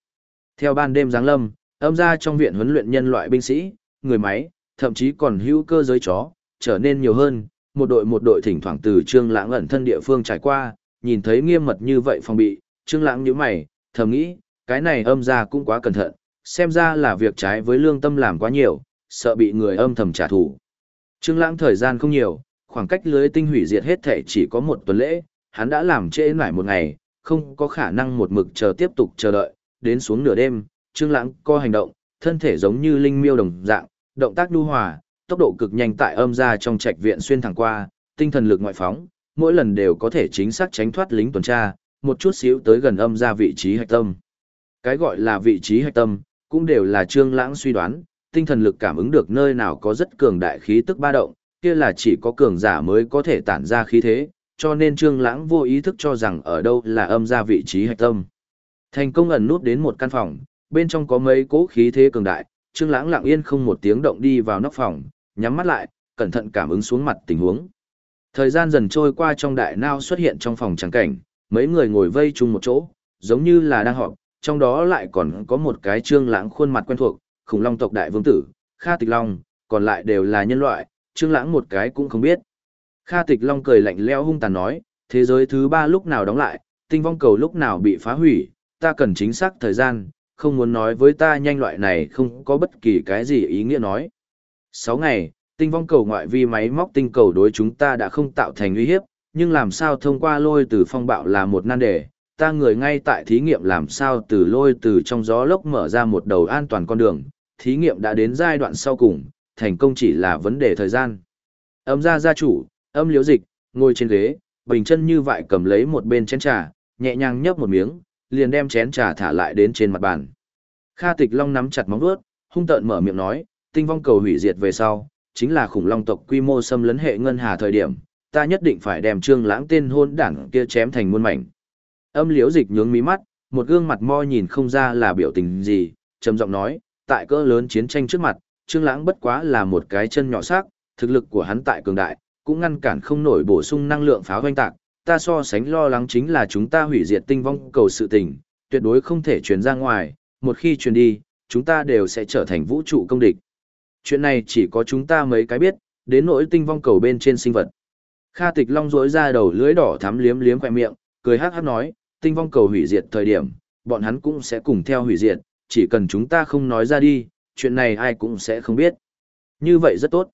Theo ban đêm giáng lâm, âm ra trong viện huấn luyện nhân loại binh sĩ, người máy, thậm chí còn hữu cơ giới chó, trở nên nhiều hơn, một đội một đội thỉnh thoảng từ Trương Lãng ẩn thân địa phương trải qua, nhìn thấy nghiêm mật như vậy phòng bị, Trương Lãng nhíu mày, thầm nghĩ, cái này âm ra cũng quá cẩn thận, xem ra là việc trái với lương tâm làm quá nhiều, sợ bị người âm thầm trả thù. Trương Lãng thời gian không nhiều, khoảng cách lưới tinh hủy diệt hết thể chỉ có một tuần lễ, hắn đã làm trễ nải một ngày, không có khả năng một mực chờ tiếp tục chờ đợi, đến xuống nửa đêm, Trương Lãng co hành động, thân thể giống như linh miêu đồng dạng, động tác nhu hòa, tốc độ cực nhanh tại âm gia trong trạch viện xuyên thẳng qua, tinh thần lực ngoại phóng, mỗi lần đều có thể chính xác tránh thoát lính tuần tra, một chút xíu tới gần âm gia vị trí hạch tâm. Cái gọi là vị trí hạch tâm, cũng đều là Trương Lãng suy đoán, tinh thần lực cảm ứng được nơi nào có rất cường đại khí tức ba động, kia là chỉ có cường giả mới có thể tản ra khí thế, cho nên Trương Lãng vô ý thức cho rằng ở đâu là âm gia vị trí hạch tâm. Thành công ẩn nút đến một căn phòng, bên trong có mấy cỗ khí thế cường đại, Trương Lãng lặng yên không một tiếng động đi vào nóc phòng, nhắm mắt lại, cẩn thận cảm ứng xuống mặt tình huống. Thời gian dần trôi qua trong đại nao xuất hiện trong phòng trắng cảnh, mấy người ngồi vây chung một chỗ, giống như là đang họp, trong đó lại còn có một cái Trương Lãng khuôn mặt quen thuộc, khủng long tộc đại vương tử, Kha Tịch Long, còn lại đều là nhân loại, Trương Lãng một cái cũng không biết. Kha Tịch Long cười lạnh lẽo hung tàn nói, thế giới thứ ba lúc nào đóng lại, tinh vong cầu lúc nào bị phá hủy, ta cần chính xác thời gian, không muốn nói với ta nhanh loại này không có bất kỳ cái gì ý nghĩa nói. 6 ngày, tinh vong cầu ngoại vi máy móc tinh cầu đối chúng ta đã không tạo thành uy hiếp, nhưng làm sao thông qua lôi từ phong bạo là một nan đề, ta người ngay tại thí nghiệm làm sao từ lôi từ trong gió lốc mở ra một đầu an toàn con đường, thí nghiệm đã đến giai đoạn sau cùng, thành công chỉ là vấn đề thời gian. Âm gia gia chủ, âm liễu dịch, ngồi trên ghế, bình chân như vậy cầm lấy một bên chén trà, nhẹ nhàng nhấp một miếng, liền đem chén trà thả lại đến trên mặt bàn. Kha Tịch Long nắm chặt móng vuốt, hung tợn mở miệng nói, tinh vong cầu hủy diệt về sau, chính là khủng long tộc quy mô xâm lấn hệ ngân hà thời điểm, ta nhất định phải đem Trương Lãng tên hôn đảng kia chém thành muôn mảnh. Âm Liễu Dịch nhướng mí mắt, một gương mặt mo nhìn không ra là biểu tình gì, trầm giọng nói, tại cỡ lớn chiến tranh trước mặt, Trương Lãng bất quá là một cái chân nhỏ xác, thực lực của hắn tại cường đại, cũng ngăn cản không nổi bổ sung năng lượng pháo hoành tạc, ta so sánh lo lắng chính là chúng ta hủy diệt tinh vong cầu sự tình, tuyệt đối không thể truyền ra ngoài, một khi truyền đi, chúng ta đều sẽ trở thành vũ trụ công địch. Chuyện này chỉ có chúng ta mấy cái biết, đến nỗi tinh vong cầu bên trên sinh vật. Kha Tịch Long rỗi ra đầu lưỡi đỏ thắm liếm liếm khỏe miệng, cười hát hát nói, tinh vong cầu hủy diệt thời điểm, bọn hắn cũng sẽ cùng theo hủy diệt, chỉ cần chúng ta không nói ra đi, chuyện này ai cũng sẽ không biết. Như vậy rất tốt.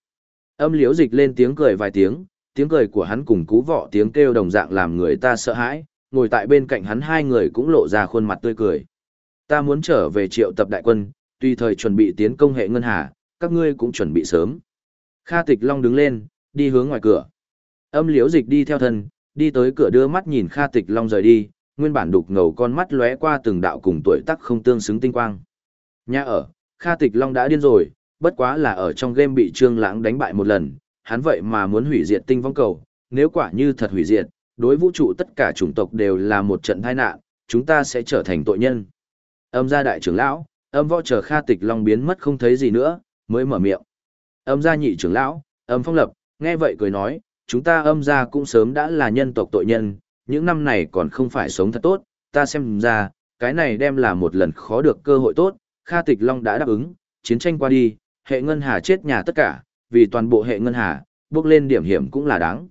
Âm liễu dịch lên tiếng cười vài tiếng, tiếng cười của hắn cùng cú vọ tiếng kêu đồng dạng làm người ta sợ hãi, ngồi tại bên cạnh hắn hai người cũng lộ ra khuôn mặt tươi cười. Ta muốn trở về triệu tập đại quân, tùy thời chuẩn bị tiến công hệ ngân hà, các ngươi cũng chuẩn bị sớm. Kha Tịch Long đứng lên, đi hướng ngoài cửa. Âm liễu dịch đi theo thân, đi tới cửa đưa mắt nhìn Kha Tịch Long rời đi, nguyên bản đục ngầu con mắt lóe qua từng đạo cùng tuổi tác không tương xứng tinh quang. Nhà ở, Kha Tịch Long đã điên rồi, bất quá là ở trong game bị Trương Lãng đánh bại một lần, hắn vậy mà muốn hủy diệt tinh vong cầu, nếu quả như thật hủy diệt, đối vũ trụ tất cả chủng tộc đều là một trận tai nạn, chúng ta sẽ trở thành tội nhân. Âm gia đại trưởng lão, âm võ chờ Kha Tịch Long biến mất không thấy gì nữa, mới mở miệng. Âm gia nhị trưởng lão, âm phong lập, nghe vậy cười nói, chúng ta âm gia cũng sớm đã là nhân tộc tội nhân, những năm này còn không phải sống thật tốt, ta xem ra, cái này đem là một lần khó được cơ hội tốt, Kha Tịch Long đã đáp ứng, chiến tranh qua đi, hệ ngân hà chết nhà tất cả, vì toàn bộ hệ ngân hà, bước lên điểm hiểm cũng là đáng.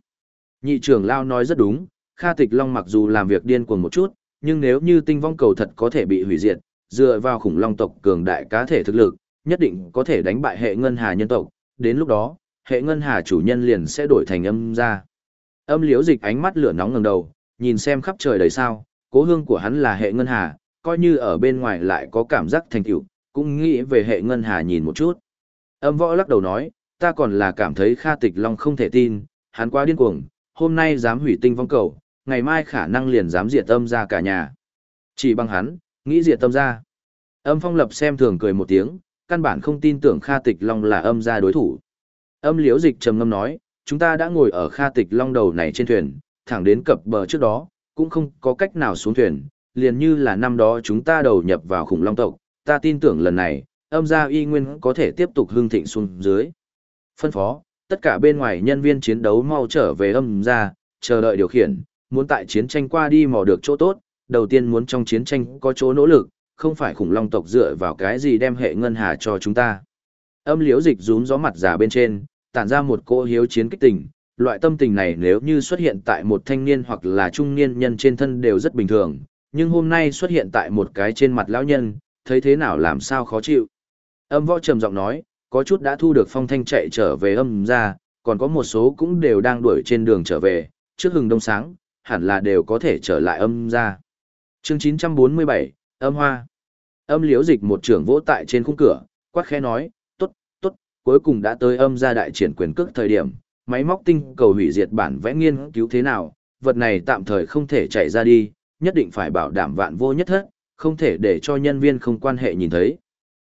Nhị trưởng Lao nói rất đúng, Kha Tịch Long mặc dù làm việc điên cuồng một chút, nhưng nếu như tinh vong cầu thật có thể bị hủy diệt, dựa vào khủng long tộc cường đại cá thể thực lực, nhất định có thể đánh bại hệ ngân hà nhân tộc, đến lúc đó, hệ ngân hà chủ nhân liền sẽ đổi thành âm ra. Âm liễu dịch ánh mắt lửa nóng ngẩng đầu, nhìn xem khắp trời đầy sao, cố hương của hắn là hệ ngân hà, coi như ở bên ngoài lại có cảm giác thành tựu, cũng nghĩ về hệ ngân hà nhìn một chút. Âm võ lắc đầu nói, ta còn là cảm thấy Kha Tịch Long không thể tin, hắn quá điên cuồng, hôm nay dám hủy tinh vong cầu, ngày mai khả năng liền dám diệt tâm ra cả nhà. Chỉ bằng hắn, nghĩ diệt tâm ra. Âm phong lập xem thường cười một tiếng, căn bản không tin tưởng Kha Tịch Long là âm gia đối thủ. Âm liễu dịch trầm ngâm nói, chúng ta đã ngồi ở Kha Tịch Long đầu này trên thuyền, thẳng đến cập bờ trước đó, cũng không có cách nào xuống thuyền, liền như là năm đó chúng ta đầu nhập vào khủng long tộc, ta tin tưởng lần này, âm gia y nguyên có thể tiếp tục hưng thịnh xuống dưới. Phân phó, tất cả bên ngoài nhân viên chiến đấu mau trở về âm gia, chờ đợi điều khiển, muốn tại chiến tranh qua đi mò được chỗ tốt, đầu tiên muốn trong chiến tranh có chỗ nỗ lực, không phải khủng long tộc dựa vào cái gì đem hệ ngân hà cho chúng ta. Âm liễu dịch rún gió mặt giả bên trên, tản ra một cỗ hiếu chiến kích tình, loại tâm tình này nếu như xuất hiện tại một thanh niên hoặc là trung niên nhân trên thân đều rất bình thường, nhưng hôm nay xuất hiện tại một cái trên mặt lão nhân, thấy thế nào làm sao khó chịu. Âm võ trầm giọng nói, có chút đã thu được phong thanh chạy trở về âm ra, còn có một số cũng đều đang đuổi trên đường trở về, trước hừng đông sáng, hẳn là đều có thể trở lại âm ra. Chương 947, âm hoa. Âm liễu dịch một trưởng vỗ tại trên khung cửa, quát khẽ nói, tốt, tốt, cuối cùng đã tới âm ra đại triển quyền cước thời điểm, máy móc tinh cầu hủy diệt bản vẽ nghiên cứu thế nào, vật này tạm thời không thể chạy ra đi, nhất định phải bảo đảm vạn vô nhất thất, không thể để cho nhân viên không quan hệ nhìn thấy.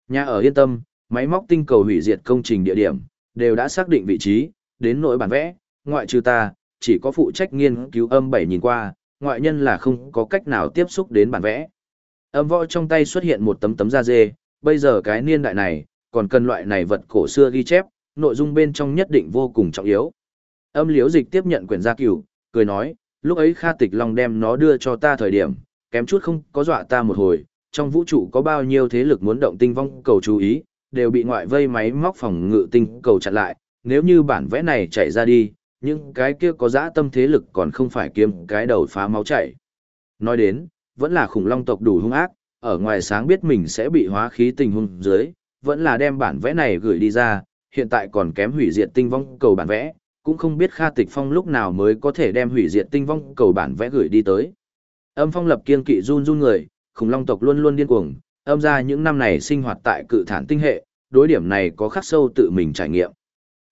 Nhà ở yên tâm, máy móc tinh cầu hủy diệt công trình địa điểm, đều đã xác định vị trí, đến nội bản vẽ, ngoại trừ ta, chỉ có phụ trách nghiên cứu âm bảy nhìn qua, ngoại nhân là không có cách nào tiếp xúc đến bản vẽ. Âm võ trong tay xuất hiện một tấm tấm da dê, bây giờ cái niên đại này, còn cần loại này vật cổ xưa ghi chép, nội dung bên trong nhất định vô cùng trọng yếu. Âm liễu dịch tiếp nhận quyển gia cửu, cười nói, lúc ấy Kha Tịch Long đem nó đưa cho ta thời điểm, kém chút không có dọa ta một hồi, trong vũ trụ có bao nhiêu thế lực muốn động tinh vong cầu chú ý, đều bị ngoại vây máy móc phòng ngự tinh cầu chặn lại, nếu như bản vẽ này chạy ra đi, những cái kia có dã tâm thế lực còn không phải kiếm cái đầu phá máu chảy. Nói đến, vẫn là khủng long tộc đủ hung ác, ở ngoài sáng biết mình sẽ bị hóa khí tình hung dưới, vẫn là đem bản vẽ này gửi đi ra, hiện tại còn kém hủy diệt tinh vong cầu bản vẽ, cũng không biết Kha Tịch Phong lúc nào mới có thể đem hủy diệt tinh vong cầu bản vẽ gửi đi tới. Âm Phong lập kiên kỵ run run người, khủng long tộc luôn luôn điên cuồng, âm ra những năm này sinh hoạt tại cự thản tinh hệ, đối điểm này có khắc sâu tự mình trải nghiệm.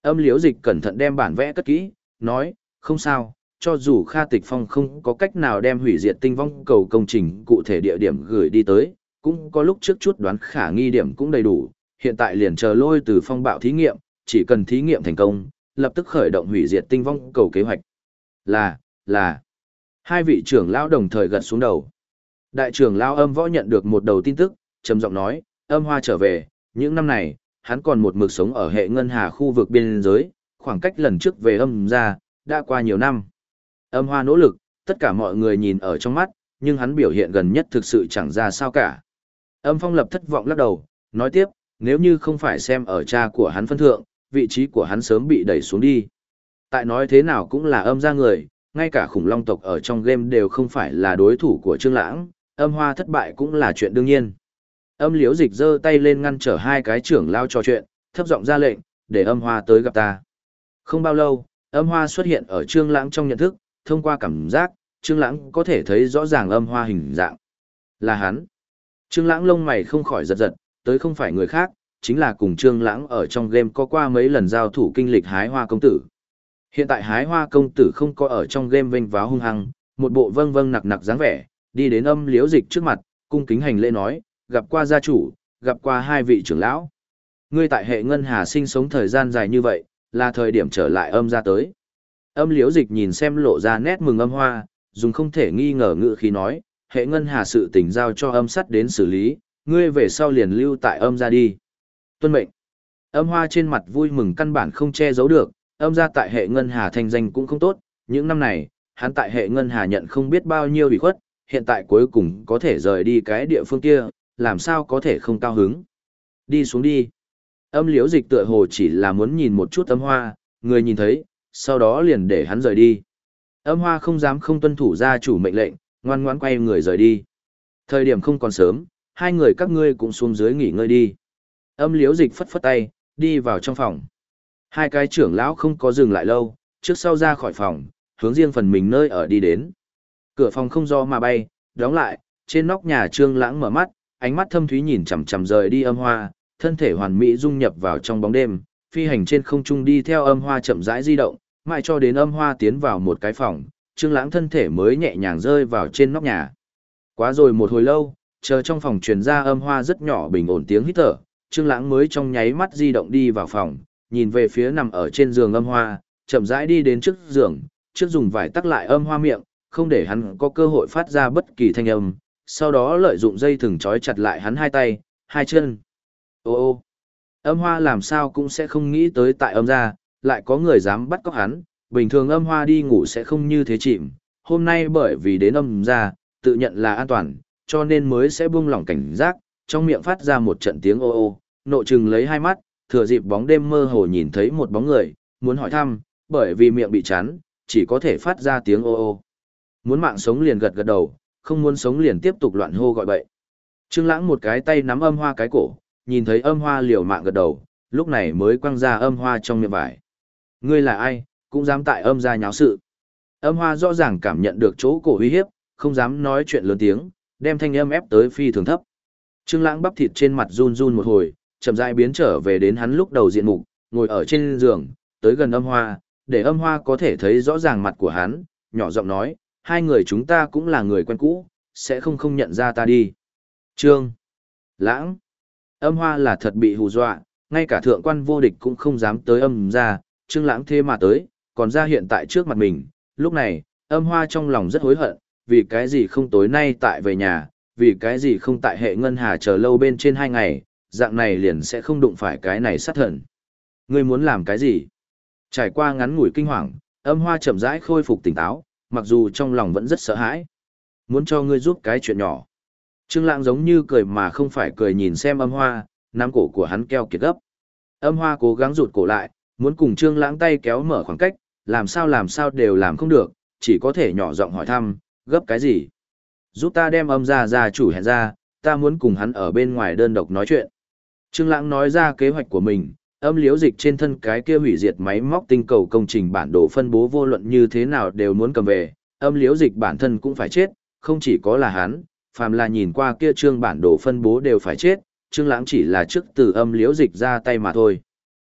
Âm Liễu Dịch cẩn thận đem bản vẽ cất kỹ, nói, không sao, cho dù Kha Tịch Phong không có cách nào đem hủy diệt tinh vong cầu công trình cụ thể địa điểm gửi đi tới, cũng có lúc trước chút đoán khả nghi điểm cũng đầy đủ, hiện tại liền chờ lôi từ phong bạo thí nghiệm, chỉ cần thí nghiệm thành công, lập tức khởi động hủy diệt tinh vong cầu kế hoạch. Là, là. Hai vị trưởng lão đồng thời gật xuống đầu. Đại trưởng lão âm võ nhận được một đầu tin tức, trầm giọng nói, âm hoa trở về, những năm này, hắn còn một mực sống ở hệ ngân hà khu vực biên giới, khoảng cách lần trước về âm ra, đã qua nhiều năm. Âm hoa nỗ lực, tất cả mọi người nhìn ở trong mắt, nhưng hắn biểu hiện gần nhất thực sự chẳng ra sao cả. Âm phong lập thất vọng lắc đầu, nói tiếp, nếu như không phải xem ở cha của hắn phân thượng, vị trí của hắn sớm bị đẩy xuống đi. Tại nói thế nào cũng là âm ra người, ngay cả khủng long tộc ở trong game đều không phải là đối thủ của Trương Lãng, âm hoa thất bại cũng là chuyện đương nhiên. Âm liễu dịch giơ tay lên ngăn trở hai cái trưởng lao trò chuyện, thấp giọng ra lệnh, để âm hoa tới gặp ta. Không bao lâu, âm hoa xuất hiện ở Trương Lãng trong nhận thức, thông qua cảm giác, Trương Lãng có thể thấy rõ ràng âm hoa hình dạng. Là hắn. Trương Lãng lông mày không khỏi giật giật, tới không phải người khác, chính là cùng Trương Lãng ở trong game có qua mấy lần giao thủ kinh lịch hái hoa công tử. Hiện tại hái hoa công tử không có ở trong game vênh váo hung hăng, một bộ vâng vâng nặc nặc dáng vẻ, đi đến âm liễu dịch trước mặt, cung kính hành lễ nói, gặp qua gia chủ, gặp qua hai vị trưởng lão. Ngươi tại hệ ngân hà sinh sống thời gian dài như vậy, là thời điểm trở lại âm gia tới. Âm liễu dịch nhìn xem lộ ra nét mừng âm hoa, dùng không thể nghi ngờ ngữ khí nói, hệ ngân hà sự tình giao cho âm sắt đến xử lý, ngươi về sau liền lưu tại âm gia đi. Tuân mệnh. Âm hoa trên mặt vui mừng căn bản không che giấu được, âm gia tại hệ ngân hà thành danh cũng không tốt, những năm này, hắn tại hệ ngân hà nhận không biết bao nhiêu ủy khuất, hiện tại cuối cùng có thể rời đi cái địa phương kia, làm sao có thể không cao hứng. Đi xuống đi. Âm liễu dịch tựa hồ chỉ là muốn nhìn một chút âm hoa, người nhìn thấy, sau đó liền để hắn rời đi. Âm hoa không dám không tuân thủ gia chủ mệnh lệnh, ngoan ngoãn quay người rời đi. Thời điểm không còn sớm, hai người các ngươi cũng xuống dưới nghỉ ngơi đi. Âm liễu dịch phất phất tay, đi vào trong phòng. Hai cái trưởng lão không có dừng lại lâu, trước sau ra khỏi phòng, hướng riêng phần mình nơi ở đi đến. Cửa phòng không do mà bay, đóng lại, trên nóc nhà trương lãng mở mắt, ánh mắt thâm thúy nhìn chằm chằm rời đi âm hoa, thân thể hoàn mỹ dung nhập vào trong bóng đêm, phi hành trên không trung đi theo âm hoa chậm rãi di động, mãi cho đến âm hoa tiến vào một cái phòng, trương lãng thân thể mới nhẹ nhàng rơi vào trên nóc nhà. Quá rồi một hồi lâu, chờ trong phòng truyền ra âm hoa rất nhỏ bình ổn tiếng hít thở, trương lãng mới trong nháy mắt di động đi vào phòng, nhìn về phía nằm ở trên giường âm hoa, chậm rãi đi đến trước giường, trước dùng vải tắc lại âm hoa miệng, không để hắn có cơ hội phát ra bất kỳ thanh âm, sau đó lợi dụng dây thừng trói chặt lại hắn hai tay, hai chân. Ô ô, âm hoa làm sao cũng sẽ không nghĩ tới tại âm gia, lại có người dám bắt cóc hắn, bình thường âm hoa đi ngủ sẽ không như thế chìm, hôm nay bởi vì đến âm gia, tự nhận là an toàn, cho nên mới sẽ buông lỏng cảnh giác, trong miệng phát ra một trận tiếng ô ô, nộ trừng lấy hai mắt, thừa dịp bóng đêm mơ hồ nhìn thấy một bóng người, muốn hỏi thăm, bởi vì miệng bị chắn, chỉ có thể phát ra tiếng ô ô. Muốn mạng sống liền gật gật đầu, không muốn sống liền tiếp tục loạn hô gọi bậy. Trương Lãng một cái tay nắm âm hoa cái cổ, nhìn thấy âm hoa liều mạng gật đầu, lúc này mới quăng ra âm hoa trong miệng vải. Ngươi là ai, cũng dám tại âm gia nháo sự. Âm hoa rõ ràng cảm nhận được chỗ cổ uy hiếp, không dám nói chuyện lớn tiếng, đem thanh âm ép tới phi thường thấp. Trương Lãng bắp thịt trên mặt run run một hồi, chậm rãi biến trở về đến hắn lúc đầu diện mục, ngồi ở trên giường, tới gần âm hoa, để âm hoa có thể thấy rõ ràng mặt của hắn, nhỏ giọng nói, hai người chúng ta cũng là người quen cũ, sẽ không không nhận ra ta đi. Trương. Lãng. Âm hoa là thật bị hù dọa, ngay cả thượng quan vô địch cũng không dám tới âm ra, trương lãng thế mà tới, còn ra hiện tại trước mặt mình. Lúc này, âm hoa trong lòng rất hối hận, vì cái gì không tối nay tại về nhà, vì cái gì không tại hệ ngân hà chờ lâu bên trên hai ngày, dạng này liền sẽ không đụng phải cái này sát thần. Ngươi muốn làm cái gì? Trải qua ngắn ngủi kinh hoàng, âm hoa chậm rãi khôi phục tỉnh táo, mặc dù trong lòng vẫn rất sợ hãi. Muốn cho ngươi giúp cái chuyện nhỏ. Trương Lãng giống như cười mà không phải cười nhìn xem âm hoa, nắm cổ của hắn keo kiệt gấp. Âm hoa cố gắng rụt cổ lại, muốn cùng Trương Lãng tay kéo mở khoảng cách, làm sao làm sao đều làm không được, chỉ có thể nhỏ giọng hỏi thăm, gấp cái gì? Giúp ta đem âm gia gia chủ hẹn ra, ta muốn cùng hắn ở bên ngoài đơn độc nói chuyện. Trương Lãng nói ra kế hoạch của mình, âm liếu dịch trên thân cái kia hủy diệt máy móc tinh cầu công trình bản đồ phân bố vô luận như thế nào đều muốn cầm về, âm liếu dịch bản thân cũng phải chết, không chỉ có là hắn, phàm là nhìn qua kia trương bản đồ phân bố đều phải chết, trương lãng chỉ là trước từ âm liếu dịch ra tay mà thôi.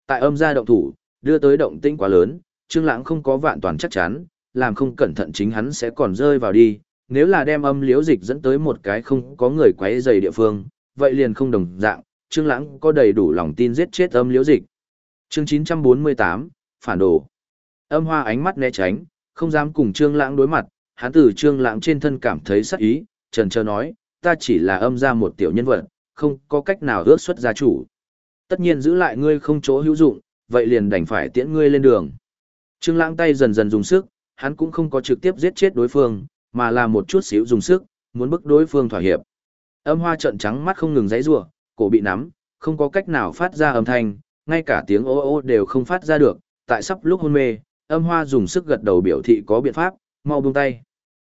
Tại âm gia động thủ, đưa tới động tĩnh quá lớn, trương lãng không có vạn toàn chắc chắn, làm không cẩn thận chính hắn sẽ còn rơi vào đi, nếu là đem âm liếu dịch dẫn tới một cái không có người quấy rầy địa phương, vậy liền không đồng dạng, Trương Lãng có đầy đủ lòng tin giết chết âm liễu dịch. Chương 948, phản đồ. Âm Hoa ánh mắt né tránh, không dám cùng Trương Lãng đối mặt, hắn từ Trương Lãng trên thân cảm thấy sắc ý, trần chờ nói, ta chỉ là âm gia một tiểu nhân vật, không có cách nào ước xuất gia chủ. Tất nhiên giữ lại ngươi không chỗ hữu dụng, vậy liền đành phải tiễn ngươi lên đường. Trương Lãng tay dần dần dùng sức, hắn cũng không có trực tiếp giết chết đối phương, mà là một chút xíu dùng sức, muốn bức đối phương thỏa hiệp. Âm hoa trợn trắng mắt không ngừng giãy giụa, cổ bị nắm, không có cách nào phát ra âm thanh, ngay cả tiếng ô ô đều không phát ra được, tại sắp lúc hôn mê, âm hoa dùng sức gật đầu biểu thị có biện pháp, mau buông tay.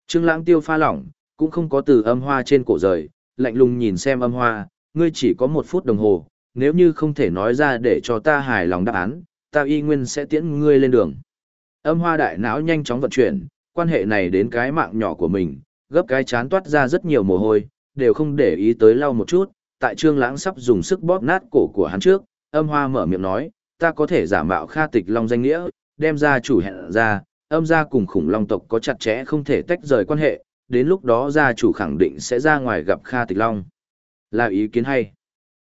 Trương Lãng tiêu pha lỏng, cũng không có từ âm hoa trên cổ rời, lạnh lùng nhìn xem âm hoa, ngươi chỉ có một phút đồng hồ, nếu như không thể nói ra để cho ta hài lòng đáp án, ta y nguyên sẽ tiễn ngươi lên đường. Âm hoa đại não nhanh chóng vận chuyển, quan hệ này đến cái mạng nhỏ của mình, gấp cái chán toát ra rất nhiều mồ hôi, đều không để ý tới lau một chút, tại trương lãng sắp dùng sức bóp nát cổ của hắn trước, âm hoa mở miệng nói, ta có thể giả mạo Kha Tịch Long danh nghĩa, đem ra chủ hẹn ra, âm gia cùng khủng long tộc có chặt chẽ không thể tách rời quan hệ, đến lúc đó gia chủ khẳng định sẽ ra ngoài gặp Kha Tịch Long. Là ý kiến hay.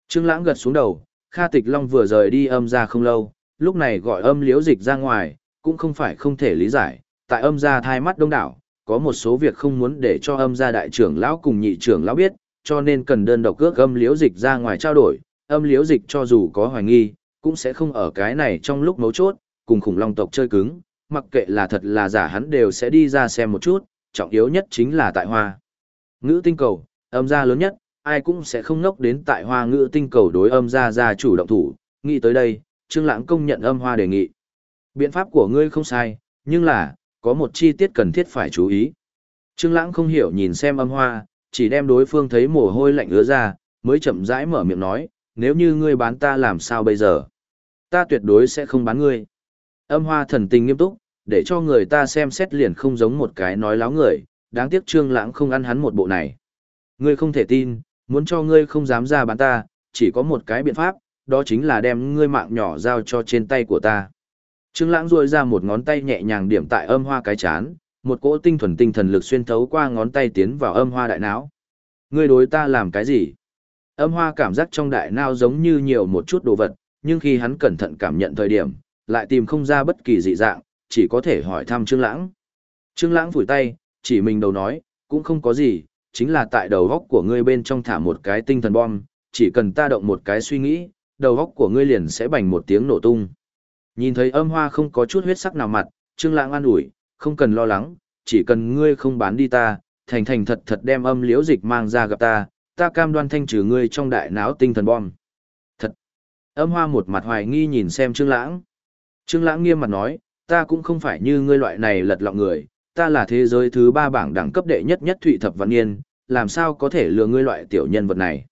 Trương Lãng gật xuống đầu, Kha Tịch Long vừa rời đi âm gia không lâu, lúc này gọi âm liễu dịch ra ngoài, cũng không phải không thể lý giải, tại âm gia thai mắt đông đảo, có một số việc không muốn để cho âm gia đại trưởng lão cùng nhị trưởng lão biết, cho nên cần đơn độc cước âm liễu dịch ra ngoài trao đổi, âm liễu dịch cho dù có hoài nghi, cũng sẽ không ở cái này trong lúc mấu chốt, cùng khủng long tộc chơi cứng, mặc kệ là thật là giả hắn đều sẽ đi ra xem một chút, trọng yếu nhất chính là tại hoa. Ngữ tinh cầu, âm gia lớn nhất, ai cũng sẽ không ngốc đến tại hoa ngữ tinh cầu đối âm gia gia chủ động thủ, nghĩ tới đây, Trương Lãng công nhận âm hoa đề nghị. Biện pháp của ngươi không sai, nhưng là, có một chi tiết cần thiết phải chú ý. Trương Lãng không hiểu nhìn xem âm hoa, chỉ đem đối phương thấy mồ hôi lạnh ứa ra, mới chậm rãi mở miệng nói, nếu như ngươi bán ta làm sao bây giờ? Ta tuyệt đối sẽ không bán ngươi. Âm hoa thần tình nghiêm túc, để cho người ta xem xét liền không giống một cái nói láo người, đáng tiếc Trương Lãng không ăn hắn một bộ này. Ngươi không thể tin, muốn cho ngươi không dám ra bán ta, chỉ có một cái biện pháp, đó chính là đem ngươi mạng nhỏ giao cho trên tay của ta. Trương Lãng duỗi ra một ngón tay nhẹ nhàng điểm tại âm hoa cái chán, một cỗ tinh thuần tinh thần lực xuyên thấu qua ngón tay tiến vào âm hoa đại não. Ngươi đối ta làm cái gì? Âm hoa cảm giác trong đại não giống như nhiều một chút đồ vật, nhưng khi hắn cẩn thận cảm nhận thời điểm, lại tìm không ra bất kỳ dị dạng, chỉ có thể hỏi thăm Trương Lãng. Trương Lãng phủi tay, chỉ mình đầu nói, cũng không có gì, chính là tại đầu góc của ngươi bên trong thả một cái tinh thần bom, chỉ cần ta động một cái suy nghĩ, đầu góc của ngươi liền sẽ bành một tiếng nổ tung. Nhìn thấy âm hoa không có chút huyết sắc nào mặt, Trương Lãng an ủi, không cần lo lắng, chỉ cần ngươi không bán đi ta, thành thành thật thật đem âm liễu dịch mang ra gặp ta, ta cam đoan thanh trừ ngươi trong đại não tinh thần bom. Thật. Âm hoa một mặt hoài nghi nhìn xem Trương Lãng. Trương Lãng nghiêm mặt nói, ta cũng không phải như ngươi loại này lật lọng người, ta là thế giới thứ ba bảng đẳng cấp đệ nhất nhất Thụy Thập Văn Niên, làm sao có thể lừa ngươi loại tiểu nhân vật này.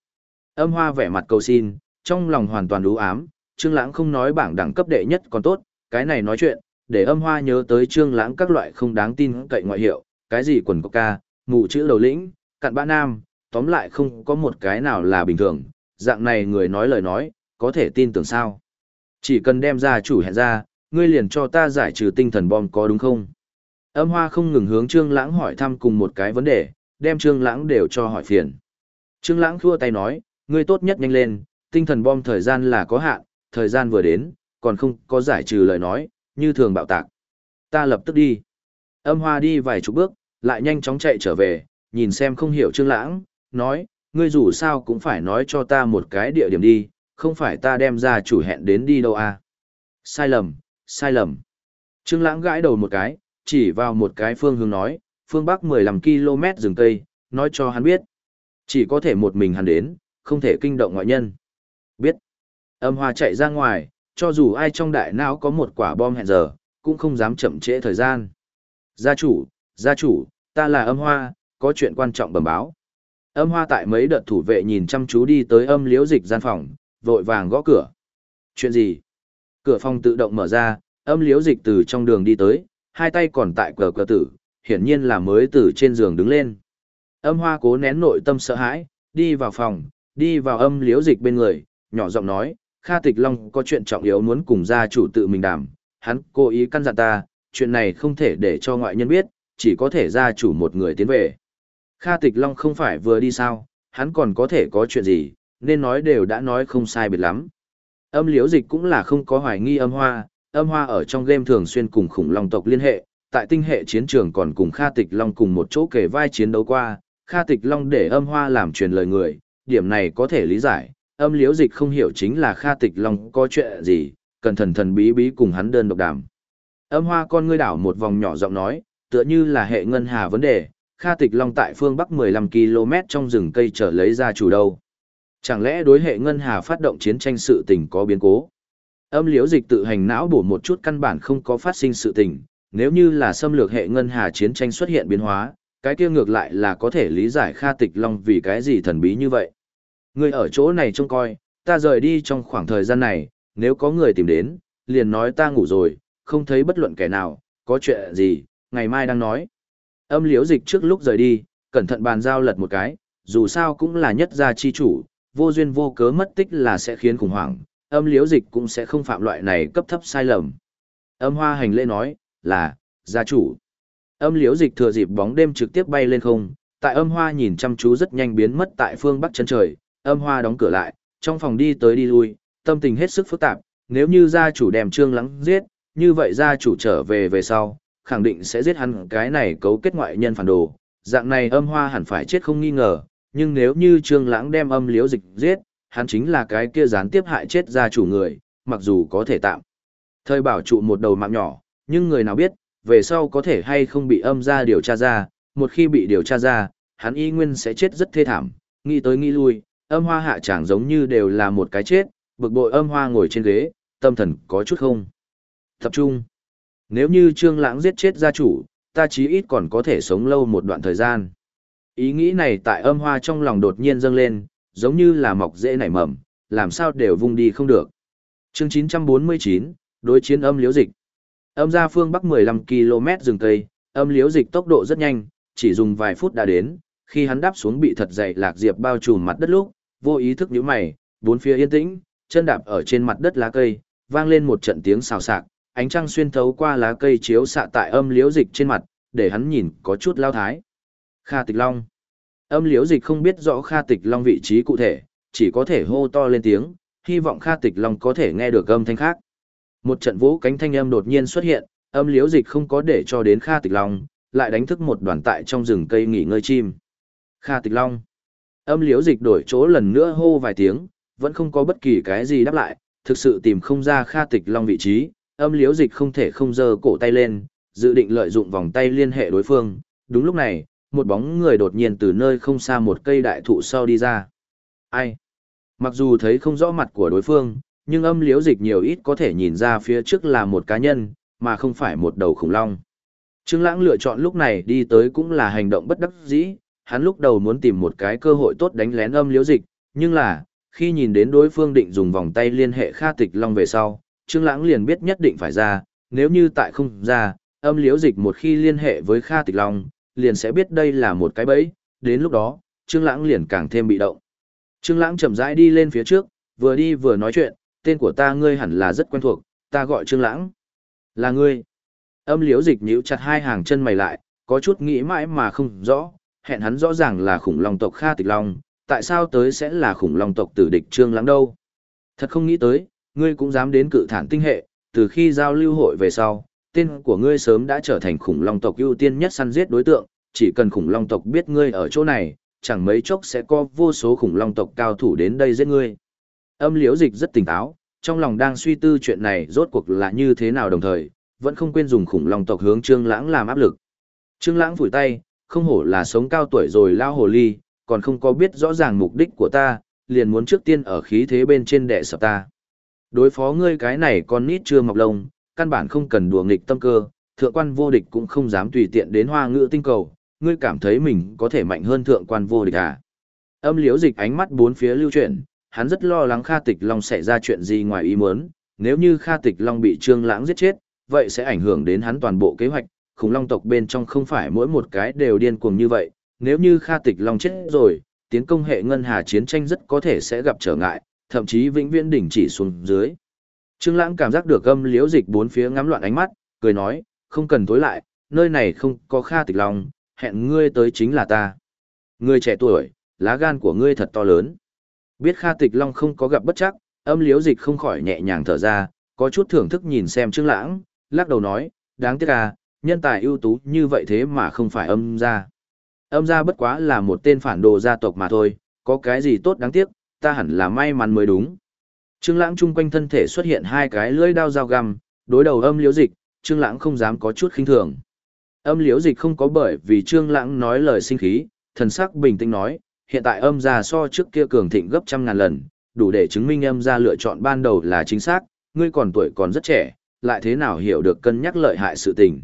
Âm hoa vẻ mặt cầu xin, trong lòng hoàn toàn đú ám, Trương Lãng không nói bảng đẳng cấp đệ nhất còn tốt, cái này nói chuyện, để âm hoa nhớ tới Trương Lãng các loại không đáng tin cậy ngoại hiệu, cái gì quần có ca mù chữ đầu lĩnh, cặn bã nam, tóm lại không có một cái nào là bình thường, dạng này người nói lời nói, có thể tin tưởng sao? Chỉ cần đem ra chủ hẹn ra, ngươi liền cho ta giải trừ tinh thần bom có đúng không? Âm hoa không ngừng hướng Trương Lãng hỏi thăm cùng một cái vấn đề, đem Trương Lãng đều cho hỏi phiền. Trương Lãng khua tay nói, ngươi tốt nhất nhanh lên, tinh thần bom thời gian là có hạn, thời gian vừa đến, còn không có giải trừ lời nói, như thường bạo tạc. Ta lập tức đi. Âm hoa đi vài chục bước, lại nhanh chóng chạy trở về, nhìn xem không hiểu Trương Lãng, nói, ngươi dù sao cũng phải nói cho ta một cái địa điểm đi, không phải ta đem ra chủ hẹn đến đi đâu à. Sai lầm, sai lầm. Trương Lãng gãi đầu một cái, chỉ vào một cái phương hướng nói, phương bắc 15 km rừng cây, nói cho hắn biết. Chỉ có thể một mình hắn đến, không thể kinh động ngoại nhân. Biết. Âm hoa chạy ra ngoài, cho dù ai trong đại não có một quả bom hẹn giờ, cũng không dám chậm trễ thời gian. Gia chủ, gia chủ, ta là âm hoa, có chuyện quan trọng bẩm báo. Âm hoa tại mấy đợt thủ vệ nhìn chăm chú đi tới âm liễu dịch gian phòng, vội vàng gõ cửa. Chuyện gì? Cửa phòng tự động mở ra, âm liễu dịch từ trong đường đi tới, hai tay còn tại cờ cờ tử, hiển nhiên là mới từ trên giường đứng lên. Âm hoa cố nén nội tâm sợ hãi, đi vào phòng, đi vào âm liễu dịch bên người, nhỏ giọng nói, Kha Tịch Long có chuyện trọng yếu muốn cùng gia chủ tự mình đàm, hắn cố ý căn dặn ta, chuyện này không thể để cho ngoại nhân biết, chỉ có thể gia chủ một người tiến về. Kha Tịch Long không phải vừa đi sao, hắn còn có thể có chuyện gì, nên nói đều đã nói không sai biệt lắm. Âm liễu dịch cũng là không có hoài nghi âm hoa, âm hoa ở trong game thường xuyên cùng khủng long tộc liên hệ, tại tinh hệ chiến trường còn cùng Kha Tịch Long cùng một chỗ kể vai chiến đấu qua, Kha Tịch Long để âm hoa làm truyền lời người, điểm này có thể lý giải, âm liễu dịch không hiểu chính là Kha Tịch Long có chuyện gì, cần thần thần bí bí cùng hắn đơn độc đàm. Âm hoa con ngươi đảo một vòng nhỏ giọng nói, tựa như là hệ ngân hà vấn đề, Kha Tịch Long tại phương Bắc 15 km trong rừng cây trở lấy ra chủ đâu. Chẳng lẽ đối hệ ngân hà phát động chiến tranh sự tình có biến cố? Âm liễu dịch tự hành não bổ một chút căn bản không có phát sinh sự tình, nếu như là xâm lược hệ ngân hà chiến tranh xuất hiện biến hóa, cái kia ngược lại là có thể lý giải Kha Tịch Long vì cái gì thần bí như vậy. Người ở chỗ này trông coi, ta rời đi trong khoảng thời gian này, nếu có người tìm đến, liền nói ta ngủ rồi, không thấy bất luận kẻ nào, có chuyện gì, ngày mai đang nói. Âm liễu dịch trước lúc rời đi, cẩn thận bàn giao lật một cái, dù sao cũng là nhất gia chi chủ, vô duyên vô cớ mất tích là sẽ khiến khủng hoảng, âm liễu dịch cũng sẽ không phạm loại này cấp thấp sai lầm. Âm hoa hành lễ nói, là, gia chủ. Âm liễu dịch thừa dịp bóng đêm trực tiếp bay lên không, tại âm hoa nhìn chăm chú rất nhanh biến mất tại phương bắc chân trời, âm hoa đóng cửa lại, trong phòng đi tới đi lui, tâm tình hết sức phức tạp, nếu như gia chủ đem trương lắng giết, như vậy gia chủ trở về về sau, khẳng định sẽ giết hắn cái này cấu kết ngoại nhân phản đồ, dạng này âm hoa hẳn phải chết không nghi ngờ, nhưng nếu như trương lãng đem âm liễu dịch giết, hắn chính là cái kia gián tiếp hại chết gia chủ người, mặc dù có thể tạm. Thời bảo trụ một đầu mạng nhỏ, nhưng người nào biết, về sau có thể hay không bị âm ra điều tra ra, một khi bị điều tra ra, hắn y nguyên sẽ chết rất thê thảm, nghĩ tới nghĩ lui, âm hoa hạ chẳng giống như đều là một cái chết, bực bội âm hoa ngồi trên ghế, tâm thần có chút không. Tập trung. Nếu như Trương Lãng giết chết gia chủ, ta chí ít còn có thể sống lâu một đoạn thời gian. Ý nghĩ này tại âm hoa trong lòng đột nhiên dâng lên, giống như là mọc rễ nảy mầm, làm sao đều vung đi không được. Chương 949, đối chiến âm liễu dịch. Âm gia phương bắc 15 km rừng cây, âm liễu dịch tốc độ rất nhanh, chỉ dùng vài phút đã đến, khi hắn đáp xuống bị thật dày lạc diệp bao trùm mặt đất lúc, vô ý thức nhíu mày, bốn phía yên tĩnh, chân đạp ở trên mặt đất lá cây, vang lên một trận tiếng xào xạc, ánh trăng xuyên thấu qua lá cây chiếu xạ tại âm liễu dịch trên mặt, để hắn nhìn có chút lao thái. Kha Tịch Long. Âm liễu dịch không biết rõ Kha Tịch Long vị trí cụ thể, chỉ có thể hô to lên tiếng, hy vọng Kha Tịch Long có thể nghe được âm thanh khác. Một trận vũ cánh thanh âm đột nhiên xuất hiện, âm liễu dịch không có để cho đến Kha Tịch Long, lại đánh thức một đoàn tại trong rừng cây nghỉ ngơi chim. Kha Tịch Long. Âm liễu dịch đổi chỗ lần nữa hô vài tiếng, vẫn không có bất kỳ cái gì đáp lại, thực sự tìm không ra Kha Tịch Long vị trí, âm liễu dịch không thể không giơ cổ tay lên, dự định lợi dụng vòng tay liên hệ đối phương. Đúng lúc này, một bóng người đột nhiên từ nơi không xa một cây đại thụ sau đi ra. Ai? Mặc dù thấy không rõ mặt của đối phương, nhưng âm liễu dịch nhiều ít có thể nhìn ra phía trước là một cá nhân, mà không phải một đầu khủng long. Trương Lãng lựa chọn lúc này đi tới cũng là hành động bất đắc dĩ, hắn lúc đầu muốn tìm một cái cơ hội tốt đánh lén âm liễu dịch, nhưng là, khi nhìn đến đối phương định dùng vòng tay liên hệ Kha Tịch Long về sau, Trương Lãng liền biết nhất định phải ra, nếu như tại không ra, âm liễu dịch một khi liên hệ với Kha Tịch Long, liền sẽ biết đây là một cái bẫy, đến lúc đó, Trương Lãng liền càng thêm bị động. Trương Lãng chậm rãi đi lên phía trước, vừa đi vừa nói chuyện, tên của ta ngươi hẳn là rất quen thuộc, ta gọi Trương Lãng. Là ngươi. Âm liễu dịch nhíu chặt hai hàng chân mày lại, có chút nghĩ mãi mà không rõ, hẹn hắn rõ ràng là khủng long tộc Kha Tịch Long, tại sao tới sẽ là khủng long tộc tử địch Trương Lãng đâu? Thật không nghĩ tới, ngươi cũng dám đến cự thản tinh hệ, từ khi giao lưu hội về sau, tên của ngươi sớm đã trở thành khủng long tộc ưu tiên nhất săn giết đối tượng, chỉ cần khủng long tộc biết ngươi ở chỗ này, chẳng mấy chốc sẽ có vô số khủng long tộc cao thủ đến đây giết ngươi. Âm liễu dịch rất tỉnh táo, trong lòng đang suy tư chuyện này rốt cuộc là như thế nào đồng thời, vẫn không quên dùng khủng long tộc hướng Trương Lãng làm áp lực. Trương Lãng phủi tay, không hổ là sống cao tuổi rồi lao hồ ly, còn không có biết rõ ràng mục đích của ta, liền muốn trước tiên ở khí thế bên trên đè sập ta. Đối phó ngươi cái này con nít chưa mọc lông, căn bản không cần đùa nghịch tâm cơ, thượng quan vô địch cũng không dám tùy tiện đến hoa ngữ tinh cầu, ngươi cảm thấy mình có thể mạnh hơn thượng quan vô địch à. Âm liễu dịch ánh mắt bốn phía lưu chuyển, hắn rất lo lắng Kha Tịch Long sẽ ra chuyện gì ngoài ý muốn, nếu như Kha Tịch Long bị Trương Lãng giết chết, vậy sẽ ảnh hưởng đến hắn toàn bộ kế hoạch, khủng long tộc bên trong không phải mỗi một cái đều điên cuồng như vậy, nếu như Kha Tịch Long chết rồi, tiến công hệ ngân hà chiến tranh rất có thể sẽ gặp trở ngại, thậm chí vĩnh viễn đỉnh chỉ xuống dưới. Trương Lãng cảm giác được âm liễu dịch bốn phía ngắm loạn ánh mắt, cười nói, không cần tối lại, nơi này không có Kha Tịch Long, hẹn ngươi tới chính là ta. Ngươi trẻ tuổi, lá gan của ngươi thật to lớn. Biết Kha Tịch Long không có gặp bất chắc, âm liễu dịch không khỏi nhẹ nhàng thở ra, có chút thưởng thức nhìn xem Trương Lãng, lắc đầu nói, đáng tiếc à, nhân tài ưu tú như vậy thế mà không phải âm gia. Âm gia bất quá là một tên phản đồ gia tộc mà thôi, có cái gì tốt đáng tiếc, ta hẳn là may mắn mới đúng. Trương Lãng chung quanh thân thể xuất hiện hai cái lưỡi đao dao găm, đối đầu âm liễu dịch, Trương Lãng không dám có chút khinh thường. Âm liễu dịch không có bởi vì Trương Lãng nói lời sinh khí, thần sắc bình tĩnh nói, hiện tại âm gia so trước kia cường thịnh gấp trăm ngàn lần, đủ để chứng minh âm gia lựa chọn ban đầu là chính xác, ngươi còn tuổi còn rất trẻ, lại thế nào hiểu được cân nhắc lợi hại sự tình.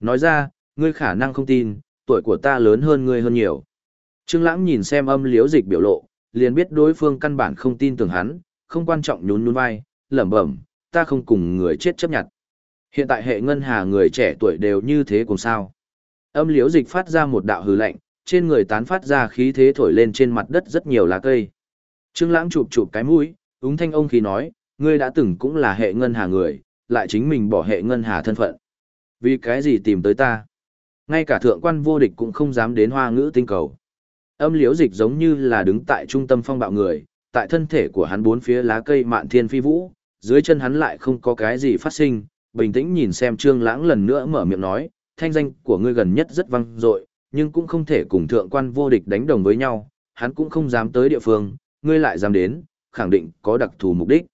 Nói ra, ngươi khả năng không tin, tuổi của ta lớn hơn ngươi hơn nhiều. Trương Lãng nhìn xem âm liễu dịch biểu lộ, liền biết đối phương căn bản không tin tưởng hắn, không quan trọng nhún nhún vai, lẩm bẩm, ta không cùng người chết chấp nhận. Hiện tại hệ ngân hà người trẻ tuổi đều như thế cùng sao. Âm liễu dịch phát ra một đạo hừ lạnh, trên người tán phát ra khí thế thổi lên trên mặt đất rất nhiều lá cây. Trương Lãng chụp chụp cái mũi, úng thanh ông khí nói, ngươi đã từng cũng là hệ ngân hà người, lại chính mình bỏ hệ ngân hà thân phận. Vì cái gì tìm tới ta? Ngay cả thượng quan vô địch cũng không dám đến hoa ngữ tinh cầu. Âm liễu dịch giống như là đứng tại trung tâm phong bạo người, tại thân thể của hắn bốn phía lá cây mạn thiên phi vũ, dưới chân hắn lại không có cái gì phát sinh, bình tĩnh nhìn xem Trương Lãng lần nữa mở miệng nói, thanh danh của ngươi gần nhất rất vang dội, nhưng cũng không thể cùng thượng quan vô địch đánh đồng với nhau, hắn cũng không dám tới địa phương, ngươi lại dám đến, khẳng định có đặc thù mục đích.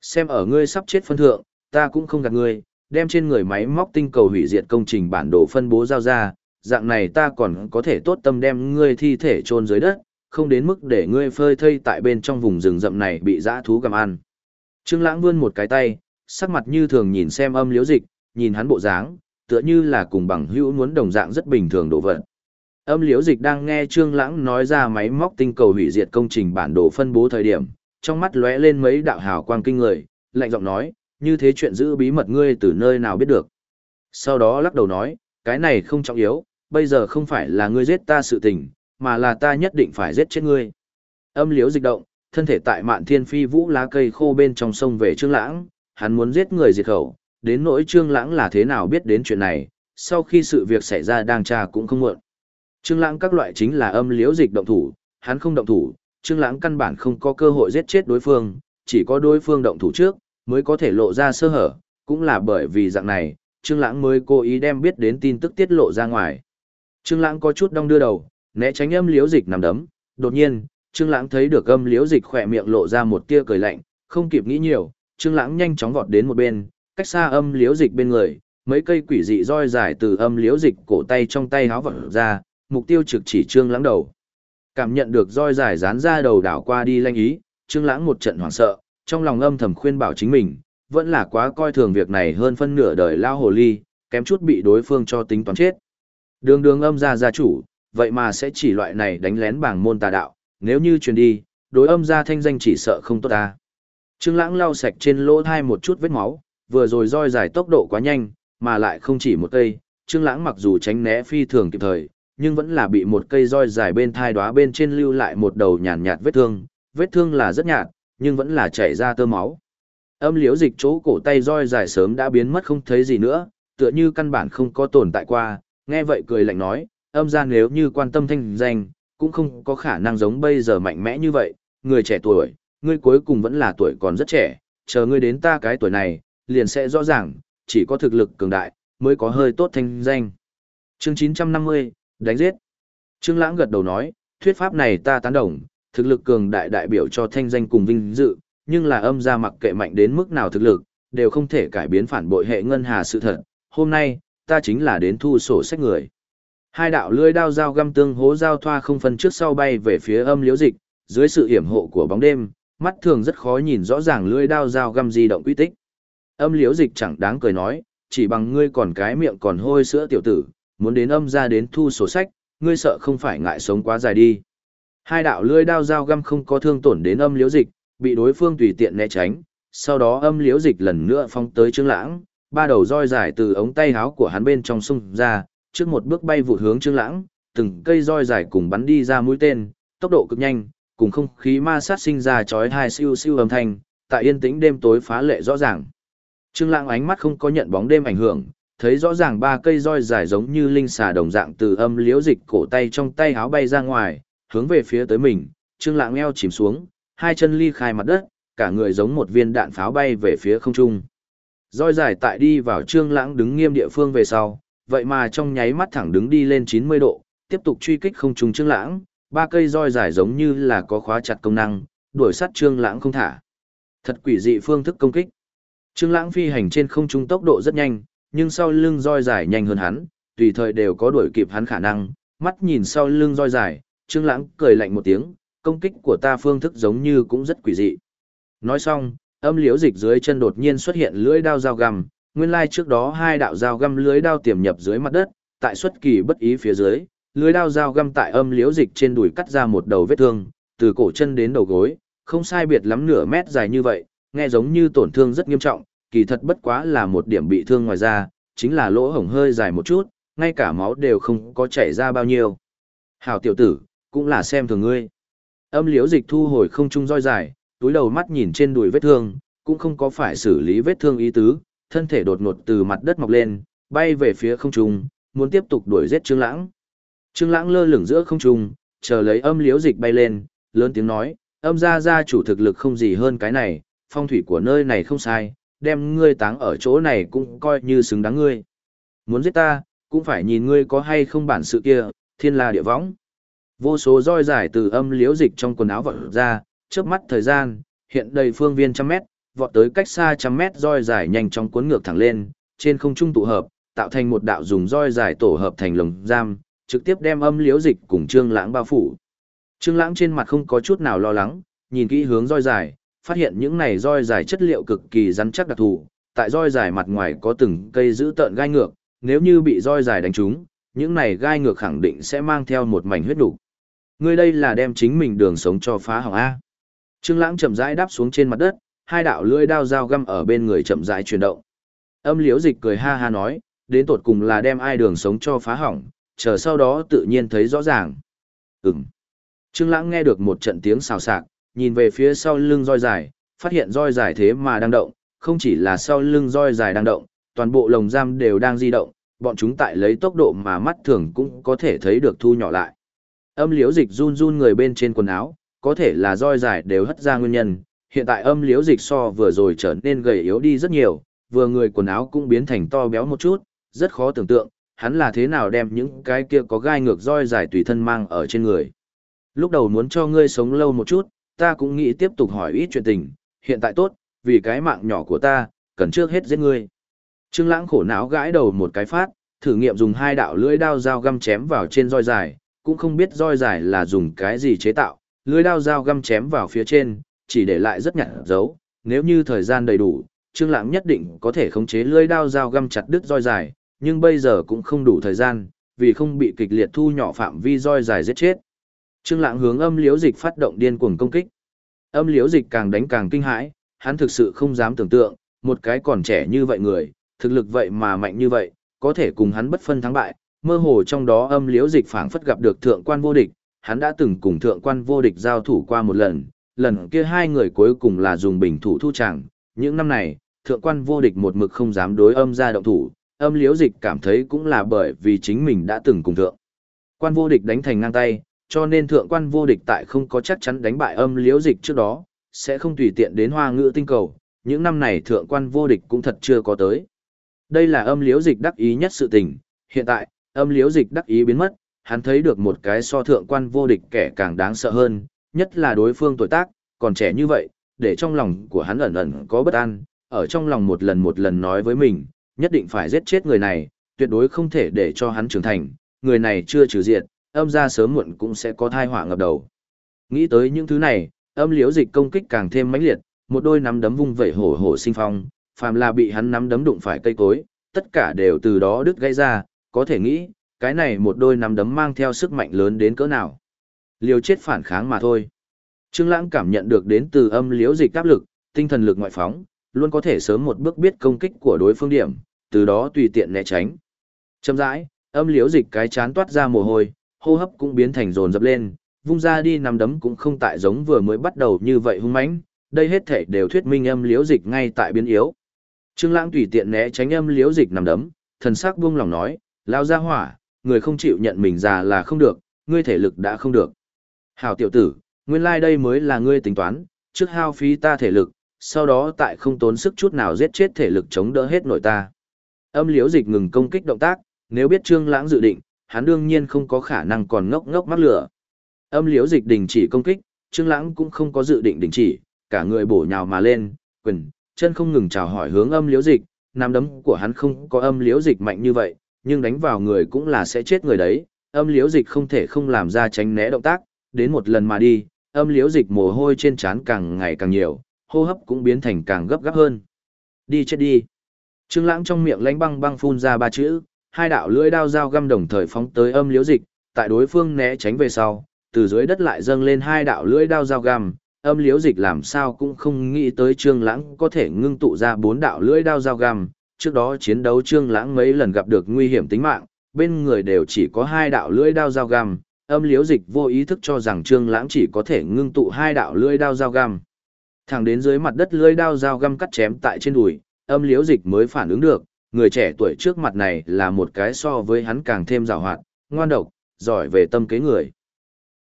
Xem ở ngươi sắp chết phân thượng, ta cũng không gạt ngươi, đem trên người máy móc tinh cầu hủy diệt công trình bản đồ phân bố giao ra, dạng này ta còn có thể tốt tâm đem ngươi thi thể chôn dưới đất, không đến mức để ngươi phơi thây tại bên trong vùng rừng rậm này bị dã thú gặm ăn. Trương Lãng vươn một cái tay, sắc mặt như thường nhìn xem âm liễu dịch, nhìn hắn bộ dáng, tựa như là cùng bằng hữu muốn đồng dạng rất bình thường độ vận. Âm liễu dịch đang nghe Trương Lãng nói ra máy móc tinh cầu hủy diệt công trình bản đồ phân bố thời điểm, trong mắt lóe lên mấy đạo hào quang kinh người, lạnh giọng nói, như thế chuyện giữ bí mật ngươi từ nơi nào biết được. Sau đó lắc đầu nói, cái này không trọng yếu, bây giờ không phải là ngươi giết ta sự tình, mà là ta nhất định phải giết chết ngươi. Âm liếu dịch động, thân thể tại mạn thiên phi vũ lá cây khô bên trong sông về Trương Lãng, hắn muốn giết người diệt khẩu, đến nỗi Trương Lãng là thế nào biết đến chuyện này, sau khi sự việc xảy ra đang tra cũng không muộn. Trương Lãng các loại chính là âm liếu dịch động thủ, hắn không động thủ, Trương Lãng căn bản không có cơ hội giết chết đối phương, chỉ có đối phương động thủ trước mới có thể lộ ra sơ hở, cũng là bởi vì dạng này, Trương Lãng mới cố ý đem biết đến tin tức tiết lộ ra ngoài. Trương Lãng có chút đong đưa đầu, né tránh âm liễu dịch nằm đấm, đột nhiên, Trương Lãng thấy được âm liễu dịch khẽ miệng lộ ra một tia cười lạnh, không kịp nghĩ nhiều, Trương Lãng nhanh chóng vọt đến một bên, cách xa âm liễu dịch bên người, mấy cây quỷ dị roi dài từ âm liễu dịch cổ tay trong tay háo vọt ra, mục tiêu trực chỉ Trương Lãng đầu. Cảm nhận được roi dài dán ra đầu đảo qua đi lanh ý, Trương Lãng một trận hoảng sợ, trong lòng âm thầm khuyên bảo chính mình, vẫn là quá coi thường việc này hơn phân nửa đời lao hồ ly, kém chút bị đối phương cho tính toán chết. Đường đường âm gia gia chủ, vậy mà sẽ chỉ loại này đánh lén bảng môn tà đạo, nếu như truyền đi, đối âm gia thanh danh chỉ sợ không tốt ta. Trương Lãng lau sạch trên lỗ thai một chút vết máu, vừa rồi roi dài tốc độ quá nhanh, mà lại không chỉ một cây, Trương Lãng mặc dù tránh né phi thường kịp thời, nhưng vẫn là bị một cây roi dài bên thai đóa bên trên lưu lại một đầu nhàn nhạt vết thương, vết thương là rất nhạt, nhưng vẫn là chảy ra tơ máu. Âm liễu dịch chỗ cổ tay roi dài sớm đã biến mất không thấy gì nữa, tựa như căn bản không có tồn tại qua, nghe vậy cười lạnh nói, âm gian nếu như quan tâm thanh danh, cũng không có khả năng giống bây giờ mạnh mẽ như vậy, người trẻ tuổi, ngươi cuối cùng vẫn là tuổi còn rất trẻ, chờ ngươi đến ta cái tuổi này, liền sẽ rõ ràng, chỉ có thực lực cường đại, mới có hơi tốt thanh danh. Chương 950, đánh giết. Trương Lãng gật đầu nói, thuyết pháp này ta tán đồng, thực lực cường đại đại biểu cho thanh danh cùng vinh dự, nhưng là âm gia mặc kệ mạnh đến mức nào thực lực, đều không thể cải biến phản bội hệ ngân hà sự thật. Hôm nay, ta chính là đến thu sổ sách người. Hai đạo lưỡi đao dao găm tương hố giao thoa không phân trước sau bay về phía âm liễu dịch, dưới sự hiểm hộ của bóng đêm, mắt thường rất khó nhìn rõ ràng lưỡi đao dao găm di động quy tích. Âm liễu dịch chẳng đáng cười nói, chỉ bằng ngươi còn cái miệng còn hôi sữa tiểu tử, muốn đến âm ra đến thu sổ sách, ngươi sợ không phải ngại sống quá dài đi. Hai đạo lưỡi đao dao găm không có thương tổn đến âm liễu dịch, bị đối phương tùy tiện né tránh, sau đó âm liễu dịch lần nữa phong tới Trương Lãng, ba đầu roi dài từ ống tay áo của hắn bên trong xung ra, trước một bước bay vụt hướng Trương Lãng, từng cây roi dài cùng bắn đi ra mũi tên, tốc độ cực nhanh, cùng không khí ma sát sinh ra chói tai siêu siêu âm thanh, tại yên tĩnh đêm tối phá lệ rõ ràng. Trương Lãng ánh mắt không có nhận bóng đêm ảnh hưởng, thấy rõ ràng ba cây roi dài giống như linh xà đồng dạng từ âm liễu dịch cổ tay trong tay áo bay ra ngoài, hướng về phía tới mình, Trương Lãng eo chìm xuống, hai chân ly khai mặt đất, cả người giống một viên đạn pháo bay về phía không trung. Roi dài tại đi vào Trương Lãng đứng nghiêm địa phương về sau, vậy mà trong nháy mắt thẳng đứng đi lên 90 độ, tiếp tục truy kích không trung Trương Lãng, ba cây roi dài giống như là có khóa chặt công năng, đuổi sát Trương Lãng không thả. Thật quỷ dị phương thức công kích. Trương Lãng phi hành trên không trung tốc độ rất nhanh, nhưng sau lưng roi dài nhanh hơn hắn, tùy thời đều có đuổi kịp hắn khả năng, mắt nhìn sau lưng roi dài, Trương Lãng cười lạnh một tiếng, công kích của ta phương thức giống như cũng rất quỷ dị. Nói xong, âm liễu dịch dưới chân đột nhiên xuất hiện lưỡi đao dao găm, nguyên lai trước đó hai đạo dao găm lưỡi đao tiềm nhập dưới mặt đất, tại xuất kỳ bất ý phía dưới, lưỡi đao dao găm tại âm liễu dịch trên đùi cắt ra một đầu vết thương, từ cổ chân đến đầu gối, không sai biệt lắm nửa mét dài như vậy, nghe giống như tổn thương rất nghiêm trọng, kỳ thật bất quá là một điểm bị thương ngoài ra, chính là lỗ hổng hơi dài một chút, ngay cả máu đều không có chảy ra bao nhiêu. Hảo tiểu tử, cũng là xem thường ngươi. Âm liễu dịch thu hồi không trung roi dài, túi đầu mắt nhìn trên đùi vết thương, cũng không có phải xử lý vết thương ý tứ, thân thể đột ngột từ mặt đất mọc lên, bay về phía không trung, muốn tiếp tục đuổi giết Trương Lãng. Trương Lãng lơ lửng giữa không trung, chờ lấy âm liễu dịch bay lên, lớn tiếng nói, âm gia gia chủ thực lực không gì hơn cái này, phong thủy của nơi này không sai, đem ngươi táng ở chỗ này cũng coi như xứng đáng ngươi. Muốn giết ta, cũng phải nhìn ngươi có hay không bản sự kia, thiên la địa võng. Vô số roi dài từ âm liễu dịch trong quần áo vọt ra, trước mắt thời gian, hiện đầy phương viên trăm mét, vọt tới cách xa trăm mét roi dài nhanh chóng cuốn ngược thẳng lên, trên không trung tụ hợp, tạo thành một đạo dùng roi dài tổ hợp thành lồng giam, trực tiếp đem âm liễu dịch cùng Trương Lãng bao phủ. Trương Lãng trên mặt không có chút nào lo lắng, nhìn kỹ hướng roi dài, phát hiện những này roi dài chất liệu cực kỳ rắn chắc đặc thù, tại roi dài mặt ngoài có từng cây giữ tợn gai ngược, nếu như bị roi dài đánh trúng, những này gai ngược khẳng định sẽ mang theo một mảnh huyết đủ. Ngươi đây là đem chính mình đường sống cho phá hỏng a. Trương Lãng chậm rãi đáp xuống trên mặt đất, hai đạo lưỡi đao dao găm ở bên người chậm rãi chuyển động. Âm Liễu Dịch cười ha ha nói, đến tột cùng là đem ai đường sống cho phá hỏng, chờ sau đó tự nhiên thấy rõ ràng. Ừm. Trương Lãng nghe được một trận tiếng xào xạc, nhìn về phía sau lưng roi dài, phát hiện roi dài thế mà đang động, không chỉ là sau lưng roi dài đang động, toàn bộ lồng giam đều đang di động, bọn chúng tại lấy tốc độ mà mắt thường cũng có thể thấy được thu nhỏ lại. Âm liễu dịch run run người bên trên quần áo, có thể là roi dài đều hất ra nguyên nhân, hiện tại âm liễu dịch so vừa rồi trở nên gầy yếu đi rất nhiều, vừa người quần áo cũng biến thành to béo một chút, rất khó tưởng tượng, hắn là thế nào đem những cái kia có gai ngược roi dài tùy thân mang ở trên người. Lúc đầu muốn cho ngươi sống lâu một chút, ta cũng nghĩ tiếp tục hỏi ít chuyện tình, hiện tại tốt, vì cái mạng nhỏ của ta, cần trước hết giết ngươi. Trương Lãng khổ não gãi đầu một cái phát, thử nghiệm dùng hai đạo lưỡi dao dao găm chém vào trên roi dài, cũng không biết roi dài là dùng cái gì chế tạo, lưỡi đao dao găm chém vào phía trên, chỉ để lại rất nhạt dấu, nếu như thời gian đầy đủ, Trương Lãng nhất định có thể khống chế lưỡi đao dao găm chặt đứt roi dài, nhưng bây giờ cũng không đủ thời gian, vì không bị kịch liệt thu nhỏ phạm vi roi dài giết chết. Trương Lãng hướng âm liễu dịch phát động điên cuồng công kích. Âm liễu dịch càng đánh càng kinh hãi, hắn thực sự không dám tưởng tượng, một cái còn trẻ như vậy người, thực lực vậy mà mạnh như vậy, có thể cùng hắn bất phân thắng bại, mơ hồ trong đó âm liễu dịch phảng phất gặp được thượng quan vô địch, hắn đã từng cùng thượng quan vô địch giao thủ qua một lần, lần kia hai người cuối cùng là dùng bình thủ thu chẳng, những năm này, thượng quan vô địch một mực không dám đối âm ra động thủ, âm liễu dịch cảm thấy cũng là bởi vì chính mình đã từng cùng thượng. Quan vô địch đánh thành ngang tay, cho nên thượng quan vô địch tại không có chắc chắn đánh bại âm liễu dịch trước đó, sẽ không tùy tiện đến hoa ngữ tinh cầu, những năm này thượng quan vô địch cũng thật chưa có tới. Đây là âm liễu dịch đắc ý nhất sự tình, hiện tại, âm liễu dịch đắc ý biến mất, hắn thấy được một cái so thượng quan vô địch kẻ càng đáng sợ hơn, nhất là đối phương tuổi tác, còn trẻ như vậy, để trong lòng của hắn ẩn ẩn có bất an, ở trong lòng một lần một lần nói với mình, nhất định phải giết chết người này, tuyệt đối không thể để cho hắn trưởng thành, người này chưa trừ diệt, âm ra sớm muộn cũng sẽ có thai họa ngập đầu. Nghĩ tới những thứ này, âm liễu dịch công kích càng thêm mãnh liệt, một đôi nắm đấm vung vẩy hổ hổ sinh phong, phàm là bị hắn nắm đấm đụng phải cây cối, tất cả đều từ đó đứt gãy ra, có thể nghĩ, cái này một đôi nắm đấm mang theo sức mạnh lớn đến cỡ nào. Liều chết phản kháng mà thôi. Trương Lãng cảm nhận được đến từ âm liễu dịch áp lực, tinh thần lực ngoại phóng, luôn có thể sớm một bước biết công kích của đối phương điểm, từ đó tùy tiện né tránh. Chậm rãi, âm liễu dịch cái chán toát ra mồ hôi, hô hấp cũng biến thành dồn dập lên, vung ra đi nắm đấm cũng không tại giống vừa mới bắt đầu như vậy hung mãnh, đây hết thể đều thuyết minh âm liễu dịch ngay tại biến yếu. Trương Lãng tùy tiện né tránh âm liễu dịch nằm đấm, thần sắc buông lòng nói, lao ra hỏa, người không chịu nhận mình già là không được, ngươi thể lực đã không được. Hảo tiểu tử, nguyên lai like đây mới là ngươi tính toán, trước hao phí ta thể lực, sau đó tại không tốn sức chút nào giết chết thể lực chống đỡ hết nội ta. Âm liễu dịch ngừng công kích động tác, nếu biết Trương Lãng dự định, hắn đương nhiên không có khả năng còn ngốc ngốc mắc lửa. Âm liễu dịch đình chỉ công kích, Trương Lãng cũng không có dự định đình chỉ, cả người bổ nhào mà lên, quyền, chân không ngừng chào hỏi hướng âm liễu dịch, nắm đấm của hắn không có âm liễu dịch mạnh như vậy, nhưng đánh vào người cũng là sẽ chết người đấy, âm liễu dịch không thể không làm ra tránh né động tác, đến một lần mà đi, âm liễu dịch mồ hôi trên trán càng ngày càng nhiều, hô hấp cũng biến thành càng gấp gáp hơn. Đi chết đi. Trương Lãng trong miệng lánh băng băng phun ra ba chữ, hai đạo lưỡi đao dao găm đồng thời phóng tới âm liễu dịch, tại đối phương né tránh về sau, từ dưới đất lại dâng lên hai đạo lưỡi đao dao găm, âm liễu dịch làm sao cũng không nghĩ tới Trương Lãng có thể ngưng tụ ra bốn đạo lưỡi đao dao găm, trước đó chiến đấu Trương Lãng mấy lần gặp được nguy hiểm tính mạng, bên người đều chỉ có hai đạo lưỡi đao dao găm, âm liễu dịch vô ý thức cho rằng Trương Lãng chỉ có thể ngưng tụ hai đạo lưỡi đao dao găm. Thẳng đến dưới mặt đất lưỡi đao dao găm cắt chém tại trên đùi, âm liễu dịch mới phản ứng được, người trẻ tuổi trước mặt này là một cái so với hắn càng thêm giàu hoạt, ngoan độc, giỏi về tâm kế người.